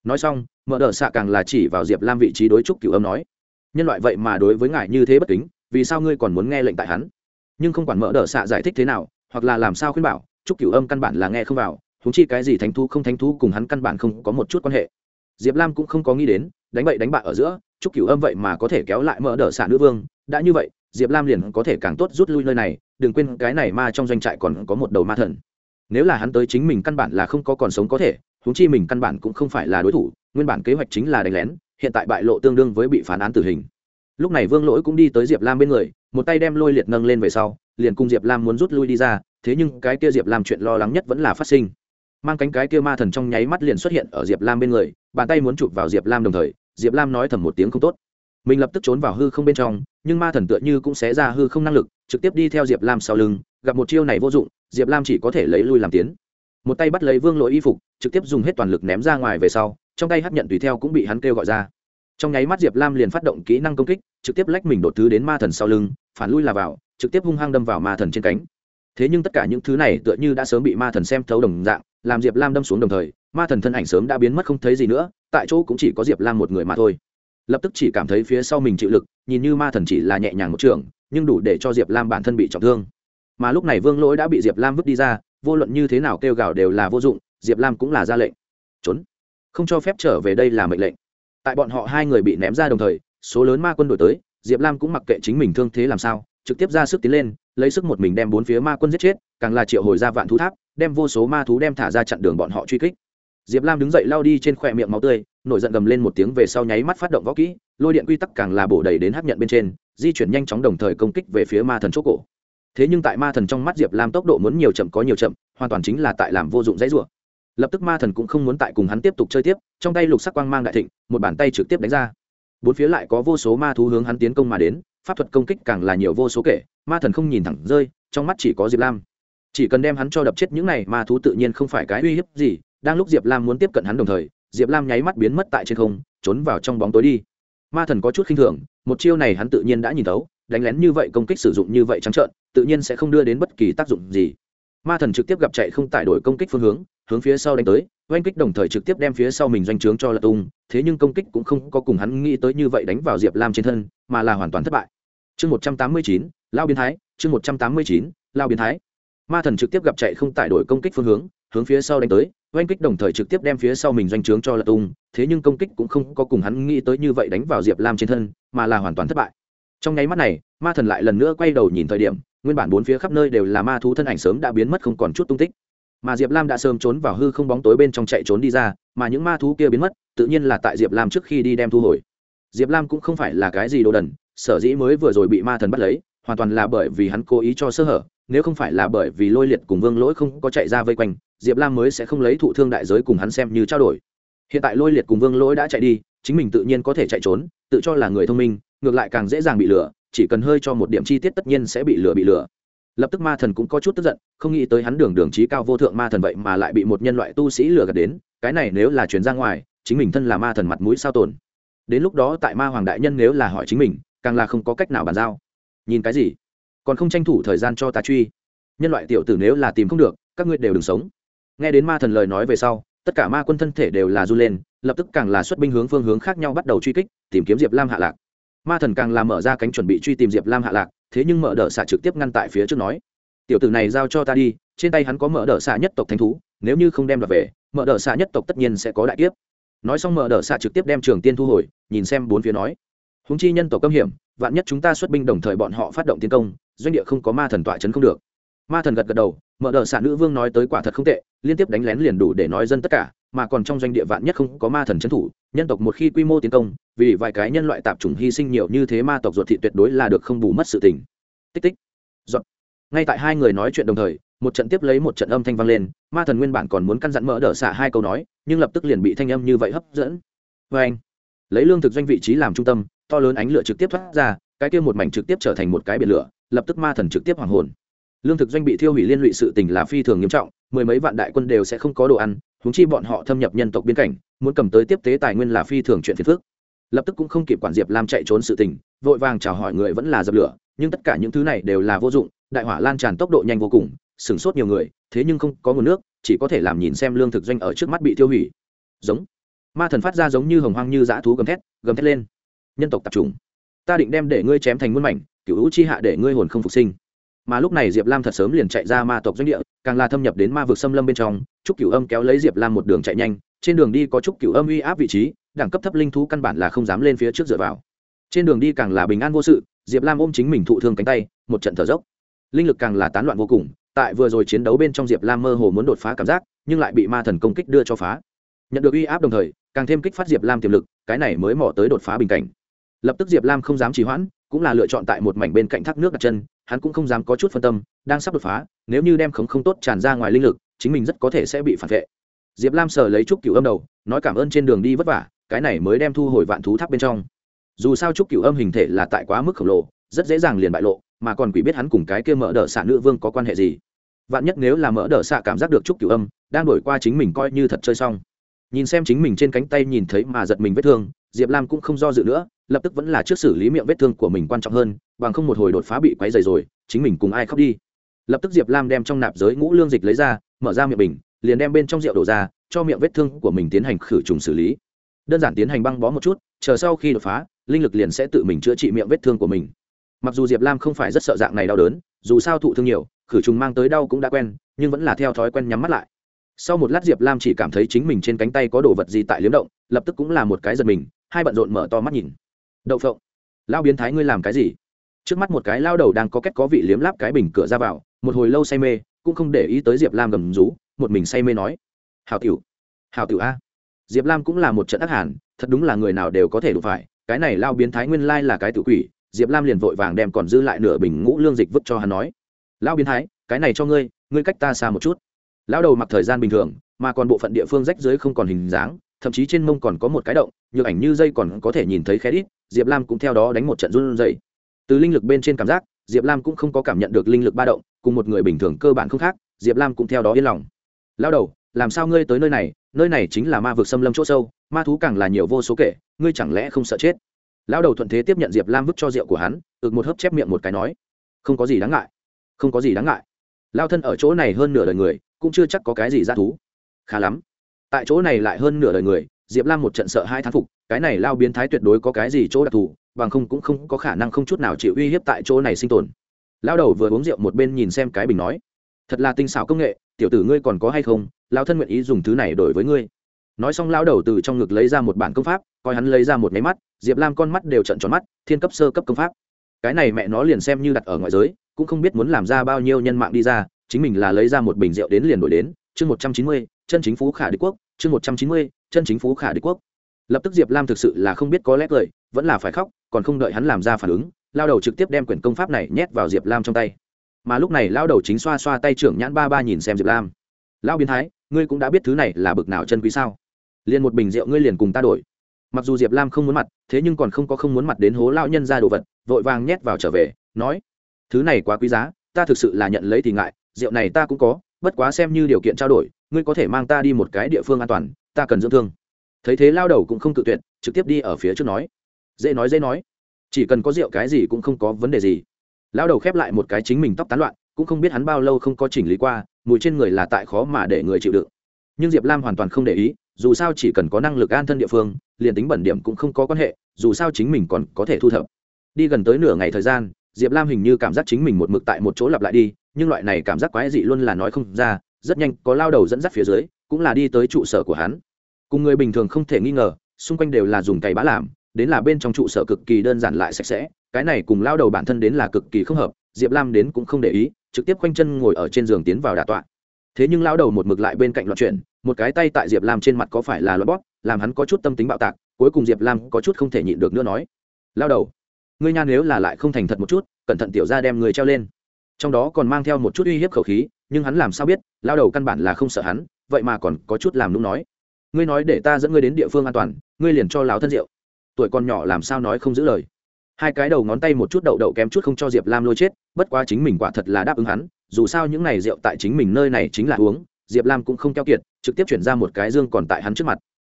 nói xong, mở đờ xạ càng là chỉ vào diệp lam vị trí đối trúc cửu âm nói, nhân loại vậy mà đối với ngài như thế bất kính, vì sao ngươi còn muốn nghe lệnh tại hắn? Nhưng không quản mở đờ xạ giải thích thế nào, hoặc là làm sao khuyên bảo trúc cửu âm căn bản là nghe không vào thúng chi cái gì thánh thú không thánh thú cùng hắn căn bản không có một chút quan hệ. Diệp lam cũng không có nghĩ đến đánh bậy đánh bại ở giữa trúc cửu âm vậy mà có thể kéo lại mở đỡ xạ nữ vương. Đã như vậy, diệp lam liền có thể càng tốt rút lui nơi này, đừng quên cái này ma trong doanh trại còn có một đầu ma thần. Nếu là hắn tới chính mình căn bản là không có còn sống có thể húng chi mình căn bản cũng không phải là đối thủ, nguyên bản kế hoạch chính là đánh lén, hiện tại bại lộ tương đương với bị phán án tử hình. Lúc này vương lỗi cũng đi tới diệp lam bên người, một tay đem lôi liệt nâng lên về sau, liền cùng diệp lam muốn rút lui đi ra, thế nhưng cái kia diệp lam chuyện lo lắng nhất vẫn là phát sinh. Mang cánh cái kia ma thần trong nháy mắt liền xuất hiện ở diệp lam bên người, bàn tay muốn chụp vào diệp lam đồng thời diệp lam nói thầm một tiếng không tốt. Mình lập tức trốn vào hư không bên trong, nhưng ma thần tựa như cũng sẽ ra hư không năng lực, trực tiếp đi theo diệp lam sau lưng, gặp một chiêu này vô dụng, diệp lam chỉ có thể lấy lui làm tiến. Một tay bắt lấy vương lỗi y phục, trực tiếp dùng hết toàn lực ném ra ngoài về sau, trong tay hấp nhận tùy theo cũng bị hắn kêu gọi ra. Trong nháy mắt diệp lam liền phát động kỹ năng công kích, trực tiếp lách mình đột thứ đến ma thần sau lưng, phản lui là vào, trực tiếp hung hăng đâm vào ma thần trên cánh. Thế nhưng tất cả những thứ này tựa như đã sớm bị ma thần xem thấu đồng dạng, làm diệp lam đâm xuống đồng thời ma thần thân ảnh sớm đã biến mất không thấy gì nữa, tại chỗ cũng chỉ có diệp lam một người mà thôi. Lập tức chỉ cảm thấy phía sau mình chịu lực, nhìn như ma thần chỉ là nhẹ nhàng một trường, nhưng đủ để cho diệp lam bản thân bị trọng thương. Mà lúc này vương lỗi đã bị diệp lam vứt đi ra, vô luận như thế nào kêu gào đều là vô dụng, diệp lam cũng là ra lệnh. Trốn. Không cho phép trở về đây là mệnh lệnh. Tại bọn họ hai người bị ném ra đồng thời, số lớn ma quân đổi tới, diệp lam cũng mặc kệ chính mình thương thế làm sao, trực tiếp ra sức tiến lên, lấy sức một mình đem bốn phía ma quân giết chết, càng là triệu hồi ra vạn thú tháp, đem vô số ma thú đem thả ra chặn đường bọn họ truy kích diệp lam đứng dậy lao đi trên khỏe miệng máu tươi, nổi giận gầm lên một tiếng về sau nháy mắt phát động võ kỹ, lôi điện quy tắc càng là bổ đầy đến hấp nhận bên trên, di chuyển nhanh chóng đồng thời công kích về phía ma thần chỗ cổ. Thế nhưng tại ma thần trong mắt diệp lam tốc độ muốn nhiều chậm có nhiều chậm, hoàn toàn chính là tại làm vô dụng dãy rủa. Lập tức ma thần cũng không muốn tại cùng hắn tiếp tục chơi tiếp, trong tay lục sắc quang mang đại thịnh, một bàn tay trực tiếp đánh ra. Bốn phía lại có vô số ma thú hướng hắn tiến công mà đến, pháp thuật công kích càng là nhiều vô số kể, ma thần không nhìn thẳng rơi, trong mắt chỉ có diệp lam. Chỉ cần đem hắn cho đập chết những này, ma thú tự nhiên không phải cái uy hiếp gì đang lúc diệp lam muốn tiếp cận hắn đồng thời, diệp lam nháy mắt biến mất tại trên không, trốn vào trong bóng tối đi. Ma thần có chút khinh thường, một chiêu này hắn tự nhiên đã nhìn thấu, đánh lén như vậy công kích sử dụng như vậy trắng trợn, tự nhiên sẽ không đưa đến bất kỳ tác dụng gì. Ma thần trực tiếp gặp chạy không tải đổi công kích phương hướng hướng phía sau đánh tới, oanh kích đồng thời trực tiếp đem phía sau mình doanh trướng cho lật tung, thế nhưng công kích cũng không có cùng hắn nghĩ tới như vậy đánh vào diệp lam trên thân, mà là hoàn toàn thất bại. Chương một trăm tám mươi chín, lao biến thái, chương một trăm tám mươi chín, lao biến thái. Ma thần trực tiếp gặp chạy không tải đổi công kích phương hướng hướng phía sau đánh tới oanh kích đồng thời trực tiếp đem phía sau mình doanh trướng cho lật tung, thế nhưng công kích cũng không có cùng hắn nghĩ tới như vậy đánh vào diệp lam trên thân, mà là hoàn toàn thất bại. Trong nháy mắt này, ma thần lại lần nữa quay đầu nhìn thời điểm, nguyên bản bốn phía khắp nơi đều là ma thú thân ảnh sớm đã biến mất không còn chút tung tích. Mà diệp lam đã sớm trốn vào hư không bóng tối bên trong chạy trốn đi ra, mà những ma thú kia biến mất, tự nhiên là tại diệp lam trước khi đi đem thu hồi. Diệp lam cũng không phải là cái gì đồ đần, sở dĩ mới vừa rồi bị ma thần bắt lấy, hoàn toàn là bởi vì hắn cố ý cho sơ hở nếu không phải là bởi vì lôi liệt cùng vương lỗi không có chạy ra vây quanh, diệp lam mới sẽ không lấy thụ thương đại giới cùng hắn xem như trao đổi. Hiện tại lôi liệt cùng vương lỗi đã chạy đi, chính mình tự nhiên có thể chạy trốn, tự cho là người thông minh, ngược lại càng dễ dàng bị lừa, chỉ cần hơi cho một điểm chi tiết tất nhiên sẽ bị lừa bị lừa. Lập tức ma thần cũng có chút tức giận, không nghĩ tới hắn đường đường trí cao vô thượng ma thần vậy mà lại bị một nhân loại tu sĩ lừa gạt đến, cái này nếu là chuyển ra ngoài, chính mình thân là ma thần mặt mũi sao tồn. Đến lúc đó tại ma hoàng đại nhân nếu là hỏi chính mình, càng là không có cách nào bàn giao. Nhìn cái gì? Còn không tranh thủ thời gian cho ta truy. Nhân loại tiểu tử nếu là tìm không được, các ngươi đều đừng sống. Nghe đến ma thần lời nói về sau, tất cả ma quân thân thể đều là r u lên, lập tức càng là xuất binh hướng phương hướng khác nhau bắt đầu truy kích, tìm kiếm diệp lam hạ lạc. Ma thần càng làm mở ra cánh chuẩn bị truy tìm diệp lam hạ lạc, thế nhưng mở đỡ xạ trực tiếp ngăn tại phía trước nói, tiểu tử này giao cho ta đi, trên tay hắn có mở đỡ xạ nhất tộc thánh thú, nếu như không đem đoạt về, mở đỡ xạ nhất tộc tất nhiên sẽ có đại kiếp. Nói xong mở đỡ xạ trực tiếp đem trường tiên thu hồi, nhìn xem bốn phía nói húng chi nhân tổ câm hiểm, vạn nhất chúng ta xuất binh đồng thời bọn họ phát động tiến công, doanh địa không có ma thần tọa chấn không được. Ma thần gật gật đầu, mở đờ xạ nữ vương nói tới quả thật không tệ, liên tiếp đánh lén liền đủ để nói dân tất cả, mà còn trong doanh địa vạn nhất không có ma thần trấn thủ, nhân tộc một khi quy mô tiến công, vì vài cái nhân loại tạp chủng hy sinh nhiều như thế ma tộc ruột thị tuyệt đối là được không bù mất sự tình. Tích tích. Giọt. ngay tại hai người nói chuyện đồng thời, một trận tiếp lấy một trận âm thanh vang lên, ma thần nguyên bản còn muốn căn dặn mở đờ xạ hai câu nói, nhưng lập tức liền bị thanh âm như vậy hấp dẫn. Vê anh lấy lương thực doanh vị trí làm trung tâm, to lớn ánh lửa trực tiếp thoát ra, cái kia một mảnh trực tiếp trở thành một cái biển lửa, lập tức ma thần trực tiếp hoàng hồn. Lương thực doanh bị thiêu hủy liên lụy sự tình là phi thường nghiêm trọng, mười mấy vạn đại quân đều sẽ không có đồ ăn húng chi bọn họ thâm nhập nhân tộc biên cảnh, muốn cầm tới tiếp tế tài nguyên là phi thường chuyện phiền phức. Lập tức cũng không kịp quản diệp lam chạy trốn sự tình, vội vàng chào hỏi người vẫn là dập lửa, nhưng tất cả những thứ này đều là vô dụng, đại hỏa lan tràn tốc độ nhanh vô cùng, sửng sốt nhiều người, thế nhưng không có nguồn nước, chỉ có thể làm nhìn xem lương thực doanh ở trước mắt bị tiêu hủy. Giống ma thần phát ra giống như hồng hoang như dã thú gầm thét gầm thét lên. Nhân tộc tập trung ta định đem để ngươi chém thành muôn mảnh cựu hữu chi hạ để ngươi hồn không phục sinh. Mà lúc này diệp lam thật sớm liền chạy ra ma tộc doanh địa, càng là thâm nhập đến ma vực xâm lâm bên trong, trúc cửu âm kéo lấy diệp lam một đường chạy nhanh, trên đường đi có trúc cửu âm uy áp vị trí, đẳng cấp thấp linh thú căn bản là không dám lên phía trước dựa vào. Trên đường đi càng là bình an vô sự, diệp lam ôm chính mình thụ thương cánh tay, một trận thở dốc. Linh lực càng là tán loạn vô cùng, tại vừa rồi chiến đấu bên trong diệp lam mơ hồ muốn đột phá cảm giác, nhưng lại bị ma thần công kích đưa cho phá. Nhận được uy áp đồng thời càng thêm kích phát diệp lam tiềm lực, cái này mới mỏ tới đột phá bình cảnh. Lập tức diệp lam không dám trì hoãn, cũng là lựa chọn tại một mảnh bên cạnh thác nước đặt chân, hắn cũng không dám có chút phân tâm, đang sắp đột phá, nếu như đem khống không tốt tràn ra ngoài linh lực, chính mình rất có thể sẽ bị phản vệ. Diệp lam sờ lấy trúc cửu âm đầu, nói cảm ơn trên đường đi vất vả, cái này mới đem thu hồi vạn thú tháp bên trong. Dù sao trúc cửu âm hình thể là tại quá mức khổng lồ, rất dễ dàng liền bại lộ, mà còn quỷ biết hắn cùng cái kia mỡ đỡ xạ nữ vương có quan hệ gì. Vạn nhất nếu là mỡ đỡ xạ cảm giác được trúc cửu âm, đang đổi qua chính mình coi như thật chơi xong nhìn xem chính mình trên cánh tay nhìn thấy mà giật mình vết thương, diệp lam cũng không do dự nữa, lập tức vẫn là trước xử lý miệng vết thương của mình quan trọng hơn, bằng không một hồi đột phá bị quáy dày rồi, chính mình cùng ai khóc đi. Lập tức diệp lam đem trong nạp giới ngũ lương dịch lấy ra, mở ra miệng bình, liền đem bên trong rượu đổ ra, cho miệng vết thương của mình tiến hành khử trùng xử lý. Đơn giản tiến hành băng bó một chút, chờ sau khi đột phá, linh lực liền sẽ tự mình chữa trị miệng vết thương của mình. Mặc dù diệp lam không phải rất sợ dạng này đau đớn, dù sao thụ thương nhiều, khử trùng mang tới đau cũng đã quen, nhưng vẫn là theo thói quen nhắm mắt lại sau một lát diệp lam chỉ cảm thấy chính mình trên cánh tay có đồ vật gì tại liếm động, lập tức cũng là một cái giật mình, hai bận rộn mở to mắt nhìn. Đậu phộng. Lao biến thái ngươi làm cái gì? Trước mắt một cái lao đầu đang có cách có vị liếm láp cái bình cửa ra vào, một hồi lâu say mê, cũng không để ý tới diệp lam gầm rú, một mình say mê nói. Hào tiểu. Hào tiểu a. Diệp lam cũng là một trận ác hàn, thật đúng là người nào đều có thể đủ phải, cái này lao biến thái nguyên lai là cái tự quỷ, diệp lam liền vội vàng đem còn dư lại nửa bình ngũ lương dịch vứt cho hắn nói. Lão biến thái, cái này cho ngươi ngươi cách ta xa một chút lão đầu mặc thời gian bình thường, mà còn bộ phận địa phương rách dưới không còn hình dáng, thậm chí trên mông còn có một cái động, nhược ảnh như dây còn có thể nhìn thấy khé đít, diệp lam cũng theo đó đánh một trận run dày từ linh lực bên trên cảm giác, diệp lam cũng không có cảm nhận được linh lực ba động, cùng một người bình thường cơ bản không khác, diệp lam cũng theo đó yên lòng. Lao đầu, làm sao ngươi tới nơi này? Nơi này chính là ma vực xâm lâm chỗ sâu, ma thú càng là nhiều vô số kể, ngươi chẳng lẽ không sợ chết? Lão đầu thuận thế tiếp nhận diệp lam vứt cho rượu của hắn, ực một hớp chép miệng một cái nói, không có gì đáng ngại, không có gì đáng ngại lao thân ở chỗ này hơn nửa đời người, cũng chưa chắc có cái gì ra thú. Khá lắm. Tại chỗ này lại hơn nửa đời người, diệp lam một trận sợ hai thán phục, cái này lao biến thái tuyệt đối có cái gì chỗ đặc thù, bằng không cũng không có khả năng không chút nào chịu uy hiếp tại chỗ này sinh tồn. Lao đầu vừa uống rượu một bên nhìn xem cái bình nói, thật là tinh xảo công nghệ, tiểu tử ngươi còn có hay không? Lao thân nguyện ý dùng thứ này đổi với ngươi. Nói xong lao đầu từ trong ngực lấy ra một bản công pháp, coi hắn lấy ra một máy mắt, diệp lam con mắt đều trận tròn mắt, thiên cấp sơ cấp công pháp. Cái này mẹ nó liền xem như đặt ở ngoại giới cũng không biết muốn làm ra bao nhiêu nhân mạng đi ra, chính mình là lấy ra một bình rượu đến liền đổi đến, chương một trăm chín mươi, chân chính phú khả đế quốc, chương một trăm chín mươi, chân chính phú khả đế quốc. Lập tức diệp lam thực sự là không biết có lẽ cười, vẫn là phải khóc, còn không đợi hắn làm ra phản ứng, lao đầu trực tiếp đem quyển công pháp này nhét vào diệp lam trong tay. Mà lúc này lao đầu chính xoa xoa tay trưởng nhãn ba ba nhìn xem diệp lam. Lao biến thái, ngươi cũng đã biết thứ này là bực nào chân quý sao? Liền một bình rượu ngươi liền cùng ta đổi. Mặc dù diệp lam không muốn mặt, thế nhưng còn không có không muốn mặt đến hố lao nhân ra đồ vật, vội vàng nhét vào trở về, nói thứ này quá quý giá, ta thực sự là nhận lấy thì ngại, rượu này ta cũng có, bất quá xem như điều kiện trao đổi, ngươi có thể mang ta đi một cái địa phương an toàn, ta cần dưỡng thương. Thấy thế lao đầu cũng không cự tuyệt, trực tiếp đi ở phía trước nói. Dễ nói dễ nói. Chỉ cần có rượu cái gì cũng không có vấn đề gì. Lao đầu khép lại một cái chính mình tóc tán loạn, cũng không biết hắn bao lâu không có chỉnh lý qua, mùi trên người là tại khó mà để người chịu đựng. Nhưng diệp lam hoàn toàn không để ý, dù sao chỉ cần có năng lực an thân địa phương, liền tính bẩn điểm cũng không có quan hệ, dù sao chính mình còn có thể thu thập. Đi gần tới nửa ngày thời gian diệp lam hình như cảm giác chính mình một mực tại một chỗ lặp lại đi, nhưng loại này cảm giác quái dị luôn là nói không ra, rất nhanh có lao đầu dẫn dắt phía dưới, cũng là đi tới trụ sở của hắn. Cùng người bình thường không thể nghi ngờ, xung quanh đều là dùng cày bá làm, đến là bên trong trụ sở cực kỳ đơn giản lại sạch sẽ, cái này cùng lao đầu bản thân đến là cực kỳ không hợp, diệp lam đến cũng không để ý, trực tiếp khoanh chân ngồi ở trên giường tiến vào đà tọa. Thế nhưng lao đầu một mực lại bên cạnh loạn chuyển một cái tay tại diệp lam trên mặt có phải là loạn bóp, làm hắn có chút tâm tính bạo tạc, cuối cùng diệp lam có chút không thể nhịn được nữa nói. Lao đầu ngươi nha nếu là lại không thành thật một chút, cẩn thận tiểu ra đem người treo lên. Trong đó còn mang theo một chút uy hiếp khẩu khí, nhưng hắn làm sao biết, lao đầu căn bản là không sợ hắn, vậy mà còn có chút làm đúng nói. Ngươi nói để ta dẫn ngươi đến địa phương an toàn, ngươi liền cho láo thân rượu. Tuổi còn nhỏ làm sao nói không giữ lời. Hai cái đầu ngón tay một chút đậu đậu kém chút không cho diệp lam lôi chết, bất quá chính mình quả thật là đáp ứng hắn, dù sao những này rượu tại chính mình nơi này chính là uống, diệp lam cũng không keo kiệt, trực tiếp chuyển ra một cái dương còn tại hắn trước mặt.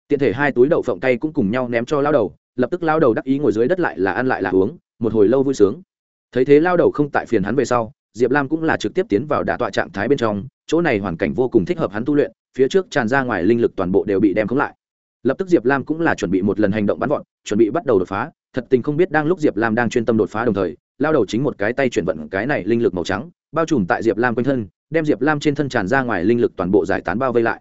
Tiện thể hai túi đậu phộng tay cũng cùng nhau ném cho lao đầu lập tức lao đầu đắc ý ngồi dưới đất lại là ăn lại là uống, một hồi lâu vui sướng. Thấy thế lao đầu không tại phiền hắn về sau, diệp lam cũng là trực tiếp tiến vào đả tọa trạng thái bên trong, chỗ này hoàn cảnh vô cùng thích hợp hắn tu luyện, phía trước tràn ra ngoài linh lực toàn bộ đều bị đem khống lại. Lập tức diệp lam cũng là chuẩn bị một lần hành động bắn vọn chuẩn bị bắt đầu đột phá, thật tình không biết đang lúc diệp lam đang chuyên tâm đột phá đồng thời, lao đầu chính một cái tay chuyển vận cái này linh lực màu trắng, bao trùm tại diệp lam quanh thân, đem diệp lam trên thân tràn ra ngoài linh lực toàn bộ giải tán bao vây lại.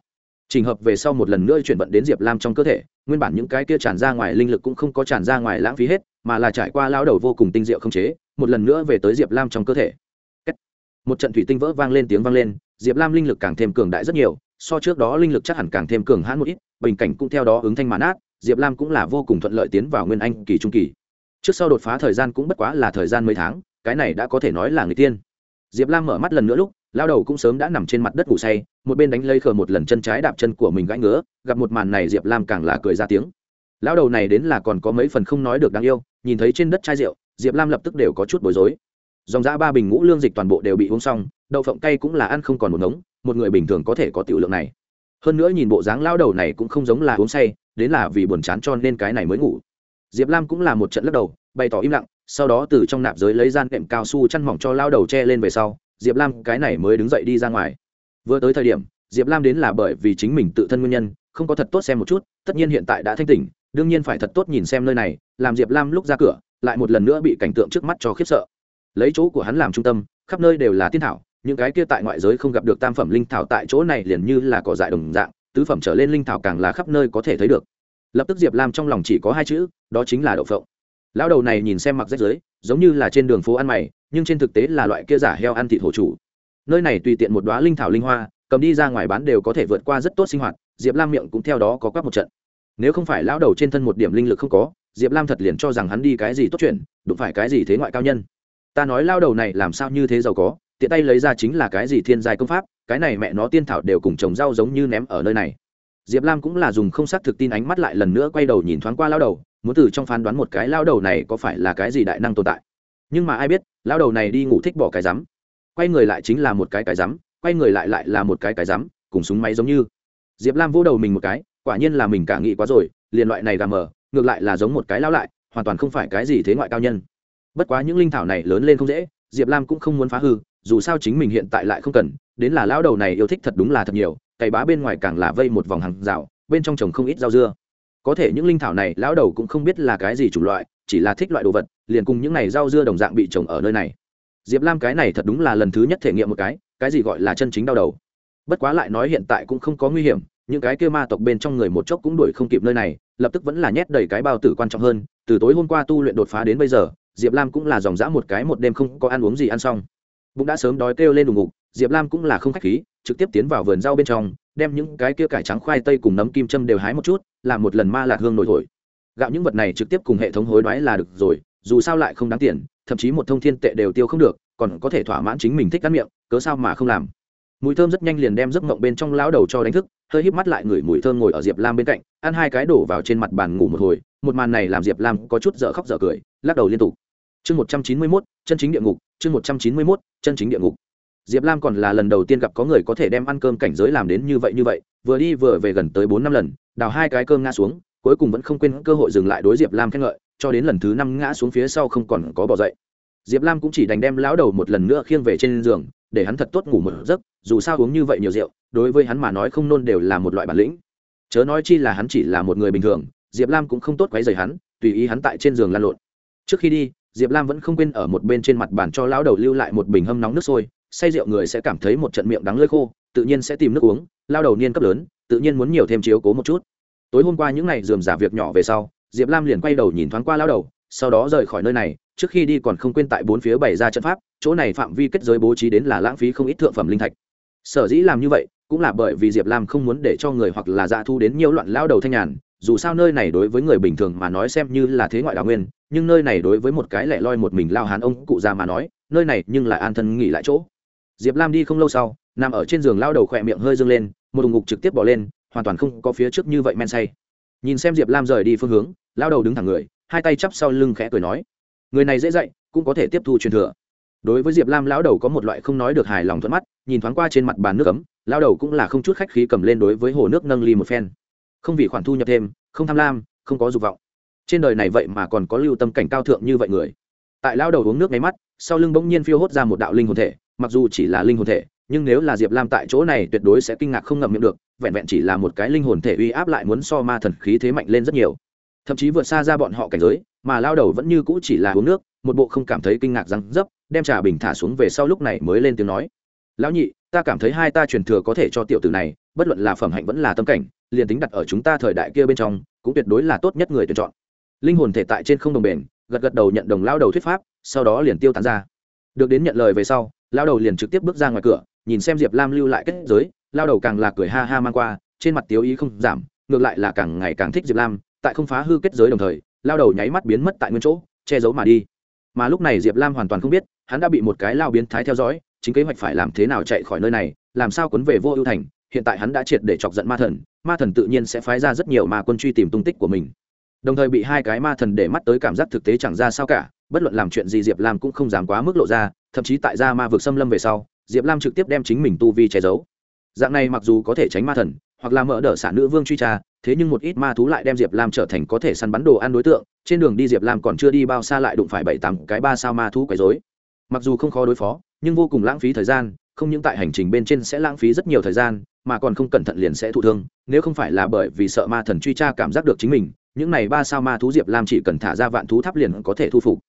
Trình hợp về sau một lần nữa chuyển vận đến diệp lam trong cơ thể nguyên bản những cái kia tràn ra ngoài linh lực cũng không có tràn ra ngoài lãng phí hết, mà là trải qua lao đầu vô cùng tinh diệu không chế, một lần nữa về tới diệp lam trong cơ thể. Một trận thủy tinh vỡ vang lên tiếng vang lên, diệp lam linh lực càng thêm cường đại rất nhiều, so trước đó linh lực chắc hẳn càng thêm cường hãn một ít, bình cảnh cũng theo đó ứng thanh mãn át diệp lam cũng là vô cùng thuận lợi tiến vào nguyên anh kỳ trung kỳ. Trước sau đột phá thời gian cũng bất quá là thời gian mấy tháng, cái này đã có thể nói là người tiên diệp lam mở mắt lần nữa lúc, lao đầu cũng sớm đã nằm trên mặt đất ngủ say, một bên đánh lây khờ một lần chân trái đạp chân của mình gãy ngứa, gặp một màn này diệp lam càng là cười ra tiếng. Lao đầu này đến là còn có mấy phần không nói được đáng yêu, nhìn thấy trên đất chai rượu, diệp lam lập tức đều có chút bối rối. Dòng giã ba bình ngũ lương dịch toàn bộ đều bị uống xong, đậu phộng cay cũng là ăn không còn một ngống, một người bình thường có thể có tiểu lượng này. Hơn nữa nhìn bộ dáng lao đầu này cũng không giống là uống say, đến là vì buồn chán cho nên cái này mới ngủ. Diệp lam cũng là một trận lắc đầu, bày tỏ im lặng sau đó từ trong nạp giới lấy gian đệm cao su chăn mỏng cho lao đầu che lên về sau, diệp lam cái này mới đứng dậy đi ra ngoài. Vừa tới thời điểm, diệp lam đến là bởi vì chính mình tự thân nguyên nhân, không có thật tốt xem một chút, tất nhiên hiện tại đã thanh tỉnh, đương nhiên phải thật tốt nhìn xem nơi này, làm diệp lam lúc ra cửa, lại một lần nữa bị cảnh tượng trước mắt cho khiếp sợ. Lấy chỗ của hắn làm trung tâm, khắp nơi đều là tiên thảo, những cái kia tại ngoại giới không gặp được tam phẩm linh thảo tại chỗ này liền như là cỏ dại đồng dạng, tứ phẩm trở lên linh thảo càng là khắp nơi có thể thấy được. Lập tức diệp lam trong lòng chỉ có hai chữ, đó chính là đậu phộng lão đầu này nhìn xem mặc rách giới giống như là trên đường phố ăn mày, nhưng trên thực tế là loại kia giả heo ăn thịt hổ chủ. Nơi này tùy tiện một đoá linh thảo linh hoa, cầm đi ra ngoài bán đều có thể vượt qua rất tốt sinh hoạt, diệp lam miệng cũng theo đó có quắc một trận. Nếu không phải lão đầu trên thân một điểm linh lực không có, diệp lam thật liền cho rằng hắn đi cái gì tốt chuyện, đụng phải cái gì thế ngoại cao nhân. Ta nói lao đầu này làm sao như thế giàu có, tiện tay lấy ra chính là cái gì thiên giai công pháp, cái này mẹ nó tiên thảo đều cùng trồng rau giống như ném ở nơi này. Diệp lam cũng là dùng không xác thực tin ánh mắt lại lần nữa quay đầu nhìn thoáng qua lao đầu muốn từ trong phán đoán một cái lao đầu này có phải là cái gì đại năng tồn tại. Nhưng mà ai biết, lao đầu này đi ngủ thích bỏ cái rắm. Quay người lại chính là một cái cái rắm, quay người lại lại là một cái cái rắm, cùng súng máy giống như. Diệp lam vỗ đầu mình một cái, quả nhiên là mình cả nghĩ quá rồi, liền loại này gà mờ, ngược lại là giống một cái lao lại, hoàn toàn không phải cái gì thế ngoại cao nhân. Bất quá những linh thảo này lớn lên không dễ, diệp lam cũng không muốn phá hư, dù sao chính mình hiện tại lại không cần, đến là lao đầu này yêu thích thật đúng là thật nhiều, cày bá bên ngoài càng là vây một vòng hàng rào, bên trong trồng không ít rau dưa có thể những linh thảo này, lão đầu cũng không biết là cái gì chủng loại, chỉ là thích loại đồ vật, liền cùng những này rau dưa đồng dạng bị trồng ở nơi này. Diệp lam cái này thật đúng là lần thứ nhất thể nghiệm một cái cái gì gọi là chân chính đau đầu. Bất quá lại nói hiện tại cũng không có nguy hiểm, những cái kia ma tộc bên trong người một chốc cũng đuổi không kịp nơi này, lập tức vẫn là nhét đầy cái bao tử quan trọng hơn, từ tối hôm qua tu luyện đột phá đến bây giờ, diệp lam cũng là dòng dã một cái một đêm không có ăn uống gì ăn xong. Bụng đã sớm đói kêu lên đùng ngục, diệp lam cũng là không khách khí trực tiếp tiến vào vườn rau bên trong, đem những cái kia cải trắng khoai tây cùng nấm kim châm đều hái một chút, làm một lần ma lạc hương nổi thổi. Gạo những vật này trực tiếp cùng hệ thống hối đoái là được rồi, dù sao lại không đáng tiền, thậm chí một thông thiên tệ đều tiêu không được, còn có thể thỏa mãn chính mình thích cắt miệng, cớ sao mà không làm. Mùi thơm rất nhanh liền đem giấc mộng bên trong lão đầu cho đánh thức, hơi híp mắt lại ngửi mùi thơm ngồi ở diệp lam bên cạnh, ăn hai cái đổ vào trên mặt bàn ngủ một hồi, một màn này làm diệp lam có chút dở khóc dở cười, lắc đầu liên tục. Chương một trăm chín mươi mốt, chân chính địa ngục, chương một trăm chín mươi mốt, chân chính địa ngục diệp lam còn là lần đầu tiên gặp có người có thể đem ăn cơm cảnh giới làm đến như vậy như vậy, vừa đi vừa về gần tới bốn năm lần, đào hai cái cơm ngã xuống, cuối cùng vẫn không quên cơ hội dừng lại đối diệp lam khen ngợi, cho đến lần thứ năm ngã xuống phía sau không còn có bỏ dậy. Diệp lam cũng chỉ đành đem lão đầu một lần nữa khiêng về trên giường, để hắn thật tốt ngủ một giấc, dù sao uống như vậy nhiều rượu, đối với hắn mà nói không nôn đều là một loại bản lĩnh. Chớ nói chi là hắn chỉ là một người bình thường, diệp lam cũng không tốt quấy rầy hắn, tùy ý hắn tại trên giường lan lộn. Trước khi đi, diệp lam vẫn không quên ở một bên trên mặt bàn cho lão đầu lưu lại một bình hâm nóng nước sôi say rượu người sẽ cảm thấy một trận miệng đắng lơi khô, tự nhiên sẽ tìm nước uống, lao đầu niên cấp lớn, tự nhiên muốn nhiều thêm chiếu cố một chút. Tối hôm qua những ngày dườm giả việc nhỏ về sau, diệp lam liền quay đầu nhìn thoáng qua lao đầu, sau đó rời khỏi nơi này, trước khi đi còn không quên tại bốn phía bày ra trận pháp, chỗ này phạm vi kết giới bố trí đến là lãng phí không ít thượng phẩm linh thạch. Sở dĩ làm như vậy, cũng là bởi vì diệp lam không muốn để cho người hoặc là dạ thu đến nhiều loạn lao đầu thanh nhàn, dù sao nơi này đối với người bình thường mà nói xem như là thế ngoại đào nguyên, nhưng nơi này đối với một cái lẻ loi một mình lao hán ông cụ già mà nói, nơi này nhưng lại an thân nghỉ lại chỗ diệp lam đi không lâu sau, nằm ở trên giường lao đầu khỏe miệng hơi dâng lên, một đùng ngục trực tiếp bỏ lên, hoàn toàn không có phía trước như vậy men say. Nhìn xem diệp lam rời đi phương hướng, lao đầu đứng thẳng người, hai tay chắp sau lưng khẽ cười nói, người này dễ dạy, cũng có thể tiếp thu truyền thừa. Đối với diệp lam, lão đầu có một loại không nói được hài lòng thuận mắt, nhìn thoáng qua trên mặt bàn nước ấm lão đầu cũng là không chút khách khí cầm lên đối với hồ nước nâng ly một phen. Không vì khoản thu nhập thêm, không tham lam, không có dục vọng. Trên đời này vậy mà còn có lưu tâm cảnh cao thượng như vậy người. Tại lão đầu uống nước máy mắt, sau lưng bỗng nhiên phiêu hốt ra một đạo linh hồn thể mặc dù chỉ là linh hồn thể, nhưng nếu là diệp lam tại chỗ này tuyệt đối sẽ kinh ngạc không ngậm miệng được, vẹn vẹn chỉ là một cái linh hồn thể uy áp lại muốn so ma thần khí thế mạnh lên rất nhiều. Thậm chí vượt xa ra bọn họ cảnh giới, mà lao đầu vẫn như cũ chỉ là uống nước, một bộ không cảm thấy kinh ngạc răng dấp, đem trà bình thả xuống về sau lúc này mới lên tiếng nói. Lão nhị, ta cảm thấy hai ta truyền thừa có thể cho tiểu tử này, bất luận là phẩm hạnh vẫn là tâm cảnh, liền tính đặt ở chúng ta thời đại kia bên trong, cũng tuyệt đối là tốt nhất người tuyển chọn. Linh hồn thể tại trên không đồng bền, gật gật đầu nhận đồng lao đầu thuyết pháp, sau đó liền tiêu tán ra. Được đến nhận lời về sau lao đầu liền trực tiếp bước ra ngoài cửa, nhìn xem diệp lam lưu lại kết giới lao đầu càng là cười ha ha mang qua, trên mặt tiếu ý không giảm, ngược lại là càng ngày càng thích diệp lam, tại không phá hư kết giới đồng thời lao đầu nháy mắt biến mất tại nguyên chỗ, che giấu mà đi. Mà lúc này diệp lam hoàn toàn không biết, hắn đã bị một cái lao biến thái theo dõi, chính kế hoạch phải làm thế nào chạy khỏi nơi này, làm sao quấn về vô ưu thành, hiện tại hắn đã triệt để chọc giận ma thần ma thần tự nhiên sẽ phái ra rất nhiều ma quân truy tìm tung tích của mình. Đồng thời bị hai cái ma thần để mắt tới cảm giác thực tế chẳng ra sao cả, bất luận làm chuyện gì diệp lam cũng không dám quá mức lộ ra thậm chí tại gia ma vực xâm lâm về sau, diệp lam trực tiếp đem chính mình tu vi che giấu. Dạng này mặc dù có thể tránh ma thần, hoặc là mở đ ợ xả nữ vương truy tra, thế nhưng một ít ma thú lại đem diệp lam trở thành có thể săn bắn đồ ăn đối tượng, trên đường đi diệp lam còn chưa đi bao xa lại đụng phải bảy tám cái ba sao ma thú quấy dối mặc dù không khó đối phó, nhưng vô cùng lãng phí thời gian, không những tại hành trình bên trên sẽ lãng phí rất nhiều thời gian, mà còn không cẩn thận liền sẽ thụ thương, nếu không phải là bởi vì sợ ma thần truy tra cảm giác được chính mình, những này ba sao ma thú diệp lam chỉ cần thả ra vạn thú tháp liền có thể thu phục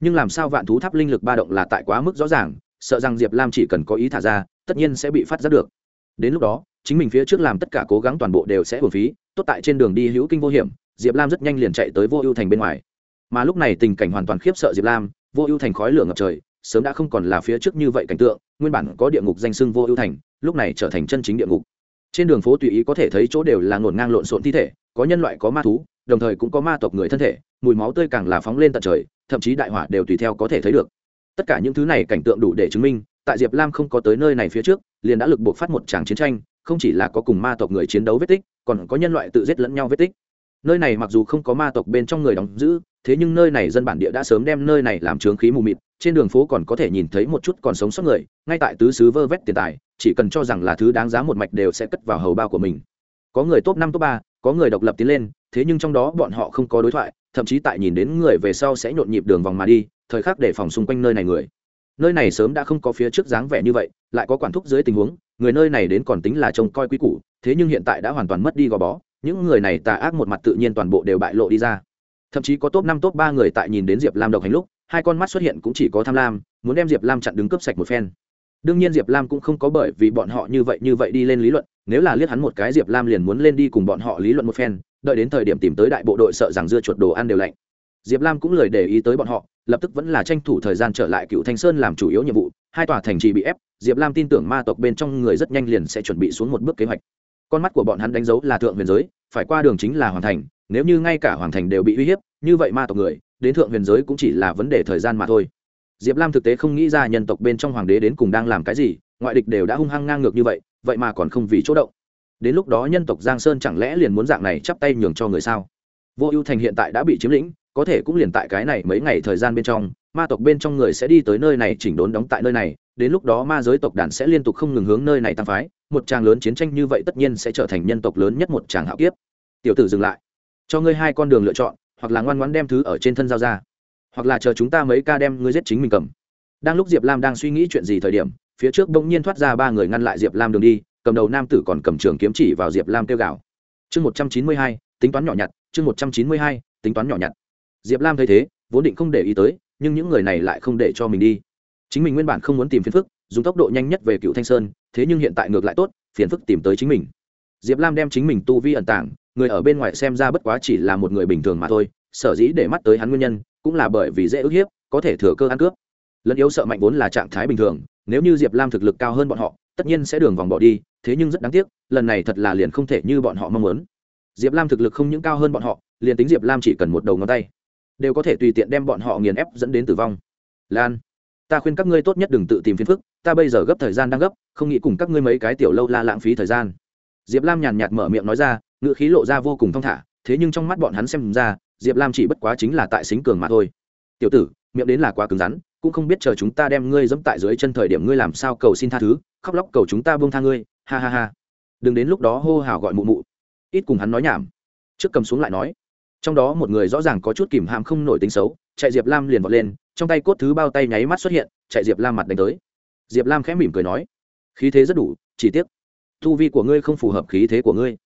nhưng làm sao vạn thú tháp linh lực ba động là tại quá mức rõ ràng, sợ rằng diệp lam chỉ cần có ý thả ra, tất nhiên sẽ bị phát giác được. Đến lúc đó, chính mình phía trước làm tất cả cố gắng toàn bộ đều sẽ hồn phí, tốt tại trên đường đi hữu kinh vô hiểm, diệp lam rất nhanh liền chạy tới vô ưu thành bên ngoài. Mà lúc này tình cảnh hoàn toàn khiếp sợ diệp lam, vô ưu thành khói lửa ngập trời, sớm đã không còn là phía trước như vậy cảnh tượng, nguyên bản có địa ngục danh sưng vô ưu thành, lúc này trở thành chân chính địa ngục. Trên đường phố tùy ý có thể thấy chỗ đều là ngổn ngang lộn xộn thi thể, có nhân loại, có ma thú, đồng thời cũng có ma tộc người thân thể, mùi máu tươi càng là phóng lên tận trời thậm chí đại hỏa đều tùy theo có thể thấy được. Tất cả những thứ này cảnh tượng đủ để chứng minh, tại diệp lam không có tới nơi này phía trước, liền đã lực buộc phát một tràng chiến tranh, không chỉ là có cùng ma tộc người chiến đấu vết tích, còn có nhân loại tự giết lẫn nhau vết tích. Nơi này mặc dù không có ma tộc bên trong người đóng giữ, thế nhưng nơi này dân bản địa đã sớm đem nơi này làm trướng khí mù mịt, trên đường phố còn có thể nhìn thấy một chút còn sống sót người, ngay tại tứ xứ vơ vét tiền tài, chỉ cần cho rằng là thứ đáng giá một mạch đều sẽ cất vào hầu bao của mình. Có người top năm, top ba có người độc lập tiến lên, thế nhưng trong đó bọn họ không có đối thoại, thậm chí tại nhìn đến người về sau sẽ nhộn nhịp đường vòng mà đi, thời khắc để phòng xung quanh nơi này người. Nơi này sớm đã không có phía trước dáng vẻ như vậy, lại có quản thúc dưới tình huống, người nơi này đến còn tính là trông coi quý củ, thế nhưng hiện tại đã hoàn toàn mất đi gò bó, những người này tà ác một mặt tự nhiên toàn bộ đều bại lộ đi ra. Thậm chí có top năm, top ba người tại nhìn đến diệp lam độc hành lúc, hai con mắt xuất hiện cũng chỉ có tham lam, muốn đem diệp lam chặn đứng cướp sạch một phen. Đương nhiên diệp lam cũng không có bởi vì bọn họ như vậy như vậy đi lên lý luận nếu là liếc hắn một cái, diệp lam liền muốn lên đi cùng bọn họ lý luận một phen, đợi đến thời điểm tìm tới đại bộ đội sợ rằng dưa chuột đồ ăn đều lạnh. Diệp lam cũng lời để ý tới bọn họ, lập tức vẫn là tranh thủ thời gian trở lại cựu thanh sơn làm chủ yếu nhiệm vụ, hai tòa thành trì bị ép, diệp lam tin tưởng ma tộc bên trong người rất nhanh liền sẽ chuẩn bị xuống một bước kế hoạch. Con mắt của bọn hắn đánh dấu là thượng huyền giới, phải qua đường chính là hoàn thành, nếu như ngay cả hoàng thành đều bị uy hiếp, như vậy ma tộc người, đến thượng huyền giới cũng chỉ là vấn đề thời gian mà thôi. Diệp lam thực tế không nghĩ ra nhân tộc bên trong hoàng đế đến cùng đang làm cái gì, ngoại địch đều đã hung hăng ngang ngược như vậy vậy mà còn không vì chỗ động. Đến lúc đó nhân tộc giang sơn chẳng lẽ liền muốn dạng này chắp tay nhường cho người sao? Vô ưu thành hiện tại đã bị chiếm lĩnh, có thể cũng liền tại cái này mấy ngày thời gian bên trong, ma tộc bên trong người sẽ đi tới nơi này chỉnh đốn đóng tại nơi này, đến lúc đó ma giới tộc đàn sẽ liên tục không ngừng hướng nơi này tăng phái, một tràng lớn chiến tranh như vậy tất nhiên sẽ trở thành nhân tộc lớn nhất một tràng hạo kiếp. Tiểu tử dừng lại, cho ngươi hai con đường lựa chọn, hoặc là ngoan ngoãn đem thứ ở trên thân giao ra, hoặc là chờ chúng ta mấy ca đem ngươi giết chính mình cầm. Đang lúc diệp lam đang suy nghĩ chuyện gì thời điểm phía trước bỗng nhiên thoát ra ba người ngăn lại diệp lam đường đi, cầm đầu nam tử còn cầm trường kiếm chỉ vào diệp lam kêu gào. Chương một trăm chín mươi hai, tính toán nhỏ nhặt, chương một trăm chín mươi hai, tính toán nhỏ nhặt. Diệp lam thấy thế, vốn định không để ý tới, nhưng những người này lại không để cho mình đi. Chính mình nguyên bản không muốn tìm phiền phức, dùng tốc độ nhanh nhất về cựu thanh sơn, thế nhưng hiện tại ngược lại tốt, phiền phức tìm tới chính mình. Diệp lam đem chính mình tu vi ẩn tảng người ở bên ngoài xem ra bất quá chỉ là một người bình thường mà thôi, sở dĩ để mắt tới hắn nguyên nhân, cũng là bởi vì dễ ức hiếp, có thể thừa cơ ăn cướp lẫn yếu sợ mạnh vốn là trạng thái bình thường, nếu như diệp lam thực lực cao hơn bọn họ, tất nhiên sẽ đường vòng bỏ đi, thế nhưng rất đáng tiếc, lần này thật là liền không thể như bọn họ mong muốn. Diệp lam thực lực không những cao hơn bọn họ, liền tính diệp lam chỉ cần một đầu ngón tay, đều có thể tùy tiện đem bọn họ nghiền ép dẫn đến tử vong. Lan, ta khuyên các ngươi tốt nhất đừng tự tìm phiền phức, ta bây giờ gấp thời gian đang gấp, không nghĩ cùng các ngươi mấy cái tiểu lâu la lãng phí thời gian. Diệp lam nhàn nhạt mở miệng nói ra ngựa khí lộ ra vô cùng thong thả, thế nhưng trong mắt bọn hắn xem ra, diệp lam chỉ bất quá chính là tại xính cường mà thôi. Tiểu tử, miệng đến là quá cứng rắn cũng không biết chờ chúng ta đem ngươi dẫm tại dưới chân thời điểm ngươi làm sao cầu xin tha thứ, khóc lóc cầu chúng ta buông tha ngươi, ha ha ha. Đừng đến lúc đó hô hào gọi mụ mụ. Ít cùng hắn nói nhảm. Trước cầm xuống lại nói. Trong đó một người rõ ràng có chút kìm hàm không nổi tính xấu, chạy diệp lam liền vọt lên, trong tay cốt thứ bao tay nháy mắt xuất hiện, chạy diệp lam mặt đánh tới. Diệp lam khẽ mỉm cười nói, khí thế rất đủ, chỉ tiếc thu vi của ngươi không phù hợp khí thế của ngươi.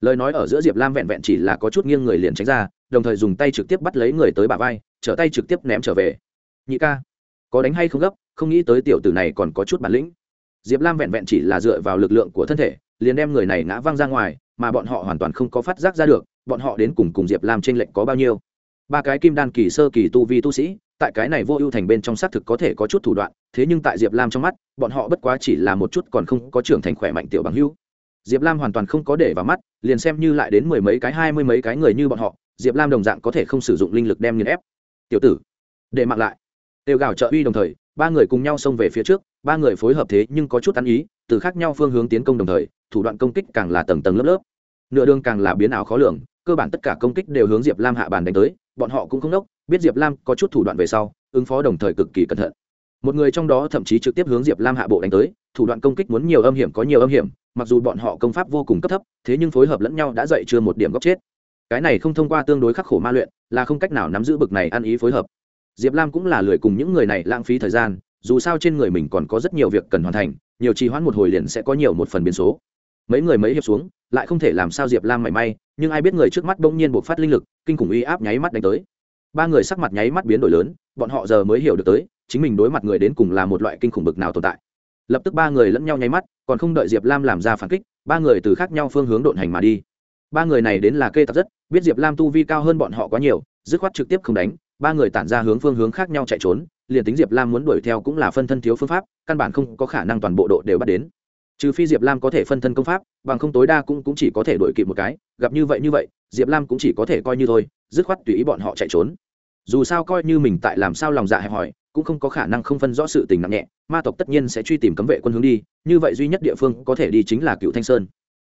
Lời nói ở giữa diệp lam vẹn vẹn chỉ là có chút nghiêng người liền tránh ra, đồng thời dùng tay trực tiếp bắt lấy người tới bà vai, trở tay trực tiếp ném trở về. Nhị ca có đánh hay không gấp, không nghĩ tới tiểu tử này còn có chút bản lĩnh. Diệp lam vẹn vẹn chỉ là dựa vào lực lượng của thân thể, liền đem người này ngã văng ra ngoài, mà bọn họ hoàn toàn không có phát giác ra được, bọn họ đến cùng cùng diệp lam t r ê n lệnh có bao nhiêu. Ba cái kim đan kỳ sơ kỳ tu vi tu sĩ, tại cái này vô ưu thành bên trong xác thực có thể có chút thủ đoạn, thế nhưng tại diệp lam trong mắt, bọn họ bất quá chỉ là một chút còn không có trưởng thành khỏe mạnh tiểu bằng hữu. Diệp lam hoàn toàn không có để vào mắt, liền xem như lại đến mười mấy cái, hai mươi mấy cái người như bọn họ, diệp lam đồng dạng có thể không sử dụng linh lực đem nghiền ép. Tiểu tử, để mặc lại đều gào trợ uy đồng thời, ba người cùng nhau xông về phía trước, ba người phối hợp thế nhưng có chút ăn ý, từ khác nhau phương hướng tiến công đồng thời, thủ đoạn công kích càng là tầng tầng lớp lớp. Nửa đường càng là biến ảo khó lường, cơ bản tất cả công kích đều hướng diệp lam hạ bàn đánh tới, bọn họ cũng không đốc, biết diệp lam có chút thủ đoạn về sau, ứng phó đồng thời cực kỳ cẩn thận. Một người trong đó thậm chí trực tiếp hướng diệp lam hạ bộ đánh tới, thủ đoạn công kích muốn nhiều âm hiểm có nhiều âm hiểm, mặc dù bọn họ công pháp vô cùng cấp thấp, thế nhưng phối hợp lẫn nhau đã dậy chưa một điểm góc chết. Cái này không thông qua tương đối khắc khổ ma luyện, là không cách nào nắm giữ bực này ăn ý phối hợp diệp lam cũng là lười cùng những người này lãng phí thời gian, dù sao trên người mình còn có rất nhiều việc cần hoàn thành, nhiều trì hoãn một hồi liền sẽ có nhiều một phần biến số. Mấy người mấy hiệp xuống, lại không thể làm sao diệp lam mảy may, nhưng ai biết người trước mắt bỗng nhiên buộc phát linh lực, kinh khủng uy áp nháy mắt đánh tới. Ba người sắc mặt nháy mắt biến đổi lớn, bọn họ giờ mới hiểu được tới, chính mình đối mặt người đến cùng là một loại kinh khủng bực nào tồn tại. Lập tức ba người lẫn nhau nháy mắt, còn không đợi diệp lam làm ra phản kích, ba người từ khác nhau phương hướng độn hành mà đi. Ba người này đến là kê tặc rất, biết diệp lam tu vi cao hơn bọn họ quá nhiều, dứt khoát trực tiếp không đánh ba người tản ra hướng phương hướng khác nhau chạy trốn liền tính diệp lam muốn đuổi theo cũng là phân thân thiếu phương pháp căn bản không có khả năng toàn bộ độ đều bắt đến. Trừ phi diệp lam có thể phân thân công pháp bằng không tối đa cũng, cũng chỉ có thể đuổi kịp một cái gặp như vậy như vậy diệp lam cũng chỉ có thể coi như thôi dứt khoát tùy ý bọn họ chạy trốn. Dù sao coi như mình tại làm sao lòng dạ hẹp hòi cũng không có khả năng không phân rõ sự tình nặng nhẹ ma tộc tất nhiên sẽ truy tìm cấm vệ quân hướng đi như vậy duy nhất địa phương có thể đi chính là cựu thanh sơn.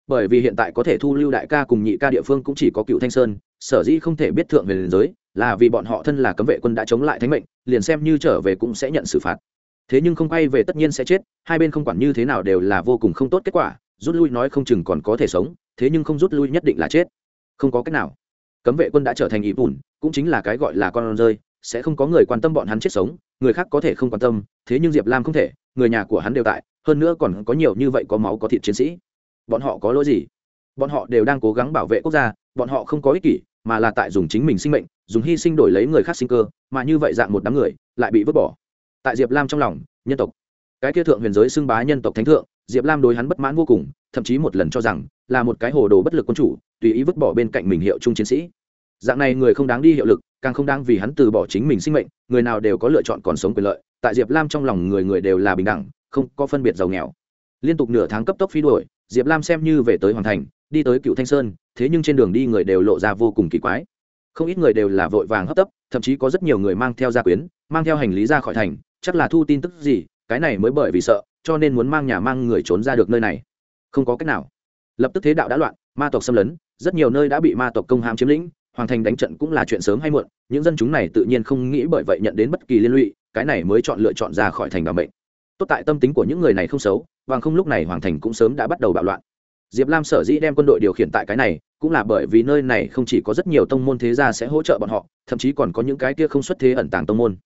Bởi vì hiện tại có thể thu lưu đại ca cùng nhị ca địa phương cũng chỉ có cựu thanh sơn sở dĩ không thể biết thượng về liền giới là vì bọn họ thân là cấm vệ quân đã chống lại thánh mệnh, liền xem như trở về cũng sẽ nhận xử phạt. Thế nhưng không quay về tất nhiên sẽ chết, hai bên không quản như thế nào đều là vô cùng không tốt kết quả, rút lui nói không chừng còn có thể sống, thế nhưng không rút lui nhất định là chết. Không có cách nào. Cấm vệ quân đã trở thành ý bùn cũng chính là cái gọi là con rơi, sẽ không có người quan tâm bọn hắn chết sống, người khác có thể không quan tâm, thế nhưng diệp lam không thể, người nhà của hắn đều tại, hơn nữa còn có nhiều như vậy có máu có thịt chiến sĩ. Bọn họ có lỗi gì? Bọn họ đều đang cố gắng bảo vệ quốc gia, bọn họ không có ích kỷ mà là tại dùng chính mình sinh mệnh, dùng hy sinh đổi lấy người khác sinh cơ, mà như vậy dạng một đám người lại bị vứt bỏ. Tại diệp lam trong lòng, nhân tộc. Cái kia thượng huyền giới xưng bá nhân tộc thánh thượng, diệp lam đối hắn bất mãn vô cùng, thậm chí một lần cho rằng là một cái hồ đồ bất lực quân chủ, tùy ý vứt bỏ bên cạnh mình hiệu trung chiến sĩ. Dạng này người không đáng đi hiệu lực, càng không đáng vì hắn từ bỏ chính mình sinh mệnh, người nào đều có lựa chọn còn sống quyền lợi. Tại diệp lam trong lòng người người đều là bình đẳng, không có phân biệt giàu nghèo. Liên tục nửa tháng cấp tốc phi đuổi, diệp lam xem như về tới Hoàng thành, đi tới cựu thanh sơn thế nhưng trên đường đi người đều lộ ra vô cùng kỳ quái. Không ít người đều là vội vàng hấp tấp, thậm chí có rất nhiều người mang theo gia quyến, mang theo hành lý ra khỏi thành, chắc là thu tin tức gì, cái này mới bởi vì sợ, cho nên muốn mang nhà mang người trốn ra được nơi này. Không có cách nào. Lập tức thế đạo đã loạn, ma tộc xâm lấn, rất nhiều nơi đã bị ma tộc công hãm chiếm lĩnh, hoàng thành đánh trận cũng là chuyện sớm hay muộn, những dân chúng này tự nhiên không nghĩ bởi vậy nhận đến bất kỳ liên lụy, cái này mới chọn lựa chọn ra khỏi thành bảo mệnh. Tốt tại tâm tính của những người này không xấu và không lúc này hoàng thành cũng sớm đã bắt đầu bạo loạn diệp lam sở dĩ đem quân đội điều khiển tại cái này, cũng là bởi vì nơi này không chỉ có rất nhiều tông môn thế gia sẽ hỗ trợ bọn họ, thậm chí còn có những cái kia không xuất thế ẩn tàng tông môn.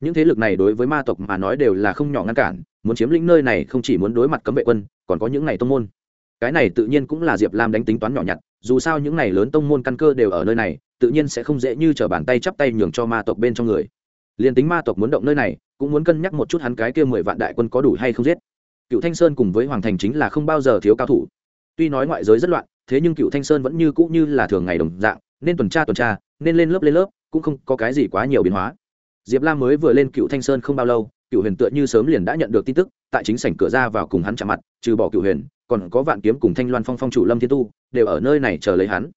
Những thế lực này đối với ma tộc mà nói đều là không nhỏ ngăn cản, muốn chiếm lĩnh nơi này không chỉ muốn đối mặt cấm vệ quân, còn có những này tông môn. Cái này tự nhiên cũng là diệp lam đánh tính toán nhỏ nhặt, dù sao những này lớn tông môn căn cơ đều ở nơi này, tự nhiên sẽ không dễ như t r ở bàn tay chắp tay nhường cho ma tộc bên trong người. Liền tính ma tộc muốn động nơi này, cũng muốn cân nhắc một chút hắn cái kia mười vạn đại quân có đủ hay không giết. Cựu thanh sơn cùng với hoàng thành chính là không bao giờ thiếu cao thủ tuy nói ngoại giới rất loạn, thế nhưng cựu thanh sơn vẫn như cũ như là thường ngày đồng dạng, nên tuần tra tuần tra, nên lên lớp lên lớp, cũng không có cái gì quá nhiều biến hóa. Diệp lam mới vừa lên cựu thanh sơn không bao lâu cựu huyền tựa như sớm liền đã nhận được tin tức, tại chính sảnh cửa ra vào cùng hắn chạm mặt, trừ bỏ cựu huyền, còn có vạn kiếm cùng thanh loan phong phong chủ lâm thiên tu, đều ở nơi này chờ lấy hắn.